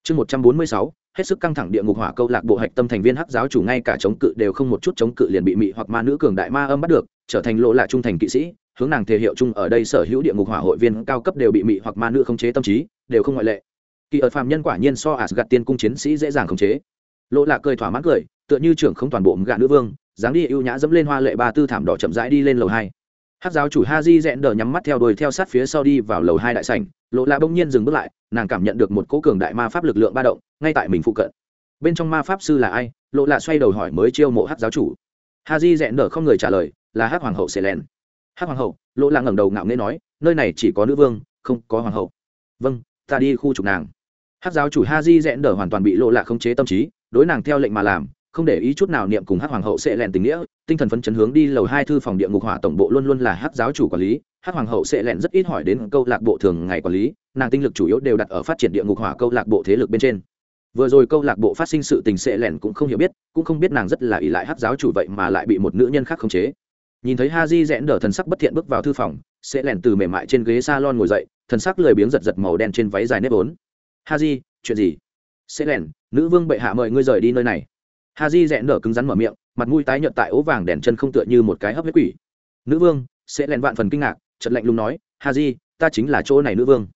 Chương một trăm bốn mươi sáu. Hết sức căng thẳng địa ngục hỏa câu lạc bộ hạch tâm thành viên hắc giáo chủ ngay cả chống cự đều không một chút chống cự liền bị mị hoặc ma nữ cường đại ma âm bắt được, trở thành lộ lạ trung thành kỵ sĩ, hướng nàng thể hiệu chung ở đây sở hữu địa ngục hỏa hội viên cao cấp đều bị mị hoặc ma nữ khống chế tâm trí, đều không ngoại lệ. Kỳ ở phạm nhân quả nhiên so gạt tiên cung chiến sĩ dễ dàng khống chế. Lộ lạ cười thỏa mãn cười tựa như trưởng không toàn bộ gạ nữ vương, dáng đi ưu nhã dẫm lên hoa lệ ba tư thảm đỏ chậm rãi đi lên lầu hai. Hát giáo chủ ha di rẽn đờ nhắm mắt theo đuôi theo sát phía sau đi vào lầu hai đại sảnh, lộ lạ bỗng nhiên dừng bước lại, nàng cảm nhận được một cố cường đại ma pháp lực lượng ba động, ngay tại mình phụ cận. Bên trong ma pháp sư là ai? Lộ lạ xoay đầu hỏi mới chiêu mộ hát giáo chủ. Ha di rẽn đờ không người trả lời, là hát hoàng hậu sê len hát hoàng hậu, lộ lạ ngẩng đầu ngạo nghễ nói, nơi này chỉ có nữ vương, không có hoàng hậu. Vâng ta đi khu trục nàng. Hát giáo chủ ha di rẽn đờ hoàn toàn bị lộ lạ khống chế tâm trí, đối nàng theo lệnh mà làm không để ý chút nào niệm cùng hắc hoàng hậu sẽ lẹn tình nghĩa, tinh thần phấn chấn hướng đi lầu hai thư phòng địa ngục hỏa tổng bộ luôn luôn là hắc giáo chủ quản lý, hắc hoàng hậu sẽ lẹn rất ít hỏi đến câu lạc bộ thường ngày quản lý, nàng tinh lực chủ yếu đều đặt ở phát triển địa ngục hỏa câu lạc bộ thế lực bên trên. Vừa rồi câu lạc bộ phát sinh sự tình sẽ lẹn cũng không hiểu biết, cũng không biết nàng rất là ỷ lại hắc giáo chủ vậy mà lại bị một nữ nhân khác khống chế. Nhìn thấy ha di rẽn đờ thần sắc bất thiện bước vào thư phòng, sẽ lẹn từ mềm mại trên ghế salon ngồi dậy, thần sắc lười biếng giật giật màu đen trên váy dài nếp ốn ha di, chuyện gì? Sẽ lẹn, nữ vương bệ hạ mời ngươi rời đi nơi này ha di rẽ nở cứng rắn mở miệng, mặt mũi tái nhợt tại ố vàng đèn chân không tựa như một cái hấp huyết quỷ. Nữ vương, sẽ lẹn vạn phần kinh ngạc chật lạnh lùng nói, ha di ta chính là chỗ này nữ vương.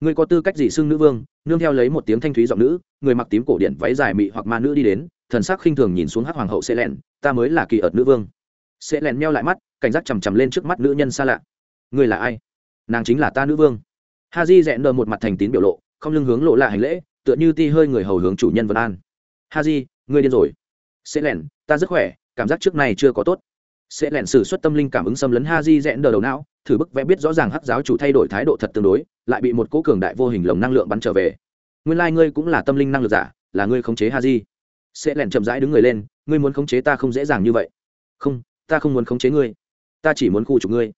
Ngươi có tư cách gì xưng nữ vương? Nương theo lấy một tiếng thanh thúy giọng nữ, người mặc tím cổ điện váy dài mị hoặc ma nữ đi đến, thần sắc khinh thường nhìn xuống hắc hoàng hậu sẽ lẹn, ta mới là kỳ ợt nữ vương. Sẽ lẹn meo lại mắt, cảnh giác chằm chằm lên trước mắt nữ nhân xa lạ. Ngươi là ai? Nàng chính là ta nữ vương. Ha di rẽ đờ một mặt thành tín biểu lộ, không lưng hướng lộ lạ hành lễ, tựa như ti hơi người hầu hướng chủ nhân vân an. Ha di ngươi điên rồi sẽ lẻn, ta rất khỏe cảm giác trước này chưa có tốt. Sẽ lẻn sử xuất tâm linh cảm ứng xâm lấn ha di dẹn đờ đầu não thử bức vẽ biết rõ ràng hắc giáo chủ thay đổi thái độ thật tương đối lại bị một cố cường đại vô hình lồng năng lượng bắn trở về. Nguyên lai、like、ngươi cũng là tâm linh năng lực giả là ngươi khống chế ha di. Sẽ lẻn chậm rãi đứng người lên ngươi muốn khống chế ta không dễ dàng như vậy. Không ta không muốn khống chế ngươi. Ta chỉ muốn khu trục ngươi.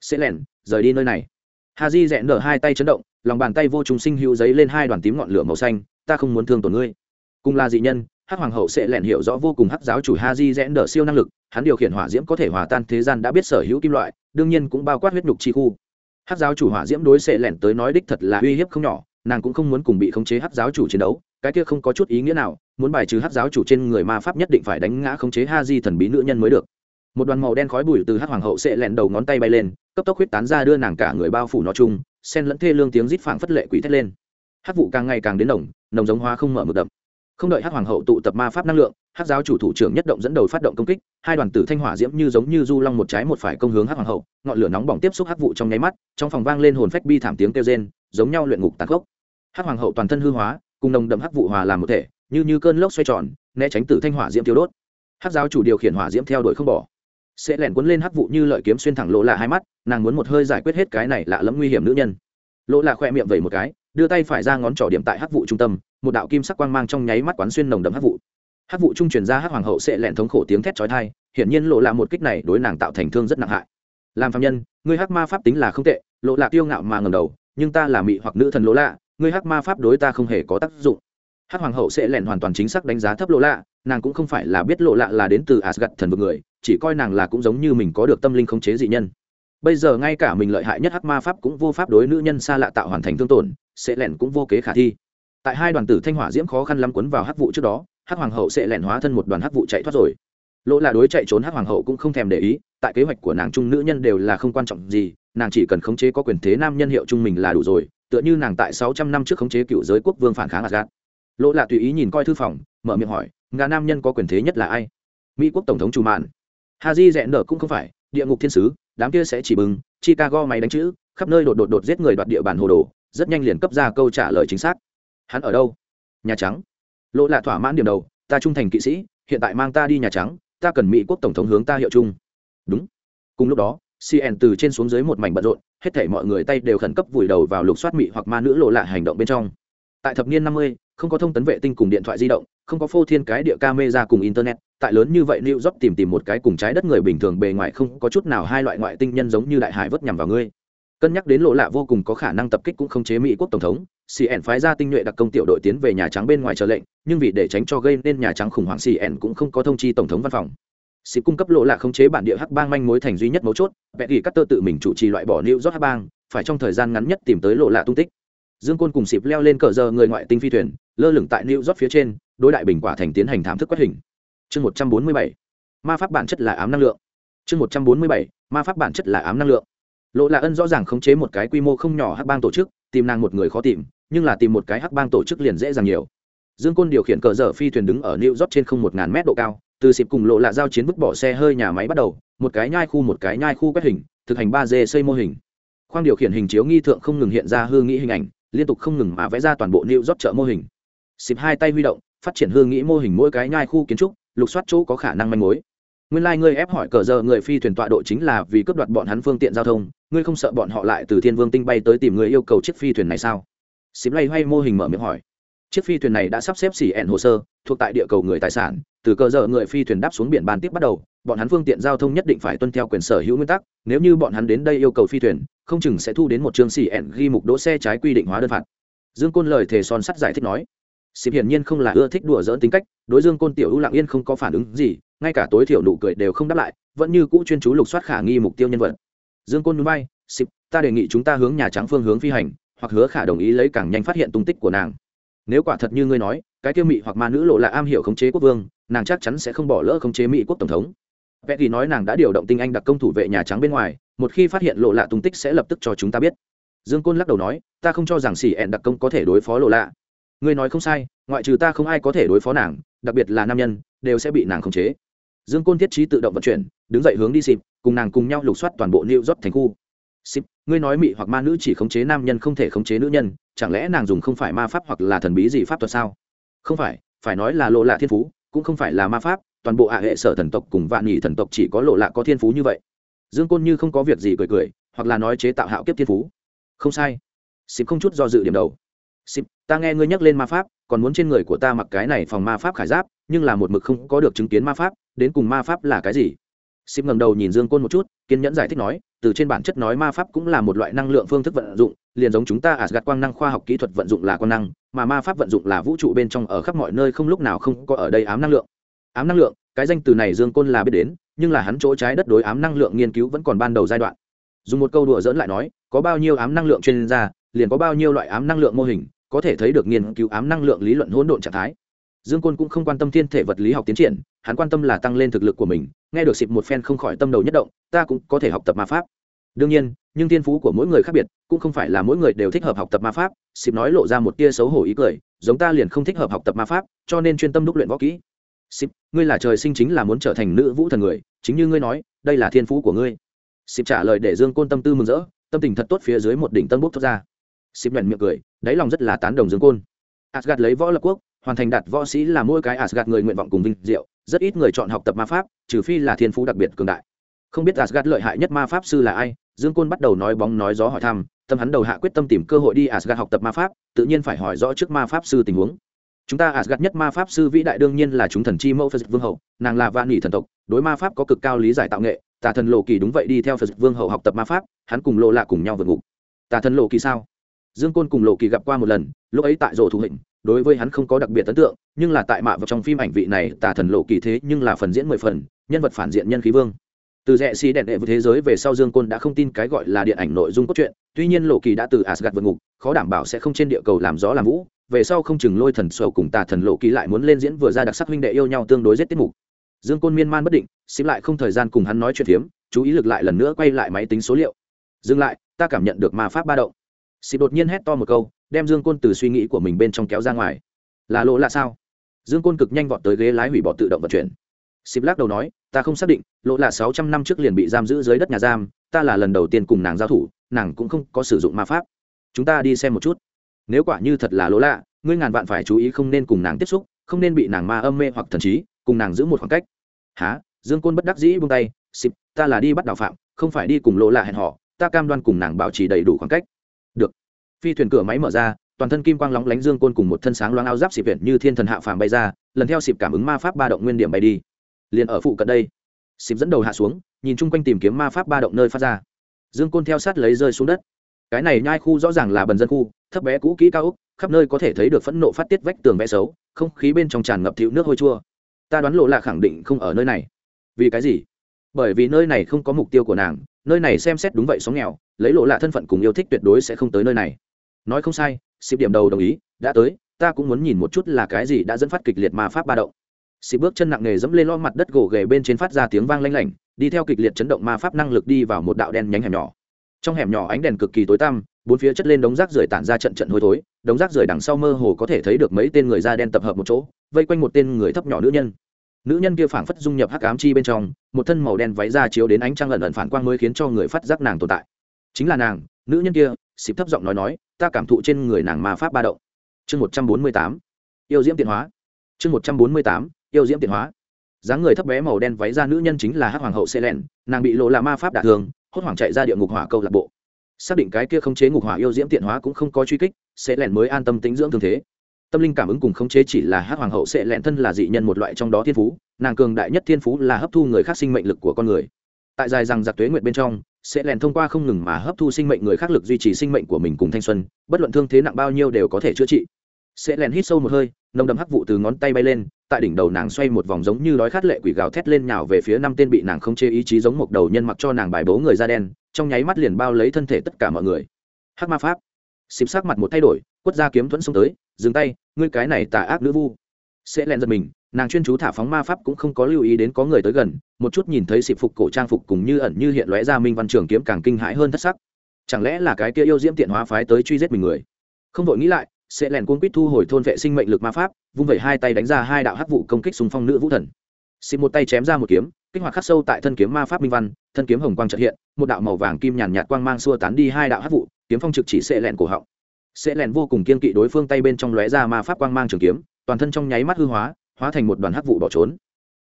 Sẽ lẻn, rời đi nơi này. Ha di dẹn nở hai tay chấn động lòng bàn tay vô trùng sinh hữu giấy lên hai đoàn tím ngọn lửa màu xanh ta không muốn thương tổn ngươi. Cùng là dị nhân hắc hoàng hậu sẽ lẹn hiểu rõ vô cùng hắc giáo chủ ha di rẽn đỡ siêu năng lực, hắn điều khiển hỏa diễm có thể hòa tan thế gian đã biết sở hữu kim loại, đương nhiên cũng bao quát huyết nhục chi khu. Hắc giáo chủ hỏa diễm đối sẽ lẹn tới nói đích thật là uy hiếp không nhỏ, nàng cũng không muốn cùng bị khống chế hắc giáo chủ chiến đấu, cái kia không có chút ý nghĩa nào, muốn bài trừ hắc giáo chủ trên người ma pháp nhất định phải đánh ngã khống chế ha di thần bí nữ nhân mới được. Một đoàn màu đen khói bụi từ hắc hoàng hậu sẽ lẹn đầu ngón tay bay lên, cấp tốc huyết tán ra đưa nàng cả người bao phủ nó chung sen lẫn thê lương tiếng rít phảng phất lệ quỷ thét lên. Hắc vụ càng ngày càng đến nồng nồng giống hoa không mở mực đậm không đợi hắc hoàng hậu tụ tập ma pháp năng lượng, hắc giáo chủ thủ trưởng nhất động dẫn đầu phát động công kích, hai đoàn tử thanh hỏa diễm như giống như du long một trái một phải công hướng hắc hoàng hậu, ngọn lửa nóng bỏng tiếp xúc hắc vụ trong nháy mắt, trong phòng vang lên hồn phách bi thảm tiếng kêu rên, giống nhau luyện ngục tàn khốc. Hắc hoàng hậu toàn thân hư hóa, cùng nồng đậm hắc vụ hòa làm một thể, như như cơn lốc xoay tròn, né tránh tử thanh hỏa diễm tiêu đốt. Hắc giáo chủ điều khiển hỏa diễm theo đuổi không bỏ. Sẽ lẻn cuốn lên hắc vụ như lợi kiếm xuyên thẳng lỗ lạ hai mắt, nàng muốn một hơi giải quyết hết cái này lạ lẫm nguy hiểm nữ nhân. Lỗ lạ khoe miệng vẩy một cái, đưa tay phải ra ngón trỏ điểm tại hắc vụ trung tâm một đạo kim sắc quang mang trong nháy mắt quán xuyên nồng đậm hắc vụ. Hắc vụ trung truyền ra hắc hoàng hậu sẽ lẹn thống khổ tiếng thét chói tai, hiển nhiên lộ lạ một kích này đối nàng tạo thành thương rất nặng hại. Làm phạm nhân, ngươi hắc ma pháp tính là không tệ, lộ lạ tiêu ngạo mà ngầm đầu, nhưng ta là mị hoặc nữ thần lộ lạ, ngươi hắc ma pháp đối ta không hề có tác dụng. Hắc hoàng hậu sẽ lẹn hoàn toàn chính xác đánh giá thấp lộ lạ, nàng cũng không phải là biết lộ lạ là đến từ asgad thần vực người, chỉ coi nàng là cũng giống như mình có được tâm linh khống chế dị nhân. Bây giờ ngay cả mình lợi hại nhất hắc ma pháp cũng vô pháp đối nữ nhân xa lạ tạo hoàn thành thương tổn, sẽ lẹn cũng vô kế khả thi tại hai đoàn tử thanh hỏa diễm khó khăn lắm quấn vào hắc vụ trước đó, hắc hoàng hậu sẽ lẻn hóa thân một đoàn hắc vụ chạy thoát rồi. Lỗ là đối chạy trốn hắc hoàng hậu cũng không thèm để ý, tại kế hoạch của nàng trung nữ nhân đều là không quan trọng gì, nàng chỉ cần khống chế có quyền thế nam nhân hiệu trung mình là đủ rồi, tựa như nàng tại sáu trăm năm trước khống chế cựu giới quốc vương phản kháng asgad lỗ là tùy ý nhìn coi thư phòng, mở miệng hỏi, ngà nam nhân có quyền thế nhất là ai? Mỹ quốc tổng thống chủ mạn. Hà di dẹn nở cũng không phải, địa ngục thiên sứ, đám kia sẽ chỉ bừng, chicago máy đánh chữ, khắp nơi đột đột đột giết người đoạt địa bàn hồ đồ, rất nhanh liền cấp ra câu trả lời chính xác hắn ở đâu? Nhà trắng. Lỗ Lạ thỏa mãn điểm đầu, ta trung thành kỵ sĩ, hiện tại mang ta đi nhà trắng, ta cần mỹ quốc tổng thống hướng ta hiệu chung. Đúng. Cùng lúc đó cn từ trên xuống dưới một mảnh bận rộn, hết thể mọi người tay đều khẩn cấp vùi đầu vào lục soát mỹ hoặc ma nữ lộ lạ hành động bên trong. Tại thập niên năm mươi, không có thông tấn vệ tinh cùng điện thoại di động, không có phô thiên cái địa camera cùng internet, tại lớn như vậy new york tìm tìm một cái cùng trái đất người bình thường bề ngoài không có chút nào hai loại ngoại tinh nhân giống như đại hải vất nhằm vào ngươi. Cân nhắc đến lộ lạ vô cùng có khả năng tập kích cũng không chế mỹ quốc tổng thống cn phái ra tinh nhuệ đặc công tiểu đội tiến về nhà trắng bên ngoài chờ lệnh, nhưng vì để tránh cho gây nên nhà trắng khủng hoảng cn cũng không có thông chi tổng thống văn phòng. Xịp cung cấp lộ là khống chế bản địa hắc bang manh mối thành duy nhất mấu chốt vẽ ghi các tơ tự mình chủ trì loại bỏ new york hắc bang, phải trong thời gian ngắn nhất tìm tới lộ lạ tung tích. Dương côn cùng xịp leo lên cờ giờ người ngoại tinh phi thuyền, lơ lửng tại new york phía trên, đối đại bình quả thành tiến hành thám thức quét hình. Chương một trăm bốn mươi bảy, ma pháp bản chất là ám năng lượng. Chương một trăm bốn mươi bảy, ma pháp bản chất là ám năng lượng. Lộ lạ ân rõ ràng khống chế một cái quy mô không nhỏ hắc bang tổ chức, tìm nàng một người khó tìm nhưng là tìm một cái hắc bang tổ chức liền dễ dàng nhiều. Dương côn điều khiển cờ dở phi thuyền đứng ở new york trên không một ngàn mét độ cao, từ xịp cùng lộ lạ giao chiến vứt bỏ xe hơi nhà máy bắt đầu, một cái nhai khu một cái nhai khu quét hình, thực hành ba d xây mô hình. Khoang điều khiển hình chiếu nghi thượng không ngừng hiện ra hương nghĩ hình ảnh, liên tục không ngừng mà vẽ ra toàn bộ new york chợ mô hình. Xịp hai tay huy động, phát triển hương nghĩ mô hình mỗi cái nhai khu kiến trúc, lục soát chỗ có khả năng manh mối. Nguyên lai、like、ngươi ép hỏi cờ giờ người phi thuyền tọa độ chính là vì cướp đoạt bọn hắn phương tiện giao thông, ngươi không sợ bọn họ lại từ thiên vương tinh bay tới tìm người yêu cầu chiếc phi thuyền này sao? Xím lay hay mô hình mở miệng hỏi. Chiếc phi thuyền này đã sắp xếp xỉ ẹn hồ sơ, thuộc tại địa cầu người tài sản, từ cơ giờ người phi thuyền đáp xuống biển bàn tiếp bắt đầu, bọn hắn phương tiện giao thông nhất định phải tuân theo quyền sở hữu nguyên tắc, nếu như bọn hắn đến đây yêu cầu phi thuyền, không chừng sẽ thu đến một chương xỉ ẹn ghi mục đỗ xe trái quy định hóa đơn phạt. Dương côn lời thề son sắt giải thích nói. Xịp hiển nhiên không là ưa thích đùa dỡn tính cách, đối dương côn tiểu ưu lặng yên không có phản ứng gì, ngay cả tối thiểu nụ cười đều không đáp lại, vẫn như cũ chuyên chú lục soát khả nghi mục tiêu nhân vật. Dương côn núi bay xịp ta đề nghị chúng ta hướng nhà trắng phương hướng phi hành hoặc hứa khả đồng ý lấy càng nhanh phát hiện tung tích của nàng. Nếu quả thật như ngươi nói, cái kia mỹ hoặc ma nữ lộ là am hiểu khống chế quốc vương, nàng chắc chắn sẽ không bỏ lỡ khống chế mỹ quốc tổng thống. Vẽ thì nói nàng đã điều động tinh anh đặc công thủ vệ nhà trắng bên ngoài, một khi phát hiện lộ lạ tung tích sẽ lập tức cho chúng ta biết. Dương côn lắc đầu nói, ta không cho rằng xỉ ẹn đặc công có thể đối phó lộ lạ. Ngươi nói không sai, ngoại trừ ta không ai có thể đối phó nàng, đặc biệt là nam nhân, đều sẽ bị nàng khống chế. Dương côn thiết trí tự động vận chuyển, đứng dậy hướng đi xịp, cùng nàng cùng nhau lục soát toàn bộ new york thành khu. Xịp ngươi nói mị hoặc ma nữ chỉ khống chế nam nhân không thể khống chế nữ nhân, chẳng lẽ nàng dùng không phải ma pháp hoặc là thần bí gì pháp thuật sao? Không phải phải nói là lộ lạ thiên phú, cũng không phải là ma pháp, toàn bộ hạ hệ sở thần tộc cùng vạn nhị thần tộc chỉ có lộ lạ có thiên phú như vậy. Dương côn như không có việc gì cười cười, hoặc là nói chế tạo hạo kiếp thiên phú. Không sai. Xịp không chút do dự điểm đầu. Xịp ta nghe ngươi nhắc lên ma pháp, còn muốn trên người của ta mặc cái này phòng ma pháp khải giáp, nhưng là một mực không có được chứng kiến ma pháp, đến cùng ma pháp là cái gì? Xịp ngẩng đầu nhìn dương côn một chút, kiên nhẫn giải thích nói từ trên bản chất nói ma pháp cũng là một loại năng lượng phương thức vận dụng, liền giống chúng ta ả gạt quang năng khoa học kỹ thuật vận dụng là quang năng, mà ma pháp vận dụng là vũ trụ bên trong ở khắp mọi nơi không lúc nào không có ở đây ám năng lượng. Ám năng lượng, cái danh từ này dương côn là biết đến, nhưng là hắn chỗ trái đất đối ám năng lượng nghiên cứu vẫn còn ban đầu giai đoạn. Dùng một câu đùa dẫn lại nói, có bao nhiêu ám năng lượng chuyên gia, liền có bao nhiêu loại ám năng lượng mô hình, có thể thấy được nghiên cứu ám năng lượng lý luận hỗn độn trạng thái dương côn cũng không quan tâm thiên thể vật lý học tiến triển, hắn quan tâm là tăng lên thực lực của mình, nghe được xịp một phen không khỏi tâm đầu nhất động, ta cũng có thể học tập ma pháp. Đương nhiên, nhưng thiên phú của mỗi người khác biệt, cũng không phải là mỗi người đều thích hợp học tập ma pháp xịp nói lộ ra một tia xấu hổ ý cười, giống ta liền không thích hợp học tập ma pháp, cho nên chuyên tâm đúc luyện võ kỹ. Xịp ngươi là trời sinh chính là muốn trở thành nữ vũ thần người, chính như ngươi nói, đây là thiên phú của ngươi. Xịp trả lời để dương côn tâm tư mừng rỡ, tâm tình thật tốt phía dưới một đỉnh tân bốc thoát ra. Xịp nhuận miệng cười, đáy lòng rất là tán đồng dương côn. Asgad lấy võ lập quốc hoàn thành đạt võ sĩ là mỗi cái Asgard người nguyện vọng cùng vinh diệu, rất ít người chọn học tập ma pháp, trừ phi là thiên phú đặc biệt cường đại. Không biết Asgard lợi hại nhất ma pháp sư là ai, dương côn bắt đầu nói bóng nói gió hỏi thăm, tâm hắn đầu hạ quyết tâm tìm cơ hội đi Asgard học tập ma pháp, tự nhiên phải hỏi rõ trước ma pháp sư tình huống. Chúng ta Asgard nhất ma pháp sư vĩ đại đương nhiên là chúng thần chi mẫu phật vương hậu, nàng là vạn nhị thần tộc, đối ma pháp có cực cao lý giải tạo nghệ, tà thần lộ kỳ đúng vậy đi theo phật vương hậu học tập ma pháp, hắn cùng lộ lạ cùng nhau vượt ngục. Tà thần lộ kỳ sao? Dương côn cùng lộ kỳ gặp qua một lần, lúc ấy tại rổ thủ hình đối với hắn không có đặc biệt ấn tượng, nhưng là tại mạ vào trong phim ảnh vị này, tà thần lộ kỳ thế nhưng là phần diễn mười phần, nhân vật phản diện nhân khí vương. Từ rẽ xì đèn đệ với thế giới về sau dương côn đã không tin cái gọi là điện ảnh nội dung cốt truyện, tuy nhiên lộ kỳ đã từ asgad vượt ngục, khó đảm bảo sẽ không trên địa cầu làm gió làm vũ, về sau không chừng lôi thần sầu cùng tà thần lộ kỳ lại muốn lên diễn vừa ra đặc sắc huynh đệ yêu nhau tương đối rất tiết mục. Dương côn miên man bất định xím lại không thời gian cùng hắn nói chuyện phiếm, chú ý lực lại lần nữa quay lại máy tính số liệu. Dừng lại, ta cảm nhận được ma pháp ba động. Xịp đột nhiên hét to một câu đem dương côn từ suy nghĩ của mình bên trong kéo ra ngoài. Là lỗ là sao? Dương côn cực nhanh vọt tới ghế lái hủy bỏ tự động vận chuyển. Xịp lắc đầu nói, ta không xác định, lỗ là sáu trăm năm trước liền bị giam giữ dưới đất nhà giam, ta là lần đầu tiên cùng nàng giao thủ, nàng cũng không có sử dụng ma pháp. Chúng ta đi xem một chút. Nếu quả như thật là lỗ lạ, ngươi ngàn vạn phải chú ý không nên cùng nàng tiếp xúc, không nên bị nàng ma âm mê hoặc thần trí, cùng nàng giữ một khoảng cách. Há dương côn bất đắc dĩ buông tay xịp ta là đi bắt đào phạm, không phải đi cùng lỗ lạ hẹn họ ta cam đoan cùng nàng bảo trì đầy đủ khoảng cách. Được phi thuyền cửa máy mở ra, toàn thân kim quang lóng lánh dương côn cùng một thân sáng loáng áo giáp xịp viện như thiên thần hạ phàm bay ra, lần theo xịp cảm ứng ma pháp ba động nguyên điểm bay đi. Liền ở phụ cận đây, xịp dẫn đầu hạ xuống, nhìn chung quanh tìm kiếm ma pháp ba động nơi phát ra. Dương côn theo sát lấy rơi xuống đất. Cái này nhai khu rõ ràng là bần dân khu, thấp bé cũ kỹ cao úc khắp nơi có thể thấy được phẫn nộ phát tiết vách tường vẽ xấu, không khí bên trong tràn ngập thịu nước hôi chua. Ta đoán lộ lạ khẳng định không ở nơi này. Vì cái gì? Bởi vì nơi này không có mục tiêu của nàng, nơi này xem xét đúng vậy sóng nghèo, lấy lộ lạ thân phận cùng yêu thích tuyệt đối sẽ không tới nơi này nói không sai xịp điểm đầu đồng ý, đã tới, ta cũng muốn nhìn một chút là cái gì đã dẫn phát kịch liệt ma pháp ba động. Xịp bước chân nặng nề dẫm lên lo mặt đất gỗ ghề bên trên phát ra tiếng vang lanh lảnh, đi theo kịch liệt chấn động ma pháp năng lực đi vào một đạo đen nhánh hẻm nhỏ. Trong hẻm nhỏ ánh đèn cực kỳ tối tăm, bốn phía chất lên đống rác rưởi tản ra trận trận hôi thối, đống rác rưởi đằng sau mơ hồ có thể thấy được mấy tên người da đen tập hợp một chỗ, vây quanh một tên người thấp nhỏ nữ nhân. Nữ nhân kia phảng phất dung nhập hắc ám chi bên trong, một thân màu đen váy da chiếu đến ánh trăng ẩn ẩn phản quang mới khiến cho người phát giác nàng tồn tại. Chính là nàng, nữ nhân kia xịp thấp giọng nói nói, ta cảm thụ trên người nàng ma pháp ba động. Chương một trăm bốn mươi tám. Yêu diễm tiện hóa. Chương một trăm bốn mươi tám. Yêu diễm tiện hóa. Dáng người thấp bé màu đen váy ra nữ nhân chính là hắc hoàng hậu xê len nàng bị lộ là ma pháp đả thường hốt hoảng chạy ra địa ngục hỏa câu lạc bộ. Xác định cái kia không chế ngục hỏa yêu diễm tiện hóa cũng không có truy kích sẽ lẻn mới an tâm tính dưỡng thương thế. Tâm linh cảm ứng cùng khống chế chỉ là hát hoàng hậu sẽ lẹn thân là dị nhân một loại trong đó thiên phú, nàng cường đại nhất thiên phú là hấp thu người khác sinh mệnh lực của con người tại dài rằng giặc tuế nguyện bên trong, sẽ lèn thông qua không ngừng mà hấp thu sinh mệnh người khác lực duy trì sinh mệnh của mình cùng thanh xuân, bất luận thương thế nặng bao nhiêu đều có thể chữa trị. Sẽ lèn hít sâu một hơi, nồng đầm hắc vụ từ ngón tay bay lên, tại đỉnh đầu nàng xoay một vòng giống như đói khát lệ quỷ gào thét lên nhào về phía năm tên bị nàng không chế ý chí giống một đầu nhân mặc cho nàng bài bố người da đen, trong nháy mắt liền bao lấy thân thể tất cả mọi người. Hắc ma pháp. Xịp sắc mặt một thay đổi, quất ra kiếm thuẫn xông tới, dừng tay, ngươi cái này tà ác nữ vu. Sẽ lèn giật mình nàng chuyên chú thả phóng ma pháp cũng không có lưu ý đến có người tới gần, một chút nhìn thấy xịp phục cổ trang phục cùng như ẩn như hiện lóe ra minh văn trường kiếm càng kinh hãi hơn thất sắc. Chẳng lẽ là cái kia yêu diễm tiện hóa phái tới truy giết mình người? Không vội nghĩ lại, sẽ lèn cuốn quýt thu hồi thôn vệ sinh mệnh lực ma pháp, vung vẩy hai tay đánh ra hai đạo hắc vụ công kích xung phong nữ vũ thần. Xịp một tay chém ra một kiếm, kích hoạt khắc sâu tại thân kiếm ma pháp minh văn, thân kiếm hồng quang trợ hiện, một đạo màu vàng kim nhàn nhạt quang mang xua tán đi hai đạo hắc vụ, kiếm phong trực chỉ sẽ lẹn cổ họng. Sẽ lẹn vô cùng kiên kỵ đối phương tay bên trong lóe ra ma pháp quang mang trường kiếm, toàn thân trong nháy mắt hư hóa hóa thành một đoàn hắc vụ bỏ trốn.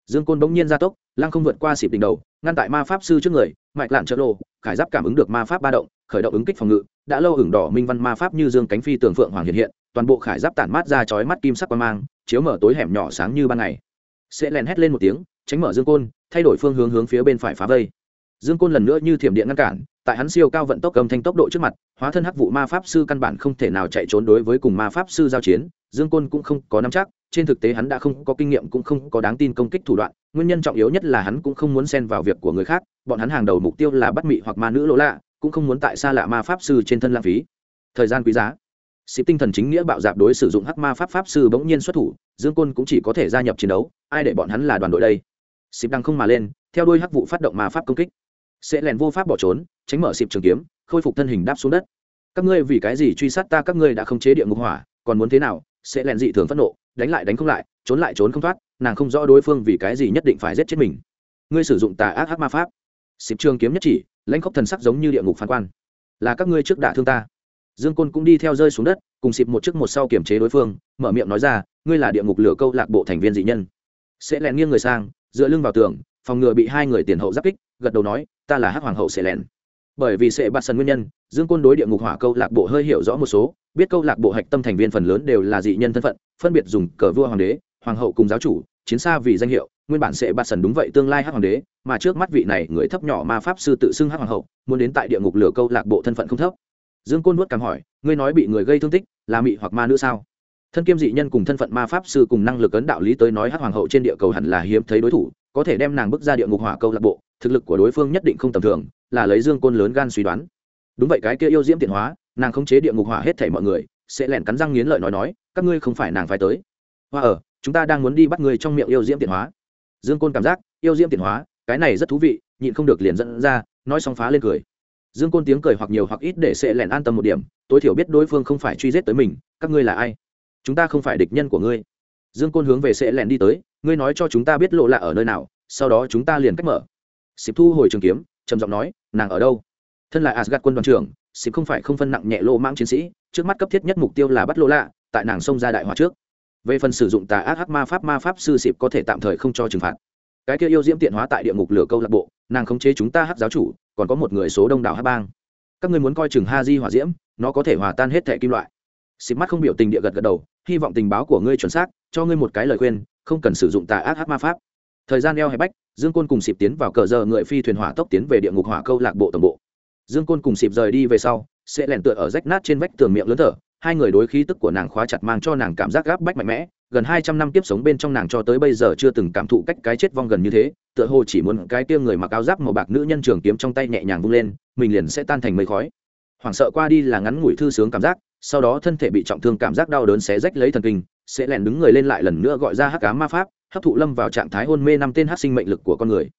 Dương côn bỗng nhiên ra tốc, lăng không vượt qua xịp đỉnh đầu, ngăn tại ma pháp sư trước người, mạch lạn trợ lộ, khải giáp cảm ứng được ma pháp ba động, khởi động ứng kích phòng ngự, đã lâu hưởng đỏ minh văn ma pháp như dương cánh phi tường phượng hoàng hiện hiện, toàn bộ khải giáp tản mát ra chói mắt kim sắc quang mang, chiếu mở tối hẻm nhỏ sáng như ban ngày. Sẽ lèn hét lên một tiếng, tránh mở dương côn, thay đổi phương hướng hướng phía bên phải phá vây. Dương côn lần nữa như thiểm điện ngăn cản tại hắn siêu cao vận tốc cầm thanh tốc độ trước mặt, hóa thân hắc vụ ma pháp sư căn bản không thể nào chạy trốn đối với cùng ma pháp sư giao chiến, dương côn cũng không có nắm chắc, trên thực tế hắn đã không có kinh nghiệm cũng không có đáng tin công kích thủ đoạn, nguyên nhân trọng yếu nhất là hắn cũng không muốn xen vào việc của người khác, bọn hắn hàng đầu mục tiêu là bắt mị hoặc ma nữ lỗ lạ, cũng không muốn tại xa lạ ma pháp sư trên thân lãng phí. Thời gian quý giá. Xịp tinh thần chính nghĩa bạo dạp đối sử dụng hắc ma pháp pháp sư bỗng nhiên xuất thủ, dương côn cũng chỉ có thể gia nhập chiến đấu, ai để bọn hắn là đoàn đội đây? Xịp đang không mà lên, theo đuôi hắc vụ phát động ma pháp công kích sẽ lèn vô pháp bỏ trốn, tránh mở xịp trường kiếm, khôi phục thân hình đáp xuống đất. Các ngươi vì cái gì truy sát ta, các ngươi đã không chế địa ngục hỏa, còn muốn thế nào? Sẽ lèn dị thường phẫn nộ, đánh lại đánh không lại, trốn lại trốn không thoát, nàng không rõ đối phương vì cái gì nhất định phải giết chết mình. Ngươi sử dụng tà ác hắc ma pháp. Xịp trường kiếm nhất chỉ, lãnh khốc thần sắc giống như địa ngục phán quan. Là các ngươi trước đả thương ta. Dương côn cũng đi theo rơi xuống đất, cùng xịp một chiếc một sau kiểm chế đối phương, mở miệng nói ra, ngươi là địa ngục lửa câu lạc bộ thành viên dị nhân. Sẽ lèn nghiêng người sang, dựa lưng vào tường, phòng ngừa bị hai người tiền hậu giáp kích gật đầu nói, ta là hắc hoàng hậu sệ lẹn. Bởi vì sệ bạt sần nguyên nhân, dương côn đối địa ngục hỏa câu lạc bộ hơi hiểu rõ một số, biết câu lạc bộ hạch tâm thành viên phần lớn đều là dị nhân thân phận, phân biệt dùng cờ vua hoàng đế, hoàng hậu cùng giáo chủ, chiến xa vì danh hiệu, nguyên bản sệ bạt sần đúng vậy tương lai hắc hoàng đế, mà trước mắt vị này người thấp nhỏ ma pháp sư tự xưng hắc hoàng hậu, muốn đến tại địa ngục lửa câu lạc bộ thân phận không thấp. Dương côn nuốt cằm hỏi, ngươi nói bị người gây thương tích là mị hoặc ma nữ sao? Thân kiêm dị nhân cùng thân phận ma pháp sư cùng năng lực ấn đạo lý tới nói hắc hoàng hậu trên địa cầu hẳn là hiếm thấy đối thủ, có thể đem nàng bước ra địa ngục hỏa câu lạc bộ thực lực của đối phương nhất định không tầm thường, là lấy dương côn lớn gan suy đoán. Đúng vậy, cái kia yêu diễm tiện hóa, nàng không chế địa ngục hỏa hết thảy mọi người, sẽ lẻn cắn răng nghiến lợi nói nói, các ngươi không phải nàng phải tới. Hoa ở, chúng ta đang muốn đi bắt người trong miệng yêu diễm tiện hóa. Dương côn cảm giác, yêu diễm tiện hóa, cái này rất thú vị, nhịn không được liền dẫn ra, nói xong phá lên cười. Dương côn tiếng cười hoặc nhiều hoặc ít để sẽ lẻn an tâm một điểm, tối thiểu biết đối phương không phải truy giết tới mình, các ngươi là ai? Chúng ta không phải địch nhân của ngươi. Dương côn hướng về sẽ lẻn đi tới, ngươi nói cho chúng ta biết lộ lạ ở nơi nào, sau đó chúng ta liền cách mở xịp thu hồi trường kiếm, trầm giọng nói, nàng ở đâu? Thân là asgad quân đoàn trưởng xịp không phải không phân nặng nhẹ lô mang chiến sĩ, trước mắt cấp thiết nhất mục tiêu là bắt lô lạ, tại nàng xông ra đại hỏa trước. Về phần sử dụng tà ác hắc ma pháp ma pháp sư xịp có thể tạm thời không cho trừng phạt. Cái kia yêu diễm tiện hóa tại địa ngục lửa câu lạc bộ, nàng khống chế chúng ta hắc giáo chủ, còn có một người số đông đảo hắc bang. Các ngươi muốn coi chừng ha di hỏa diễm, nó có thể hòa tan hết thẻ kim loại. Xịp mắt không biểu tình địa gật gật đầu, hy vọng tình báo của ngươi chuẩn xác, cho ngươi một cái lời khuyên, không cần sử dụng tà ác hắc ma pháp. Thời gian eo hay bách dương côn cùng xịp tiến vào cờ giờ người phi thuyền hỏa tốc tiến về địa ngục hỏa câu lạc bộ tổng bộ. Dương côn cùng xịp rời đi về sau, sẽ lẻn tựa ở rách nát trên vách tường miệng lớn thở, hai người đối khí tức của nàng khóa chặt mang cho nàng cảm giác gáp bách mạnh mẽ, gần hai trăm năm tiếp sống bên trong nàng cho tới bây giờ chưa từng cảm thụ cách cái chết vong gần như thế, tựa hồ chỉ muốn cái tia người mặc áo giáp màu bạc nữ nhân trường kiếm trong tay nhẹ nhàng vung lên, mình liền sẽ tan thành mây khói. Hoảng sợ qua đi là ngắn ngủi thư sướng cảm giác, sau đó thân thể bị trọng thương cảm giác đau đớn xé rách lấy thần kinh, sẽ lẻn đứng người lên lại lần nữa gọi ra hắc cá ma pháp hấp thụ lâm vào trạng thái hôn mê năm tên hát sinh mệnh lực của con người.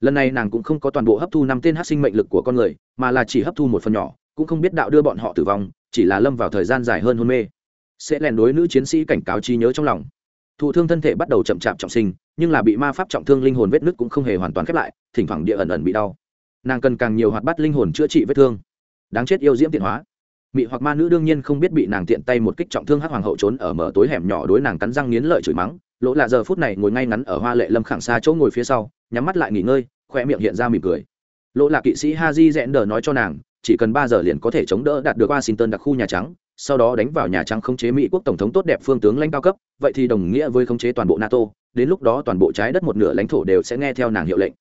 Lần này nàng cũng không có toàn bộ hấp thu năm tên hát sinh mệnh lực của con người, mà là chỉ hấp thu một phần nhỏ, cũng không biết đạo đưa bọn họ tử vong, chỉ là lâm vào thời gian dài hơn hôn mê. Sẽ lẻn đối nữ chiến sĩ cảnh cáo trí nhớ trong lòng. Thụ thương thân thể bắt đầu chậm chạp trọng sinh, nhưng là bị ma pháp trọng thương linh hồn vết nứt cũng không hề hoàn toàn khép lại, thỉnh thoảng địa ẩn ẩn bị đau. Nàng cần càng nhiều hoạt bắt linh hồn chữa trị vết thương. Đáng chết yêu diễm tiện hóa. Mị hoặc ma nữ đương nhiên không biết bị nàng tiện tay một kích trọng thương hắc hoàng hậu trốn ở mở tối hẻm nhỏ đối nàng cắn răng nghiến lợi chửi mắng lỗ lạ giờ phút này ngồi ngay ngắn ở hoa lệ lâm khẳng xa chỗ ngồi phía sau, nhắm mắt lại nghỉ ngơi, khoe miệng hiện ra mỉm cười. Lỗ lạ kỵ sĩ ha di rẽn đờ nói cho nàng, chỉ cần ba giờ liền có thể chống đỡ đạt được washington đặc khu nhà trắng, sau đó đánh vào nhà trắng khống chế mỹ quốc tổng thống tốt đẹp phương tướng lãnh cao cấp, vậy thì đồng nghĩa với khống chế toàn bộ nato, đến lúc đó toàn bộ trái đất một nửa lãnh thổ đều sẽ nghe theo nàng hiệu lệnh.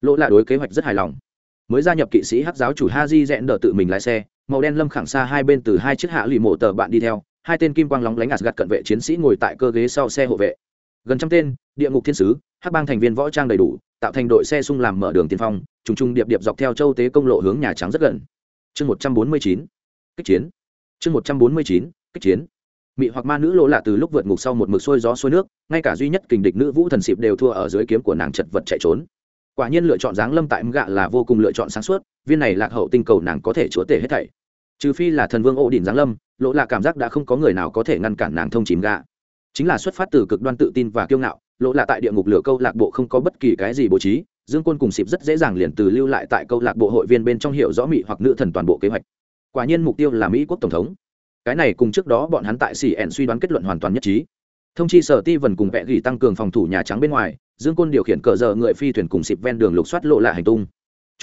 Lỗ lạ đối kế hoạch rất hài lòng. Mới gia nhập kỵ sĩ hát giáo chủ ha di rẽn đờ tự mình lái xe, màu đen lâm khẳng xa hai bên từ hai chiếc hạ lụy mộ tờ bạn đi theo, hai tên kim quang lóng lánh gạt cận vệ chiến sĩ ngồi tại cơ ghế sau xe hộ vệ gần trăm tên, địa ngục thiên sứ, hắc bang thành viên võ trang đầy đủ, tạo thành đội xe sung làm mở đường tiên phong, trùng trùng điệp điệp dọc theo châu tế công lộ hướng nhà trắng rất gần. Chương một trăm bốn mươi chín, kích chiến. Chương một trăm bốn mươi chín, kích chiến. Mị hoặc ma nữ lỗ lạ từ lúc vượt ngục sau một mực xuôi gió xuôi nước, ngay cả duy nhất kình địch nữ vũ thần xịp đều thua ở dưới kiếm của nàng chật vật chạy trốn. Quả nhiên lựa chọn dáng lâm tại gạ là vô cùng lựa chọn sáng suốt, viên này lạc hậu tinh cầu nàng có thể chúa tể hết thảy. Trừ phi là thần vương ổ đỉnh giáng lâm, lỗ lạ cảm giác đã không có người nào có thể ngăn cản nàng thông chìm gạ chính là xuất phát từ cực đoan tự tin và kiêu ngạo lỗ lạ tại địa ngục lửa câu lạc bộ không có bất kỳ cái gì bố trí, dương côn cùng xịp rất dễ dàng liền từ lưu lại tại câu lạc bộ hội viên bên trong hiệu rõ mỹ hoặc nữ thần toàn bộ kế hoạch. Quả nhiên mục tiêu là mỹ quốc tổng thống. Cái này cùng trước đó bọn hắn tại cn suy đoán kết luận hoàn toàn nhất trí. Thông chi sở ti vần cùng vẽ gỉ tăng cường phòng thủ nhà trắng bên ngoài, dương côn điều khiển cờ giờ người phi thuyền cùng xịp ven đường lục soát lộ lạ hành tung.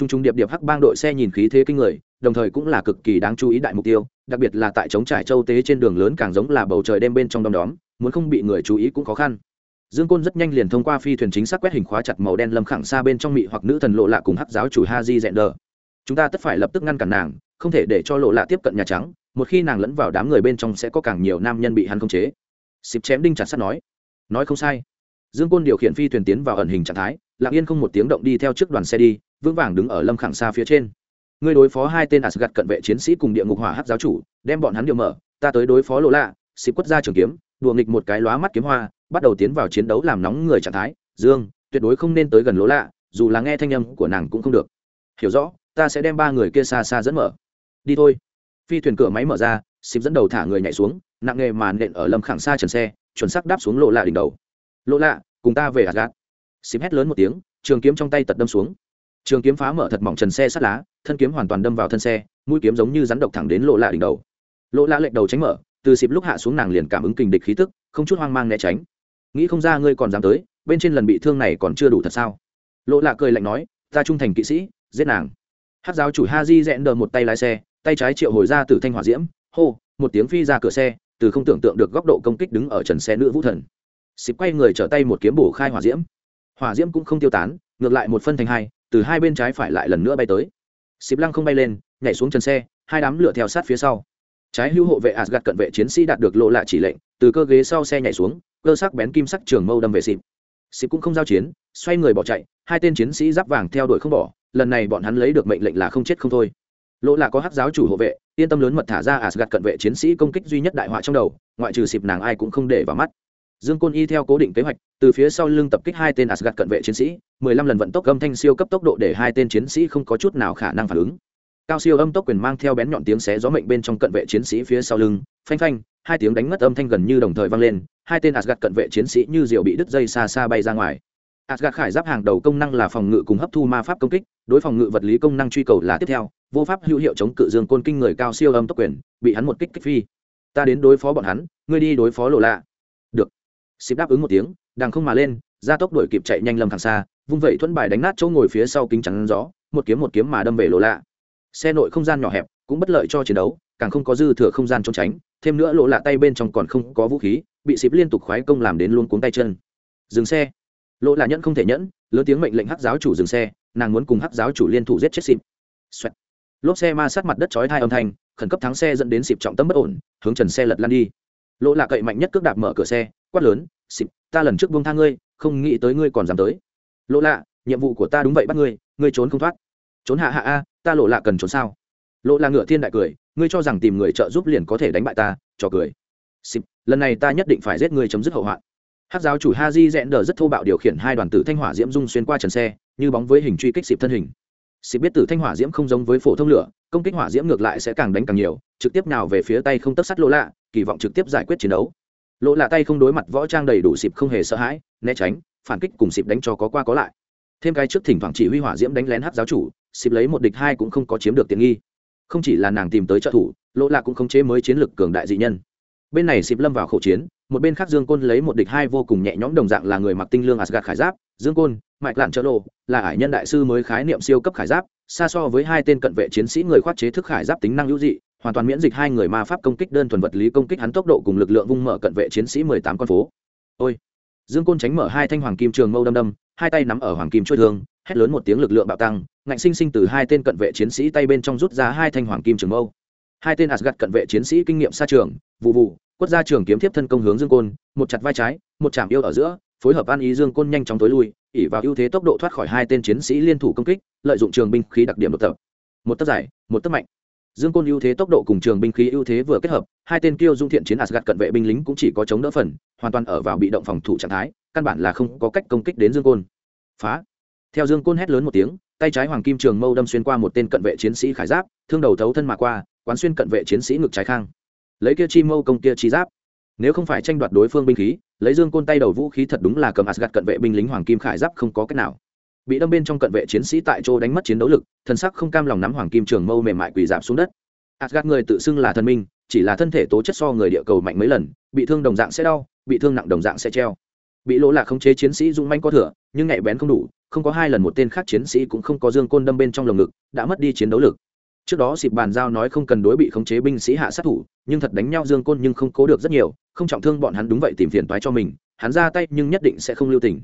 T r u n g t r u n g điệp điệp hắc bang đội xe nhìn khí thế kinh người, đồng thời cũng là cực kỳ đáng chú ý đại mục tiêu, đặc biệt là tại chống trải châu tế trên đường lớn càng giống là bầu trời đêm bên trong đom đóm muốn không bị người chú ý cũng khó khăn. Dương côn rất nhanh liền thông qua phi thuyền chính xác quét hình khóa chặt màu đen lâm khẳng xa bên trong mị hoặc nữ thần lộ lạ cùng hắc giáo chủ ha di dẹn đờ. Chúng ta tất phải lập tức ngăn cản nàng, không thể để cho lộ lạ tiếp cận nhà trắng, một khi nàng lẫn vào đám người bên trong sẽ có càng nhiều nam nhân bị hắn khống chế. Xịp chém đinh chặt sắt nói. Nói không sai. Dương côn điều khiển phi thuyền tiến vào ẩn hình trạng thái, lặng yên không một tiếng động đi theo trước đoàn xe đi, vững vàng đứng ở lâm khẳng xa phía trên. Ngươi đối phó hai tên asgad cận vệ chiến sĩ cùng địa ngục hỏa hát giáo chủ, đem bọn hắn điều mở, ta tới đối phó lộ lạ xịp quất ra trường kiếm đùa nghịch một cái lóa mắt kiếm hoa, bắt đầu tiến vào chiến đấu làm nóng người trạng thái. Dương, tuyệt đối không nên tới gần lỗ lạ, dù là nghe thanh âm của nàng cũng không được. Hiểu rõ, ta sẽ đem ba người kia xa xa dẫn mở. Đi thôi. Phi thuyền cửa máy mở ra xịp dẫn đầu thả người nhảy xuống, nặng nghề màn nện ở lâm khẳng xa trần xe, chuẩn xác đáp xuống lộ lạ đỉnh đầu. Lộ lạ, cùng ta về gạt xịp hét lớn một tiếng, trường kiếm trong tay tật đâm xuống. Trường kiếm phá mở thật mỏng trần xe sắt lá, thân kiếm hoàn toàn đâm vào thân xe, mũi kiếm giống như rắn độc thẳng đến lộ lạ đỉnh đầu. Lộ lạ lệch đầu tránh mở từ xịp lúc hạ xuống nàng liền cảm ứng kình địch khí tức, không chút hoang mang né tránh. Nghĩ không ra ngươi còn dám tới, bên trên lần bị thương này còn chưa đủ thật sao? Lộ lạ cười lạnh nói, ta trung thành kỵ sĩ, giết nàng. Hát giáo chủ ha di rẽn đờ một tay lái xe, tay trái triệu hồi ra từ thanh hỏa diễm, hô, một tiếng phi ra cửa xe, từ không tưởng tượng được góc độ công kích đứng ở trần xe nữ vũ thần. Xịp quay người trở tay một kiếm bổ khai hỏa diễm. Hỏa diễm cũng không tiêu tán, ngược lại một phân thành hai, từ hai bên trái phải lại lần nữa bay tới. Xịp lăng không bay lên, nhảy xuống trần xe, hai đám lửa theo sát phía sau trái hữu hộ vệ asgad cận vệ chiến sĩ đạt được lộ lạ chỉ lệnh, từ cơ ghế sau xe nhảy xuống, cơ sắc bén kim sắc trường mâu đâm về xịp xịp cũng không giao chiến, xoay người bỏ chạy, hai tên chiến sĩ giáp vàng theo đuổi không bỏ, lần này bọn hắn lấy được mệnh lệnh là không chết không thôi. Lộ là có hát giáo chủ hộ vệ, yên tâm lớn mật thả ra asgad cận vệ chiến sĩ công kích duy nhất đại họa trong đầu, ngoại trừ xịp nàng ai cũng không để vào mắt. Dương côn y theo cố định kế hoạch, từ phía sau lưng tập kích hai tên asgad cận vệ chiến sĩ, mười lăm lần vận tốc âm thanh siêu cấp tốc độ để hai tên chiến sĩ không có chút nào khả năng phản ứng cao siêu âm tốc quyền mang theo bén nhọn tiếng xé gió mệnh bên trong cận vệ chiến sĩ phía sau lưng, phanh phanh, hai tiếng đánh mất âm thanh gần như đồng thời vang lên, hai tên asgad cận vệ chiến sĩ như diều bị đứt dây xa xa bay ra ngoài. Asgad khải giáp hàng đầu công năng là phòng ngự cùng hấp thu ma pháp công kích, đối phòng ngự vật lý công năng truy cầu là tiếp theo, vô pháp hữu hiệu chống cự dương côn kinh người cao siêu âm tốc quyền, bị hắn một kích kích phi. Ta đến đối phó bọn hắn, ngươi đi đối phó lộ lạ. Được. Xịp đáp ứng một tiếng, đằng không mà lên ra tốc đuổi kịp chạy nhanh lầm thẳng xa, vung vẩy thuẫn bài đánh nát chỗ ngồi phía sau kính chắn gió, một kiếm một kiếm mà đâm về lộ lạ xe nội không gian nhỏ hẹp, cũng bất lợi cho chiến đấu, càng không có dư thừa không gian trốn tránh, thêm nữa lộ lạ tay bên trong còn không có vũ khí, bị xịp liên tục khoái công làm đến luôn cuống tay chân. Dừng xe. Lộ lạ nhẫn không thể nhẫn, lớn tiếng mệnh lệnh hắc giáo chủ dừng xe, nàng muốn cùng hắc giáo chủ liên thủ giết chết xịp. Xoẹt. lốp xe ma sát mặt đất chói hai âm thanh, khẩn cấp thắng xe dẫn đến xịp trọng tâm bất ổn, hướng trần xe lật lan đi. Lộ lạ cậy mạnh nhất cước đạp mở cửa xe, quát lớn, xịp, ta lần trước buông tha ngươi, không nghĩ tới ngươi còn dám tới. Lộ lạ, nhiệm vụ của ta đúng vậy bắt ngươi ngươi trốn không thoát. Trốn hạ hạ a ta lộ lạ cần trốn sao? Lộ là ngựa thiên đại cười, ngươi cho rằng tìm người trợ giúp liền có thể đánh bại ta, cho cười. Xịp, lần này ta nhất định phải giết ngươi chấm dứt hậu hoạn. Hát giáo chủ ha di rẽn đờ rất thô bạo điều khiển hai đoàn tử thanh hỏa diễm dung xuyên qua trần xe, như bóng với hình truy kích xịp thân hình. Xịp biết tử thanh hỏa diễm không giống với phổ thông lửa, công kích hỏa diễm ngược lại sẽ càng đánh càng nhiều, trực tiếp nào về phía tay không tất sắt lỗ lạ, kỳ vọng trực tiếp giải quyết chiến đấu. Lỗ lạ tay không đối mặt võ trang đầy đủ xịp không hề sợ hãi, né tránh, phản kích cùng xịp đánh cho có qua có lại. Thêm cái trước thỉnh thoảng chỉ huy hỏa diễm đánh lén hát giáo chủ xịp lấy một địch hai cũng không có chiếm được tiện nghi. Không chỉ là nàng tìm tới trợ thủ, lỗ lạ cũng không chế mới chiến lược cường đại dị nhân. Bên này xịp lâm vào khẩu chiến, một bên khác dương côn lấy một địch hai vô cùng nhẹ nhõm đồng dạng là người mặc tinh lương asgad khải giáp. Dương côn mạch lạn trợ lộ, là ải nhân đại sư mới khái niệm siêu cấp khải giáp, xa so với hai tên cận vệ chiến sĩ người khoát chế thức khải giáp tính năng hữu dị, hoàn toàn miễn dịch hai người ma pháp công kích đơn thuần vật lý công kích hắn tốc độ cùng lực lượng vung mở cận vệ chiến sĩ mười tám con phố. Ôi! Dương côn tránh mở hai thanh hoàng kim trường mâu đâm đâm, hai tay nắm ở hoàng kim chuôi thương hét lớn một tiếng lực lượng bạo tăng, ngạnh sinh sinh từ hai tên cận vệ chiến sĩ tay bên trong rút ra hai thanh hoàng kim trường mâu. Hai tên asgad cận vệ chiến sĩ kinh nghiệm xa trường vụ vụ quất ra trường kiếm tiếp thân công hướng dương côn, một chặt vai trái, một chạm yêu ở giữa, phối hợp an ý dương côn nhanh chóng tối lui ỉ vào ưu thế tốc độ thoát khỏi hai tên chiến sĩ liên thủ công kích, lợi dụng trường binh khí đặc điểm độc tập. Một tấc dài, một tấc mạnh. Dương côn ưu thế tốc độ cùng trường binh khí ưu thế vừa kết hợp, hai tên kiêu dung thiện chiến asgad cận vệ binh lính cũng chỉ có chống đỡ phần, hoàn toàn ở vào bị động phòng thủ trạng thái, căn bản là không có cách công kích đến dương côn. Phá theo dương côn hét lớn một tiếng, tay trái hoàng kim trường mâu đâm xuyên qua một tên cận vệ chiến sĩ khải giáp, thương đầu thấu thân mà qua, quán xuyên cận vệ chiến sĩ ngực trái khang. Lấy kia chi mâu công kia chi giáp. Nếu không phải tranh đoạt đối phương binh khí, lấy dương côn tay đầu vũ khí thật đúng là cầm asgad cận vệ binh lính hoàng kim khải giáp không có cách nào. Bị đâm bên trong cận vệ chiến sĩ tại chỗ đánh mất chiến đấu lực, thần sắc không cam lòng nắm hoàng kim trường mâu mềm mại quỳ giảm xuống đất. Asgad người tự xưng là thần minh, chỉ là thân thể tố chất so người địa cầu mạnh mấy lần, bị thương đồng dạng sẽ đau, bị thương nặng đồng dạng sẽ treo. Bị lỗ là khống chế chiến sĩ dung manh có thừa, nhưng nhạy bén không đủ không có hai lần một tên khác chiến sĩ cũng không có dương côn đâm bên trong lồng ngực, đã mất đi chiến đấu lực. Trước đó xịp bàn giao nói không cần đối bị khống chế binh sĩ hạ sát thủ, nhưng thật đánh nhau dương côn nhưng không cố được rất nhiều, không trọng thương bọn hắn đúng vậy tìm phiền toái cho mình, hắn ra tay nhưng nhất định sẽ không lưu tình.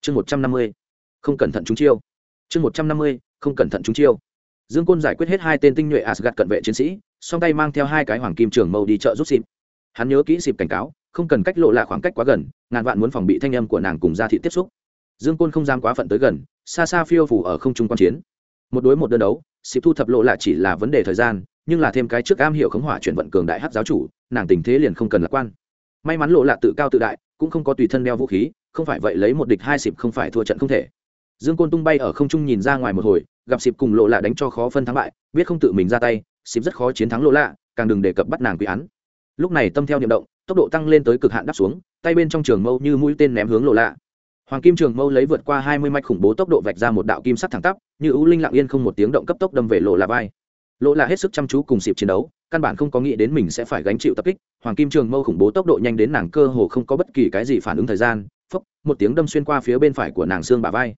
Chương một trăm năm mươi, không cẩn thận chúng chiêu. Chương một trăm năm mươi, không cẩn thận chúng chiêu. Dương côn giải quyết hết hai tên tinh nhuệ asgad cận vệ chiến sĩ, song tay mang theo hai cái hoàng kim trường mâu đi chợ giúp xịp. Hắn nhớ kỹ xịp cảnh cáo, không cần cách lộ lạ khoảng cách quá gần, ngàn vạn muốn phòng bị thanh âm của nàng cùng ra thị tiếp xúc dương côn không dám quá phận tới gần, xa xa phiêu phủ ở không trung quan chiến. Một đối một đơn đấu xịp thu thập lộ lạ chỉ là vấn đề thời gian, nhưng là thêm cái trước am hiểu khống hỏa chuyển vận cường đại hát giáo chủ, nàng tình thế liền không cần lạc quan. May mắn lộ lạ tự cao tự đại, cũng không có tùy thân đeo vũ khí, không phải vậy lấy một địch hai xịp không phải thua trận không thể. Dương côn tung bay ở không trung nhìn ra ngoài một hồi, gặp xịp cùng lộ lạ đánh cho khó phân thắng bại, biết không tự mình ra tay xịp rất khó chiến thắng lộ lạ càng đừng đề cập bắt nàng quy án. Lúc này tâm theo niệm động, tốc độ tăng lên tới cực hạn đắp xuống, tay bên trong trường mâu như mũi tên ném hướng lộ lạ hoàng kim trường mâu lấy vượt qua hai mươi mạch khủng bố tốc độ vạch ra một đạo kim sắc thẳng tắp, như ưu linh lặng yên không một tiếng động cấp tốc đâm về lộ là vai. Lộ là hết sức chăm chú cùng xịp chiến đấu, căn bản không có nghĩ đến mình sẽ phải gánh chịu tập kích. Hoàng kim trường mâu khủng bố tốc độ nhanh đến nàng cơ hồ không có bất kỳ cái gì phản ứng thời gian, phốc, một tiếng đâm xuyên qua phía bên phải của nàng xương bả vai.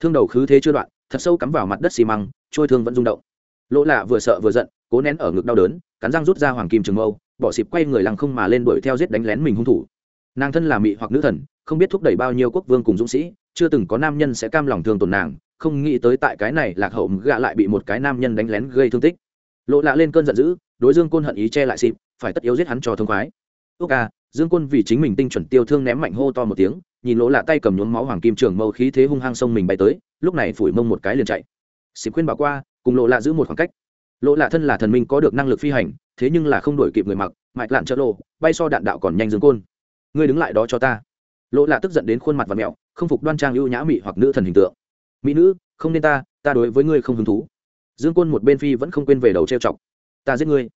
Thương đầu khứ thế chưa đoạn, thật sâu cắm vào mặt đất xi măng, trôi thương vẫn rung động. Lỗ là vừa sợ vừa giận, cố nén ở ngực đau đớn, cắn răng rút ra hoàng kim trường mâu, bỏ xịp quay người lăng không mà lên đuổi theo giết đánh lén mình hung thủ nàng thân là mị hoặc nữ thần, không biết thúc đẩy bao nhiêu quốc vương cùng dũng sĩ, chưa từng có nam nhân sẽ cam lòng thương tổn nàng, không nghĩ tới tại cái này lạc hậu gạ lại bị một cái nam nhân đánh lén gây thương tích. Lộ lạ lên cơn giận dữ, đối dương côn hận ý che lại xịp, phải tất yếu giết hắn cho thông khoái. Ước à dương côn vì chính mình tinh chuẩn tiêu thương ném mạnh hô to một tiếng, nhìn lỗ lạ tay cầm nhuốm máu hoàng kim trường mâu khí thế hung hăng sông mình bay tới, lúc này phủi mông một cái liền chạy. Xịp khuyên bảo qua, cùng lộ lạ giữ một khoảng cách. Lộ lạ thân là thần minh có được năng lực phi hành, thế nhưng là không đổi kịp người mặc, mạch lạn chợ lộ, bay so đạn đạo còn nhanh dương côn ngươi đứng lại đó cho ta. Lỗ lạ tức giận đến khuôn mặt và mẹo, không phục đoan trang ưu nhã mị hoặc nữ thần hình tượng. Mỹ nữ, không nên ta ta đối với ngươi không hứng thú. Dương côn một bên phi vẫn không quên về đầu trêu chọc. Ta giết ngươi.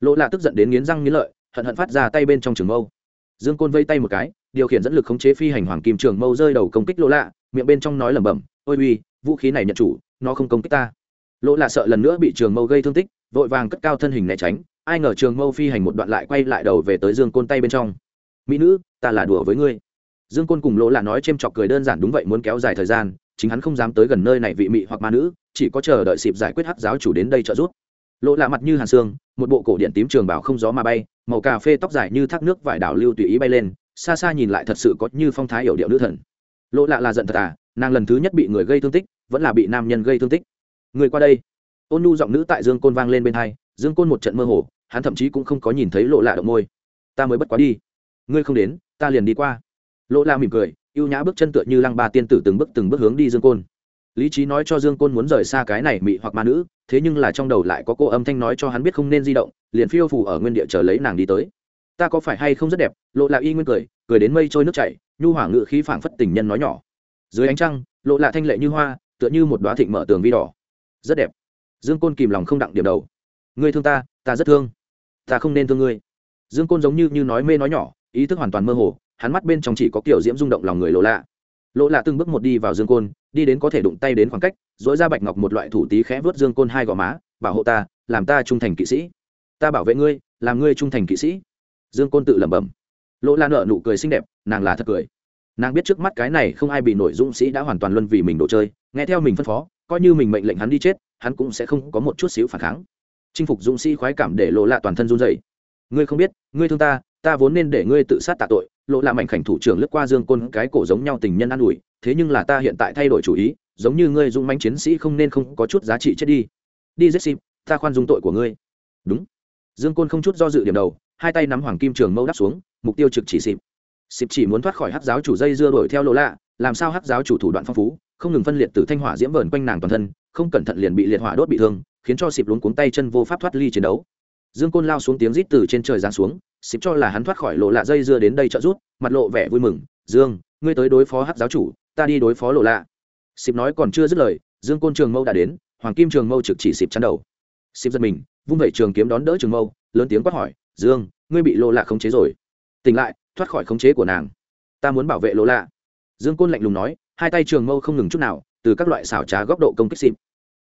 Lỗ lạ tức giận đến nghiến răng nghiến lợi, hận hận phát ra tay bên trong trường mâu. Dương côn vây tay một cái, điều khiển dẫn lực khống chế phi hành hoàng kim trường mâu rơi đầu công kích Lỗ lạ, miệng bên trong nói lẩm bẩm, ôi uy, vũ khí này nhận chủ, nó không công kích ta. Lỗ lạ sợ lần nữa bị trường mâu gây thương tích, vội vàng cất cao thân hình né tránh, ai ngờ trường mâu phi hành một đoạn lại quay lại đầu về tới dương côn tay bên trong mỹ nữ, ta là đùa với ngươi. Dương côn cùng lỗ là nói c h ê m chọc cười đơn giản đúng vậy muốn kéo dài thời gian, chính hắn không dám tới gần nơi này vị mị hoặc ma nữ, chỉ có chờ đợi xịp giải quyết hắc giáo chủ đến đây trợ giúp. Lỗ lạ mặt như hàn xương, một bộ cổ điện tím trường bảo không gió mà bay, màu cà phê tóc dài như thác nước vải đảo lưu tùy ý bay lên, xa xa nhìn lại thật sự có như phong thái hiểu điệu nữ thần. Lỗ lạ là giận thật à nàng lần thứ nhất bị người gây thương tích, vẫn là bị nam nhân gây thương tích. Người qua đây. Ôn nu giọng nữ tại dương côn vang lên bên hai, dương côn một trận mơ hồ, hắn thậm chí cũng không có nhìn thấy lộ lạ động môi. Ta mới bất quá đi ngươi không đến, ta liền đi qua. Lộ la mỉm cười, ưu nhã bước chân tựa như lăng ba tiên tử từng bước từng bước hướng đi dương côn. Lý trí nói cho dương côn muốn rời xa cái này mị hoặc ma nữ, thế nhưng là trong đầu lại có cô âm thanh nói cho hắn biết không nên di động, liền phiêu phủ ở nguyên địa chờ lấy nàng đi tới. Ta có phải hay không rất đẹp? Lộ lạ y nguyên cười cười đến mây trôi nước chảy, nhu hỏa ngự khí phảng phất tình nhân nói nhỏ. Dưới ánh trăng lộ lạ thanh lệ như hoa, tựa như một đoá thịnh mở tường vi đỏ. Rất đẹp. Dương côn kìm lòng không đặng điểm đầu. Ngươi thương ta ta rất thương. Ta không nên thương ngươi. Dương côn giống như như nói mê nói nhỏ ý thức hoàn toàn mơ hồ, hắn mắt bên trong chỉ có kiểu diễm rung động lòng người lộ lạ. Lộ lạ từng bước một đi vào dương côn, đi đến có thể đụng tay đến khoảng cách dỗi ra bạch ngọc một loại thủ tí khẽ vớt dương côn hai gò má, bảo hộ ta, làm ta trung thành kỵ sĩ. Ta bảo vệ ngươi, làm ngươi trung thành kỵ sĩ. Dương côn tự lẩm bẩm. Lộ la nợ nụ cười xinh đẹp, nàng là thật cười. Nàng biết trước mắt cái này không ai bị nổi dũng sĩ đã hoàn toàn luân vì mình đồ chơi, nghe theo mình phân phó, coi như mình mệnh lệnh hắn đi chết, hắn cũng sẽ không có một chút xíu phản kháng. Chinh phục dũng sĩ khoái cảm để lộ lạ toàn thân run dày ngươi không biết, ngươi thương ta ta vốn nên để ngươi tự sát tạ tội, lộ lạ mạnh khảnh thủ trưởng lướt qua dương côn, cái cổ giống nhau tình nhân an ủi, thế nhưng là ta hiện tại thay đổi chủ ý, giống như ngươi dũng manh chiến sĩ không nên không có chút giá trị chết đi. Đi giết sim ta khoan dung tội của ngươi. Đúng. Dương côn không chút do dự điểm đầu, hai tay nắm hoàng kim trường mâu đắp xuống, mục tiêu trực chỉ xịp xịp chỉ muốn thoát khỏi hát giáo chủ dây dưa đuổi theo lộ lạ, làm sao hát giáo chủ thủ đoạn phong phú, không ngừng phân liệt từ thanh hỏa diễm vờn quanh nàng toàn thân, không cẩn thận liền bị liệt hỏa đốt bị thương, khiến cho xịp luống cuống tay chân vô pháp thoát ly chiến đấu. Dương côn lao xuống tiếng rít từ trên trời giáng xuống xịp cho là hắn thoát khỏi lộ lạ dây dưa đến đây trợ giúp, mặt lộ vẻ vui mừng. Dương ngươi tới đối phó hát giáo chủ ta đi đối phó lộ lạ. Xịp nói còn chưa dứt lời dương côn trường mâu đã đến hoàng kim trường mâu trực chỉ xịp chắn đầu. Xịp giật mình vung vẩy trường kiếm đón đỡ trường mâu lớn tiếng quát hỏi dương ngươi bị lộ lạ khống chế rồi. Tỉnh lại thoát khỏi khống chế của nàng. Ta muốn bảo vệ lộ lạ. Dương côn lạnh lùng nói hai tay trường mâu không ngừng chút nào từ các loại xảo trá góc độ công kích xịp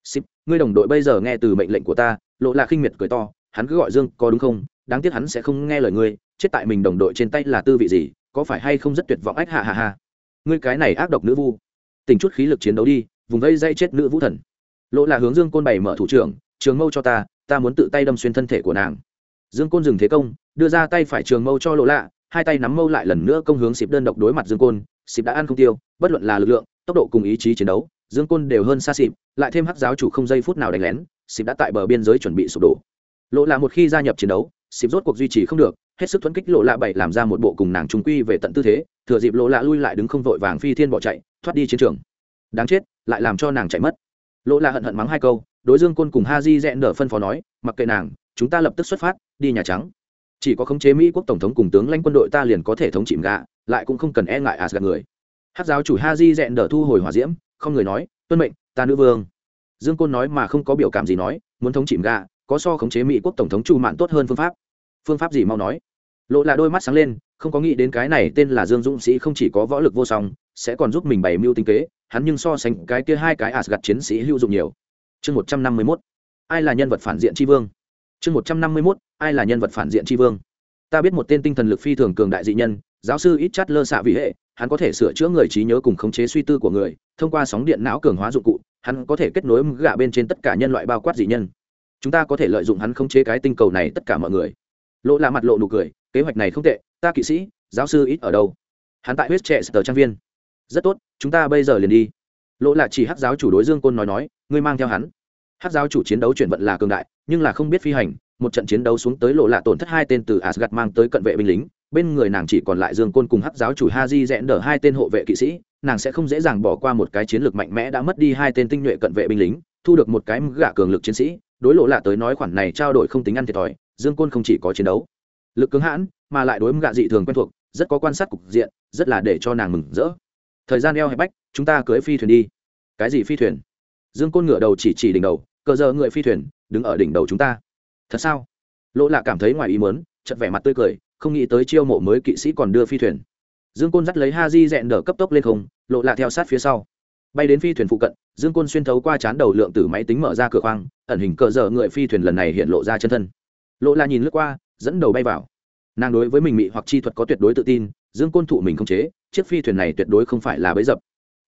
xịp ngươi đồng đội bây giờ nghe từ mệnh lệnh của ta. Lộ lạ khinh miệt cười to hắn cứ gọi dương có đúng không? Đáng tiếc hắn sẽ không nghe lời ngươi, chết tại mình đồng đội trên tay là tư vị gì, có phải hay không rất tuyệt vọng ách hạ hạ hạ ngươi cái này ác độc nữ vu. Tình chút khí lực chiến đấu đi, vùng vây dây chết nữ vũ thần. Lỗ là hướng dương côn bày mở thủ trưởng, trường mâu cho ta ta muốn tự tay đâm xuyên thân thể của nàng. Dương côn dừng thế công, đưa ra tay phải trường mâu cho lỗ lạ, hai tay nắm mâu lại lần nữa công hướng xịp đơn độc đối mặt dương côn, xịp đã ăn không tiêu, bất luận là lực lượng, tốc độ cùng ý chí chiến đấu, dương côn đều hơn xa xịp, lại thêm hắc giáo chủ không giây phút nào đánh lén, xịp đã tại bờ biên giới chuẩn bị sụp đổ. Lỗ là một khi gia nhập chiến đấu xịp rốt cuộc duy trì không được, hết sức thuẫn kích lộ lạ bảy làm ra một bộ cùng nàng trung quy về tận tư thế, thừa dịp lộ lạ lui lại đứng không vội vàng phi thiên bỏ chạy, thoát đi chiến trường. Đáng chết, lại làm cho nàng chạy mất. Lộ lạ hận hận mắng hai câu, đối dương côn cùng ha di rẽn nở phân phó nói, mặc kệ nàng, chúng ta lập tức xuất phát, đi nhà trắng. Chỉ có khống chế mỹ quốc tổng thống cùng tướng lãnh quân đội ta liền có thể thống chìm gạ, lại cũng không cần e ngại asgad người. Hát giáo chủ ha di rẽn nở thu hồi hòa diễm, không người nói, tuân mệnh, ta nữ vương. Dương côn nói mà không có biểu cảm gì nói, muốn thống chìm gạ có so khống chế mỹ quốc tổng thống chu mạn tốt hơn phương pháp. Phương pháp gì mau nói. Lộ là đôi mắt sáng lên, không có nghĩ đến cái này tên là dương dũng sĩ không chỉ có võ lực vô song, sẽ còn giúp mình bày mưu tinh kế, hắn nhưng so sánh cái kia hai cái asgad chiến sĩ hữu dụng nhiều. Chương một trăm năm mươi mốt. Ai là nhân vật phản diện tri vương? Chương một trăm năm mươi mốt. Ai là nhân vật phản diện tri vương? Ta biết một tên tinh thần lực phi thường cường đại dị nhân, giáo sư ít chát lơ xạ vị hệ, hắn có thể sửa chữa người trí nhớ cùng khống chế suy tư của người, thông qua sóng điện não cường hóa dụng cụ, hắn có thể kết nối gạ bên trên tất cả nhân loại bao quát dị nhân chúng ta có thể lợi dụng hắn khống chế cái tinh cầu này tất cả mọi người. Lộ là mặt lộ nụ cười, kế hoạch này không tệ, ta kỵ sĩ, giáo sư ít ở đâu? Hắn tại huyết trẻ sờ trang viên. Rất tốt, chúng ta bây giờ liền đi. Lộ là chỉ hát giáo chủ đối dương côn nói nói, ngươi mang theo hắn. Hát giáo chủ chiến đấu chuyển vận là cường đại, nhưng là không biết phi hành. Một trận chiến đấu xuống tới lộ lạ tổn thất hai tên từ asgad mang tới cận vệ binh lính, bên người nàng chỉ còn lại dương côn cùng hát giáo chủ ha di rẽn đỡ hai tên hộ vệ kỵ sĩ, nàng sẽ không dễ dàng bỏ qua một cái chiến lược mạnh mẽ đã mất đi hai tên tinh nhuệ cận vệ binh lính thu được một cái gạ cường lực chiến sĩ, đối lộ lạ tới nói khoản này trao đổi không tính ăn thiệt thòi, dương côn không chỉ có chiến đấu lực cứng hãn, mà lại đối gạ dị thường quen thuộc, rất có quan sát cục diện, rất là để cho nàng mừng rỡ. Thời gian eo hẹp bách, chúng ta cưới phi thuyền đi. Cái gì phi thuyền? Dương côn ngựa đầu chỉ chỉ đỉnh đầu, cờ giờ người phi thuyền, đứng ở đỉnh đầu chúng ta. Thật sao? Lỗ lạ cảm thấy ngoài ý mớn chật vẻ mặt tươi cười, không nghĩ tới chiêu mộ mới kỵ sĩ còn đưa phi thuyền. Dương côn dắt lấy ha di dẹn đỡ cấp tốc lên không, lộ lạ theo sát phía sau bay đến phi thuyền phụ cận, dương côn xuyên thấu qua chán đầu lượng tử máy tính mở ra cửa khoang, ẩn hình cờ dở người phi thuyền lần này hiện lộ ra chân thân. Lộ la nhìn lướt qua, dẫn đầu bay vào. Nàng đối với mình mị hoặc chi thuật có tuyệt đối tự tin, dương côn thụ mình không chế, chiếc phi thuyền này tuyệt đối không phải là bấy dập.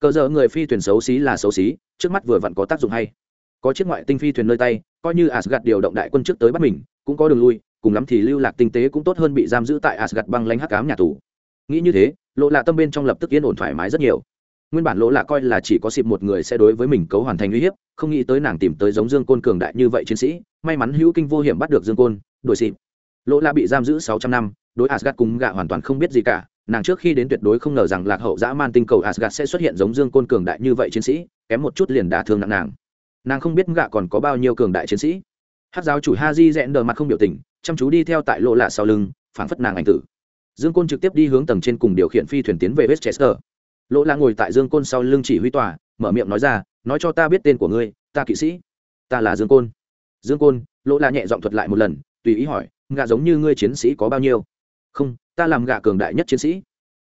Cờ dở người phi thuyền xấu xí là xấu xí, trước mắt vừa vặn có tác dụng hay. Có chiếc ngoại tinh phi thuyền nơi tay, coi như asgad điều động đại quân trước tới bắt mình, cũng có đường lui, cùng lắm thì lưu lạc tinh tế cũng tốt hơn bị giam giữ tại asgad băng lanh hắc cám nhà tù. Nghĩ như thế, lộ lạ tâm bên trong lập tức yên ổn thoải mái rất nhiều nguyên bản Lỗ lạ coi là chỉ có xịp một người sẽ đối với mình cấu hoàn thành uy hiếp, không nghĩ tới nàng tìm tới giống dương côn cường đại như vậy chiến sĩ, may mắn hữu kinh vô hiểm bắt được dương côn, đuổi xịp. Lỗ lạ bị giam giữ sáu trăm năm, đối asgad cùng gạ hoàn toàn không biết gì cả, nàng trước khi đến tuyệt đối không ngờ rằng lạc hậu dã man tinh cầu asgad sẽ xuất hiện giống dương côn cường đại như vậy chiến sĩ, kém một chút liền đả thương nặng nàng. Nàng không biết gạ còn có bao nhiêu cường đại chiến sĩ. Hát giáo chủ ha di rẽn đờ mặt không biểu tình, chăm chú đi theo tại Lỗ lạ sau lưng phản phất nàng ảnh tử. Dương côn trực tiếp đi hướng tầng trên cùng điều khiển phi thuyền tiến về westchester. Lỗ lạ ngồi tại dương côn sau lưng chỉ huy tòa, mở miệng nói ra, nói cho ta biết tên của ngươi, ta kỵ sĩ. Ta là dương côn. Dương côn, Lỗ lạ nhẹ giọng thuật lại một lần, tùy ý hỏi gạ giống như ngươi chiến sĩ có bao nhiêu? Không, ta làm gạ cường đại nhất chiến sĩ.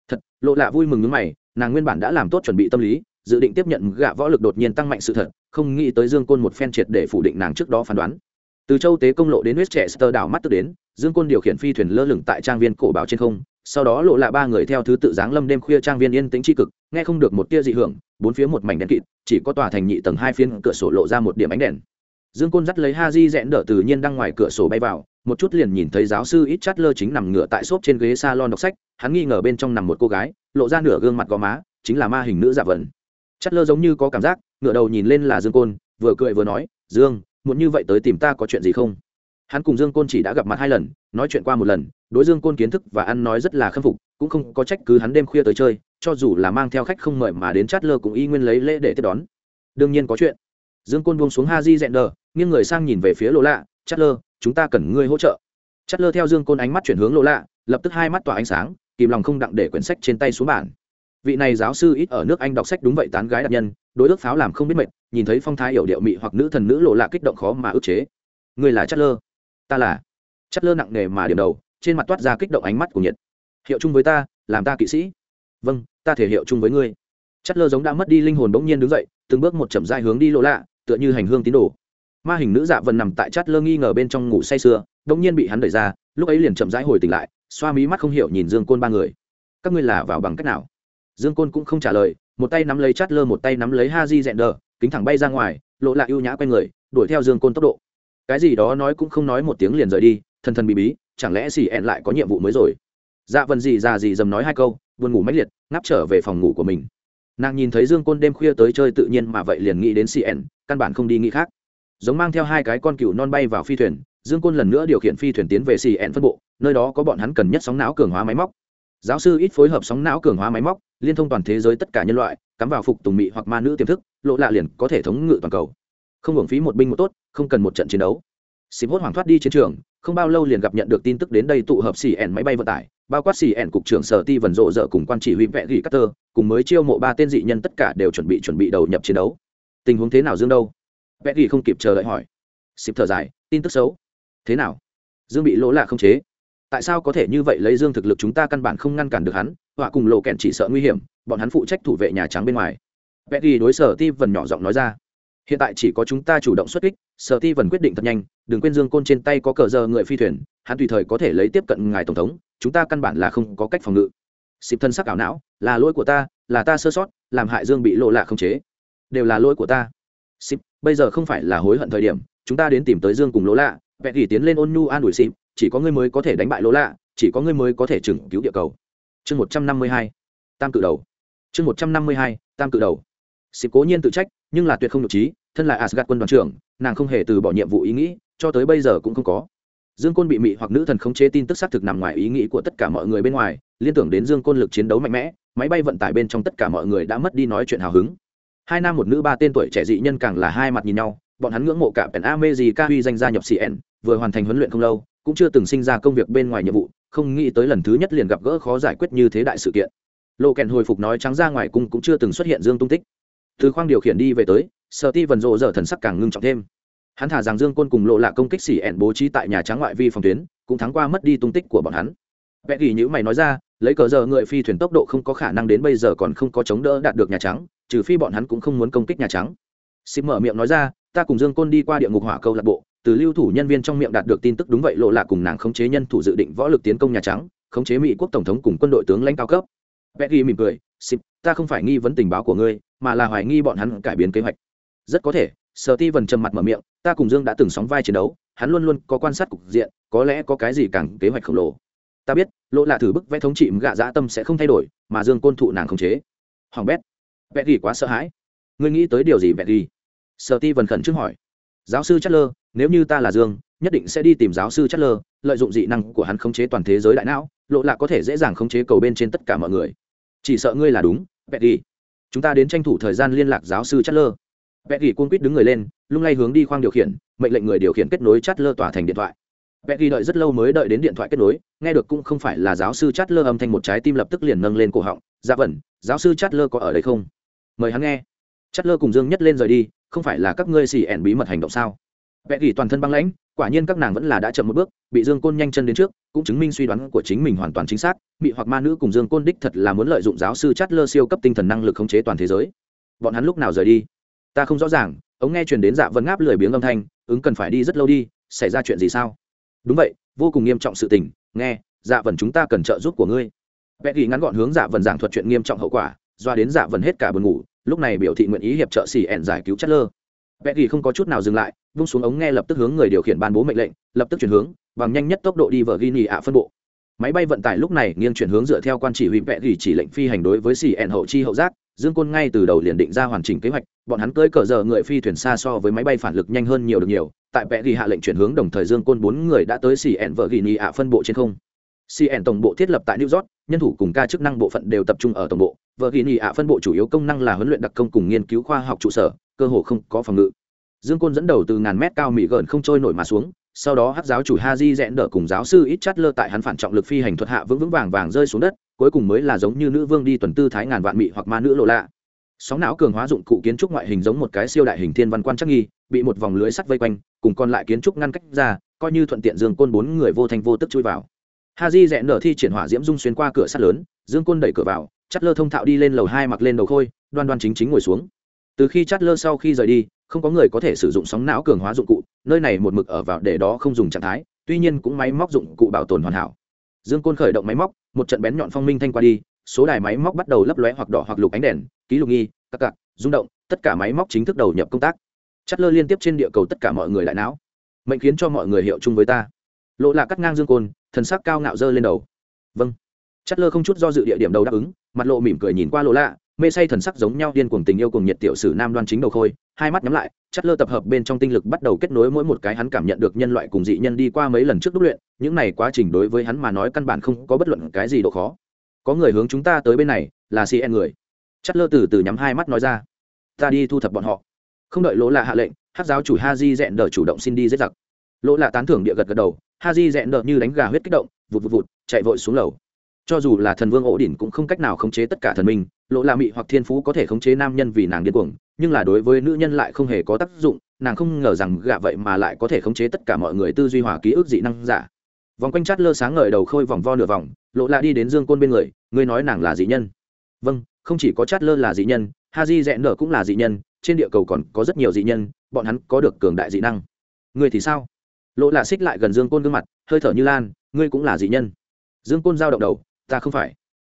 Thật lộ lạ vui mừng nước mày, nàng nguyên bản đã làm tốt chuẩn bị tâm lý, dự định tiếp nhận gạ võ lực đột nhiên tăng mạnh sự thật, không nghĩ tới dương côn một phen triệt để phủ định nàng trước đó phán đoán. Từ châu tế công lộ đến huyết trẻ sơ đảo mắt tức đến, dương côn điều khiển phi thuyền lơ lửng tại trang viên cổ bảo trên không sau đó lộ lạ ba người theo thứ tự giáng lâm đêm khuya trang viên yên tĩnh tri cực, nghe không được một tia dị hưởng, bốn phía một mảnh đèn kịt, chỉ có tòa thành nhị tầng hai phiên cửa sổ lộ ra một điểm ánh đèn. Dương côn dắt lấy ha di rẽn đỡ tự nhiên đang ngoài cửa sổ bay vào, một chút liền nhìn thấy giáo sư ít chát lơ chính nằm ngửa tại xốp trên ghế s a lon đọc sách, hắn nghi ngờ bên trong nằm một cô gái, lộ ra nửa gương mặt gò má, chính là ma hình nữ giả vần. Chát lơ giống như có cảm giác, ngửa đầu nhìn lên là dương côn, vừa cười vừa nói, dương muốn như vậy tới tìm ta có chuyện gì không? Hắn cùng dương côn chỉ đã gặp mặt hai lần, nói chuyện qua một lần, đối dương côn kiến thức và ăn nói rất là khâm phục, cũng không có trách cứ hắn đêm khuya tới chơi, cho dù là mang theo khách không mời mà đến chát lơ cũng y nguyên lấy lễ để tiếp đón. Đương nhiên có chuyện. Dương côn buông xuống ha di dẹn đờ, nghiêng người sang nhìn về phía lộ lạ, chát lơ, chúng ta cần ngươi hỗ trợ. Chát lơ theo dương côn ánh mắt chuyển hướng lộ lạ, lập tức hai mắt tỏa ánh sáng, kìm lòng không đặng để quyển sách trên tay xuống bản vị này giáo sư ít ở nước anh đọc sách đúng vậy tán gái đặc nhân, đối ước pháo làm không biết mệt, nhìn thấy phong thái hiểu điệu mị hoặc nữ thần nữ lộ lạ kích động khó mà ức chế. Người là chát lơ? Ta là. Chất lơ nặng nề mà điểm đầu, trên mặt toát ra kích động ánh mắt của nhiệt. Hiệu chung với ta, làm ta kỵ sĩ. Vâng ta thể hiệu chung với ngươi. Chất lơ giống đã mất đi linh hồn bỗng nhiên đứng dậy, từng bước một chậm dài hướng đi lộ lạ, tựa như hành hương tín đồ. Ma hình nữ dạ vần nằm tại chất lơ nghi ngờ bên trong ngủ say sưa, bỗng nhiên bị hắn đẩy ra, lúc ấy liền chậm rãi hồi tỉnh lại, xoa mí mắt không hiểu nhìn dương côn ba người. Các ngươi là vào bằng cách nào? Dương côn cũng không trả lời, một tay nắm lấy chát lơ, một tay nắm lấy ha di dẹn đờ kính thẳng bay ra ngoài, lộ lạ ưu nhã q u a y người, đuổi theo dương côn tốc độ cái gì đó nói cũng không nói một tiếng liền rời đi, thần thần bị bí, chẳng lẽ xì ẹn lại có nhiệm vụ mới rồi? Dạ vần gì già dạ gì dầm nói hai câu, buồn ngủ mách liệt, ngáp trở về phòng ngủ của mình. Nàng nhìn thấy dương côn đêm khuya tới chơi tự nhiên mà vậy liền nghĩ đến cn căn bản không đi nghĩ khác. Giống mang theo hai cái con cừu non bay vào phi thuyền, dương côn lần nữa điều khiển phi thuyền tiến về cn phân bộ, nơi đó có bọn hắn cần nhất sóng não cường hóa máy móc. Giáo sư ít phối hợp sóng não cường hóa máy móc, liên thông toàn thế giới tất cả nhân loại, cắm vào phục tùng mị hoặc ma nữ tiềm thức, lộ lạ liền có thể thống ngự toàn cầu không hưởng phí một binh một tốt, không cần một trận chiến đấu. Xịp hốt hoảng thoát đi chiến trường, không bao lâu liền gặp nhận được tin tức đến đây tụ hợp xì ẻn máy bay vận tải, bao quát xì ẻn cục trưởng sở ti vần rộ rợ cùng quan chỉ huy vẽ ghi cutter cùng mới chiêu mộ ba tên dị nhân tất cả đều chuẩn bị chuẩn bị đầu nhập chiến đấu. Tình huống thế nào dương đâu? Vẽ gỉ không kịp chờ đợi hỏi. Xịp thở dài, tin tức xấu. Thế nào? Dương bị lỗ lạ không chế. Tại sao có thể như vậy lấy dương thực lực chúng ta căn bản không ngăn cản được hắn, họa cùng lộ kẹn chỉ sợ nguy hiểm, bọn hắn phụ trách thủ vệ nhà trắng bên ngoài. Vẽ gỉ đối sở ti vần nhỏ giọng nói ra hiện tại chỉ có chúng ta chủ động xuất kích, sở ti vần quyết định thật nhanh, đừng quên dương côn trên tay có cờ giờ người phi thuyền, hắn tùy thời có thể lấy tiếp cận ngài tổng thống, chúng ta căn bản là không có cách phòng ngự. Xịp thân sắc ảo não, là lỗi của ta, là ta sơ sót, làm hại dương bị lộ lạ không chế. Đều là lỗi của ta. Xịp, bây giờ không phải là hối hận thời điểm, chúng ta đến tìm tới dương cùng lỗ lạ, vẹn gỉ tiến lên ôn nhu an ủi xịp, chỉ có ngươi mới có thể đánh bại lỗ lạ, chỉ có ngươi mới có thể chừng cứu địa cầu. Chương một trăm năm mươi hai, tam cự đầu. Chương một trăm năm mươi hai, tam cự đầu. Sịp cố nhiên tự trách, nhưng là tuyệt không nhục trí, thân là Asgard quân đoàn trưởng, nàng không hề từ bỏ nhiệm vụ ý nghĩ, cho tới bây giờ cũng không có. Dương côn bị mị hoặc nữ thần khống chế tin tức xác thực nằm ngoài ý nghĩ của tất cả mọi người bên ngoài, liên tưởng đến dương côn lực chiến đấu mạnh mẽ, máy bay vận tải bên trong tất cả mọi người đã mất đi nói chuyện hào hứng. Hai nam một nữ ba tên tuổi trẻ dị nhân càng là hai mặt nhìn nhau, bọn hắn ngưỡng mộ cả pèn America huy danh gia nhập cn vừa hoàn thành huấn luyện không lâu, cũng chưa từng sinh ra công việc bên ngoài nhiệm vụ, không nghĩ tới lần thứ nhất liền gặp gỡ khó giải quyết như thế đại sự kiện. Lô kèn hồi phục nói trắng ra ngoài cung cũng chưa từng xuất hiện dương tung tích từ khoang điều khiển đi về tới sợ ti vần rộ dở thần sắc càng ngưng trọng thêm. Hắn thả rằng dương côn cùng lộ lạ công kích xỉ ẹn bố trí tại nhà trắng ngoại vi phòng tuyến, cũng thắng qua mất đi tung tích của bọn hắn. Vẽ ghi nhữ mày nói ra, lấy cờ giờ người phi thuyền tốc độ không có khả năng đến bây giờ còn không có chống đỡ đạt được nhà trắng, trừ phi bọn hắn cũng không muốn công kích nhà trắng. Xịp mở miệng nói ra, ta cùng dương côn đi qua địa ngục hỏa câu lạc bộ, từ lưu thủ nhân viên trong miệng đạt được tin tức đúng vậy, lộ lạ cùng nàng khống chế nhân thủ dự định võ lực tiến công nhà trắng, khống chế mỹ quốc tổng thống cùng quân đội tướng lãnh cao cấp. Vẽ ghi mỉm cười xịp ta không phải nghi vấn tình báo của ngươi, mà là hoài nghi bọn hắn cải biến kế hoạch. Rất có thể, sở ti vần trầm mặt mở miệng, ta cùng dương đã từng sóng vai chiến đấu, hắn luôn luôn có quan sát cục diện, có lẽ có cái gì càng kế hoạch khổng lồ. Ta biết, lỗ là thử bức vẽ thống trị gạ dã tâm sẽ không thay đổi, mà dương côn thụ nàng khống chế. Hoàng bét vẽ ghi quá sợ hãi. Ngươi nghĩ tới điều gì vẽ ghi? Sở ti vần khẩn trước hỏi. Giáo sư chất lơ nếu như ta là dương, nhất định sẽ đi tìm giáo sư chất lơ lợi dụng dị năng của hắn khống chế toàn thế giới đại não lộ là có thể dễ dàng khống chế cầu bên trên tất cả mọi người chỉ sợ ngươi là đúng vẹt ghi. Chúng ta đến tranh thủ thời gian liên lạc giáo sư chất lơ vẹt ghi cuốn quýt đứng người lên, lung lay hướng đi khoang điều khiển, mệnh lệnh người điều khiển kết nối chất lơ tỏa thành điện thoại. Vẹt ghi đợi rất lâu mới đợi đến điện thoại kết nối, nghe được cũng không phải là giáo sư chất lơ âm thanh một trái tim lập tức liền nâng lên cổ họng. Dạ vẩn, giáo sư chất lơ có ở đây không? Mời hắn nghe. Chất lơ cùng dương nhất lên rời đi, không phải là các ngươi xì ẻn bí mật hành động sao? Vẽ gỉ toàn thân băng lãnh, quả nhiên các nàng vẫn là đã chậm một bước, bị dương côn nhanh chân đến trước, cũng chứng minh suy đoán của chính mình hoàn toàn chính xác bị hoặc ma nữ cùng dương côn đích thật là muốn lợi dụng giáo sư chát lơ siêu cấp tinh thần năng lực khống chế toàn thế giới. Bọn hắn lúc nào rời đi? Ta không rõ ràng, ống nghe truyền đến dạ vân ngáp lười biếng âm thanh, ứng cần phải đi rất lâu đi, xảy ra chuyện gì sao? Đúng vậy, vô cùng nghiêm trọng sự tình, nghe dạ vần chúng ta cần trợ giúp của ngươi. Vẽ gỉ ngắn gọn hướng dạ vần giảng thuật chuyện nghiêm trọng hậu quả, doa đến dạ vần hết cả buồn ngủ, lúc này biểu thị nguyện ý hiệp trợ xỉ ẹn giải cứu chất lơ vẽ gỉ không có chút nào dừng lại vung xuống ống nghe lập tức hướng người điều khiển ban bố mệnh lệnh, lập tức chuyển hướng, bằng nhanh nhất tốc độ đi vở ghi nhì ạ phân bộ. Máy bay vận tải lúc này nghiêng chuyển hướng dựa theo quan chỉ huy vẽ gỉ chỉ lệnh phi hành đối với xì ẹn hậu chi hậu giác, dương côn ngay từ đầu liền định ra hoàn chỉnh kế hoạch, bọn hắn cưỡi cờ giờ người phi thuyền xa so với máy bay phản lực nhanh hơn nhiều được nhiều, tại vẽ gỉ hạ lệnh chuyển hướng đồng thời dương côn bốn người đã tới xì ẹn vợ ghi nhì ạ phân bộ trên không. Cn tổng bộ thiết lập tại new york, nhân thủ cùng ca chức năng bộ phận đều tập trung ở tổng bộ. Vợ ghi ạ phân bộ chủ yếu công năng là huấn luyện đặc công cùng nghiên cứu khoa học trụ sở, cơ hồ không có phòng ngự dương côn dẫn đầu từ ngàn mét cao mỹ gợn không trôi nổi mà xuống, sau đó hát giáo chủ ha di rẽn đỡ cùng giáo sư ít chát lơ tại hắn phản trọng lực phi hành thuật hạ vững vững vàng vàng rơi xuống đất, cuối cùng mới là giống như nữ vương đi tuần tư thái ngàn vạn mị hoặc ma nữ lộ lạ. Sóng não cường hóa dụng cụ kiến trúc ngoại hình giống một cái siêu đại hình thiên văn quan chắc nghi, bị một vòng lưới sắt vây quanh, cùng còn lại kiến trúc ngăn cách ra, coi như thuận tiện dương côn bốn người vô thành vô tức chui vào. Ha di rẽ nở thi triển hỏa diễm dung xuyên qua cửa sắt lớn, dương côn đẩy cửa vào chắt lơ thông thạo đi lên lầu hai mặc lên đầu khôi, đoan đoan chính chính ngồi xuống. Từ khi chắt lơ sau khi rời đi không có người có thể sử dụng sóng não cường hóa dụng cụ, nơi này một mực ở vào để đó không dùng trạng thái, tuy nhiên cũng máy móc dụng cụ bảo tồn hoàn hảo. Dương côn khởi động máy móc, một trận bén nhọn phong minh thanh qua đi, số đài máy móc bắt đầu lấp lóe hoặc đỏ hoặc lục ánh đèn, ký lục nghi, các cặc rung động, tất cả máy móc chính thức đầu nhập công tác. Chất lơ liên tiếp trên địa cầu tất cả mọi người đại não. Mệnh khiến cho mọi người hiệu chung với ta. Lộ là cắt ngang dương côn, thần sắc cao ngạo dơ lên đầu. Vâng. Chất lơ không chút do dự địa điểm đầu đáp ứng, mặt lộ mỉm cười nhìn qua lộ lạ mê say thần sắc giống nhau điên cuồng tình yêu cùng nhiệt tiểu sử nam đoan chính đầu khôi, hai mắt nhắm lại chất lơ tập hợp bên trong tinh lực bắt đầu kết nối mỗi một cái hắn cảm nhận được nhân loại cùng dị nhân đi qua mấy lần trước đúc luyện, những này quá trình đối với hắn mà nói căn bản không có bất luận cái gì độ khó. Có người hướng chúng ta tới bên này, là cn người. Chất lơ từ từ nhắm hai mắt nói ra. Ta đi thu thập bọn họ. Không đợi lỗ là hạ lệnh, hát giáo chủ ha di dẹn đờ chủ động xin đi giết giặc. Lỗ là tán thưởng địa gật gật đầu, ha di dẹn đờ như đánh gà huyết kích động, vụt vụt vụt, chạy vội xuống lầu. Cho dù là thần vương ổ đỉnh cũng không cách nào khống chế tất cả thần minh lộ là mị hoặc thiên phú có thể khống chế nam nhân vì nàng điên cuồng, nhưng là đối với nữ nhân lại không hề có tác dụng, nàng không ngờ rằng gạ vậy mà lại có thể khống chế tất cả mọi người tư duy hòa ký ức dị năng giả. Vòng quanh chát lơ sáng ngời đầu khôi vòng vo nửa vòng, lộ Lạ đi đến dương côn bên người, ngươi nói nàng là dị nhân? Vâng không chỉ có chát lơ là dị nhân, ha di dẹn nở cũng là dị nhân, trên địa cầu còn có rất nhiều dị nhân, bọn hắn có được cường đại dị năng. Ngươi thì sao? Lộ Lạ xích lại gần dương côn gương mặt, hơi thở như lan, ngươi cũng là dị nhân. Dương côn giao động đầu, ta không phải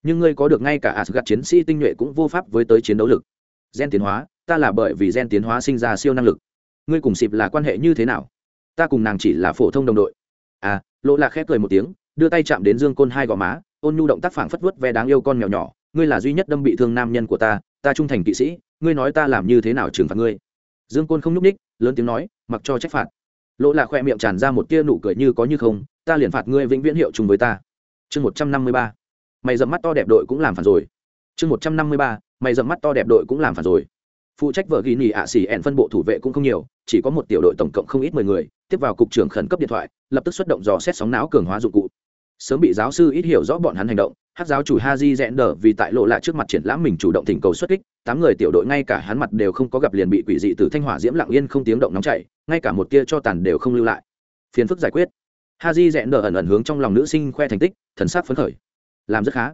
nhưng ngươi có được ngay cả Asgard chiến sĩ tinh nhuệ cũng vô pháp với tới chiến đấu lực. Gen tiến hóa, ta là bởi vì gen tiến hóa sinh ra siêu năng lực. Ngươi cùng sịp là quan hệ như thế nào? Ta cùng nàng chỉ là phổ thông đồng đội. À lộ là khép cười một tiếng, đưa tay chạm đến dương côn hai gò má, ôn nhu động tác phảng phất vớt ve đáng yêu con mèo nhỏ. Ngươi là duy nhất đâm bị thương nam nhân của ta ta trung thành kỵ sĩ, ngươi nói ta làm như thế nào trừng phạt ngươi? Dương côn không nhúc ních lớn tiếng nói, mặc cho trách phạt. Lộ là khoe miệng tràn ra một tia nụ cười như có như không, ta liền phạt ngươi vĩnh viễn hiệu chung với ta. Chương một trăm năm mươi ba mày dầm mắt to đẹp đội cũng làm phản rồi. Chương một trăm năm mươi ba, mày dầm mắt to đẹp đội cũng làm phản rồi. Phụ trách vợ ghi nhì ạ xỉ ẹn phân bộ thủ vệ cũng không nhiều, chỉ có một tiểu đội tổng cộng không ít mười người, tiếp vào cục trưởng khẩn cấp điện thoại, lập tức xuất động dò xét sóng não cường hóa dụng cụ. Sớm bị giáo sư ít hiểu rõ bọn hắn hành động, hát giáo chủ ha di rẽn đờ vì tại lộ lạ trước mặt triển lãm mình chủ động thỉnh cầu xuất kích, tám người tiểu đội ngay cả hắn mặt đều không có gặp liền bị quỷ dị từ thanh hỏa diễm lặng yên không tiếng động nóng chảy, ngay cả một tia cho tàn đều không lưu lại. Phiền phức giải quyết. Ha di rẽn đờ ẩn ẩn hướng trong lòng nữ sinh khoe thành tích, thần sắc phấn khởi làm rất khá.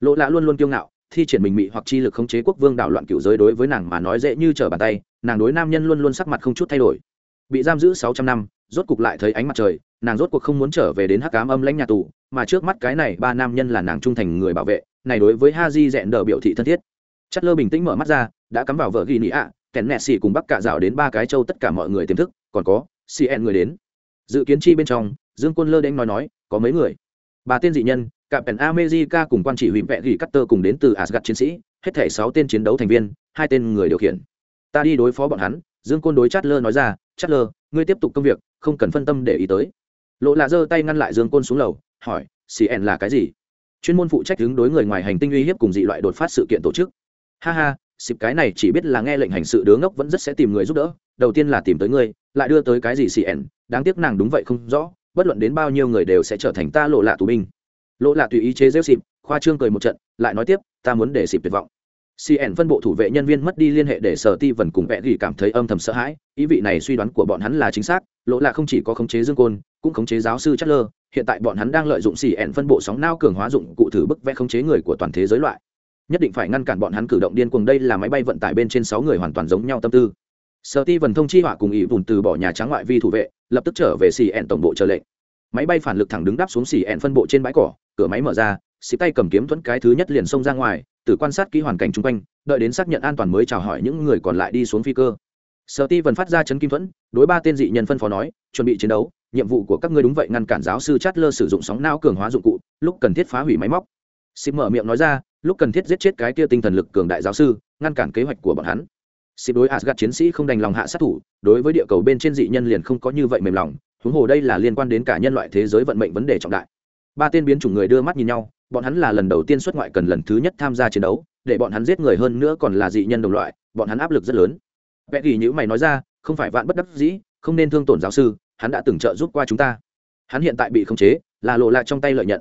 Lộ lạ luôn luôn kiêu ngạo, thi triển mình mị hoặc chi lực khống chế quốc vương đảo loạn cựu giới đối với nàng mà nói dễ như trở bàn tay, nàng đối nam nhân luôn luôn sắc mặt không chút thay đổi. Bị giam giữ sáu trăm năm, rốt cục lại thấy ánh mặt trời, nàng rốt cuộc không muốn trở về đến hắc cám âm lãnh nhà tù, mà trước mắt cái này ba nam nhân là nàng trung thành người bảo vệ, này đối với ha di dẹn đờ biểu thị thân thiết. Chất lơ bình tĩnh mở mắt ra, đã cắm vào vợ ghi nị ạ, kèn nẹ xì cùng bắc cạ rào đến ba cái châu tất cả mọi người tiềm thức, còn có cn người đến. Dự kiến chi bên trong, dương quân lơ đen nói nói, có mấy người? Ba tên dị nhân cả pèn america cùng quan chỉ huy vẽ gỉ cutter cùng đến từ Asgard chiến sĩ hết thảy sáu tên chiến đấu thành viên hai tên người điều khiển. Ta đi đối phó bọn hắn dương côn đối Chatler nói ra "Chatler, ngươi tiếp tục công việc không cần phân tâm để ý tới. Lộ lạ giơ tay ngăn lại dương côn xuống lầu hỏi cn là cái gì? Chuyên môn phụ trách hướng đối người ngoài hành tinh uy hiếp cùng dị loại đột phát sự kiện tổ chức. Ha ha xịp cái này chỉ biết là nghe lệnh hành sự đứa ngốc vẫn rất sẽ tìm người giúp đỡ đầu tiên là tìm tới ngươi lại đưa tới cái gì cn đáng tiếc nàng đúng vậy không rõ bất luận đến bao nhiêu người đều sẽ trở thành ta lộ lạ tù binh lỗ lạ tùy ý chế rêu xịp, khoa trương cười một trận, lại nói tiếp, ta muốn để xịp tuyệt vọng. Cn phân bộ thủ vệ nhân viên mất đi liên hệ để sở ti vần cùng vẽ gỉ cảm thấy âm thầm sợ hãi, ý vị này suy đoán của bọn hắn là chính xác, lỗ lạ không chỉ có khống chế dương côn, cũng khống chế giáo sư chất lơ, hiện tại bọn hắn đang lợi dụng cn phân bộ sóng nao cường hóa dụng cụ thử bức vẽ khống chế người của toàn thế giới loại. Nhất định phải ngăn cản bọn hắn cử động điên cuồng, đây là máy bay vận tải bên trên sáu người hoàn toàn giống nhau tâm tư. Sở ti vần thông chi họa cùng ý vùn từ bỏ nhà trắng ngoại vi thủ vệ, lập tức trở về cn tổng bộ chờ lệnh. Máy bay phản lực thẳng đứng đáp xuống cn phân bộ trên bãi cỏ cửa máy mở ra xịp tay cầm kiếm thuẫn cái thứ nhất liền xông ra ngoài, từ quan sát kỹ hoàn cảnh chung quanh, đợi đến xác nhận an toàn mới chào hỏi những người còn lại đi xuống phi cơ. Sở ti vần phát ra chấn kim thuẫn, đối ba tên dị nhân phân phó nói, chuẩn bị chiến đấu, nhiệm vụ của các ngươi đúng vậy, ngăn cản giáo sư chát lơ sử dụng sóng não cường hóa dụng cụ, lúc cần thiết phá hủy máy móc. Xịp mở miệng nói ra, lúc cần thiết giết chết cái kia tinh thần lực cường đại giáo sư, ngăn cản kế hoạch của bọn hắn. Xịp đối asgad chiến sĩ không đành lòng hạ sát thủ, đối với địa cầu bên trên dị nhân liền không có như vậy mềm lòng, huống hồ đây là liên quan đến cả nhân loại thế giới vận mệnh vấn đề trọng đại ba tên biến chủng người đưa mắt nhìn nhau, bọn hắn là lần đầu tiên xuất ngoại cần lần thứ nhất tham gia chiến đấu, để bọn hắn giết người hơn nữa còn là dị nhân đồng loại, bọn hắn áp lực rất lớn. Vẽ ghi nhữ mày nói ra, không phải vạn bất đắc dĩ, không nên thương tổn giáo sư, hắn đã từng trợ giúp qua chúng ta. Hắn hiện tại bị khống chế, là lộ lại trong tay lợi nhận.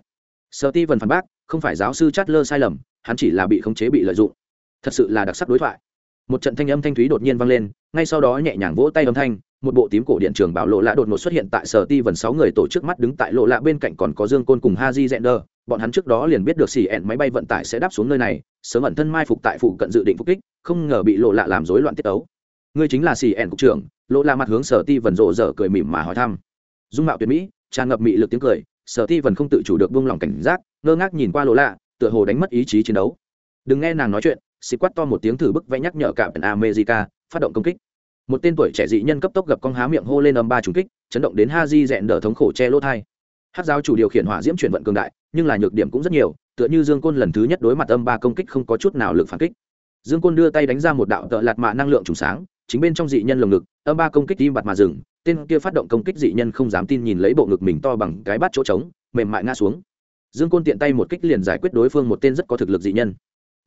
Sợ ti vần phản bác, không phải giáo sư chát lơ sai lầm, hắn chỉ là bị khống chế bị lợi dụng. Thật sự là đặc sắc đối thoại. Một trận thanh âm thanh thúy đột nhiên vang lên, ngay sau đó nhẹ nhàng vỗ tay âm thanh một bộ tím cổ điện trường bảo lộ lạ đột ngột xuất hiện tại sở ti vần sáu người tổ chức mắt đứng tại lộ lạ bên cạnh còn có dương côn cùng ha di dẹn đơ bọn hắn trước đó liền biết được xì ẹn máy bay vận tải sẽ đáp xuống nơi này, sớm ẩn thân mai phục tại phụ cận dự định phục kích, không ngờ bị lộ lạ làm rối loạn tiết ấu ngươi chính là xì ẹn cục trưởng, lộ lạ mặt hướng sở ti vần rộ rỡ cười mỉm mà hỏi thăm. Dung mạo tuyệt mỹ, tràn ngập mị lực tiếng cười, sở ti vần không tự chủ được buông lỏng cảnh giác, ngơ ngác nhìn qua lộ lạ, tựa hồ đánh mất ý chí chiến đấu. Đừng nghe nàng nói chuyện xịt quát to một tiếng thử bức vẽ nhắc nhở cả america, phát động công kích một tên tuổi trẻ dị nhân cấp tốc gặp con há miệng hô lên âm ba trùng kích, chấn động đến ha di dẹn đỡ thống khổ che lỗ thai. Hát giáo chủ điều khiển hỏa diễm chuyển vận cường đại, nhưng là nhược điểm cũng rất nhiều, tựa như dương côn lần thứ nhất đối mặt âm ba công kích không có chút nào lực phản kích. Dương côn đưa tay đánh ra một đạo tợ lạt mạ năng lượng trùng sáng, chính bên trong dị nhân lồng ngực, âm ba công kích im bặt mà dừng, tên kia phát động công kích dị nhân không dám tin nhìn lấy bộ ngực mình to bằng cái bát chỗ trống, mềm mại ngã xuống. Dương côn tiện tay một kích liền giải quyết đối phương một tên rất có thực lực dị nhân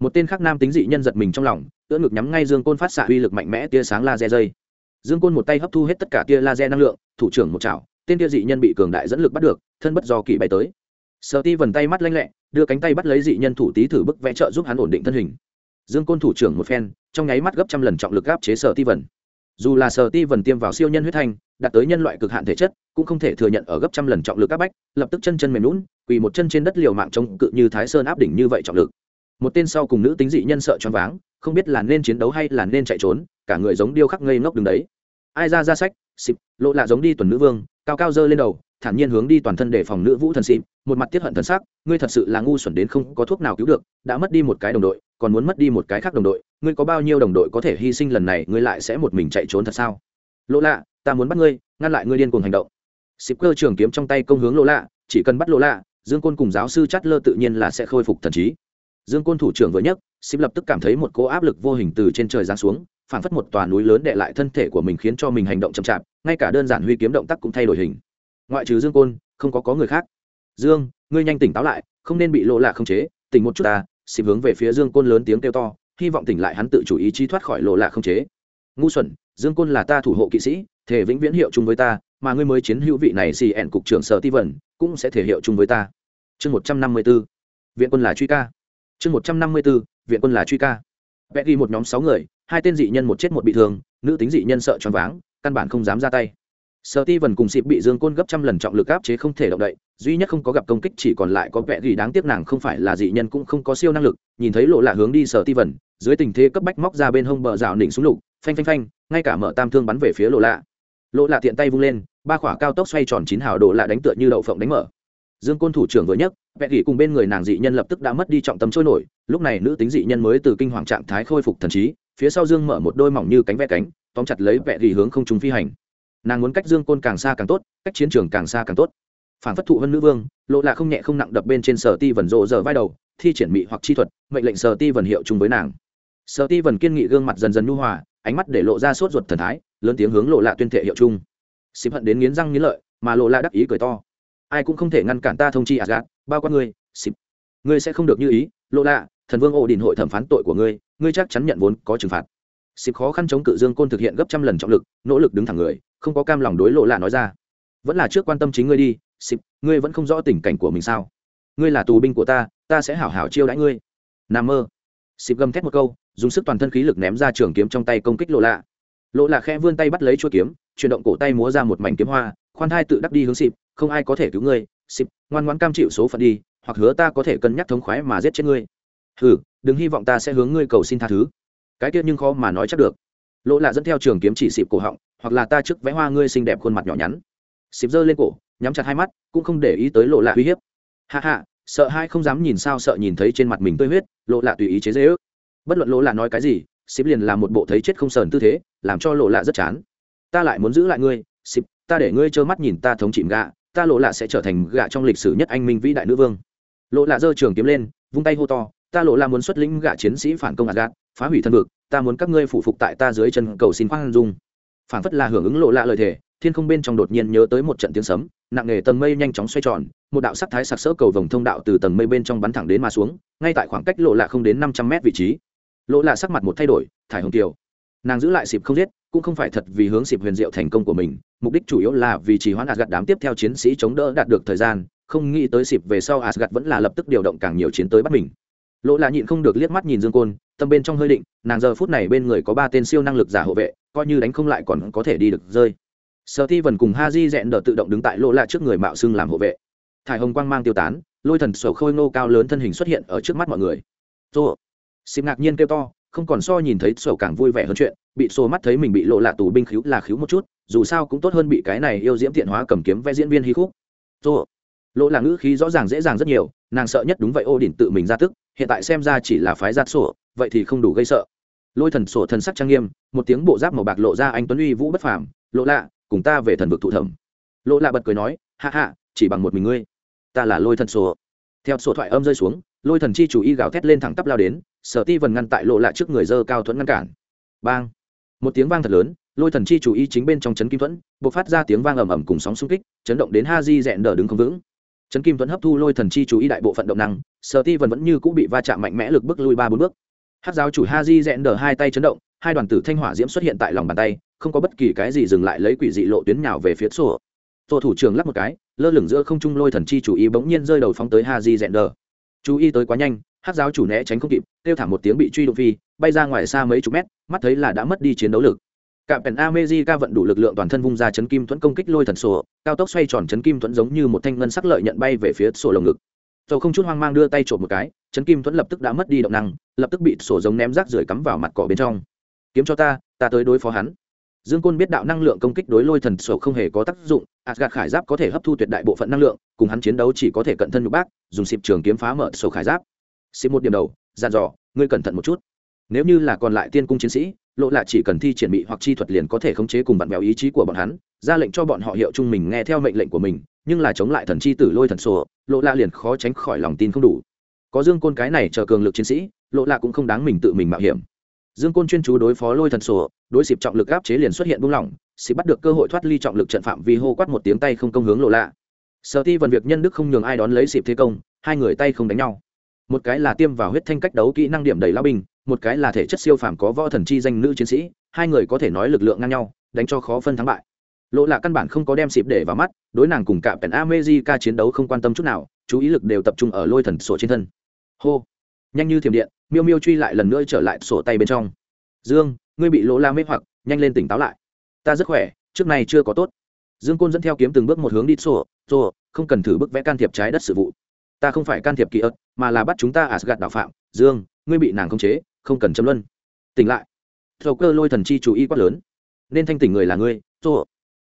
một tên khác nam tính dị nhân giật mình trong lòng, ưỡn ngực nhắm ngay dương côn phát xạ uy lực mạnh mẽ tia sáng laser dây. Dương côn một tay hấp thu hết tất cả tia laser năng lượng, thủ trưởng một chảo, tên tia dị nhân bị cường đại dẫn lực bắt được, thân bất do kỳ bay tới. Sợ ti vần tay mắt lanh lẹ, đưa cánh tay bắt lấy dị nhân thủ tí thử bức vẽ trợ giúp hắn ổn định thân hình. Dương côn thủ trưởng một phen, trong nháy mắt gấp trăm lần trọng lực áp chế sở ti vần. Dù là sở ti vần tiêm vào siêu nhân huyết thanh, đạt tới nhân loại cực hạn thể chất, cũng không thể thừa nhận ở gấp trăm lần trọng lực áp bách, lập tức chân chân mềm lún quỳ một chân trên đất liều mạng chống cự như thái sơn áp đỉnh như vậy trọng lực một tên sau cùng nữ tính dị nhân sợ choáng váng, không biết là nên chiến đấu hay là nên chạy trốn, cả người giống điêu khắc ngây ngốc đứng đấy. Ai ra ra sách, xịp, lộ lạ giống đi tuần nữ vương, cao cao dơ lên đầu, thản nhiên hướng đi toàn thân để phòng nữ vũ thần xịp, một mặt tiết hận thần sắc, ngươi thật sự là ngu xuẩn đến không có thuốc nào cứu được, đã mất đi một cái đồng đội, còn muốn mất đi một cái khác đồng đội, ngươi có bao nhiêu đồng đội có thể hy sinh lần này, ngươi lại sẽ một mình chạy trốn thật sao? Lộ lạ, ta muốn bắt ngươi, ngăn lại ngươi điên cuồng hành động. Xịp cơ trường kiếm trong tay công hướng lộ lạ, chỉ cần bắt lộ lạ, dương côn cùng giáo sư chát lơ tự nhiên là sẽ khôi phục thần trí dương côn thủ trưởng vừa nhấc xịp lập tức cảm thấy một cỗ áp lực vô hình từ trên trời giáng xuống phản phất một tòa núi lớn đệ lại thân thể của mình khiến cho mình hành động chậm chạp, ngay cả đơn giản huy kiếm động tác cũng thay đổi hình. Ngoại trừ dương côn, không có có người khác. Dương, ngươi nhanh tỉnh táo lại, không nên bị lộ lạ không chế, tỉnh một chút ta. Xịp hướng về phía dương côn lớn tiếng kêu to, hy vọng tỉnh lại hắn tự chủ ý chí thoát khỏi lộ lạ không chế. Ngu xuẩn, dương côn là ta thủ hộ kỵ sĩ thể vĩnh viễn hiệu chung với ta, mà ngươi mới chiến hữu vị này xì ẹn cục trưởng sở ti vẩn cũng sẽ thể hiệu chung với ta. Chương một trăm năm mươi b ố viện quân là truy ca chương một trăm năm mươi b ố viện quân là truy ca. Vẽ ghi một nhóm sáu người, hai tên dị nhân một chết một bị thương, nữ tính dị nhân sợ choáng váng, căn bản không dám ra tay. Sợ ti vần cùng xịp bị dương côn gấp trăm lần trọng lực áp chế không thể động đậy, duy nhất không có gặp công kích chỉ còn lại có vẻ ghi đáng tiếc nàng không phải là dị nhân cũng không có siêu năng lực, nhìn thấy lộ lạ hướng đi Sợ ti vần dưới tình thế cấp bách móc ra bên hông bờ rào đỉnh súng lục, phanh phanh phanh, ngay cả mở tam thương bắn về phía lộ lạ. Lộ lạ tiện tay vung lên, ba khỏa cao tốc xoay tròn chín hào độ lạ đánh tựa như đậu phộng đánh mở dương côn thủ trưởng vừa nhất vẹn gỉ cùng bên người nàng dị nhân lập tức đã mất đi trọng tâm trôi nổi, lúc này nữ tính dị nhân mới từ kinh hoàng trạng thái khôi phục thần trí, phía sau dương mở một đôi mỏng như cánh ve cánh, tóm chặt lấy vẹn gỉ hướng không trung phi hành. Nàng muốn cách dương côn càng xa càng tốt, cách chiến trường càng xa càng tốt. Phản phất thụ hơn nữ vương, lộ là không nhẹ không nặng đập bên trên sở ti vần rộ giờ vai đầu, thi triển mị hoặc chi thuật, mệnh lệnh sở ti vần hiệu chung với nàng. Sở ti vần kiên nghị gương mặt dần dần nhu hòa, ánh mắt để lộ ra sốt ruột thần thái, lớn tiếng hướng lộ lạ tuyên thệ hiệu chung. Xịp hận đến nghiến răng nghiến lợi, mà lộ lạ đắc ý cười to ai cũng không thể ngăn cản ta thông chi asgad bao quát ngươi xịp ngươi sẽ không được như ý lộ lạ, thần vương ổ đình hội thẩm phán tội của ngươi ngươi chắc chắn nhận vốn có trừng phạt. Xịp khó khăn chống cự dương côn thực hiện gấp trăm lần trọng lực, nỗ lực đứng thẳng người, không có cam lòng đối lộ lạ nói ra. Vẫn là trước quan tâm chính ngươi đi xịp ngươi vẫn không rõ tình cảnh của mình sao? Ngươi là tù binh của ta ta sẽ hảo hảo chiêu đãi ngươi. N mơ. Xịp gầm thét một câu, dùng sức toàn thân khí lực ném ra trường kiếm trong tay công kích lộ lạ. Lộ lạ khe vươn tay bắt lấy chuỗi kiếm, chuyển động cổ tay múa ra một mảnh kiếm hoa khoan thai tự đắc đi hướng xịp, không ai có thể cứu ngươi. Xịp, ngoan ngoãn cam chịu số phận đi, hoặc hứa ta có thể cân nhắc thống khoái mà giết chết ngươi. Hừ, đừng hy vọng ta sẽ hướng ngươi cầu xin tha thứ. Cái tiết nhưng khó mà nói chắc được. Lỗ lạ dẫn theo trường kiếm chỉ xịp cổ họng, hoặc là ta trước vẽ hoa ngươi xinh đẹp khuôn mặt nhỏ nhắn. Xịp giơ lên cổ, nhắm chặt hai mắt, cũng không để ý tới lộ lạ uy hiếp. Hạ hạ sợ hai không dám nhìn sao sợ nhìn thấy trên mặt mình tươi huyết lộ lạ tùy ý chế dễ ước bất luận lộ lạ nói cái gì, xịp liền làm một bộ thấy chết không sờn tư thế, làm cho lộ lạ rất chán. Ta lại muốn giữ lại ngươi, xịp ta để ngươi trơ mắt nhìn ta thống chìm gạ, ta lộ lạ sẽ trở thành gạ trong lịch sử nhất anh minh vĩ đại nữ vương. Lộ lạ giơ trường kiếm lên, vung tay hô to, ta lộ lạ muốn xuất lĩnh gạ chiến sĩ phản công agat phá hủy thân vực, ta muốn các ngươi phủ phục tại ta dưới chân cầu xin khoan dung. Phản phất là hưởng ứng lộ lạ lời thề, thiên không bên trong đột nhiên nhớ tới một trận tiếng sấm, nặng nề tầng mây nhanh chóng xoay tròn, một đạo sắc thái sặc sỡ cầu vồng thông đạo từ tầng mây bên trong bắn thẳng đến mà xuống, ngay tại khoảng cách lộ lạ không đến năm trăm mét vị trí. Lộ lạ sắc mặt một thay đổi, thải hồng kiều. Nàng giữ lại xịp không giết, cũng không phải thật vì hướng xịp huyền diệu thành công của mình mục đích chủ yếu là vì chỉ hoãn Asgard đám tiếp theo chiến sĩ chống đỡ đạt được thời gian, không nghĩ tới xịp về sau Asgard vẫn là lập tức điều động càng nhiều chiến tới bắt mình. Lỗ lạ nhịn không được liếc mắt nhìn dương côn, tâm bên trong hơi định, nàng giờ phút này bên người có ba tên siêu năng lực giả hộ vệ, coi như đánh không lại còn có thể đi được rơi. Sở ti vần cùng ha di dẹn đỡ tự động đứng tại Lỗ lạ trước người mạo xưng làm hộ vệ. Thải hồng quang mang tiêu tán, lôi thần sổ khôi ngô cao lớn thân hình xuất hiện ở trước mắt mọi người. Tô. Xịp ngạc nhiên kêu to không còn so nhìn thấy sổ càng vui vẻ hơn chuyện, bị sổ mắt thấy mình bị lộ lạ tù binh khíu là khíu một chút, dù sao cũng tốt hơn bị cái này yêu diễm tiện hóa cầm kiếm vẽ diễn viên hí khúc. Sổ. Lộ là ngữ khí rõ ràng dễ dàng rất nhiều, nàng sợ nhất đúng vậy ô đỉnh tự mình ra tức, hiện tại xem ra chỉ là phái giạt sổ, vậy thì không đủ gây sợ. Lôi thần sổ thần sắc trang nghiêm, một tiếng bộ giáp màu bạc lộ ra anh tuấn uy vũ bất phàm, lộ lạ, cùng ta về thần vực thụ thẩm. Lộ lạ bật cười nói hạ hạ chỉ bằng một mình ngươi, ta là lôi thần sổ. Theo sổ thoại âm rơi xuống lôi thần chi chủ y gào thét lên thẳng tắp lao đến, sở ti vần ngăn tại lộ lạ trước người dơ cao thuẫn ngăn cản. Bang! Một tiếng vang thật lớn, lôi thần chi chủ y chính bên trong trấn kim thuẫn b ộ c phát ra tiếng vang ầm ầm cùng sóng xung kích, chấn động đến ha di dẹn đờ đứng không vững. Trấn kim thuẫn hấp thu lôi thần chi chủ y đại bộ phận động năng, sở ti vần vẫn như cũng bị va chạm mạnh mẽ lực bước lui ba bốn bước. Hát giáo chủ ha di dẹn đờ hai tay chấn động, hai đoàn tử thanh hỏa diễm xuất hiện tại lòng bàn tay, không có bất kỳ cái gì dừng lại lấy quỷ dị lộ tuyến nhào về phía sổ tổ thủ trưởng lắp một cái, lơ lửng giữa không trung lôi thần chi chủ y bỗng nhiên rơi đầu phóng tới ha di dẹn đờ chú ý tới quá nhanh, hát giáo chủ né tránh không kịp, kêu thảm một tiếng bị truy đụng phi, bay ra ngoài xa mấy chục mét, mắt thấy là đã mất đi chiến đấu lực. Cạm pèn amejica vận đủ lực lượng toàn thân vung ra chấn kim thuẫn công kích lôi thần sổ, cao tốc xoay tròn chấn kim thuẫn giống như một thanh ngân sắc lợi nhận bay về phía sổ lồng ngực. Dầu không chút hoang mang đưa tay trộm một cái, chấn kim thuẫn lập tức đã mất đi động năng, lập tức bị sổ giống ném rác rưởi cắm vào mặt cỏ bên trong. Kiếm cho ta ta tới đối phó hắn. Dương côn biết đạo năng lượng công kích đối lôi thần sổ không hề có tác dụng Asgard khải giáp có thể hấp thu tuyệt đại bộ phận năng lượng, cùng hắn chiến đấu chỉ có thể cận thân nhục bác, dùng xịp trường kiếm phá mở sổ khải giáp. Xịp một điểm đầu, dàn dò, ngươi cẩn thận một chút. Nếu như là còn lại tiên cung chiến sĩ, lộ lạ chỉ cần thi triển bị hoặc chi thuật liền có thể khống chế cùng bạn bèo ý chí của bọn hắn, ra lệnh cho bọn họ hiệu chung mình nghe theo mệnh lệnh của mình, nhưng là chống lại thần chi tử lôi thần sổ, lộ lạ liền khó tránh khỏi lòng tin không đủ. Có dương côn cái này chờ cường lực chiến sĩ, lộ lạ cũng không đáng mình tự mình mạo hiểm. Dương côn chuyên chú đối phó lôi thần sổ, đối xịp trọng lực áp chế liền xuất hiện buông lỏng xịp bắt được cơ hội thoát ly trọng lực trận phạm vi hô quát một tiếng tay không công hướng lộ lạ. Sợ ti vần việc nhân đức không nhường ai đón lấy xịp thế công, hai người tay không đánh nhau. Một cái là tiêm vào huyết thanh cách đấu kỹ năng điểm đầy lao binh, một cái là thể chất siêu phàm có võ thần chi danh nữ chiến sĩ, hai người có thể nói lực lượng ngang nhau, đánh cho khó phân thắng bại. Lộ lạ căn bản không có đem xịp để vào mắt, đối nàng cùng cả pèn amejica chiến đấu không quan tâm chút nào, chú ý lực đều tập trung ở lôi thần sổ trên thân. Hô. Nhanh như thiểm điện, miêu miêu truy lại lần nữa trở lại sổ tay bên trong. Dương, ngươi bị lỗ la mê hoặc, nhanh lên tỉnh táo lại ta rất khỏe, trước này chưa có tốt. Dương côn dẫn theo kiếm từng bước một hướng đi, sổ sổ, không cần thử bức vẽ can thiệp trái đất sự vụ. Ta không phải can thiệp kỳ ức mà là bắt chúng ta Asgard đạo phạm. Dương, ngươi bị nàng khống chế, không cần châm luân. Tỉnh lại. Thầu cơ lôi thần chi chú ý quát lớn. Nên thanh tỉnh người là ngươi, sổ.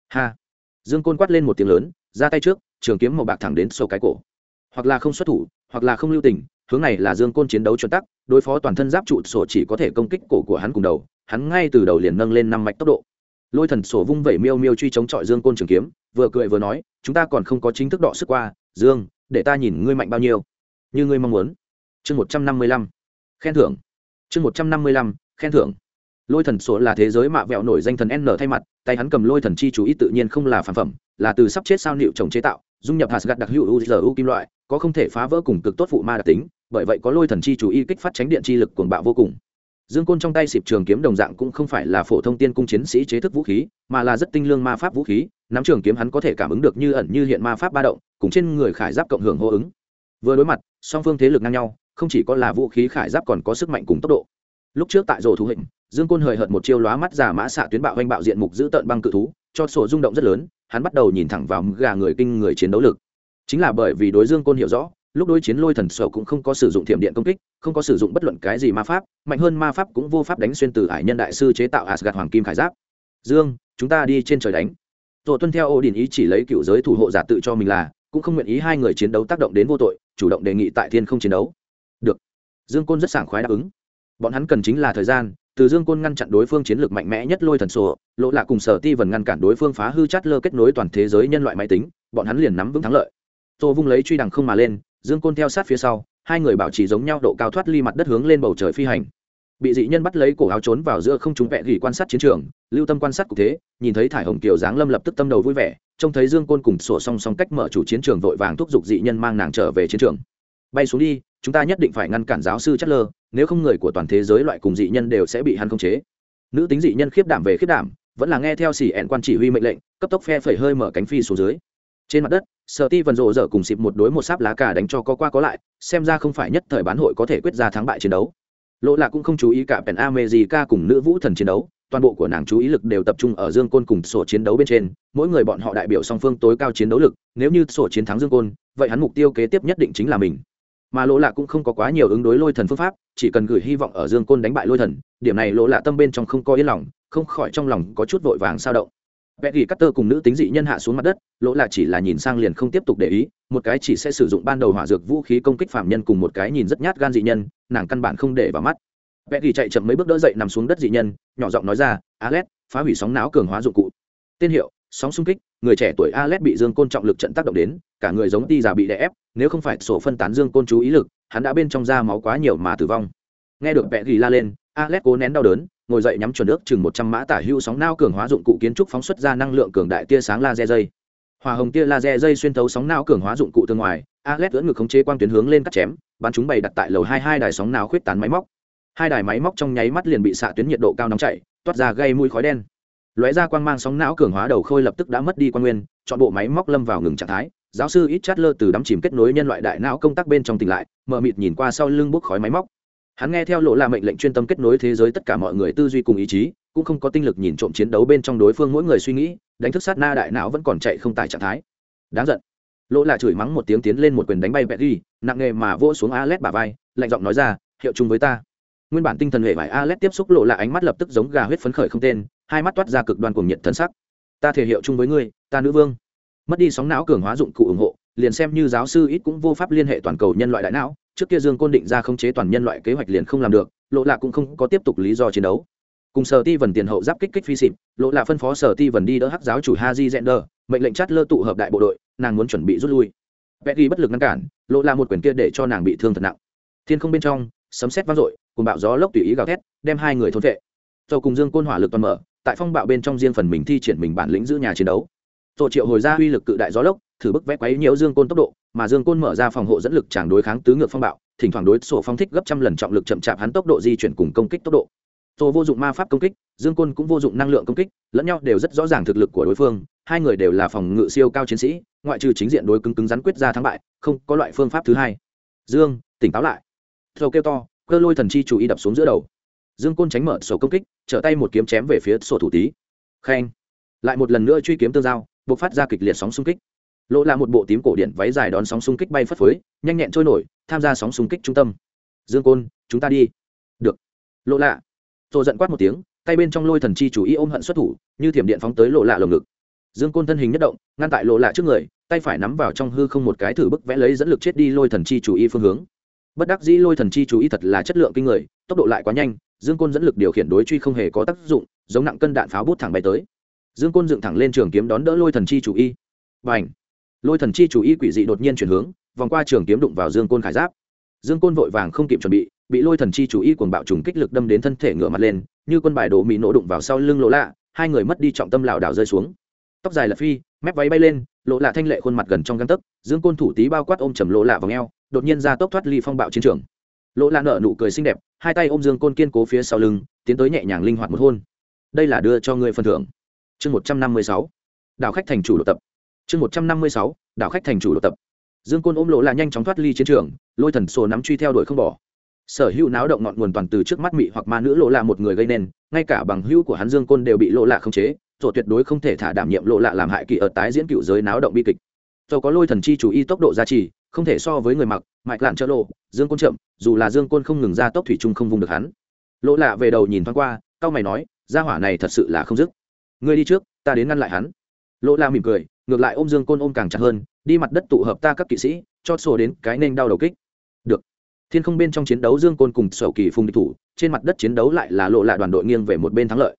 Ha. Dương côn quát lên một tiếng lớn, ra tay trước, trường kiếm màu bạc thẳng đến sổ cái cổ. Hoặc là không xuất thủ, hoặc là không lưu tình, hướng này là dương côn chiến đấu chuẩn tắc, đối phó toàn thân giáp trụ, sổ chỉ có thể công kích cổ của hắn cùng đầu, hắn ngay từ đầu liền nâng lên năm mạch tốc độ lôi thần sổ vung vẩy miêu miêu truy chống chọi dương côn trường kiếm, vừa cười vừa nói, chúng ta còn không có chính thức đọ sức qua, dương, để ta nhìn ngươi mạnh bao nhiêu, như ngươi mong muốn. Chương một trăm năm mươi lăm, khen thưởng. Chương một trăm năm mươi lăm, khen thưởng. Lôi thần sổ là thế giới mạ vẹo nổi danh thần n thay mặt, tay hắn cầm lôi thần chi chú ý tự nhiên không là phản phẩm, là từ sắp chết sao liệu trồng chế tạo, dung nhập hạt gạt đặc hữu u kim loại, có không thể phá vỡ cùng cực tốt phụ ma đặc tính, bởi vậy có lôi thần chi chú ý kích phát tránh điện chi lực cuồng bạo vô cùng dương côn trong tay xịp trường kiếm đồng dạng cũng không phải là phổ thông tiên cung chiến sĩ chế thức vũ khí, mà là rất tinh lương ma pháp vũ khí, nắm trường kiếm hắn có thể cảm ứng được như ẩn như hiện ma pháp ba động, cùng trên người khải giáp cộng hưởng hô ứng. Vừa đối mặt, song phương thế lực ngang nhau, không chỉ có là vũ khí khải giáp còn có sức mạnh cùng tốc độ. Lúc trước tại rổ thú hình dương côn hời hợt một chiêu lóa mắt giả mã xạ tuyến bạo hoành bạo diện mục giữ tợn băng cự thú, cho sổ rung động rất lớn, hắn bắt đầu nhìn thẳng vào gà người kinh người chiến đấu lực. Chính là bởi vì đối dương côn hiểu rõ lúc đối chiến lôi thần sở cũng không có sử dụng thiểm điện công kích, không có sử dụng bất luận cái gì ma pháp, mạnh hơn ma pháp cũng vô pháp đánh xuyên từ hải nhân đại sư chế tạo asgad hoàng kim khải giáp. Dương, chúng ta đi trên trời đánh. Tổ tuân theo ô đình ý chỉ lấy cựu giới thủ hộ giả tự cho mình là, cũng không nguyện ý hai người chiến đấu tác động đến vô tội, chủ động đề nghị tại thiên không chiến đấu. Được. Dương côn rất sảng khoái đáp ứng. Bọn hắn cần chính là thời gian, từ dương côn ngăn chặn đối phương chiến lược mạnh mẽ nhất lôi thần sổ lộ lạ cùng sở ti vần ngăn cản đối phương phá hư chát lơ kết nối toàn thế giới nhân loại máy tính, bọn hắn liền nắm vững thắng lợi. Tô vung lấy truy đằng không mà lên dương côn theo sát phía sau, hai người bảo trì giống nhau độ cao thoát ly mặt đất hướng lên bầu trời phi hành. Bị dị nhân bắt lấy cổ áo trốn vào giữa không chúng vẽ gỉ quan sát chiến trường, lưu tâm quan sát cụ thế, nhìn thấy thải hồng kiều giáng lâm lập tức tâm đầu vui vẻ, trông thấy dương côn cùng sổ song song cách mở chủ chiến trường vội vàng thúc giục dị nhân mang nàng trở về chiến trường. Bay xuống đi, chúng ta nhất định phải ngăn cản giáo sư chất lơ, nếu không người của toàn thế giới loại cùng dị nhân đều sẽ bị hắn khống chế. Nữ tính dị nhân khiếp đảm về khiếp đảm, vẫn là nghe theo xỉ ẹn quan chỉ huy mệnh lệnh, cấp tốc phe phẩy hơi mở cánh phi xuống dưới trên mặt đất sợ ti vần rộ dở cùng xịp một đối một sáp lá cà đánh cho có qua có lại, xem ra không phải nhất thời bán hội có thể quyết ra thắng bại chiến đấu. Lộ lạc cũng không chú ý cả pèn amejica cùng nữ vũ thần chiến đấu, toàn bộ của nàng chú ý lực đều tập trung ở dương côn cùng sổ chiến đấu bên trên, mỗi người bọn họ đại biểu song phương tối cao chiến đấu lực, nếu như sổ chiến thắng dương côn, vậy hắn mục tiêu kế tiếp nhất định chính là mình. Mà lỗ lạ cũng không có quá nhiều ứng đối lôi thần phương pháp, chỉ cần gửi hy vọng ở dương côn đánh bại lôi thần, điểm này lỗ lạ tâm bên trong không có yên lòng, không khỏi trong lòng có chút vội vàng sao động vẽ ghi cắt tơ cùng nữ tính dị nhân hạ xuống mặt đất, lỗ là chỉ là nhìn sang liền không tiếp tục để ý, một cái chỉ sẽ sử dụng ban đầu hỏa dược vũ khí công kích phạm nhân cùng một cái nhìn rất nhát gan dị nhân, nàng căn bản không để vào mắt. Vẽ ghi chạy chậm mấy bước đỡ dậy nằm xuống đất dị nhân, nhỏ giọng nói ra, alex, phá hủy sóng não cường hóa dụng cụ. Tên hiệu, sóng xung kích, người trẻ tuổi alex bị dương côn trọng lực trận tác động đến, cả người giống ti già bị đè ép, nếu không phải sổ phân tán dương côn chú ý lực, hắn đã bên trong da máu quá nhiều mà tử vong. Nghe được vẽ ghi la lên, alex cố nén đau đớn ngồi dậy nhắm chuẩn nước chừng một trăm mã tả hưu sóng nao cường hóa dụng cụ kiến trúc phóng xuất ra năng lượng cường đại tia sáng laser dây. Hòa hồng tia laser dây xuyên thấu sóng nao cường hóa dụng cụ tương ngoài alex ưỡn ngực khống chế quang tuyến hướng lên cắt chém, bắn chúng bày đặt tại lầu hai hai đài sóng nào khuyết tán máy móc. Hai đài máy móc trong nháy mắt liền bị xạ tuyến nhiệt độ cao nóng chảy, toát ra gây mũi khói đen. Lóe ra quang mang sóng não cường hóa đầu khôi lập tức đã mất đi quan nguyên, chọn bộ máy móc lâm vào ngừng trạng thái. Giáo sư ít chát lơ từ đắm chìm kết nối nhân loại đại não công tác bên trong tỉnh lại mờ mịt nhìn qua sau lưng bốc khói máy móc hắn nghe theo lộ là mệnh lệnh chuyên tâm kết nối thế giới tất cả mọi người tư duy cùng ý chí, cũng không có tinh lực nhìn trộm chiến đấu bên trong đối phương mỗi người suy nghĩ, đánh thức sát na đại não vẫn còn chạy không tại trạng thái. Đáng giận. Lộ là chửi mắng một tiếng tiến lên một quyền đánh bay vẹt đi nặng nghề mà vỗ xuống alex bà vai, lạnh giọng nói ra, hiệu chung với ta. Nguyên bản tinh thần hệ vải alex tiếp xúc lộ là ánh mắt lập tức giống gà huyết phấn khởi không tên, hai mắt toát ra cực đoan cùng nhiệt thần sắc. Ta thể hiệu chung với ngươi, ta nữ vương. Mất đi sóng não cường hóa dụng cụ ủng hộ liền xem như giáo sư ít cũng vô pháp liên hệ toàn cầu nhân loại đại não trước kia dương côn định ra khống chế toàn nhân loại kế hoạch liền không làm được lộ lạ cũng không có tiếp tục lý do chiến đấu cùng sở ti vần tiền hậu giáp kích kích phi xịp lộ lạ phân phó sở ti vần đi đỡ hắc giáo chủ ha di zender mệnh lệnh chát lơ tụ hợp đại bộ đội nàng muốn chuẩn bị rút lui Betty bất lực ngăn cản, lộ lạ một quyền kia để cho nàng bị thương thật nặng. Thiên không bên trong, sấm sét vang dội, cùng bạo gió lốc tùy ý gào thét, đem hai người thôn vệ. Châu cùng Dương Côn hỏa lực toàn mở, tại phong bạo bên trong riêng phần mình thi triển mình bản lĩnh giữ nhà chiến đấu. Tổ triệu hồi ra uy lực cự đại gió lốc, thử bức vẽ quấy nhiễu Dương Côn tốc độ, mà Dương Côn mở ra phòng hộ dẫn lực chàng đối kháng tứ ngược phong bạo, thỉnh thoảng đối sổ phong thích gấp trăm lần trọng lực chậm chạp hắn tốc độ di chuyển cùng công kích tốc độ. Tô vô dụng ma pháp công kích, Dương Côn cũng vô dụng năng lượng công kích, lẫn nhau đều rất rõ ràng thực lực của đối phương, hai người đều là phòng ngự siêu cao chiến sĩ, ngoại trừ chính diện đối cứng cứng rắn quyết ra thắng bại, không có loại phương pháp thứ hai. Dương, tỉnh táo lại. Thâu kêu to, cơ lôi thần chi chủ y đập xuống giữa đầu. Dương Côn tránh mở sổ công kích, trở tay một kiếm chém về phía sổ thủ tí. Khen. Lại một lần nữa truy kiếm tương giao, bộc phát ra kịch liệt sóng xung kích. Lỗ là một bộ tím cổ điển váy dài đón sóng xung kích bay phất phới, nhanh nhẹn trôi nổi, tham gia sóng xung kích trung tâm. Dương Côn, chúng ta đi. Được. Lỗ lạ. Tô giận quát một tiếng, tay bên trong lôi thần chi chủ y ôm hận xuất thủ, như thiểm điện phóng tới lộ lạ lồng ngực. Dương Côn thân hình nhất động, ngăn tại lộ lạ trước người, tay phải nắm vào trong hư không một cái thử bức vẽ lấy dẫn lực chết đi lôi thần chi chủ y phương hướng. Bất đắc dĩ lôi thần chi chủ y thật là chất lượng kinh người, tốc độ lại quá nhanh, Dương Côn dẫn lực điều khiển đối truy không hề có tác dụng, giống nặng cân đạn pháo bút thẳng bay tới. Dương Côn dựng thẳng lên trường kiếm đón đỡ lôi thần chi chủ y. Bành! Lôi thần chi chủ y quỷ dị đột nhiên chuyển hướng, vòng qua trường kiếm đụng vào Dương Côn khải giáp. Dương Côn vội vàng không kịp chuẩn bị, bị lôi thần chi chủ y cuồng bạo trùng kích lực đâm đến thân thể ngửa mặt lên, như quân bài đổ mỹ nổ đụng vào sau lưng lỗ lạ, hai người mất đi trọng tâm lảo đảo rơi xuống. Tóc dài là phi, mép váy bay lên, lỗ lạ thanh lệ khuôn mặt gần trong găng tấc, Dương Côn thủ tí bao quát ôm chầm lỗ lạ vào eo, đột nhiên ra tốc thoát ly phong bạo chiến trường. Lỗ lạ nở nụ cười xinh đẹp, hai tay ôm Dương Côn kiên cố phía sau lưng, tiến tới nhẹ nhàng linh hoạt một hôn. Đây là đưa cho người phần thưởng. Chương một trăm năm mươi sáu, Đảo khách thành chủ độ tập. Chương một trăm năm mươi sáu, Đảo khách thành chủ độ tập. Dương côn ôm lộ là nhanh chóng thoát ly chiến trường lôi thần sổ nắm truy theo đuổi không bỏ. Sở hữu náo động ngọn nguồn toàn từ trước mắt mị hoặc ma nữ lộ là một người gây nên ngay cả bằng hữu của hắn dương côn đều bị lộ lạ không chế rồi tuyệt đối không thể thả đảm nhiệm lộ lạ làm hại kỳ ở tái diễn cựu giới náo động bi kịch. Dầu có lôi thần chi chủ y tốc độ gia trì không thể so với người mặc mạch lạn trợ lộ dương côn chậm dù là dương côn không ngừng ra tốc thủy chung không vùng được hắn. Lộ lạ về đầu nhìn thoáng qua cao mày nói gia hỏa này thật sự là không dứt. Ngươi đi trước ta đến ngăn lại hắn. Lộ lạ mỉm cười ngược lại ôm dương côn ôm càng chặt hơn, đi mặt đất tụ hợp ta các kỵ sĩ, cho sổ đến cái nên đau đầu kích. Được. Thiên không bên trong chiến đấu dương côn cùng sổ kỳ phùng địch thủ, trên mặt đất chiến đấu lại là lộ lạ đoàn đội nghiêng về một bên thắng lợi.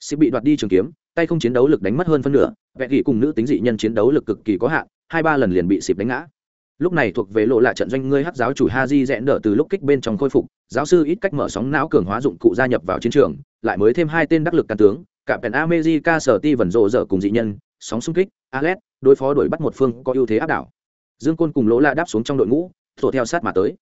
Sĩ bị đoạt đi trường kiếm, tay không chiến đấu lực đánh mất hơn phân nửa vẹn gỉ cùng nữ tính dị nhân chiến đấu lực cực kỳ có hạn, hai ba lần liền bị xịp đánh ngã. Lúc này thuộc về lộ lạ trận doanh ngươi hát giáo chủ ha di rẽ đỡ từ lúc kích bên trong khôi phục, giáo sư ít cách mở sóng não cường hóa dụng cụ gia nhập vào chiến trường, lại mới thêm hai tên đắc lực can tướng, cả pèn amejica sở ti vẩn rộ dở cùng dị nhân sóng xung kích alex đối phó đuổi bắt một phương có ưu thế áp đảo. Dương côn cùng lỗ lạ đáp xuống trong đội ngũ, tổ theo sát mà tới.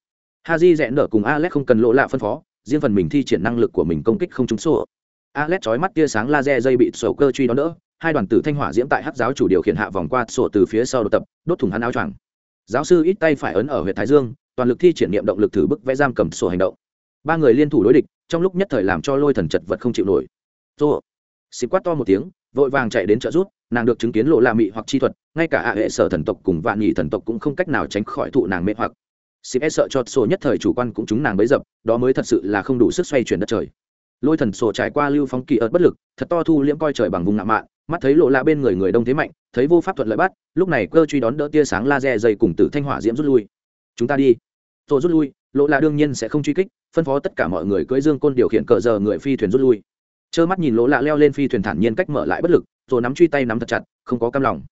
Haji rẽ nở cùng alex không cần lỗ lạ phân phó, riêng phần mình thi triển năng lực của mình công kích không trúng sổ alex chói mắt tia sáng laser dây bị sổ cơ truy đón đỡ, hai đoàn tử thanh hỏa diễm tại hắc giáo chủ điều khiển hạ vòng qua sổ từ phía sau đột tập, đốt thủng hắn áo choàng. Giáo sư ít tay phải ấn ở huyện thái dương, toàn lực thi triển niệm động lực thử bức vẽ giam cầm sổ hành động. Ba người liên thủ đối địch, trong lúc nhất thời làm cho lôi thần chật vật không chịu nổi. Tô xịt quát to một tiếng, vội vàng chạy đến trợ rút nàng được chứng kiến lộ la mị hoặc chi thuật, ngay cả ạ hệ sở thần tộc cùng vạn nhị thần tộc cũng không cách nào tránh khỏi thụ nàng mê hoặc. Xịp e sợ cho sổ nhất thời chủ quan cũng chúng nàng bấy dập, đó mới thật sự là không đủ sức xoay chuyển đất trời. Lôi thần sổ trải qua lưu phóng kỳ ớt bất lực, thật to thu liễm coi trời bằng vùng ngạo mạ mắt thấy lộ la bên người người đông thế mạnh, thấy vô pháp thuận lợi bắt, lúc này cơ truy đón đỡ tia sáng laser dày cùng tử thanh hỏa diễm rút lui. Chúng ta đi. Rồi rút lui, lộ la đương nhiên sẽ không truy kích, phân phó tất cả mọi người cưỡi dương côn điều khiển cờ giờ người phi thuyền rút lui. Trơ mắt nhìn lỗ lạ leo lên phi thuyền thản nhiên cách mở lại bất lực rồi nắm truy tay nắm thật chặt, không có cam lòng.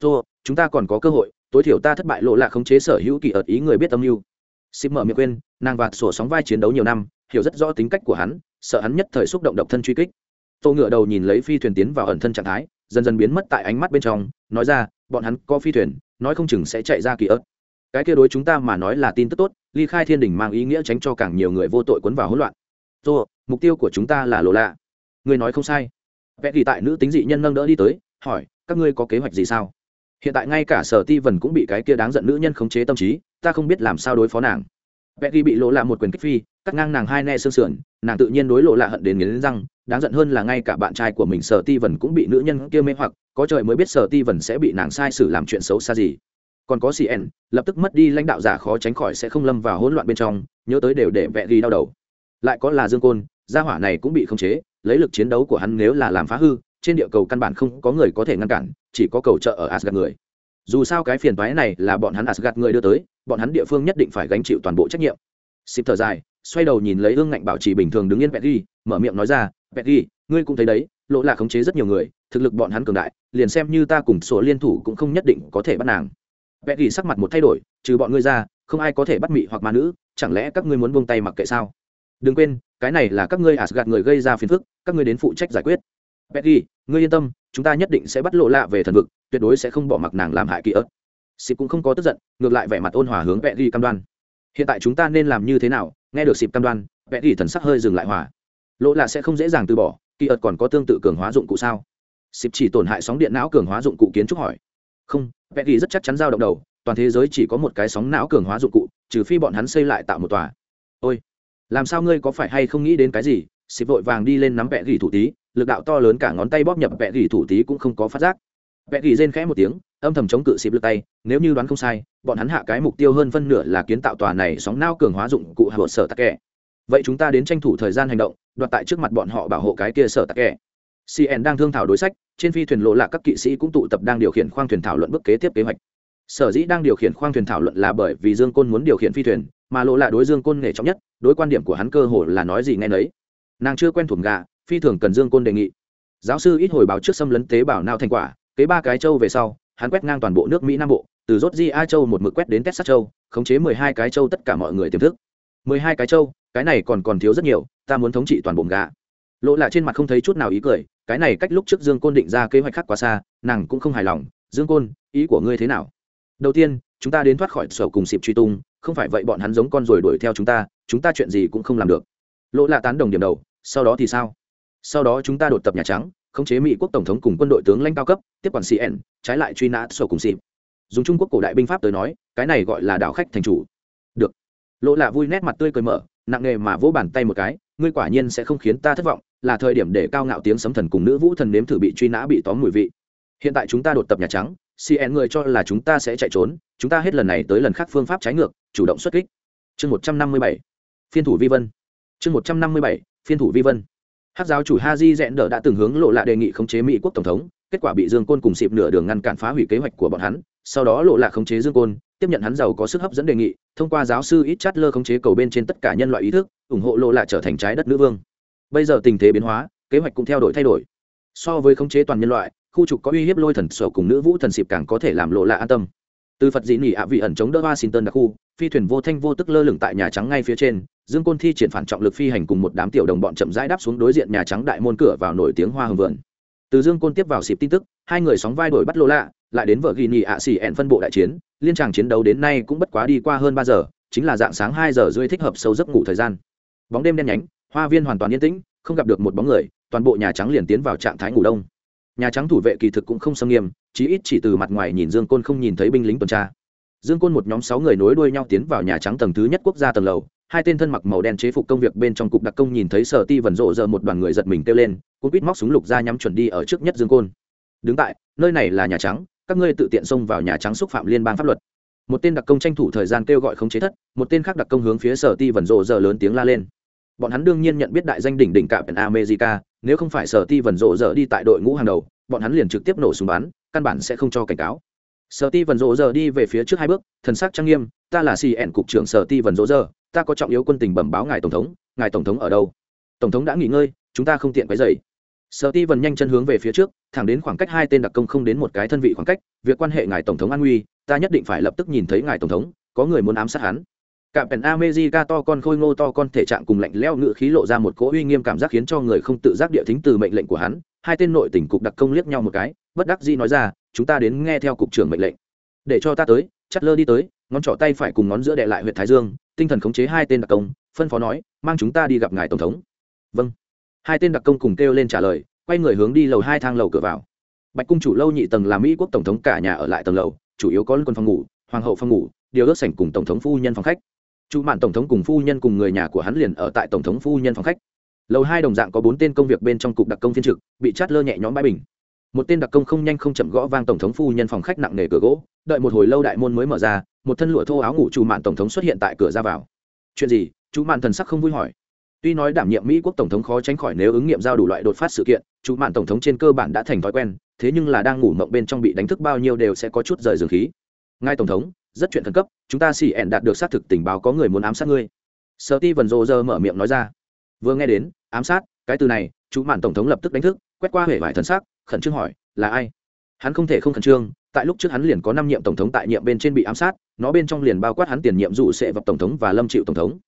Rồi chúng ta còn có cơ hội, tối thiểu ta thất bại lộ lạ khống chế sở hữu kỳ ợt ý người biết âm mưu. Xịp mở miệng quên, nàng vạt sổ sóng vai chiến đấu nhiều năm, hiểu rất rõ tính cách của hắn, sợ hắn nhất thời xúc động độc thân truy kích. Tô ngựa đầu nhìn lấy phi thuyền tiến vào ẩn thân trạng thái, dần dần biến mất tại ánh mắt bên trong, nói ra, bọn hắn có phi thuyền, nói không chừng sẽ chạy ra kỳ ớt cái kia đối chúng ta mà nói là tin tức tốt, ly khai thiên đình mang ý nghĩa tránh cho càng nhiều người vô tội cuốn vào hỗn loạn. Tô mục tiêu của chúng ta là lộ lạ. Người nói không sai vẽ thì tại nữ tính dị nhân nâng đỡ đi tới, hỏi, các ngươi có kế hoạch gì sao? Hiện tại ngay cả sở ti vần cũng bị cái kia đáng giận nữ nhân khống chế tâm trí, ta không biết làm sao đối phó nàng. Vẽ ghi bị lộ lạ một quyền kích phi, cắt ngang nàng hai ne xương sườn, nàng tự nhiên đối lộ lạ hận đến nghiến răng, đáng giận hơn là ngay cả bạn trai của mình sở ti vần cũng bị nữ nhân kia mê hoặc, có trời mới biết sở ti vần sẽ bị nàng sai xử làm chuyện xấu xa gì. Còn có cn lập tức mất đi lãnh đạo giả khó tránh khỏi sẽ không lâm vào hỗn loạn bên trong, nhớ tới đều để vẽ ghi đau đầu. Lại có là dương côn, gia hỏa này cũng bị khống chế lấy lực chiến đấu của hắn nếu là làm phá hư, trên địa cầu căn bản không có người có thể ngăn cản, chỉ có cầu trợ ở asgad người. Dù sao cái phiền toái này là bọn hắn asgad người đưa tới, bọn hắn địa phương nhất định phải gánh chịu toàn bộ trách nhiệm. Xịp thở dài, xoay đầu nhìn lấy ương ngạnh bảo trì bình thường đứng yên petri, mở miệng nói ra, petri, ngươi cũng thấy đấy, lỗ là khống chế rất nhiều người, thực lực bọn hắn cường đại, liền xem như ta cùng số liên thủ cũng không nhất định có thể bắt nàng. Petri sắc mặt một thay đổi, trừ bọn ngươi ra, không ai có thể bắt mị hoặc ma nữ, chẳng lẽ các ngươi muốn buông tay mặc kệ sao? Đừng quên cái này là các ngươi asgad người gây ra phiền phức các ngươi đến phụ trách giải quyết. Betty, ngươi yên tâm chúng ta nhất định sẽ bắt lộ lạ về thần vực tuyệt đối sẽ không bỏ mặc nàng làm hại ký ớt Sịp cũng không có tức giận ngược lại vẻ mặt ôn hòa hướng Betty cam đoan. Hiện tại chúng ta nên làm như thế nào? Nghe được Sịp cam đoan Betty thần sắc hơi dừng lại hòa. Lộ lạ sẽ không dễ dàng từ bỏ ký ớt còn có tương tự cường hóa dụng cụ sao? Sịp chỉ tổn hại sóng điện não cường hóa dụng cụ kiến trúc hỏi. Không Betty rất chắc chắn giao động đầu toàn thế giới chỉ có một cái sóng não cường hóa dụng cụ trừ phi bọn hắn xây lại tạo một tòa. Ôi làm sao ngươi có phải hay không nghĩ đến cái gì? Xịp vội vàng đi lên nắm vẹ gỉ thủ tí, lực đạo to lớn cả ngón tay bóp nhập vẹ gỉ thủ tí cũng không có phát giác. Vẹ gỉ rên khẽ một tiếng, âm thầm chống cự xịp lực tay, nếu như đoán không sai, bọn hắn hạ cái mục tiêu hơn phân nửa là kiến tạo tòa này sóng nao cường hóa dụng cụ hạ sở tắc kẻ. Vậy chúng ta đến tranh thủ thời gian hành động, đoạt tại trước mặt bọn họ bảo hộ cái kia sở tắc kẻ. Cn đang thương thảo đối sách, trên phi thuyền lộ lạc các kỵ sĩ cũng tụ tập đang điều khiển khoang thuyền thảo luận bước kế tiếp kế hoạch. Sở dĩ đang điều khiển khoang thuyền thảo luận là bởi vì dương côn muốn điều khiển phi thuyền mà lộ là đối dương côn nghề trọng nhất, đối quan điểm của hắn cơ hồ là nói gì nghe nấy. Nàng chưa quen thuộc gà, phi thường cần dương côn đề nghị. Giáo sư ít hồi báo trước xâm lấn tế bào nao thành quả, kế ba cái châu về sau, hắn quét ngang toàn bộ nước mỹ nam bộ, từ rốt di a châu một mực quét đến texas châu, khống chế mười hai cái châu tất cả mọi người tiềm thức. mười hai cái châu, cái này còn còn thiếu rất nhiều, ta muốn thống trị toàn bộ gà. Lộ lạ trên mặt không thấy chút nào ý cười, cái này cách lúc trước dương côn định ra kế hoạch khác quá xa, nàng cũng không hài lòng. Dương côn, ý của ngươi thế nào? Đầu tiên, chúng ta đến thoát khỏi sở cùng xịp truy tung không phải vậy bọn hắn giống con rồi đuổi theo chúng ta chúng ta chuyện gì cũng không làm được. Lỗ lạ tán đồng điểm đầu, sau đó thì sao? Sau đó chúng ta đột tập nhà trắng, khống chế mỹ quốc tổng thống cùng quân đội tướng lãnh cao cấp, tiếp quản cn trái lại truy nã sổ cùng xịp. Dùng trung quốc cổ đại binh pháp tới nói, cái này gọi là đảo khách thành chủ. Được. Lỗ lạ vui nét mặt tươi cười mở, nặng nề mà vỗ bàn tay một cái, ngươi quả nhiên sẽ không khiến ta thất vọng, là thời điểm để cao ngạo tiếng sấm thần cùng nữ vũ thần nếm thử bị truy nã bị tóm mùi vị. Hiện tại chúng ta đột tập nhà trắng cn người cho là chúng ta sẽ chạy trốn, chúng ta hết lần này tới lần khác phương pháp trái ngược, chủ động xuất kích. Chương một trăm năm mươi bảy, phiên thủ vi vân. Chương một trăm năm mươi bảy, phiên thủ vi vân. Hát giáo chủ ha di dẹn đỡ đã từng hướng lộ lạ đề nghị khống chế mỹ quốc tổng thống, kết quả bị dương côn cùng xịp nửa đường ngăn cản phá hủy kế hoạch của bọn hắn. Sau đó lộ lạ khống chế dương côn, tiếp nhận hắn giàu có sức hấp dẫn đề nghị, thông qua giáo sư ít chát lơ khống chế cầu bên trên tất cả nhân loại ý thức, ủng hộ lộ lạ trở thành trái đất nữ vương. Bây giờ tình thế biến hóa, kế hoạch cũng theo đổi thay đổi. So với khống chế toàn nhân loại khu trục có uy hiếp lôi thần sổ cùng nữ vũ thần xịp càng có thể làm lộ lạ an tâm. Từ phật dĩ nỉ ạ vị ẩn chống đỡ washington đặc khu, phi thuyền vô thanh vô tức lơ lửng tại nhà trắng ngay phía trên, dương côn thi triển phản trọng lực phi hành cùng một đám tiểu đồng bọn chậm rãi đáp xuống đối diện nhà trắng đại môn cửa vào nổi tiếng hoa hồng vườn. Từ dương côn tiếp vào xịp tin tức, hai người sóng vai đổi bắt lộ lạ, lại đến vợ ghi nỉ ạ xỉ ẹn phân bộ đại chiến, liên tràng chiến đấu đến nay cũng bất quá đi qua hơn ba giờ, chính là dạng sáng hai giờ rưỡi thích hợp sâu giấc ngủ thời gian. Bóng đêm đen nhánh, hoa viên hoàn toàn yên tĩnh, không gặp được một bóng người, toàn bộ nhà trắng liền tiến vào trạng thái ngủ đông nhà trắng thủ vệ kỳ thực cũng không xâm nghiêm, chí ít chỉ từ mặt ngoài nhìn dương côn không nhìn thấy binh lính tuần tra. Dương côn một nhóm sáu người nối đuôi nhau tiến vào nhà trắng tầng thứ nhất quốc gia tầng lầu, hai tên thân mặc màu đen chế phục công việc bên trong cục đặc công nhìn thấy sở ti vần rộ giờ một đoàn người giật mình kêu lên cũng quýt móc súng lục ra nhắm chuẩn đi ở trước nhất dương côn. Đứng tại, nơi này là nhà trắng, các ngươi tự tiện xông vào nhà trắng xúc phạm liên bang pháp luật. Một tên đặc công tranh thủ thời gian kêu gọi khống chế thất, một tên khác đặc công hướng phía sở ti vần rộ giờ lớn tiếng la lên bọn hắn đương nhiên nhận biết đại danh đỉnh đỉnh cạm america, nếu không phải sở ti Vân rộ giờ đi tại đội ngũ hàng đầu, bọn hắn liền trực tiếp nổ súng bắn, căn bản sẽ không cho cảnh cáo. Sở ti Vân rộ giờ đi về phía trước hai bước, thần sắc trang nghiêm, ta là cn cục trưởng sở ti Vân rộ giờ ta có trọng yếu quân tình bẩm báo ngài tổng thống, ngài tổng thống ở đâu? Tổng thống đã nghỉ ngơi, chúng ta không tiện quấy rầy. sở ti Vân nhanh chân hướng về phía trước, thẳng đến khoảng cách hai tên đặc công không đến một cái thân vị khoảng cách, việc quan hệ ngài tổng thống an nguy, ta nhất định phải lập tức nhìn thấy ngài tổng thống, có người muốn ám sát hắn. Cạm pèn America to con khôi ngô to con thể trạng cùng lạnh leo ngự khí lộ ra một cỗ uy nghiêm cảm giác khiến cho người không tự giác địa thính từ mệnh lệnh của hắn. Hai tên nội tỉnh cục đặc công liếc nhau một cái, bất đắc dĩ nói ra, chúng ta đến nghe theo cục trưởng mệnh lệnh. Để cho ta tới, chắt lơ đi tới, ngón trỏ tay phải cùng ngón giữa đệ lại huyệt thái dương, tinh thần khống chế hai tên đặc công, phân phó nói, mang chúng ta đi gặp ngài tổng thống. Vâng. Hai tên đặc công cùng kêu lên trả lời, quay người hướng đi lầu hai thang lầu cửa vào. Bạch cung chủ lâu nhị tầng là Mỹ quốc tổng thống cả nhà ở lại tầng lầu, chủ yếu có quân phòng ngủ, hoàng hậu phòng ngủ, điều ước sảnh cùng tổng thống phu nhân phòng khách chủ Mạn tổng thống cùng phu nhân cùng người nhà của hắn liền ở tại tổng thống phu nhân phòng khách. Lầu hai đồng dạng có bốn tên công việc bên trong cục đặc công phiên trực, bị chát lơ nhẹ nhõm bãi bình. Một tên đặc công không nhanh không chậm gõ vang tổng thống phu nhân phòng khách nặng nề cửa gỗ, đợi một hồi lâu đại môn mới mở ra, một thân lụa thô áo ngủ chủ Mạn tổng thống xuất hiện tại cửa ra vào. Chuyện gì? Chú Mạn thần sắc không vui hỏi. Tuy nói đảm nhiệm Mỹ quốc tổng thống khó tránh khỏi nếu ứng nghiệm giao đủ loại đột phát sự kiện, chú Mạn tổng thống trên cơ bản đã thành thói quen, thế nhưng là đang ngủ mộng bên trong bị đánh thức bao nhiêu đều sẽ có chút rời giường khí. Ngài tổng thống, rất chuyện khẩn cấp, chúng ta xì ẻn đạt được xác thực tình báo có người muốn ám sát ngươi. Sợ ti vần rô rơ mở miệng nói ra. Vừa nghe đến, ám sát, cái từ này, chú mạn tổng thống lập tức đánh thức, quét qua hệ vải thần sắc, khẩn trương hỏi, là ai? Hắn không thể không khẩn trương, tại lúc trước hắn liền có năm nhiệm tổng thống tại nhiệm bên trên bị ám sát, nó bên trong liền bao quát hắn tiền nhiệm dụ sẽ vập tổng thống và lâm chịu tổng thống.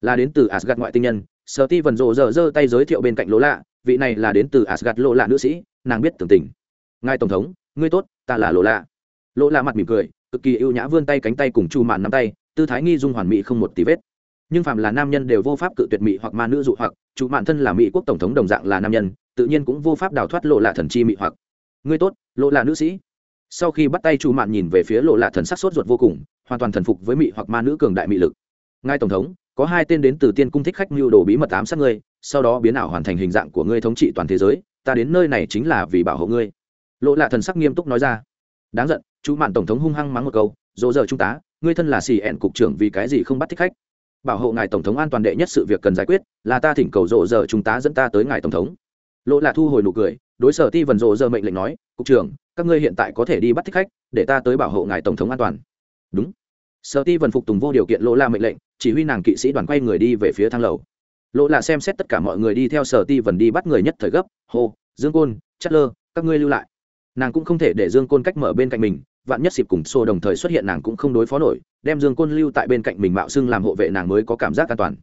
Là đến từ asgad ngoại tinh nhân sợ ti vần rộ rơ giơ tay giới thiệu bên cạnh lỗ lạ, vị này là đến từ asgad lỗ lạ nữ sĩ, nàng biết tưởng tình. Ngài tổng thống, ngươi tốt, ta là lỗ lạ. Lỗ lạ mặt mỉm cười cực kỳ ưu nhã vươn tay cánh tay cùng chu mạn nắm tay, tư thái nghi dung hoàn mỹ không một tí vết. Nhưng phạm là nam nhân đều vô pháp cự tuyệt mỹ hoặc ma nữ dụ hoặc chủ mạn thân là mỹ quốc tổng thống đồng dạng là nam nhân, tự nhiên cũng vô pháp đào thoát lộ lạ thần chi mỹ hoặc. Ngươi tốt, lộ là nữ sĩ. Sau khi bắt tay chủ mạn nhìn về phía lộ lạ thần sắc sốt ruột vô cùng, hoàn toàn thần phục với mỹ hoặc ma nữ cường đại mỹ lực. Ngài tổng thống, có hai tên đến từ tiên cung thích khách mưu đồ bí mật ám sát ngươi, sau đó biến ảo hoàn thành hình dạng của ngươi thống trị toàn thế giới, ta đến nơi này chính là vì bảo hộ ngươi. Lộ lạ thần sắc nghiêm túc nói ra. Đáng giận chú mạn tổng thống hung hăng mắng một câu, dỗ dở trung tá ngươi thân là xì ẹn cục trưởng vì cái gì không bắt thích khách? Bảo hộ ngài tổng thống an toàn đệ nhất sự việc cần giải quyết, là ta thỉnh cầu rộ dở trung tá dẫn ta tới ngài tổng thống. Lỗ là thu hồi nụ cười, đối sở ti vần rộ dở mệnh lệnh nói, cục trưởng, các ngươi hiện tại có thể đi bắt thích khách, để ta tới bảo hộ ngài tổng thống an toàn. Đúng. Sở ti vần phục tùng vô điều kiện lỗ là mệnh lệnh, chỉ huy nàng kỵ sĩ đoàn quay người đi về phía thang lầu. Lỗ là xem xét tất cả mọi người đi theo sở ti vần đi bắt người nhất thời gấp, hô, dương côn chất lơ các ngươi lưu lại. Nàng cũng không thể để dương côn cách mở bên cạnh mình vạn nhất xịp cùng xô đồng thời xuất hiện nàng cũng không đối phó nổi, đem dương côn lưu tại bên cạnh mình mạo xưng làm hộ vệ nàng mới có cảm giác an toàn.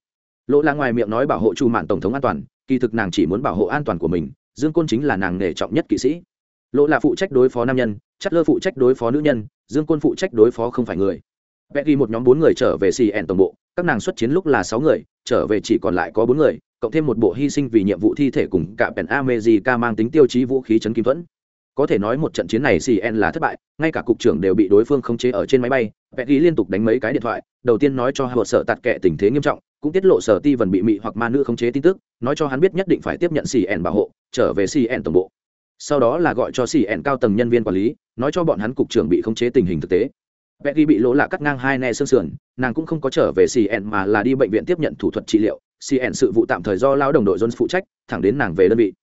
Lỗ là ngoài miệng nói bảo hộ chu mạn tổng thống an toàn, kỳ thực nàng chỉ muốn bảo hộ an toàn của mình, dương côn chính là nàng nể trọng nhất kỵ sĩ. Lỗ là phụ trách đối phó nam nhân, chất lơ phụ trách đối phó nữ nhân, dương côn phụ trách đối phó không phải người. Vẽ ghi một nhóm bốn người trở về cn tổng bộ, các nàng xuất chiến lúc là sáu người, trở về chỉ còn lại có bốn người, cộng thêm một bộ hy sinh vì nhiệm vụ thi thể cùng cả pèn amejica mang tính tiêu chí vũ khí chấn kim thuẫn có thể nói một trận chiến này cn là thất bại, ngay cả cục trưởng đều bị đối phương khống chế ở trên máy bay. Vẽ ghi liên tục đánh mấy cái điện thoại, đầu tiên nói cho hạ sở tạt kệ tình thế nghiêm trọng, cũng tiết lộ sở ti vần bị mị hoặc ma nữ khống chế tin tức, nói cho hắn biết nhất định phải tiếp nhận cn bảo hộ, trở về cn tổng bộ. Sau đó là gọi cho cn cao tầng nhân viên quản lý, nói cho bọn hắn cục trưởng bị khống chế tình hình thực tế. Vẽ ghi bị lỗ lạ cắt ngang hai ne xương sườn, nàng cũng không có trở về cn mà là đi bệnh viện tiếp nhận thủ thuật trị liệu. Cn sự vụ tạm thời do lao đồng đội jones phụ trách, thẳng đến nàng về đơn vị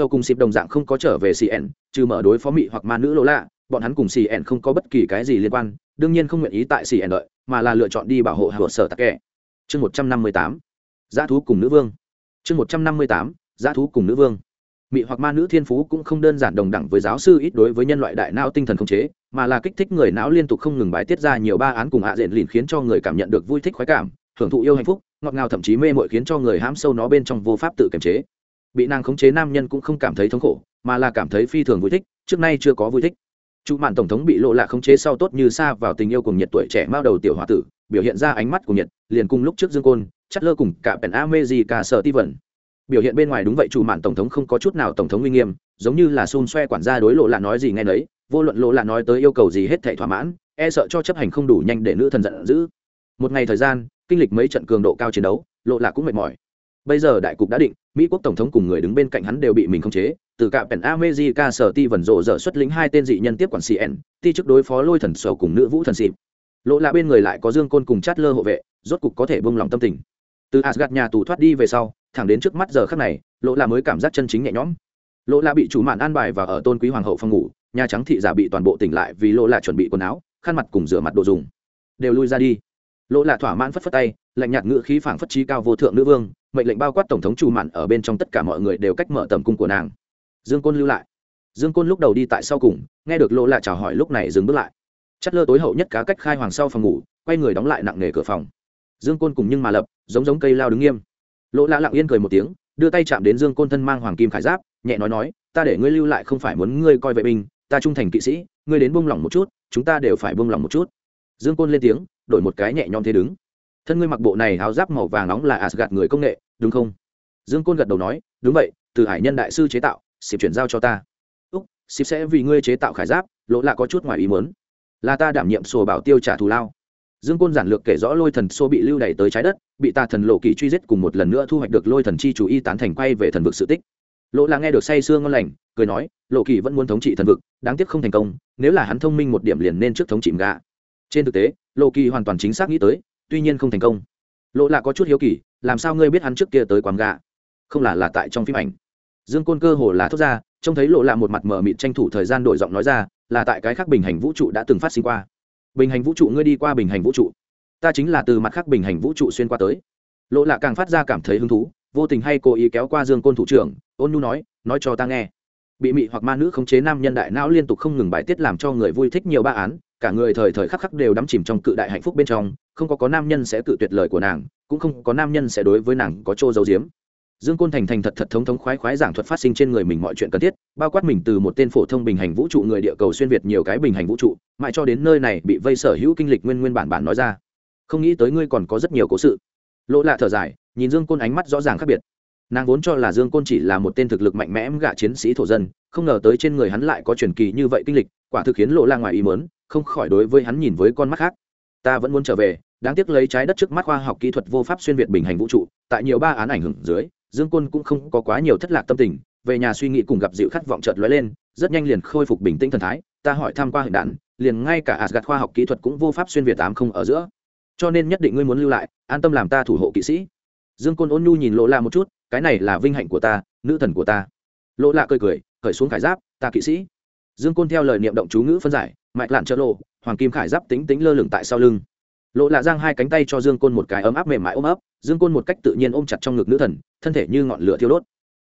dầu cùng xịp đồng dạng không có trở về cn trừ mở đối phó mị hoặc ma nữ lỗ lạ, bọn hắn cùng xì ẻn không có bất kỳ cái gì liên quan, đương nhiên không nguyện ý tại xì ẻn đợi, mà là lựa chọn đi bảo hộ hạ sở tắc Kệ. chương một trăm năm mươi tám giá thú cùng nữ vương. Chương một trăm năm mươi tám giá thú cùng nữ vương. Mị hoặc ma nữ thiên phú cũng không đơn giản đồng đẳng với giáo sư ít đối với nhân loại đại não tinh thần khống chế, mà là kích thích người não liên tục không ngừng bài tiết ra nhiều ba án cùng hạ diện lìn khiến cho người cảm nhận được vui thích khoái cảm, hưởng thụ yêu hạnh phúc, ngọt ngào thậm chí mê mội khiến cho người hãm sâu nó bên trong vô pháp tự kiềm chế bị nàng khống chế nam nhân cũng không cảm thấy thống khổ, mà là cảm thấy phi thường vui thích, trước nay chưa có vui thích. Chủ mạn tổng thống bị lộ lạ khống chế sau tốt như xa vào tình yêu cùng nhiệt tuổi trẻ mao đầu tiểu h tử, biểu hiện ra ánh mắt của nhiệt, liền cùng lúc trước dương côn chắt lơ cùng cả pèn amezi cả sở ti vẩn biểu hiện bên ngoài đúng vậy chủ mạn tổng thống không có chút nào tổng thống uy nghiêm, giống như là xun xoe quản gia đối lộ lạ nói gì nghe nấy, vô luận lộ lạ nói tới yêu cầu gì hết thể thỏa mãn e sợ cho chấp hành không đủ nhanh để nữ thần giận dữ. Một ngày thời gian, kinh lịch mấy trận cường độ cao chiến đấu, lộ lạ cũng mệt mỏi bây giờ đại cục đã định, mỹ quốc tổng thống cùng người đứng bên cạnh hắn đều bị mình khống chế. Từ cả pèn amejica sở ti vẩn rộ dở xuất lĩnh hai tên dị nhân tiếp quản cn ti chức đối phó lôi thần sầu cùng nữ vũ thần xịp. Lộ lạ bên người lại có dương côn cùng chát lơ hộ vệ, rốt cục có thể bông lòng tâm tình. Từ asgad nhà tù thoát đi về sau, thẳng đến trước mắt giờ khắc này, lộ lạ mới cảm giác chân chính nhẹ nhõm. Lộ lạ bị chủ mạn an bài và ở tôn quý hoàng hậu phòng ngủ, nhà trắng thị giả bị toàn bộ tỉnh lại vì lộ lạ chuẩn bị quần áo, khăn mặt cùng rửa mặt đồ dùng. Đều lui ra đi. Lộ lạ thỏa mãn phất phất tay, lạnh nhạt ngữ khí phảng phất trí cao vô thượng nữ vương mệnh lệnh bao quát tổng thống chủ mặn ở bên trong tất cả mọi người đều cách mở tầm cung của nàng. Dương côn lưu lại. Dương côn lúc đầu đi tại sau cùng, nghe được lộ lạ chào hỏi lúc này dừng bước lại. Chất lơ tối hậu nhất cá cách khai hoàng sau phòng ngủ, quay người đóng lại nặng nề cửa phòng. Dương côn cùng nhưng mà lập, giống giống cây lao đứng nghiêm. Lộ lạ lặng yên cười một tiếng, đưa tay chạm đến dương côn thân mang hoàng kim khải giáp, nhẹ nói nói, ta để ngươi lưu lại không phải muốn ngươi coi vệ binh, ta trung thành kỵ sĩ, ngươi đến buông lỏng một chút, chúng ta đều phải buông lỏng một chút. Dương côn lên tiếng, đổi một cái nhẹ nhõm thế đứng thân ngươi mặc bộ này áo giáp màu vàng nóng là asgad người công nghệ, đúng không? Dương côn gật đầu nói, đúng vậy, từ hải nhân đại sư chế tạo, xịp chuyển giao cho ta. Úc, xịp sẽ vì ngươi chế tạo khải giáp lỗ lạ có chút ngoài ý muốn. Là ta đảm nhiệm sổ bảo tiêu trả thù lao. Dương côn giản lược kể rõ lôi thần xô bị lưu đày tới trái đất, bị tà thần lộ kỳ truy giết cùng một lần nữa thu hoạch được lôi thần chi chủ y tán thành quay về thần vực sự tích. Lỗ là nghe được say sương ngon lành, cười nói, lộ kỳ vẫn muốn thống trị thần vực, đáng tiếc không thành công, nếu là hắn thông minh một điểm liền nên trước thống trị gạ trên thực tế, lộ kỳ hoàn toàn chính xác nghĩ tới tuy nhiên không thành công. Lộ lạ có chút hiếu kỳ làm sao ngươi biết hắn trước kia tới quán gà, không là là tại trong phim ảnh. Dương côn cơ hồ là thốt ra trông thấy lộ lạ một mặt mờ mịt tranh thủ thời gian đổi giọng nói ra là tại cái khác bình hành vũ trụ đã từng phát sinh qua. Bình hành vũ trụ ngươi đi qua bình hành vũ trụ. Ta chính là từ mặt khác bình hành vũ trụ xuyên qua tới. Lộ lạ càng phát ra cảm thấy hứng thú vô tình hay cố ý kéo qua dương côn thủ trưởng ôn nhu nói nói cho ta nghe. Bị mị hoặc ma nữ khống chế nam nhân đại não liên tục không ngừng bài tiết làm cho người vui thích nhiều ba án cả người thời thời khắc khắc đều đắm chìm trong cự đại hạnh phúc bên trong không có có nam nhân sẽ cự tuyệt lời của nàng, cũng không có nam nhân sẽ đối với nàng có chỗ dấu diếm dương côn thành thành thật thật thống thống khoái khoái giảng thuật phát sinh trên người mình mọi chuyện cần thiết, bao quát mình từ một tên phổ thông bình hành vũ trụ người địa cầu xuyên việt nhiều cái bình hành vũ trụ, mãi cho đến nơi này bị vây sở hữu kinh lịch nguyên nguyên bản bản nói ra. Không nghĩ tới ngươi còn có rất nhiều cố sự. Lỗ lạ thở dài, nhìn dương côn ánh mắt rõ ràng khác biệt. Nàng vốn cho là dương côn chỉ là một tên thực lực mạnh mẽ em gạ chiến sĩ thổ dân, không ngờ tới trên người hắn lại có truyền kỳ như vậy kinh lịch, quả thực khiến lộ la ngoài ý mớn không khỏi đối với hắn nhìn với con mắt khác. Ta vẫn muốn trở về đáng tiếc lấy trái đất trước mắt khoa học kỹ thuật vô pháp xuyên việt bình hành vũ trụ, tại nhiều ba án ảnh hưởng dưới, dương côn cũng không có quá nhiều thất lạc tâm tình, về nhà suy nghĩ cùng gặp dịu khát vọng chợt lóe lên, rất nhanh liền khôi phục bình tĩnh thần thái, ta hỏi tham q u a hiện đạn liền ngay cả asgad khoa học kỹ thuật cũng vô pháp xuyên việt tám không ở giữa. Cho nên nhất định ngươi muốn lưu lại, an tâm làm ta thủ hộ kỵ sĩ. Dương côn ôn nhu nhìn lộ la một chút, cái này là vinh hạnh của ta, nữ thần của ta. Lộ la cười cười, khởi xuống khải giáp, ta kỵ sĩ. Dương côn theo lời niệm động chú ngữ phân giải, mạch lạn trợ lộ, hoàng kim khải giáp tính tính lơ lửng tại sau lưng lộ lạ giang hai cánh tay cho dương côn một cái ấm áp mềm mại ôm ấp, dương côn một cách tự nhiên ôm chặt trong ngực nữ thần, thân thể như ngọn lửa thiêu đốt.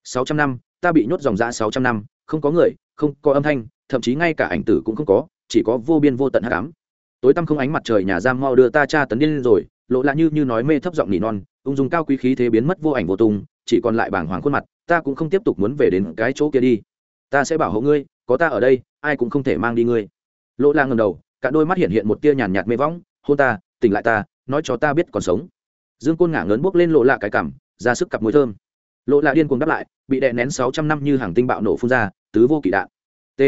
Sáu trăm năm, ta bị nhốt dòng ra sáu trăm năm, không có người, không có âm thanh, thậm chí ngay cả ảnh tử cũng không có, chỉ có vô biên vô tận hát cám tối tăm không ánh mặt trời nhà giam mau đưa ta cha tấn điên rồi lộ lạ như như nói mê thấp giọng nỉ non, ung dung cao quý khí thế biến mất vô ảnh vô tung, chỉ còn lại bảng hoàng khuôn mặt, ta cũng không tiếp tục muốn về đến cái chỗ kia đi. Ta sẽ bảo hộ ngươi, có ta ở đây, ai cũng không thể mang đi ngươi. Lộ la ngầm đầu cả đôi mắt hiện hiện một tia nhàn nhạt mê võng, hôn ta tỉnh lại ta, nói cho ta biết còn sống. Dương côn ngả ngớn bốc lên lộ lạ cái cảm ra sức cặp mùi thơm. Lộ lạ điên cuồng đáp lại, bị đè nén sáu trăm năm như hàng tinh bạo nổ phun ra, tứ vô kỵ đạn. T.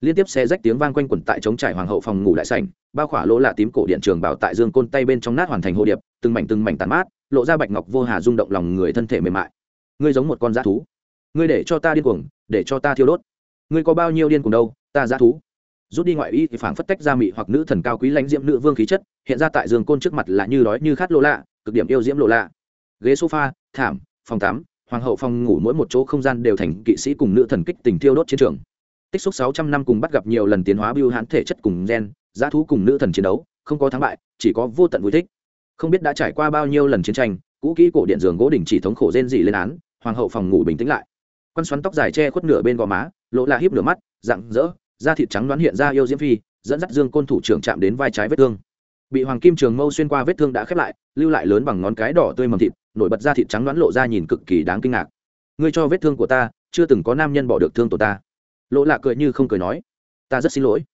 Liên tiếp xe rách tiếng vang quanh quẩn tại chống trải hoàng hậu phòng ngủ đại sảnh, bao khỏa lỗ lạ tím cổ điện trường bảo tại dương côn tay bên trong nát hoàn thành hồ điệp, từng mảnh từng mảnh tàn mát, lộ ra bạch ngọc vô hà rung động lòng người thân thể mềm mại. Ngươi giống một con dã thú. Ngươi để cho ta điên cuồng, để cho ta thiêu đốt. Ngươi có bao nhiêu điên cuồng đâu, ta dã thú rút đi ngoại y thì phảng phất tách ra mị hoặc nữ thần cao quý lãnh diễm nữ vương khí chất, hiện ra tại giường côn trước mặt là như đói như khát lộ lạ, cực điểm yêu diễm lộ lạ. Ghế sofa, thảm, phòng tắm, hoàng hậu phòng ngủ mỗi một chỗ không gian đều thành kỵ sĩ cùng nữ thần kích tình thiêu đốt chiến trường. Tích xúc sáu trăm năm cùng bắt gặp nhiều lần tiến hóa biêu hãn thể chất cùng gen giá thú cùng nữ thần chiến đấu, không có thắng bại, chỉ có vô tận vui thích. Không biết đã trải qua bao nhiêu lần chiến tranh, cũ kỹ cổ điện giường gỗ đỉnh chỉ thống khổ rên dị lên án, hoàng hậu phòng ngủ bình tĩnh lại. Quan xoắn tóc dài che khuất nửa bên gò má, lỗ la híp nửa mắt rặng rỡ da thịt trắng đoán hiện ra yêu diễm phi, dẫn dắt dương côn thủ trưởng chạm đến vai trái vết thương. Bị hoàng kim trường mâu xuyên qua vết thương đã khép lại, lưu lại lớn bằng ngón cái đỏ tươi mầm thịt, nổi bật da thịt trắng đoán lộ ra nhìn cực kỳ đáng kinh ngạc. Ngươi cho vết thương của ta, chưa từng có nam nhân bỏ được thương tổ ta. Lỗ lạ cười như không cười nói, ta rất xin lỗi.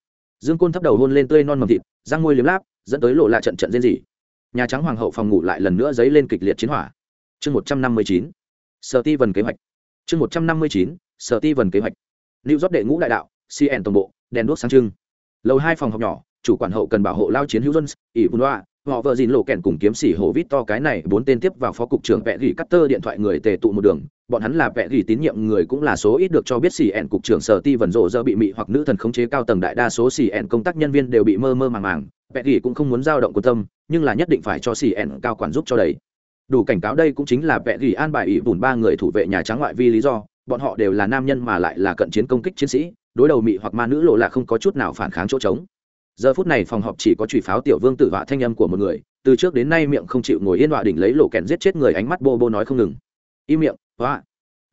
Dương côn thấp đầu hôn lên tươi non mầm thịt, răng môi liếm láp, dẫn tới lộ lạ trận trận rên rỉ. Nhà trắng hoàng hậu phòng ngủ lại lần nữa dấy lên kịch liệt chiến hỏa. Chương một trăm năm mươi chín, sở ti vần kế hoạch. Chương một trăm năm mươi chín, sở ti vần kế hoạch. Lưu rót đệ ngũ đại đạo cn tổng bộ, đèn đuốc sáng trưng. Lầu hai phòng học nhỏ, chủ quản hậu cần bảo hộ lao chiến hữu dân ỷ vun đoa họ vợ dìn lộ kèn cùng kiếm sĩ hồ vít to cái này bốn tên tiếp vào phó cục trưởng vẽ gỉ cắt tơ điện thoại người tề tụ một đường. Bọn hắn là vẽ gỉ tín nhiệm người cũng là số ít được cho biết xì ẹn cục trưởng sở ti vần rộ dơ bị mị hoặc nữ thần khống chế cao tầng đại đa số xì ẹn công tác nhân viên đều bị mơ mơ màng màng. Vẽ gỉ cũng không muốn dao động quan tâm, nhưng là nhất định phải cho xì ẹn cao quản giúp cho đấy đủ cảnh cáo đây cũng chính là vẽ gỉ an bài ỷ bùn ba người thủ vệ nhà trắng ngoại vi lý do. Bọn họ đều là nam nhân mà lại là cận chiến công kích chiến sĩ đối đầu mị hoặc ma nữ lộ là không có chút nào phản kháng chỗ trống. Giờ phút này phòng họp chỉ có chủy pháo tiểu vương tử họa thanh âm của một người, từ trước đến nay miệng không chịu ngồi yên họa đỉnh lấy lộ kèn giết chết người ánh mắt bô bô nói không ngừng. Im miệng, họa.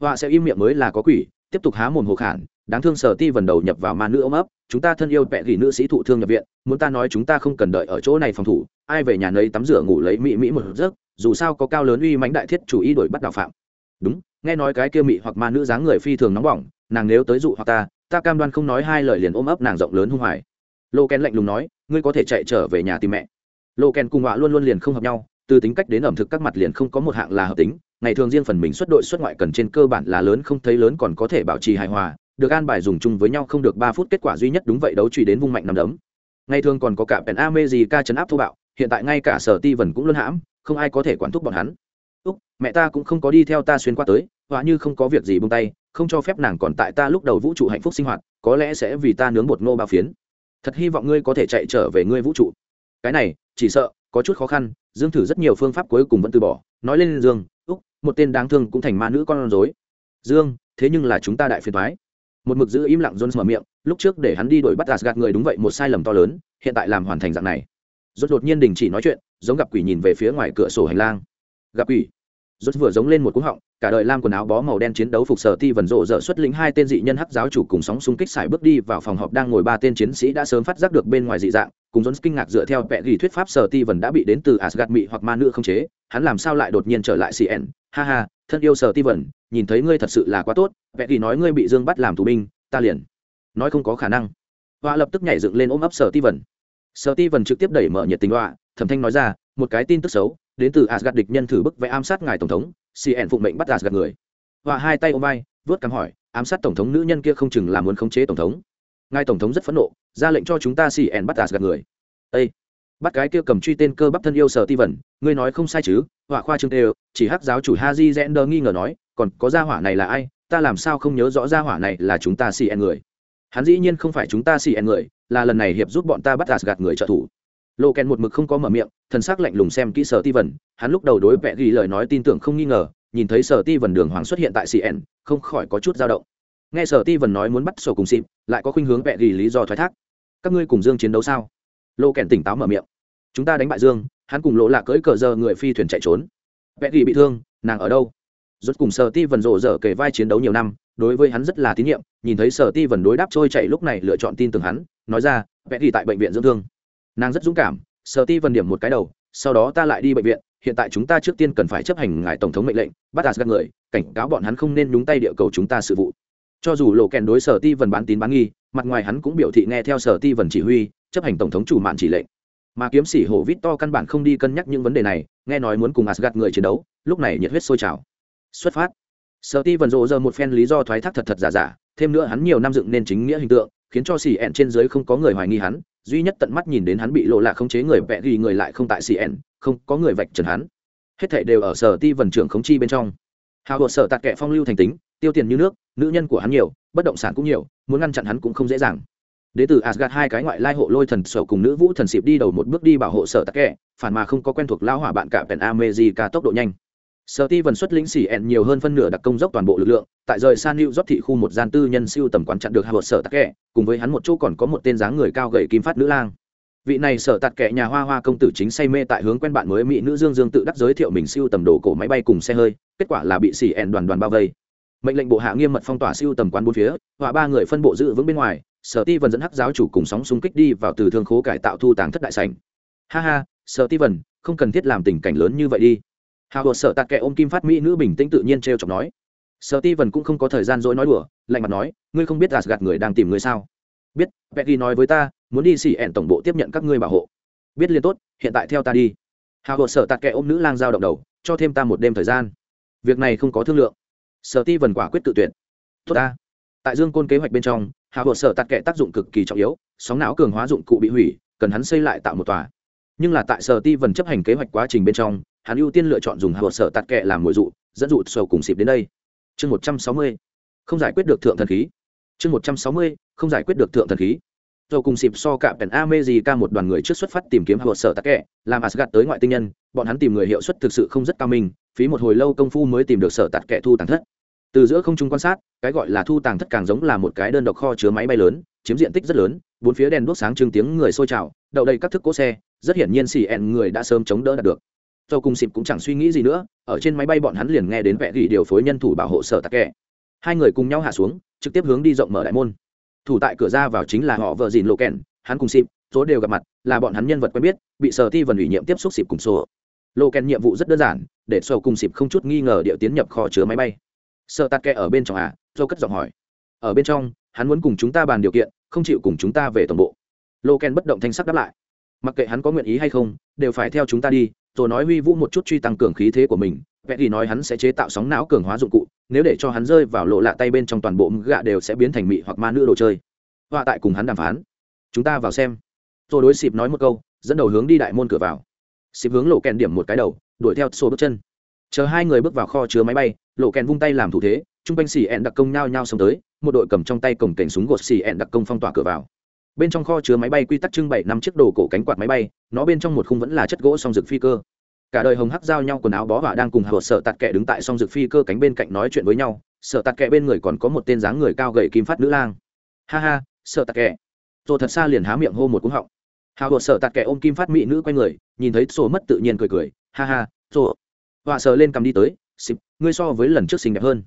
Họa sẽ im miệng mới là có quỷ, tiếp tục há mồm hồ khản, đáng thương sở ti vần đầu nhập vào ma nữ ôm ấp, chúng ta thân yêu vẹ gỉ nữ sĩ thụ thương nhập viện, muốn ta nói chúng ta không cần đợi ở chỗ này phòng thủ, ai về nhà nấy tắm rửa ngủ lấy mỹ mỹ một giấc, dù sao có cao lớn uy mãnh đại thiết chủ ý đổi bắt đạo phạm. Đúng, nghe nói cái kia mị hoặc ma nữ dáng người phi thường nóng bỏng, nàng nếu tới dụ hoặc ta ta cam đoan không nói hai lời liền ôm ấp nàng rộng lớn hung hoài. Lô ken lạnh lùng nói, ngươi có thể chạy trở về nhà tìm mẹ. Lô ken cùng họa luôn luôn liền không hợp nhau, từ tính cách đến ẩm thực các mặt liền không có một hạng là hợp tính. Ngày thường riêng phần mình xuất đội xuất ngoại cần trên cơ bản là lớn không thấy lớn còn có thể bảo trì hài hòa, được an bài dùng chung với nhau không được ba phút kết quả duy nhất đúng vậy đấu truy đến vung mạnh nằm đấm. Ngày thường còn có cả pèn a mê gì ca chấn áp thô bạo, hiện tại ngay cả sở ti vần cũng luôn hãm, không ai có thể quản thúc bọn hắn. Úc, mẹ ta cũng không có đi theo ta xuyên qua tới họa như không có việc gì bông tay, không cho phép nàng còn tại ta lúc đầu vũ trụ hạnh phúc sinh hoạt, có lẽ sẽ vì ta nướng bột ngô bao phiến. Thật hy vọng ngươi có thể chạy trở về ngươi vũ trụ. Cái này, chỉ sợ, có chút khó khăn, dương thử rất nhiều phương pháp cuối cùng vẫn từ bỏ, nói lên dương, úc, một tên đáng thương cũng thành ma nữ con rối. Dương, thế nhưng là chúng ta đại phiền thoái một mực giữ im lặng jones mở miệng, lúc trước để hắn đi đổi bắt gạt người đúng vậy một sai lầm to lớn, hiện tại làm hoàn thành dạng này. Rốt đột nhiên đình chỉ nói chuyện, giống gặp quỷ nhìn về phía ngoài cửa sổ hành lang. Gặp quỷ. Rốt vừa giống lên một cú họng cả đời lam quần áo bó màu đen chiến đấu phục sở ti vần rộ dở xuất lĩnh hai tên dị nhân hắc giáo chủ cùng sóng xung kích xài bước đi vào phòng họp đang ngồi ba tên chiến sĩ đã sớm phát giác được bên ngoài dị dạng, cùng Jones kinh ngạc dựa theo vẽ ghi thuyết pháp sở ti vần đã bị đến từ Asgard mị hoặc ma nữ không chế, hắn làm sao lại đột nhiên trở lại CN ha ha, thân yêu sở ti vần, nhìn thấy ngươi thật sự là quá tốt vẽ ghi nói ngươi bị dương bắt làm tù binh, ta liền nói không có khả năng. Họa lập tức nhảy dựng lên ôm ấp sở ti vần. Sở ti vần trực tiếp đẩy mở nhiệt tình họa thẩm thanh nói ra, một cái tin tức xấu, đến từ Asgard địch nhân thử bức vẽ ám sát ngài tổng thống cn phụng mệnh bắt gạt người. Và hai tay ôm vai vớt cắm hỏi, ám sát tổng thống nữ nhân kia không chừng là muốn khống chế tổng thống. Ngài tổng thống rất phẫn nộ, ra lệnh cho chúng ta cn bắt gạt người. Ê! bắt cái kia cầm truy tên cơ bắp thân yêu sở ti vẩn ngươi nói không sai chứ, họa khoa trương tê chỉ hắc giáo chủ haji zender nghi ngờ nói, còn có gia hỏa này là ai, ta làm sao không nhớ rõ gia hỏa này là chúng ta cn người. Hắn dĩ nhiên không phải chúng ta cn người, là lần này hiệp giúp bọn ta bắt gạt người trợ thủ lộ kèn một mực không có mở miệng, thần s ắ c lạnh lùng xem kỹ sở ti vần hắn lúc đầu đối vẽ ghi lời nói tin tưởng không nghi ngờ, nhìn thấy sở ti vần đường hoàng xuất hiện tại cn không khỏi có chút dao động. Nghe sở ti vần nói muốn bắt sổ cùng xịp, lại có khuynh hướng vẽ ghi lý do thoái thác. Các ngươi cùng dương chiến đấu sao? Lộ kèn tỉnh táo mở miệng. Chúng ta đánh bại dương, hắn cùng lộ lạ cưỡi cờ giờ người phi thuyền chạy trốn. Vẽ ghi bị thương, nàng ở đâu? Rốt cùng sở ti vần rộ rỡ kể vai chiến đấu nhiều năm, đối với hắn rất là tín nhiệm, nhìn thấy sở ti vần đối đáp trôi chạy lúc này lựa chọn tin tưởng hắn, nói ra vẽ ghi tại bệnh viện dưỡng thương nàng rất dũng cảm sợ ti vần điểm một cái đầu, sau đó ta lại đi bệnh viện, hiện tại chúng ta trước tiên cần phải chấp hành ngài tổng thống mệnh lệnh, bắt đạt các người, cảnh cáo bọn hắn không nên nhúng tay địa cầu chúng ta sự vụ. Cho dù lộ kèn đối sở ti vần bán tín bán nghi, mặt ngoài hắn cũng biểu thị nghe theo sở ti vần chỉ huy, chấp hành tổng thống chủ mạn chỉ lệnh. Mà kiếm sĩ hổ vít to căn bản không đi cân nhắc những vấn đề này, nghe nói muốn cùng asgad người chiến đấu, lúc này nhiệt huyết sôi trào. Xuất phát. Sở ti vần rộ giờ một phen lý do thoái thác thật thật giả giả, thêm nữa hắn nhiều năm dựng nên chính nghĩa hình tượng, khiến cho xì ẹn trên dưới không có người hoài nghi hắn duy nhất tận mắt nhìn đến hắn bị lộ là khống chế người vẽ ghi người lại không tại cn không có người vạch trần hắn. Hết thảy đều ở sở ti vần trưởng khống chi bên trong. Hào hộ sở tạc kệ phong lưu thành tính, tiêu tiền như nước, nữ nhân của hắn nhiều, bất động sản cũng nhiều, muốn ngăn chặn hắn cũng không dễ dàng. Đế tử asgad hai cái ngoại lai hộ lôi thần sở cùng nữ vũ thần xịp đi đầu một bước đi bảo hộ sở tạc kệ phản mà không có quen thuộc lao hỏa bạn cả pèn amejica tốc độ nhanh sở ti vần xuất lĩnh xỉ ẹn nhiều hơn phân nửa đặc công dốc toàn bộ lực lượng, tại rời san new dốc thị khu một gian tư nhân siêu tầm quán chặn được hạ sở tắc kẹ cùng với hắn một chỗ còn có một tên dáng người cao gầy kim phát nữ lang. Vị này sở tạt kệ nhà hoa hoa công tử chính say mê tại hướng quen bạn mới mỹ nữ dương dương tự đắc giới thiệu mình siêu tầm đồ cổ máy bay cùng xe hơi, kết quả là bị xỉ ẹn đoàn đoàn bao vây. Mệnh lệnh bộ hạ nghiêm mật phong tỏa siêu tầm quán bốn phía, họa ba người phân bộ giữ vững bên ngoài, sở ti vần dẫn hắc giáo chủ cùng sóng xung kích đi vào từ thương khố cải tạo thu tàng thất đại sảnh. Ha ha, sở ti vần không cần thiết làm tình cảnh lớn như vậy đi hào hột sở tạt kệ ôm kim phát mỹ nữ bình tĩnh tự nhiên t r e o chọc nói. Sợ ti vần cũng không có thời gian dỗi nói đùa, lạnh mặt nói, ngươi không biết gạt gạt người đang tìm ngươi sao? Biết Becky nói với ta, muốn đi xỉ ẹn tổng bộ tiếp nhận các ngươi bảo hộ. Biết liền tốt, hiện tại theo ta đi. Hào hột sở tạt kệ ôm nữ lang dao động đầu, cho thêm ta một đêm thời gian. Việc này không có thương lượng. Sợ ti vần quả quyết tự tuyển tốt ta. Tại dương côn kế hoạch bên trong, hào hột sở tạt kệ tác dụng cực kỳ trọng yếu, sóng não cường hóa dụng cụ bị hủy, cần hắn xây lại tạo một tòa. Nhưng là tại sở ti vần chấp hành kế hoạch quá trình bên trong hắn ưu tiên lựa chọn dùng hào hột sở tạt kệ làm mồi dụ dẫn dụ sầu cùng xịp đến đây chương một trăm sáu mươi không giải quyết được thượng thần khí chương một trăm sáu mươi không giải quyết được thượng thần khí rồi cùng xịp so cả Penn America một đoàn người trước xuất phát tìm kiếm hồ sở tạt kệ, làm Asgard tới ngoại tinh nhân, bọn hắn tìm người hiệu suất thực sự không rất cao minh, phí một hồi lâu công phu mới tìm được sở tạc kệ thu tàng thất. Từ giữa không trung quan sát, cái gọi là thu tàng thất càng giống là một cái đơn độc kho chứa máy bay lớn, chiếm diện tích rất lớn, bốn phía đèn đuốc sáng trưng tiếng người sôi trào, đậu đầy các thức cố xe, rất hiển nhiên xì ẹn người đã sớm chống đỡ đạt được tàu cùng xịp cũng chẳng suy nghĩ gì nữa, ở trên máy bay bọn hắn liền nghe đến vẻ gỉ điều phối nhân thủ bảo hộ sở tạc kệ. Hai người cùng nhau hạ xuống, trực tiếp hướng đi rộng mở đại môn. Thủ tại cửa ra vào chính là họ vợ dìn lộ kèn hắn cùng xịp số đều gặp mặt là bọn hắn nhân vật quen biết bị sở ti vần ủy nhiệm tiếp xúc xịp cùng sổ. Lộ kèn nhiệm vụ rất đơn giản để sầu cùng xịp không chút nghi ngờ địa tiến nhập kho chứa máy bay. Sợ tạt kẹ ở bên trong à? Dâu cất giọng hỏi. Ở bên trong hắn muốn cùng chúng ta bàn điều kiện không chịu cùng chúng ta về tổng bộ. Lộ kèn bất động thanh sắc đáp lại. Mặc kệ hắn có nguyện ý hay không đều phải theo chúng ta đi rồi nói huy vũ một chút truy tăng cường khí thế của mình vẽ thì nói hắn sẽ chế tạo sóng não cường hóa dụng cụ, nếu để cho hắn rơi vào lộ lạ tay bên trong toàn bộ gạ đều sẽ biến thành mị hoặc ma nữ đồ chơi. Họa tại cùng hắn đàm phán. Chúng ta vào xem. Rồi đối xịp nói một câu, dẫn đầu hướng đi đại môn cửa vào. Xịp hướng lộ kèn điểm một cái đầu, đuổi theo xô bước chân. Chờ hai người bước vào kho chứa máy bay, lộ kèn vung tay làm thủ thế, chung quanh xì ẹn đặc công nhao nhao xông tới, một đội cầm trong tay cổng cảnh súng gột xì ẹn đặc công phong tỏa cửa vào bên trong kho chứa máy bay quy tắc trưng bày năm chiếc đồ cổ cánh quạt máy bay, nó bên trong một khung vẫn là chất gỗ song dực phi cơ. Cả đời hồng hắc giao nhau quần áo bó hỏa đang cùng hờ sợ tạt kệ đứng tại song dực phi cơ cánh bên cạnh nói chuyện với nhau, sợ tạt kệ bên người còn có một tên dáng người cao gầy kim phát nữ lang. Ha ha, sợ tạt kệ rồi thật xa liền há miệng hô một cúng họng. Hào hờ sợ tạt kệ ôm kim phát mỹ nữ quay người, nhìn thấy sổ mất tự nhiên cười cười, ha ha sổ họa sờ lên cầm đi tới xịp ngươi so với lần trước xinh đẹp hơn.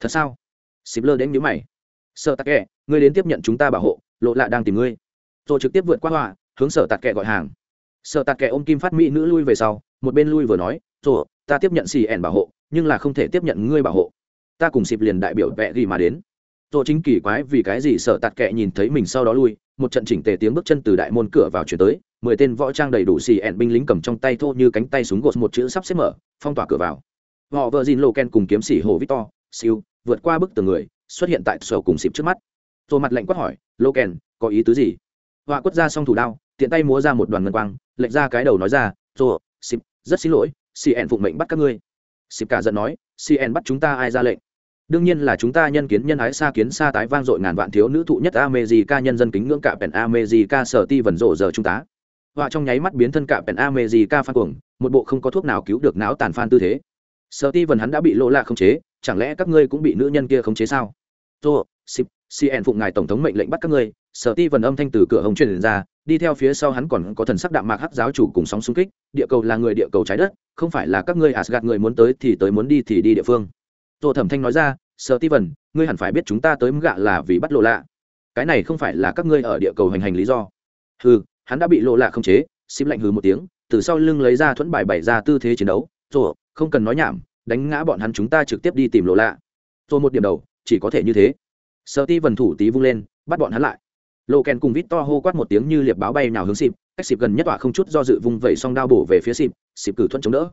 Thật sao? Xịp lơ đến nhíu mày. Sợ tạt kệ ngươi đến tiếp nhận chúng ta bảo hộ lộ lạ đang tìm ngươi. Rồi trực tiếp vượt qua họa, hướng sở tạt kệ gọi hàng. Sở tạt kệ ôm kim phát mỹ nữ lui về sau, một bên lui vừa nói, rồi, ta tiếp nhận xì ẻn bảo hộ, nhưng là không thể tiếp nhận ngươi bảo hộ. Ta cùng xịp liền đại biểu vẽ gì mà đến. Rồi chính kỳ quái vì cái gì sở tạt kệ nhìn thấy mình sau đó lui, một trận chỉnh tề tiếng bước chân từ đại môn cửa vào chuyển tới, mười tên võ trang đầy đủ xì ẹn binh lính cầm trong tay thô như cánh tay súng gột một chữ sắp xếp mở, phong tỏa cửa vào. Họ vợ dìn lô ken cùng kiếm xỉ hồ victor, siêu, vượt qua bức tường người, xuất hiện tại sổ cùng xịp trước mắt rồi mặt lạnh quát hỏi lô kèn có ý tứ gì họa quất ra xong thủ đao tiện tay múa ra một đoàn ngân quang lệch ra cái đầu nói ra rồi xịp rất xin lỗi cn phụng mệnh bắt các ngươi xịp cả giận nói cn bắt chúng ta ai ra lệnh đương nhiên là chúng ta nhân kiến nhân ái xa kiến xa tái vang dội ngàn vạn thiếu nữ thụ nhất America nhân dân kính ngưỡng cả pèn America sở ti vần rộ giờ chúng ta. Họa trong nháy mắt biến thân cả pèn America phan cuồng, một bộ không có thuốc nào cứu được não tàn phan tư thế. Sở ti vần hắn đã bị lộ lạ không chế, chẳng lẽ các ngươi cũng bị nữ nhân kia không chế sao? Rộ, xịp, CN phụng ngài tổng thống mệnh lệnh bắt các ngươi, Sở ti vần âm thanh từ cửa hồng truyền ra, đi theo phía sau hắn còn có thần sắc đạm mạc hắc giáo chủ cùng sóng xung kích, địa cầu là người địa cầu trái đất, không phải là các ngươi Asgard người muốn tới thì tới muốn đi thì đi địa phương Tô Thẩm Thanh nói ra, "Sở ti vần ngươi hẳn phải biết chúng ta tới gạ là vì bắt lộ lạ. Cái này không phải là các ngươi ở địa cầu hành hành lý do." Hừ, hắn đã bị lộ lạ không chế, xím lạnh hừ một tiếng, từ sau lưng lấy ra thuẫn bài bày ra tư thế chiến đấu, "Rồi, không cần nói nhảm, đánh ngã bọn hắn chúng ta trực tiếp đi tìm lộ lạ." Rồi một điểm đầu, chỉ có thể như thế. Salty vần thủ tí vung lên, bắt bọn hắn lại. Lộ kèn cùng Victor hô quát một tiếng như liệp báo bay nào hướng xịp, cách xịp gần nhất tọa không chút do dự vung vẩy song đao bổ về phía xịp, xịp cử thuận chống đỡ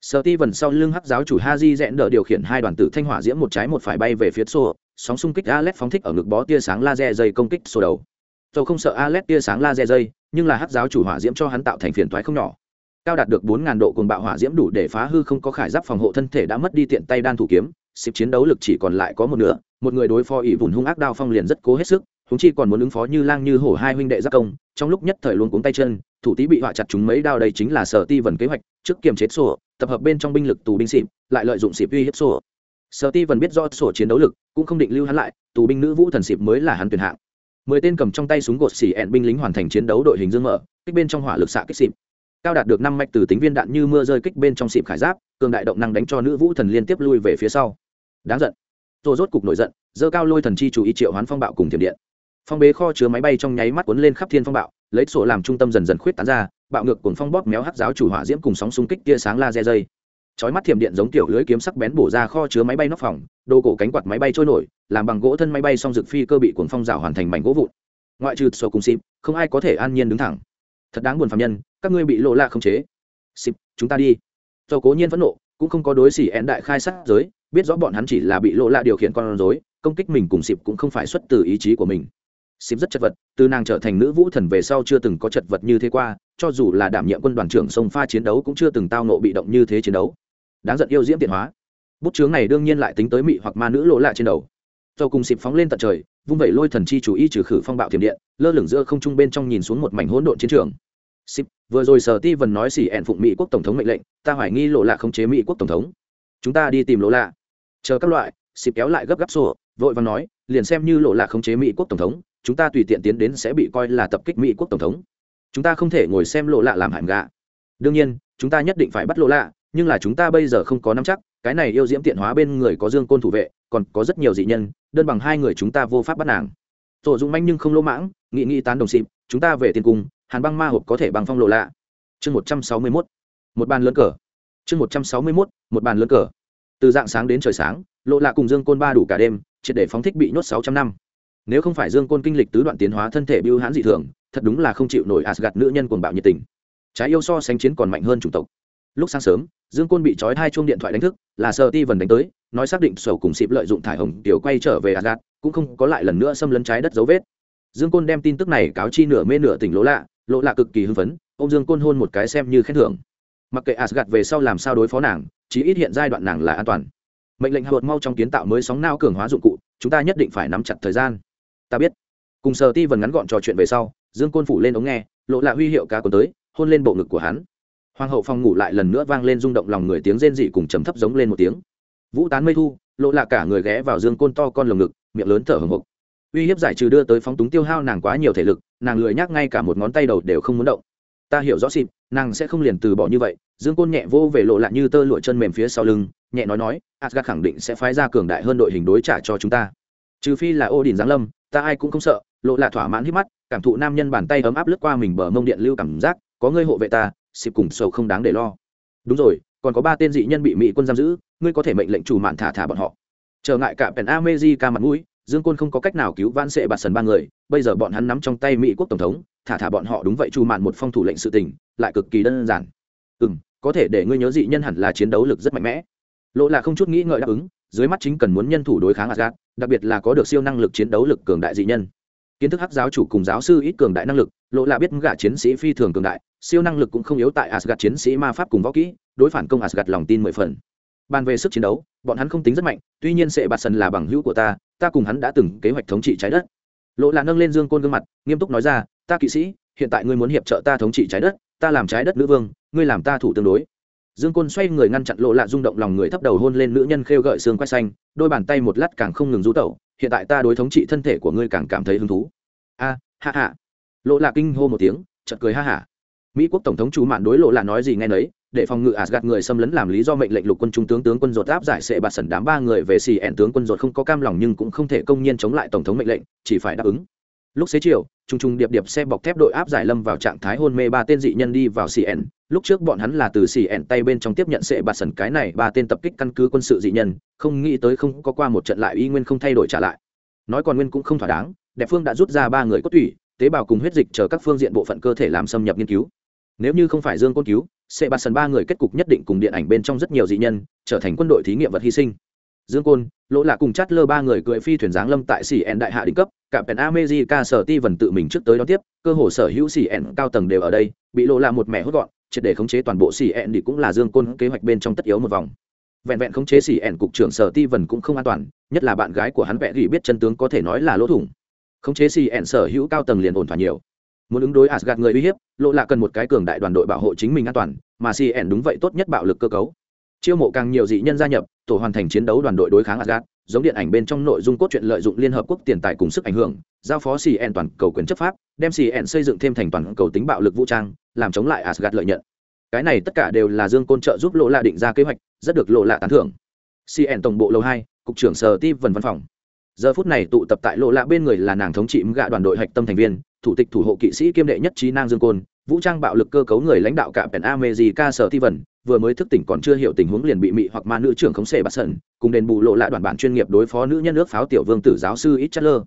sợ Ti vần sau lưng hắc giáo chủ Haji rẽn đỡ điều khiển hai đoàn tử thanh hỏa diễm một trái một phải bay về phía xô sóng xung kích Alex phóng thích ở ngực bó tia sáng laser dây công kích xô đầu. Dầu không sợ Alex tia sáng laser dây, nhưng là hắc giáo chủ hỏa diễm cho hắn tạo thành phiền toái không nhỏ. Cao đạt được bốn ngàn độ cùng bạo hỏa diễm đủ để phá hư không có khải giáp phòng hộ thân thể đã mất đi tiện tay đan thủ kiếm, xịp chiến đấu lực chỉ còn lại có một nửa, một người đối phó ỷ vùn hung ác đao phong liền rất cố hết sức, húng chi còn muốn ứng phó như lang như hổ hai huynh đệ giác công, trong lúc nhất thời luôn cuống tay chân, thủ tý bị họa chặt chúng mấy đao đây chính là sở ti vần kế hoạch trước kiềm chế sổ tập hợp bên trong binh lực tù binh xịp lại lợi dụng xịp uy hiếp sổ sở ti vần biết do sổ chiến đấu lực cũng không định lưu hắn lại tù binh nữ vũ thần xịp mới là hắn tuyển hạng. Mười tên cầm trong tay súng gột xỉ ẹn binh lính hoàn thành chiến đấu đội hình dương mở kích bên trong hỏa lực xạ kích xịp. Cao đạt được năm mạch từ tính viên đạn như mưa rơi kích bên trong xịp khải giáp cường đại động năng đánh cho nữ vũ thần liên tiếp lui về phía sau đáng giận. Rồi rốt cục nổi giận dơ cao lôi thần chi chủ y triệu hoán phong bạo cùng thiểm điện. Phong bế kho chứa máy bay trong nháy mắt cuốn lên khắp thiên phong bạo, lấy sổ làm trung tâm dần dần khuyết tán ra, bạo ngược cuồng phong bóp méo hắc giáo chủ hỏa diễm cùng sóng xung kích tia sáng laser dây. Chói mắt thiểm điện giống tiểu lưới kiếm sắc bén bổ ra kho chứa máy bay nóc phòng, đồ cổ cánh quạt máy bay trôi nổi, làm bằng gỗ thân máy bay song dực phi cơ bị cuồng phong rào hoàn thành mảnh gỗ vụn. Ngoại trừ sổ cùng xịp, không ai có thể an nhiên đứng thẳng. Thật đáng buồn phạm nhân, các ngươi bị lộ lạ không chế. Xịp, chúng ta đi. Do cố nhiên phẫn nộ, cũng không có đối xỉ én đại khai sát giới biết rõ bọn hắn chỉ là bị lộ lạ điều khiển con rối, công kích mình cùng xịp cũng không phải xuất từ ý chí của mình. Xịp rất chật vật, từ nàng trở thành nữ vũ thần về sau chưa từng có chật vật như thế qua, cho dù là đảm nhiệm quân đoàn trưởng sông pha chiến đấu cũng chưa từng tao nộ bị động như thế chiến đấu. Đáng giận yêu diễm tiện hóa. Bút chướng này đương nhiên lại tính tới mị hoặc ma nữ lộ lạ trên đầu. Do cùng xịp phóng lên tận trời, vung vẩy lôi thần chi chủ y trừ khử phong bạo thiểm điện, lơ lửng giữa không trung bên trong nhìn xuống một mảnh hỗn độn chiến trường. Xịp vừa rồi sở ti vần nói xỉ ẹn phụng mỹ quốc tổng thống mệnh lệnh, ta hoài nghi lộ lạ không chế mỹ quốc tổng thống. Chúng ta đi tìm lộ lạ chờ các loại xịp kéo lại gấp gáp sổ vội và nói, liền xem như lộ lạc không chế mỹ quốc tổng thống, chúng ta tùy tiện tiến đến sẽ bị coi là tập kích mỹ quốc tổng thống. Chúng ta không thể ngồi xem lộ lạ làm hại gạ. Đương nhiên, chúng ta nhất định phải bắt lộ lạ nhưng là chúng ta bây giờ không có nắm chắc, cái này yêu diễm tiện hóa bên người có dương côn thủ vệ, còn có rất nhiều dị nhân, đơn bằng hai người chúng ta vô pháp bắt nàng. Tổ dũng manh nhưng không lỗ mãng, nghị nghị tán đồng xịp chúng ta về tiền cung hàn băng ma hộp có thể bằng phong lộ lạ chương một trăm sáu mươi mốt, một bàn lớn cờ. Chương một trăm sáu mươi mốt, một bàn lớn cờ từ dạng sáng đến trời sáng lộ lạ cùng dương côn ba đủ cả đêm, triệt để phóng thích bị nhốt sáu trăm năm. Nếu không phải dương côn kinh lịch tứ đoạn tiến hóa thân thể biêu hãn dị thường, thật đúng là không chịu nổi asgad nữ nhân cuồng bạo nhiệt tình. Trái yêu so sánh chiến còn mạnh hơn chủng tộc. Lúc sáng sớm, dương côn bị trói hai chuông điện thoại đánh thức, là sợ ti vần đánh tới, nói xác định sầu cùng xịp lợi dụng thải hồng tiểu quay trở về asgad cũng không có lại lần nữa xâm lấn trái đất dấu vết. Dương côn đem tin tức này cáo chi nửa mê nửa tỉnh lỗ lạ lỗ lạ cực kỳ hưng phấn ô dương côn hôn một cái xem như khen thưởng. Mặc kệ asgad về sau làm sao đối phó nàng chỉ ít hiện giai đoạn nàng là an toàn. Mệnh lệnh hạ vợt mau trong kiến tạo mới sóng nao cường hóa dụng cụ, chúng ta nhất định phải nắm chặt thời gian. Ta biết. Cùng sở ti vần ngắn gọn trò chuyện về sau, dương côn phủ lên ống nghe, lộ lạ huy hiệu cá cuốn tới, hôn lên bộ ngực của hắn. Hoàng hậu phòng ngủ lại lần nữa vang lên rung động lòng người tiếng rên dị cùng trầm thấp giống lên một tiếng. Vũ tán mây thu, lộ lạ cả người ghé vào dương côn to con lồng ngực, miệng lớn thở hồng hộc. Uy hiếp giải trừ đưa tới phóng túng tiêu hao nàng quá nhiều thể lực, nàng lười nhác ngay cả một ngón tay đầu đều không muốn động. Ta hiểu rõ xịp nàng sẽ không liền từ bỏ như vậy, dương côn nhẹ vô về lộ lạ như tơ lụa chân mềm phía sau lưng, nhẹ nói nói asgad khẳng định sẽ phái ra cường đại hơn đội hình đối trả cho chúng ta. Trừ phi là ô đình giáng lâm, ta ai cũng không sợ, lộ lạ thỏa mãn hít mắt, cảm thụ nam nhân bàn tay ấm áp lướt qua mình bờ mông điện lưu cảm giác, có ngươi hộ vệ ta, xịp cùng sầu không đáng để lo. Đúng rồi, còn có ba tên dị nhân bị mỹ quân giam giữ, ngươi có thể mệnh lệnh chủ mạn thả thả bọn họ. Trở ngại cả pèn amezi ca mặt mũi dương côn không có cách nào cứu vãn sệ bạt sần ba người, bây giờ bọn hắn nắm trong tay mỹ quốc tổng thống, thả thả bọn họ đúng vậy chủ mạn một phong thủ lệnh sự tình, lại cực kỳ đơn giản. Ừ m có thể để ngươi nhớ dị nhân hẳn là chiến đấu lực rất mạnh mẽ. Lộ là không chút nghĩ ngợi đáp ứng, dưới mắt chính cần muốn nhân thủ đối kháng asgad đặc biệt là có được siêu năng lực chiến đấu lực cường đại dị nhân. Kiến thức hắc giáo chủ cùng giáo sư ít cường đại năng lực lộ là biết gã chiến sĩ phi thường cường đại, siêu năng lực cũng không yếu tại asgad chiến sĩ ma pháp cùng võ kỹ, đối phản công asgad lòng tin mười phần bàn về sức chiến đấu, bọn hắn không tính rất mạnh, tuy nhiên sệ bạt sần là bằng hữu của ta ta cùng hắn đã từng kế hoạch thống trị trái đất. Lộ là nâng lên dương côn gương mặt, nghiêm túc nói ra, ta kỵ sĩ, hiện tại ngươi muốn hiệp trợ ta thống trị trái đất, ta làm trái đất nữ vương, ngươi làm ta thủ tương đối. Dương côn xoay người ngăn chặn lộ lạ rung động lòng người thấp đầu hôn lên nữ nhân khêu gợi xương quay xanh, đôi bàn tay một lát càng không ngừng rú tẩu, hiện tại ta đối thống trị thân thể của ngươi càng cảm thấy hứng thú. A, ha ha. Lộ lạ kinh hô một tiếng, chợt cười ha hả. Mỹ quốc tổng thống chú mạn đối lộ lạ nói gì nghe nấy để phòng ngự Asgard người xâm lấn làm lý do mệnh lệnh lục quân trung tướng tướng quân rột áp giải sẽ bạt sẩn đám ba người về xì ẹn tướng quân rột không có cam lòng nhưng cũng không thể công nhiên chống lại tổng thống mệnh lệnh, chỉ phải đáp ứng. Lúc xế chiều, trung trung điệp điệp xe bọc thép đội áp giải lâm vào trạng thái hôn mê ba tên dị nhân đi vào cn lúc trước bọn hắn là từ cn tay bên trong tiếp nhận sẽ bạt sẩn cái này, ba tên tập kích căn cứ quân sự dị nhân, không nghĩ tới không có qua một trận lại y nguyên không thay đổi trả lại. Nói còn nguyên cũng không thỏa đáng đẹp phương đã rút ra ba người cốt tủy, tế bào cùng huyết dịch chờ các phương diện bộ phận cơ thể làm xâm nhập nghiên cứu. Nếu như không phải dương côn cứu sẽ bạt sần ba người kết cục nhất định cùng điện ảnh bên trong rất nhiều dị nhân, trở thành quân đội thí nghiệm vật hy sinh. Dương côn, lỗ lạ cùng chát lơ ba người cưỡi phi thuyền giáng lâm tại cn đại hạ đỉnh cấp cả pèn amejica sở ti vần tự mình trước tới đón tiếp, cơ hồ sở hữu cn cao tầng đều ở đây, bị lỗ lạ một mẹ hốt gọn, triệt để khống chế toàn bộ cn thì cũng là dương côn kế hoạch bên trong tất yếu một vòng. Vẹn vẹn khống chế cn cục trưởng sở ti vần cũng không an toàn, nhất là bạn gái của hắn vẽ gỉ biết chân tướng có thể nói là lỗ thủng. Khống chế cn sở hữu cao tầng liền ổn thỏa nhiều muốn ứng đối Asgard người uy hiếp lộ lạ cần một cái cường đại đoàn đội bảo hộ chính mình an toàn mà cn đúng vậy tốt nhất bạo lực cơ cấu. Chiêu mộ càng nhiều dị nhân gia nhập tổ hoàn thành chiến đấu đoàn đội đối kháng Asgard, giống điện ảnh bên trong nội dung cốt truyện lợi dụng liên hợp quốc tiền tài cùng sức ảnh hưởng giao phó cn toàn cầu quyền chấp pháp đem cn xây dựng thêm thành toàn cầu tính bạo lực vũ trang làm chống lại Asgard lợi nhận. Cái này tất cả đều là dương côn trợ giúp lộ lạ định ra kế hoạch rất được lộ lạ tán thưởng. Cn tổng bộ lâu hai cục trưởng sở ti vân văn phòng giờ phút này tụ tập tại lộ lạ bên người là nàng thống trị gạ đoàn đội hạch tâm thành viên, thủ tịch thủ hộ kỵ sĩ kiêm đệ nhất trí nang dương côn, vũ trang bạo lực cơ cấu người lãnh đạo cả pèn amejica sở ti vần vừa mới thức tỉnh còn chưa hiểu tình huống liền bị mị hoặc ma nữ trưởng khống xệ bắt sẩn cùng đền bù lộ lạ đoàn bản chuyên nghiệp đối phó nữ nhân nước pháo tiểu vương tử giáo sư ít chất lơ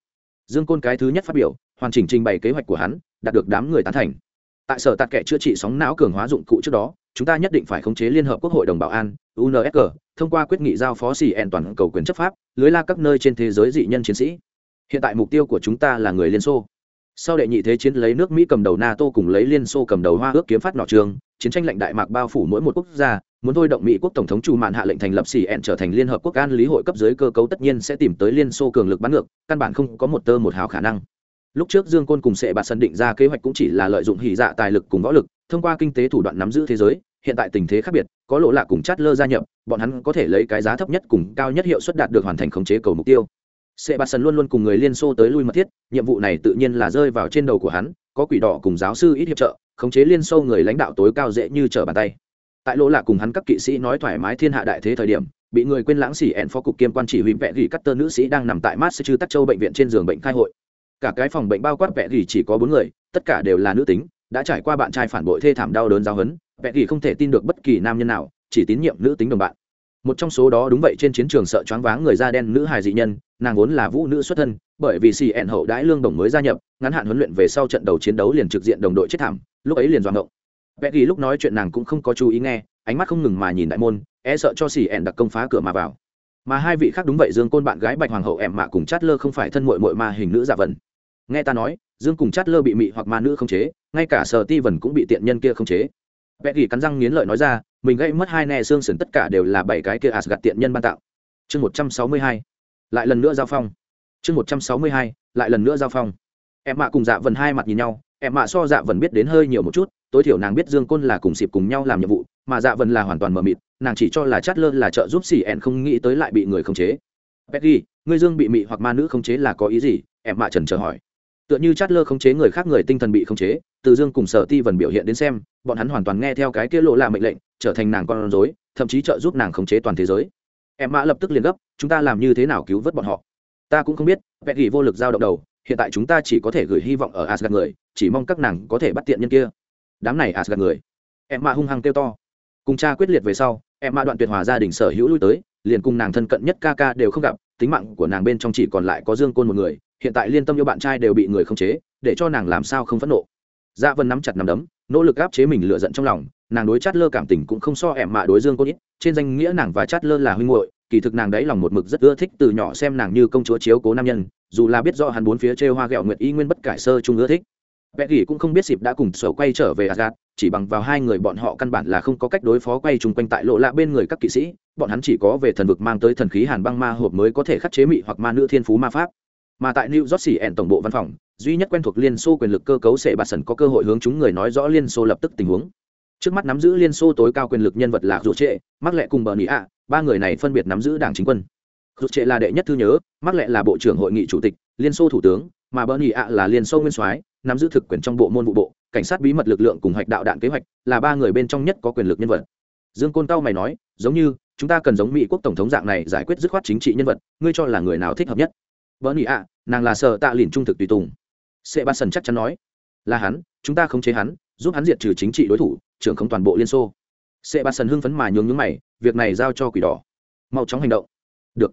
dương côn cái thứ nhất phát biểu, hoàn chỉnh trình bày kế hoạch của hắn, đạt được đám người tán thành. Tại sở tạc kệ chữa trị sóng não cường hóa dụng cụ trước đó chúng ta nhất định phải khống chế liên hợp quốc hội đồng bảo an unsg thông qua quyết nghị giao phó xì ẹn toàn cầu quyền chấp pháp, lưới la các nơi trên thế giới dị nhân chiến sĩ. Hiện tại mục tiêu của chúng ta là người liên xô. Sau đệ nhị thế chiến lấy nước mỹ cầm đầu nato cùng lấy liên xô cầm đầu hoa ước kiếm phát nọ trường, chiến tranh lạnh đại mạc bao phủ mỗi một quốc gia, muốn thôi động mỹ quốc tổng thống chủ mạn hạ lệnh thành lập xì ẹn trở thành liên hợp quốc an lý hội cấp dưới cơ cấu tất nhiên sẽ tìm tới liên xô cường lực bắn ngược, căn bản không có một tơ một hào khả năng. Lúc trước dương côn cùng sệ bạt sân định ra kế hoạch cũng chỉ là lợi dụng hỉ dạ tài lực cùng võ lực thông qua kinh tế thủ đoạn nắm giữ thế giới, hiện tại tình thế khác biệt, có lộ lạ cùng chát lơ gia nhập, bọn hắn có thể lấy cái giá thấp nhất cùng cao nhất hiệu suất đạt được hoàn thành khống chế cầu mục tiêu. Sệ bạt sần luôn luôn cùng người liên xô tới lui mật thiết, nhiệm vụ này tự nhiên là rơi vào trên đầu của hắn, có quỷ đỏ cùng giáo sư ít hiệp trợ, khống chế liên xô người lãnh đạo tối cao dễ như trở bàn tay. Tại lỗ lạ cùng hắn các kỵ sĩ nói thoải mái thiên hạ đại thế thời điểm, bị người quên lãng xỉ ẹn phó cục kiêm quan chỉ huy vẽ gỉ cắt tơ nữ sĩ đang nằm tại Massachusetts châu bệnh viện trên giường bệnh khai hội. Cả cái phòng bệnh bao quát vẽ gỉ chỉ có bốn người, tất cả đều là nữ tính đã trải qua bạn trai phản bội thê thảm đau đớn giáo hấn vẽ Kỳ không thể tin được bất kỳ nam nhân nào, chỉ tín nhiệm nữ tính đồng bạn. Một trong số đó đúng vậy, trên chiến trường sợ choáng váng người da đen nữ hài dị nhân, nàng vốn là vũ nữ xuất thân, bởi vì xì ẹn hậu đãi lương đồng mới gia nhập, ngắn hạn huấn luyện về sau trận đầu chiến đấu liền trực diện đồng đội chết thảm, lúc ấy liền doạng động. Vẽ Kỳ lúc nói chuyện nàng cũng không có chú ý nghe, ánh mắt không ngừng mà nhìn đại môn e sợ cho xì ẹn đặc công phá cửa mà vào. Mà hai vị khác đúng vậy, dương côn bạn gái bạch hoàng hậu em mạ cùng chát lơ không phải thân mội mội ma hình nữ giả vần. Nghe ta nói dương cùng chát lơ bị mị hoặc ma nữ không chế, ngay cả sở ti vần cũng bị tiện nhân kia không chế. Vẽ gỉ cắn răng nghiến lợi nói ra, mình gây mất hai nè xương sườn tất cả đều là bảy cái kia ạt gặt tiện nhân ban tạo. Chương một trăm sáu mươi hai, lại lần nữa giao phong. Chương một trăm sáu mươi hai, lại lần nữa giao phong. Em mạ cùng dạ vần hai mặt nhìn nhau, em mạ so dạ vần biết đến hơi nhiều một chút, tối thiểu nàng biết dương côn là cùng xịp cùng nhau làm nhiệm vụ, mà dạ vần là hoàn toàn mờ mịt, nàng chỉ cho là chát lơ là trợ giúp xỉ ẹn không nghĩ tới lại bị người khống chế. Peggy ngươi dương bị mị hoặc ma nữ khống chế là có ý gì? Em mạ trần chờ hỏi tựa như chát lơ khống chế người khác người tinh thần bị khống chế, từ dương cùng sở ti vần biểu hiện đến xem, bọn hắn hoàn toàn nghe theo cái kia lộ là mệnh lệnh, trở thành nàng con rối, thậm chí trợ giúp nàng khống chế toàn thế giới. Em mã lập tức liền gấp, chúng ta làm như thế nào cứu vớt bọn họ? Ta cũng không biết vẹn gỉ vô lực giao động đầu, hiện tại chúng ta chỉ có thể gửi hy vọng ở asgad người, chỉ mong các nàng có thể bắt tiện nhân kia. Đám này asgad người. Em mã hung hăng kêu to. Cùng cha quyết liệt về sau, em mã đoạn tuyệt hòa gia đình sở hữu lui tới, liền cùng nàng thân cận nhất ca ca đều không gặp tính mạng của nàng bên trong chỉ còn lại có dương côn một người, hiện tại liên tâm yêu bạn trai đều bị người khống chế, để cho nàng làm sao không phẫn nộ. Dạ vân nắm chặt nắm đấm, nỗ lực áp chế mình lựa giận trong lòng, nàng đối chát lơ cảm tình cũng không so ẻm mạ đối dương côn ít, trên danh nghĩa nàng và chát lơ là huynh hội kỳ thực nàng đấy lòng một mực rất ưa thích từ nhỏ xem nàng như công chúa chiếu cố nam nhân, dù là biết rõ hắn bốn phía trêu hoa ghẹo nguyệt y nguyên bất cải sơ trung ưa thích vẽ gỉ cũng không biết dịp đã cùng sổ quay trở về Asgard, chỉ bằng vào hai người bọn họ căn bản là không có cách đối phó quay chung quanh tại lộ lạ bên người các kỵ sĩ bọn hắn chỉ có về thần vực mang tới thần khí hàn băng ma hộp mới có thể khắc chế mị hoặc ma nữ thiên phú ma pháp. Mà tại new york xỉ ẻn tổng bộ văn phòng duy nhất quen thuộc liên xô quyền lực cơ cấu sẽ bà sần có cơ hội hướng chúng người nói rõ liên xô lập tức tình huống. Trước mắt nắm giữ liên xô tối cao quyền lực nhân vật là dù trệ mắc lệ cùng bờ nị ạ ba người này phân biệt nắm giữ đảng chính quân. Dù trệ là đệ nhất thư nhớ mắc lệ là bộ trưởng hội nghị chủ tịch liên xô thủ tướng mà bờ nị ạ là liên xô nguyên soái nắm giữ thực quyền trong bộ môn vụ bộ, cảnh sát bí mật lực lượng cùng hoạch đạo đạn kế hoạch, là ba người bên trong nhất có quyền lực nhân vật. Dương côn cao mày nói, giống như, chúng ta cần giống mỹ quốc tổng thống dạng này giải quyết dứt khoát chính trị nhân vật, ngươi cho là người nào thích hợp nhất? Vợ nị ạ, nàng là sợ tạ liền trung thực tùy tùng. Sệ ba sần chắc chắn nói, là hắn, chúng ta khống chế hắn, giúp hắn diệt trừ chính trị đối thủ, trưởng không toàn bộ liên xô. Sệ ba sần hưng phấn mà nhường nhướng mày, việc này giao cho quỷ đỏ. Mau chóng hành động. Được.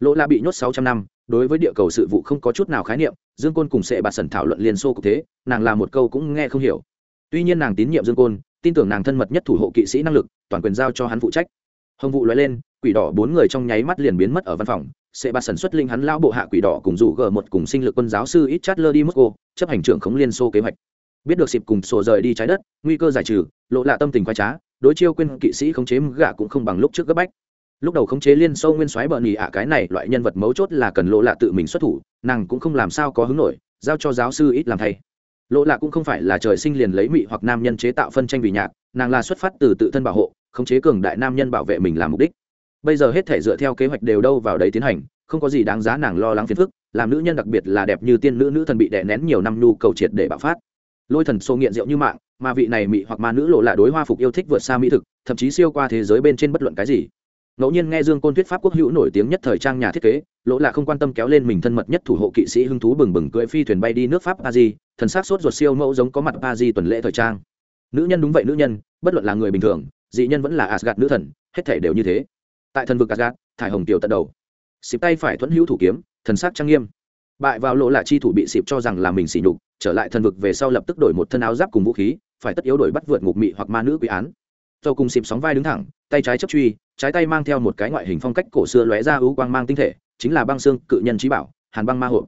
Lỗ la bị nhốt sáu trăm năm đối với địa cầu sự vụ không có chút nào khái niệm, dương côn cùng sệ bà sần thảo luận liên xô cục thế, nàng làm một câu cũng nghe không hiểu. Tuy nhiên nàng tín nhiệm dương côn, tin tưởng nàng thân mật nhất thủ hộ kỵ sĩ năng lực, toàn quyền giao cho hắn phụ trách. Hồng vụ loại lên, quỷ đỏ bốn người trong nháy mắt liền biến mất ở văn phòng. Sệ ba sần xuất linh hắn lao bộ hạ quỷ đỏ cùng rủ g một cùng sinh lực quân giáo sư ít chát lơ đi mosco chấp hành trưởng khống liên xô kế hoạch. Biết được xịp cùng sổ rời đi trái đất, nguy cơ giải trừ, lộ lạ tâm tình khoai trá, đối chiêu quên kỵ sĩ khống chế gạ cũng không bằng lúc trước gấp bách lúc đầu khống chế liên sâu nguyên soái bờ nhì ạ cái này, loại nhân vật mấu chốt là cần lộ lạ tự mình xuất thủ, nàng cũng không làm sao có hứng nổi, giao cho giáo sư ít làm thay. Lộ lạ cũng không phải là trời sinh liền lấy mị hoặc nam nhân chế tạo phân tranh vì nhạc, nàng là xuất phát từ tự thân bảo hộ, khống chế cường đại nam nhân bảo vệ mình làm mục đích. Bây giờ hết thể dựa theo kế hoạch đều đâu vào đấy tiến hành, không có gì đáng giá nàng lo lắng phiền phức, làm nữ nhân đặc biệt là đẹp như tiên nữ nữ thần bị đè nén nhiều năm nhu cầu triệt để bạo phát. Lôi thần xô nghiện rượu như mạng, mà vị này mị hoặc ma nữ lộ lạ đối hoa phục yêu thích vượt xa mỹ thực, thậm chí siêu qua thế giới bên trên bất luận cái gì ngẫu nhiên nghe dương côn thuyết pháp quốc hữu nổi tiếng nhất thời trang nhà thiết kế, lỗ là không quan tâm kéo lên mình thân mật nhất thủ hộ kỵ sĩ hưng thú bừng bừng cưỡi phi thuyền bay đi nước pháp pa di thần s á c sốt ruột siêu mẫu giống có mặt pa di tuần lễ thời trang. Nữ nhân đúng vậy nữ nhân, bất luận là người bình thường, dị nhân vẫn là asgad nữ thần, hết thể đều như thế. Tại thần vực asgad thải hồng tiểu tận đầu. Xịp tay phải thuẫn hữu thủ kiếm, thần sắc trang nghiêm. Bại vào lỗ là chi thủ bị xịp cho rằng là mình xỉ nhục, trở lại thần vực về sau lập tức đổi một thân áo giáp cùng vũ khí, phải tất yếu đổi bắt vượt ngục mị hoặc ma nữ quý án. Do cùng xịp sóng vai đứng thẳng, tay trái chấp truy trái tay mang theo một cái ngoại hình phong cách cổ xưa lóe ra ưu quang mang tinh thể, chính là băng xương cự nhân trí bảo, hàn băng ma hộp.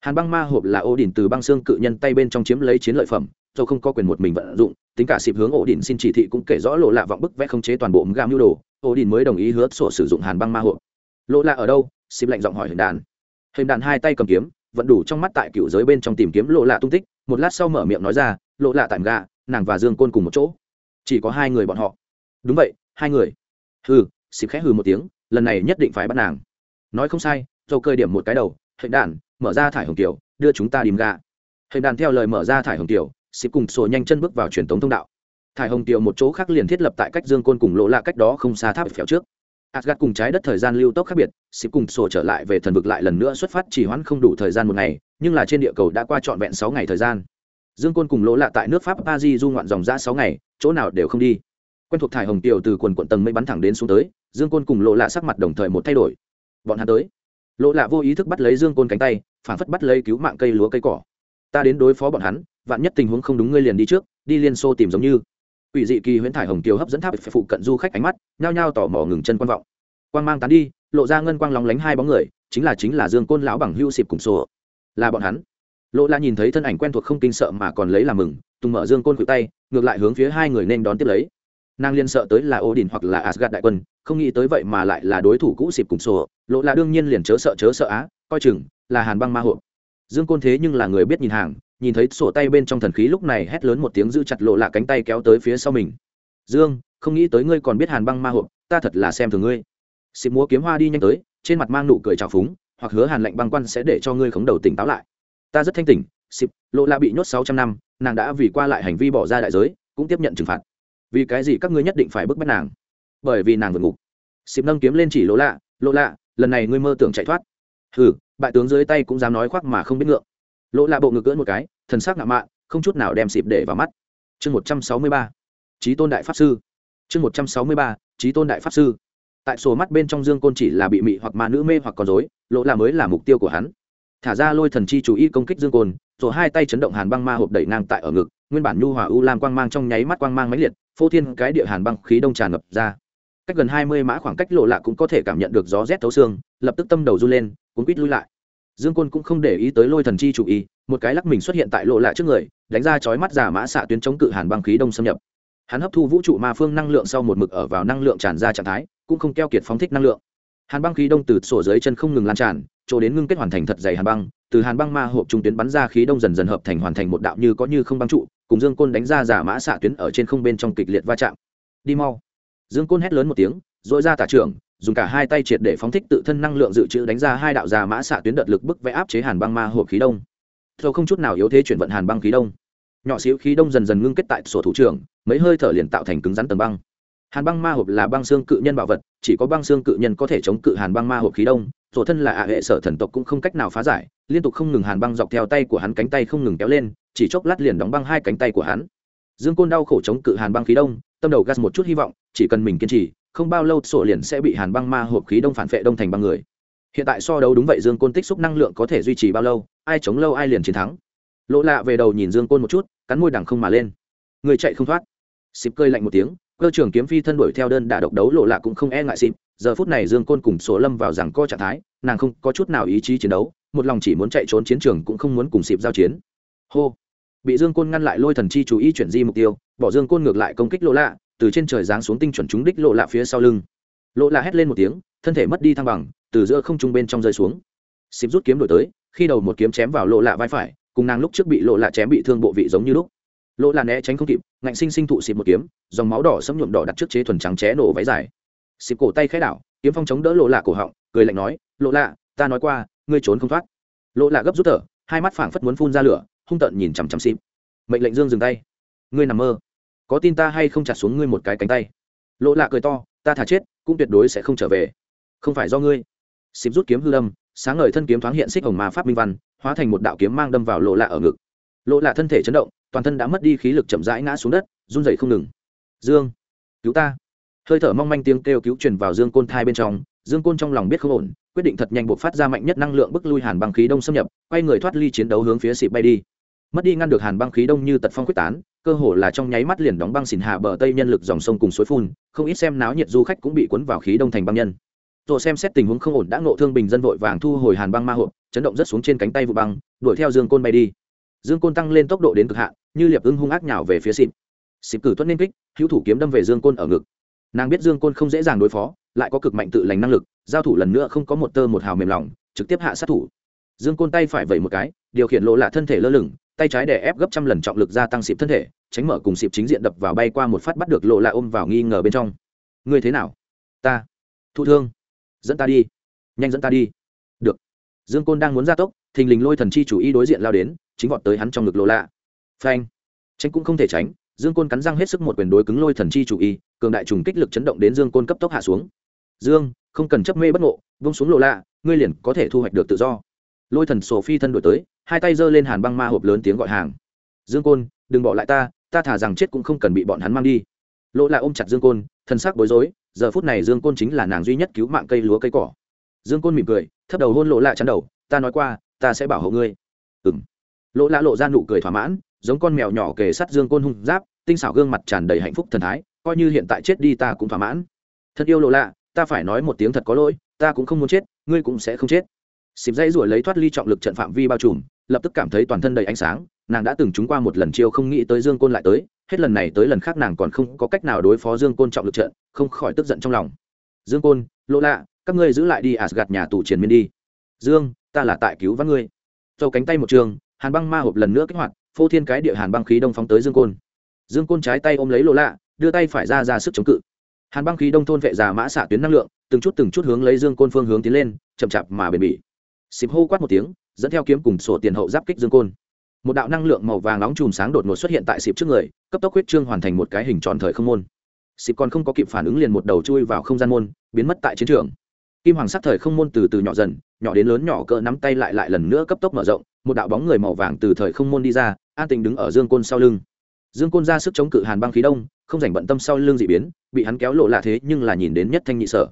Hàn băng ma hộp là ô đỉnh từ băng xương cự nhân tay bên trong chiếm lấy chiến lợi phẩm do không có quyền một mình vận dụng, tính cả xịp hướng ổ đỉnh xin chỉ thị cũng kể rõ lộ lạ vọng bức vẽ không chế toàn bộ gam mưu đồ ổ đỉnh mới đồng ý hứa sổ sử dụng hàn băng ma hộp. Lộ lạ ở đâu? Xịp lạnh giọng hỏi hình đàn. Hình đàn hai tay cầm kiếm vẫn đủ trong mắt tại cựu giới bên trong tìm kiếm lộ lạ tung tích, một lát sau mở miệng nói ra, lộ lạ tạm gà nàng và dương côn cùng một chỗ. Chỉ có hai người bọn họ. Đúng vậy, hai người. Hừ xịp khẽ hừ một tiếng lần này nhất định phải bắt nàng nói không sai dầu cơi điểm một cái đầu hệ đàn mở ra thải hồng tiểu đưa chúng ta đìm gà hệ đàn theo lời mở ra thải hồng tiểu xịp cùng sổ nhanh chân bước vào truyền thống thông đạo thải hồng tiểu một chỗ khác liền thiết lập tại cách dương côn cùng lộ lạ cách đó không xa tháp phéo trước Asgard cùng trái đất thời gian lưu tốc khác biệt, Sip cùng sổ trở lại về thần vực lại lần nữa xuất phát chỉ hoãn không đủ thời gian một ngày, nhưng là trên địa cầu đã qua trọn vẹn sáu ngày thời gian. Dương Côn cùng Lỗ Lạ tại nước Pháp Paris du ngoạn dòng ra sáu ngày, chỗ nào đều không đi. Quen thuộc thải hồng tiểu từ quần quận tầng mây bắn thẳng đến xuống tới, Dương Côn cùng lộ Lạ sắc mặt đồng thời một thay đổi. Bọn hắn tới. lộ Lạ vô ý thức bắt lấy Dương Côn cánh tay, phản phất bắt lấy cứu mạng cây lúa cây cỏ. Ta đến đối phó bọn hắn, vạn nhất tình huống không đúng ngươi liền đi trước, đi liên xô tìm giống như. Quỷ dị kỳ huyễn thải hồng tiểu hấp dẫn tháp phụ cận du khách ánh mắt, nhao nhao tỏ mò ngừng chân quan vọng quang mang tán đi lộ ra ngân quang lóng lánh hai bóng người chính là chính là dương côn lão bằng hưu xịp cùng sổ là bọn hắn lộ la nhìn thấy thân ảnh quen thuộc không kinh sợ mà còn lấy làm mừng tùng mở dương côn cự tay ngược lại hướng phía hai người nên đón tiếp lấy nàng liên sợ tới là ô đình hoặc là asgad đại quân, không nghĩ tới vậy mà lại là đối thủ cũ xịp cùng sổ. Lộ la đương nhiên liền chớ sợ chớ sợ á, coi chừng là hàn băng ma hộ. Dương côn thế nhưng là người biết nhìn hàng, nhìn thấy sổ tay bên trong thần khí lúc này hét lớn một tiếng giữ chặt lộ lạ cánh tay kéo tới phía sau mình. Dương, không nghĩ tới ngươi còn biết hàn băng ma hộp ta thật là xem thường ngươi. Xịp múa kiếm hoa đi nhanh tới, trên mặt mang nụ cười trào phúng, hoặc hứa hàn lệnh băng quan sẽ để cho ngươi khống đầu tỉnh táo lại. Ta rất thanh tỉnh, xịp, lộ la bị nhốt sáu trăm năm, nàng đã vì qua lại hành vi bỏ ra đại giới, cũng tiếp nhận trừng phạt vì cái gì các ngươi nhất định phải bức bách nàng? Bởi vì nàng vượt ngục. Xịp nâng kiếm lên chỉ lỗ lạ lỗ lạ, lần này ngươi mơ tưởng chạy thoát. Hừ, bại tướng dưới tay cũng dám nói khoác mà không biết ngượng. Lỗ lạ bộ ngực cưỡn một cái, thần sắc ngạo mạn, không chút nào đem xịp để vào mắt. Chương một trăm sáu mươi ba trí tôn đại pháp sư. Chương một trăm sáu mươi ba trí tôn đại pháp sư. Tại sổ mắt bên trong dương côn chỉ là bị mị hoặc ma nữ mê hoặc con dối lỗ là mới là mục tiêu của hắn. Thả ra lôi thần chi chủ ý công kích dương côn, rồi hai tay chấn động hàn băng ma hộp đẩy ngang tại ở ngực, nguyên bản nhu hòa u lam quang mang trong nháy mắt quang mang máy liệt phô thiên cái địa hàn băng khí đông tràn ngập ra. Cách gần hai mươi mã khoảng cách lộ lạ cũng có thể cảm nhận được gió rét thấu xương, lập tức tâm đầu run lên, cuốn quýt lui lại. Dương côn cũng không để ý tới lôi thần chi chủ ý, một cái lắc mình xuất hiện tại lộ lạ trước người, đánh ra chói mắt giả mã xạ tuyến chống cự hàn băng khí đông xâm nhập. Hắn hấp thu vũ trụ ma phương năng lượng sau một mực ở vào năng lượng tràn ra trạng thái, cũng không keo kiệt phóng thích năng lượng. Hàn băng khí đông từ sổ dưới chân không ngừng lan tràn, chỗ đến ngưng kết hoàn thành thật dày hàn băng từ hàn băng ma hộp trung tuyến bắn ra khí đông dần dần hợp thành hoàn thành một đạo như có như không băng trụ, cùng dương côn đánh ra giả mã xạ tuyến ở trên không bên trong kịch liệt va chạm. Đi mau. Dương côn hét lớn một tiếng dội ra tả trưởng, dùng cả hai tay triệt để phóng thích tự thân năng lượng dự trữ đánh ra hai đạo giả mã xạ tuyến đợt lực bức vẽ áp chế hàn băng ma hộp khí đông. Thâu không chút nào yếu thế chuyển vận hàn băng khí đông. Nhỏ xíu khí đông dần dần ngưng kết tại sổ thủ trưởng, mấy hơi thở liền tạo thành cứng rắn tầng băng. Hàn băng ma hộp là băng xương cự nhân bảo vật, chỉ có băng xương cự nhân có thể chống cự hàn băng ma hộp khí đông tổ thân là ạ hệ sở thần tộc cũng không cách nào phá giải, liên tục không ngừng hàn băng dọc theo tay của hắn cánh tay không ngừng kéo lên, chỉ chốc lát liền đóng băng hai cánh tay của hắn. Dương côn đau khổ chống cự hàn băng khí đông, tâm đầu gas một chút hy vọng, chỉ cần mình kiên trì, không bao lâu sổ liền sẽ bị hàn băng ma hộp khí đông phản vệ đông thành băng người. Hiện tại so đấu đúng vậy dương côn tích xúc năng lượng có thể duy trì bao lâu, ai chống lâu ai liền chiến thắng. Lỗ lạ về đầu nhìn dương côn một chút, cắn môi đằng không mà lên. Người chạy không thoát. Xịp cơi lạnh một tiếng cơ trưởng kiếm phi thân đuổi theo đơn đả độc đấu lộ lạ cũng không e ngại xịp giờ phút này dương côn cùng số lâm vào rằng co trạng thái, nàng không có chút nào ý chí chiến đấu, một lòng chỉ muốn chạy trốn chiến trường cũng không muốn cùng xịp giao chiến. Hô! Bị dương côn ngăn lại lôi thần chi chú ý chuyển di mục tiêu, bỏ dương côn ngược lại công kích lộ lạ, từ trên trời giáng xuống tinh chuẩn trúng đích lộ lạ phía sau lưng. Lộ lạ hét lên một tiếng, thân thể mất đi thăng bằng, từ giữa không trung bên trong rơi xuống. Xịp rút kiếm đổi tới, khi đầu một kiếm chém vào lộ lạ vai phải, cùng nàng lúc trước bị lộ lạ chém bị thương bộ vị giống như lúc. Lỗ là né tránh không kịp, ngạnh sinh sinh thụ xịt một kiếm, dòng máu đỏ sẫm nhuộm đỏ đặt trước chế thuần trắng ché nổ váy dài. Xịt cổ tay khẽ đảo, kiếm phong chống đỡ Lỗ lạ cổ họng, cười lạnh nói, Lỗ lạ, ta nói qua, ngươi trốn không thoát. Lỗ lạ gấp rút thở, hai mắt phảng phất muốn phun ra lửa, hung tợn nhìn chằm chằm xịt. Mệnh lệnh dương dừng tay. Ngươi nằm mơ. Có tin ta hay không chặt xuống ngươi một cái cánh tay? Lỗ lạ cười to, ta thả chết, cũng tuyệt đối sẽ không trở về. Không phải do ngươi. Xịp rút kiếm hư lâm sáng ngời thân kiếm thoáng hiện xích hồng ma pháp minh văn, hóa thành một đạo kiếm mang đâm vào lộ lạ ở ngực. Lộ lạ thân thể chấn động toàn thân đã mất đi khí lực chậm rãi ngã xuống đất, run dậy không ngừng. Dương, cứu ta. Hơi thở mong manh tiếng kêu cứu truyền vào dương côn thai bên trong, dương côn trong lòng biết không ổn, quyết định thật nhanh buộc phát ra mạnh nhất năng lượng bức lui hàn băng khí đông xâm nhập, quay người thoát ly chiến đấu hướng phía xịp bay đi. Mất đi ngăn được hàn băng khí đông như tật phong quyết tán, cơ hồ là trong nháy mắt liền đóng băng xỉn hạ bờ tây nhân lực dòng sông cùng suối phun, không ít xem náo nhiệt du khách cũng bị cuốn vào khí đông thành băng nhân. Rồi xem xét tình huống không ổn đã ngộ thương bình dân vội vàng thu hồi hàn băng ma hộp, chấn động rất xuống trên cánh tay vụ băng, đuổi theo dương côn bay đi dương côn tăng lên tốc độ đến cực hạn, như liệp ưng hung ác nhào về phía xịp xịp cử tuất nên kích, hữu thủ kiếm đâm về dương côn ở ngực. Nàng biết dương côn không dễ dàng đối phó, lại có cực mạnh tự lành năng lực, giao thủ lần nữa không có một tơ một hào mềm lòng, trực tiếp hạ sát thủ. Dương côn tay phải vẩy một cái, điều khiển lộ lạ thân thể lơ lửng, tay trái đè ép gấp trăm lần trọng lực gia tăng xịp thân thể, tránh mở cùng xịp chính diện đập vào bay qua một phát bắt được lộ lạ ôm vào nghi ngờ bên trong. Ngươi thế nào? Ta. Thụ thương. Dẫn ta đi. Nhanh dẫn ta đi. Được. Dương côn đang muốn ra tốc, thình lình lôi thần chi chủ y đối diện lao đến chính vọt tới hắn trong ngực lô lạ. Phanh. Tránh cũng không thể tránh, dương côn cắn răng hết sức một quyền đối cứng lôi thần chi chủ y, cường đại trùng kích lực chấn động đến dương côn cấp tốc hạ xuống. Dương, không cần chấp mê bất ngộ, vung xuống lộ lạ, ngươi liền có thể thu hoạch được tự do. Lôi thần sổ phi thân đổi tới, hai tay giơ lên hàn băng ma hộp lớn tiếng gọi hàng. Dương côn, đừng bỏ lại ta ta thả rằng chết cũng không cần bị bọn hắn mang đi. Lộ lạ ôm chặt dương côn, thân xác bối rối, giờ phút này dương côn chính là nàng duy nhất cứu mạng cây lúa cây cỏ. Dương côn mỉm cười, thấp đầu hôn lộ lạ chắn đầu, ta nói qua, ta sẽ bảo hộ ngươi. Ừng lỗ lạ lộ ra nụ cười thỏa mãn, giống con mèo nhỏ kề sắt dương côn hung giáp, tinh xảo gương mặt tràn đầy hạnh phúc thần thái, coi như hiện tại chết đi ta cũng thỏa mãn. Thân yêu lộ lạ ta phải nói một tiếng thật có lỗi, ta cũng không muốn chết, ngươi cũng sẽ không chết. Xịp dây ruổi lấy thoát ly trọng lực trận phạm vi bao trùm, lập tức cảm thấy toàn thân đầy ánh sáng, nàng đã từng trúng qua một lần chiêu không nghĩ tới dương côn lại tới, hết lần này tới lần khác nàng còn không có cách nào đối phó dương côn trọng lực trận, không khỏi tức giận trong lòng. Dương côn lộ lạ các ngươi giữ lại đi gạt nhà tù triền miên đi. Dương, ta là tại cứu vãn ngươi. Châu cánh tay một trường hàn băng ma hộp lần nữa kích hoạt, phô thiên cái địa hàn băng khí đông phóng tới dương côn. Dương côn trái tay ôm lấy lộ lạ, đưa tay phải ra ra sức chống cự. Hàn băng khí đông thôn vệ già mã xạ tuyến năng lượng, từng chút từng chút hướng lấy dương côn phương hướng tiến lên, chậm chạp mà bền bỉ. Xịp hô quát một tiếng, dẫn theo kiếm cùng sổ tiền hậu giáp kích dương côn. Một đạo năng lượng màu vàng nóng chùm sáng đột ngột xuất hiện tại xịp trước người, cấp tốc huyết trương hoàn thành một cái hình tròn thời không môn. Xịp còn không có kịp phản ứng liền một đầu chui vào không gian môn, biến mất tại chiến trường. Kim hoàng sắc thời không môn từ từ nhỏ dần, nhỏ đến lớn nhỏ cỡ nắm tay lại lại lần nữa cấp tốc mở rộng một đạo bóng người màu vàng từ thời không môn đi ra, an tình đứng ở dương côn sau lưng. Dương côn ra sức chống cự hàn băng khí đông, không dành bận tâm sau lưng dị biến, bị hắn kéo lộ lạ thế nhưng là nhìn đến nhất thanh nhị sở.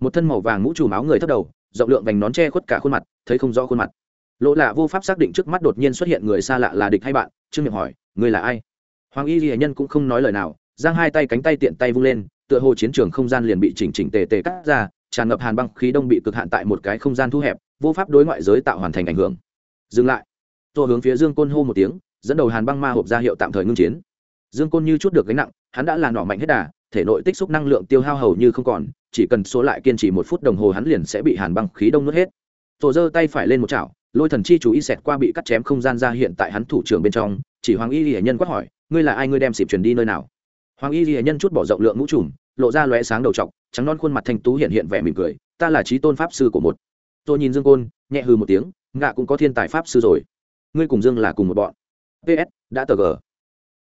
Một thân màu vàng mũ trùm áo người thấp đầu, rộng lượng vành nón che khuất cả khuôn mặt, thấy không rõ khuôn mặt. Lộ lạ vô pháp xác định trước mắt đột nhiên xuất hiện người xa lạ là địch hay bạn, trương miệng hỏi người là ai? Hoàng y ghi nhân cũng không nói lời nào, giang hai tay cánh tay tiện tay vung lên, tựa hồ chiến trường không gian liền bị chỉnh chỉnh tề tề cắt ra, tràn ngập hàn băng khí đông bị cực hạn tại một cái không gian thu hẹp, vô pháp đối ngoại giới tạo hoàn thành ảnh hưởng dừng lại. Tôi hướng phía dương côn hô một tiếng, dẫn đầu hàn băng ma hộp ra hiệu tạm thời ngưng chiến. Dương côn như chút được gánh nặng, hắn đã là nỏ mạnh hết đà, thể nội tích xúc năng lượng tiêu hao hầu như không còn, chỉ cần số lại kiên trì một phút đồng hồ hắn liền sẽ bị hàn băng khí đông nuốt hết. Tổ giơ tay phải lên một chảo, lôi thần chi chú ý xẹt qua bị cắt chém không gian ra hiện tại hắn thủ trưởng bên trong, chỉ hoàng y ghi nhân quát hỏi, ngươi là ai ngươi đem xịp truyền đi nơi nào? Hoàng y ghi nhân chút bỏ rộng lượng ngũ trùm lộ ra lóe sáng đầu t trắng non khuôn mặt thanh tú hiện hiện vẻ mỉm cười, ta là trí tôn pháp sư của một. Tôi nhìn dương côn, nhẹ hư một tiếng ngạ cũng có thiên tài pháp sư rồi. Ngươi cùng dương là cùng một bọn. Ps đã tờ g.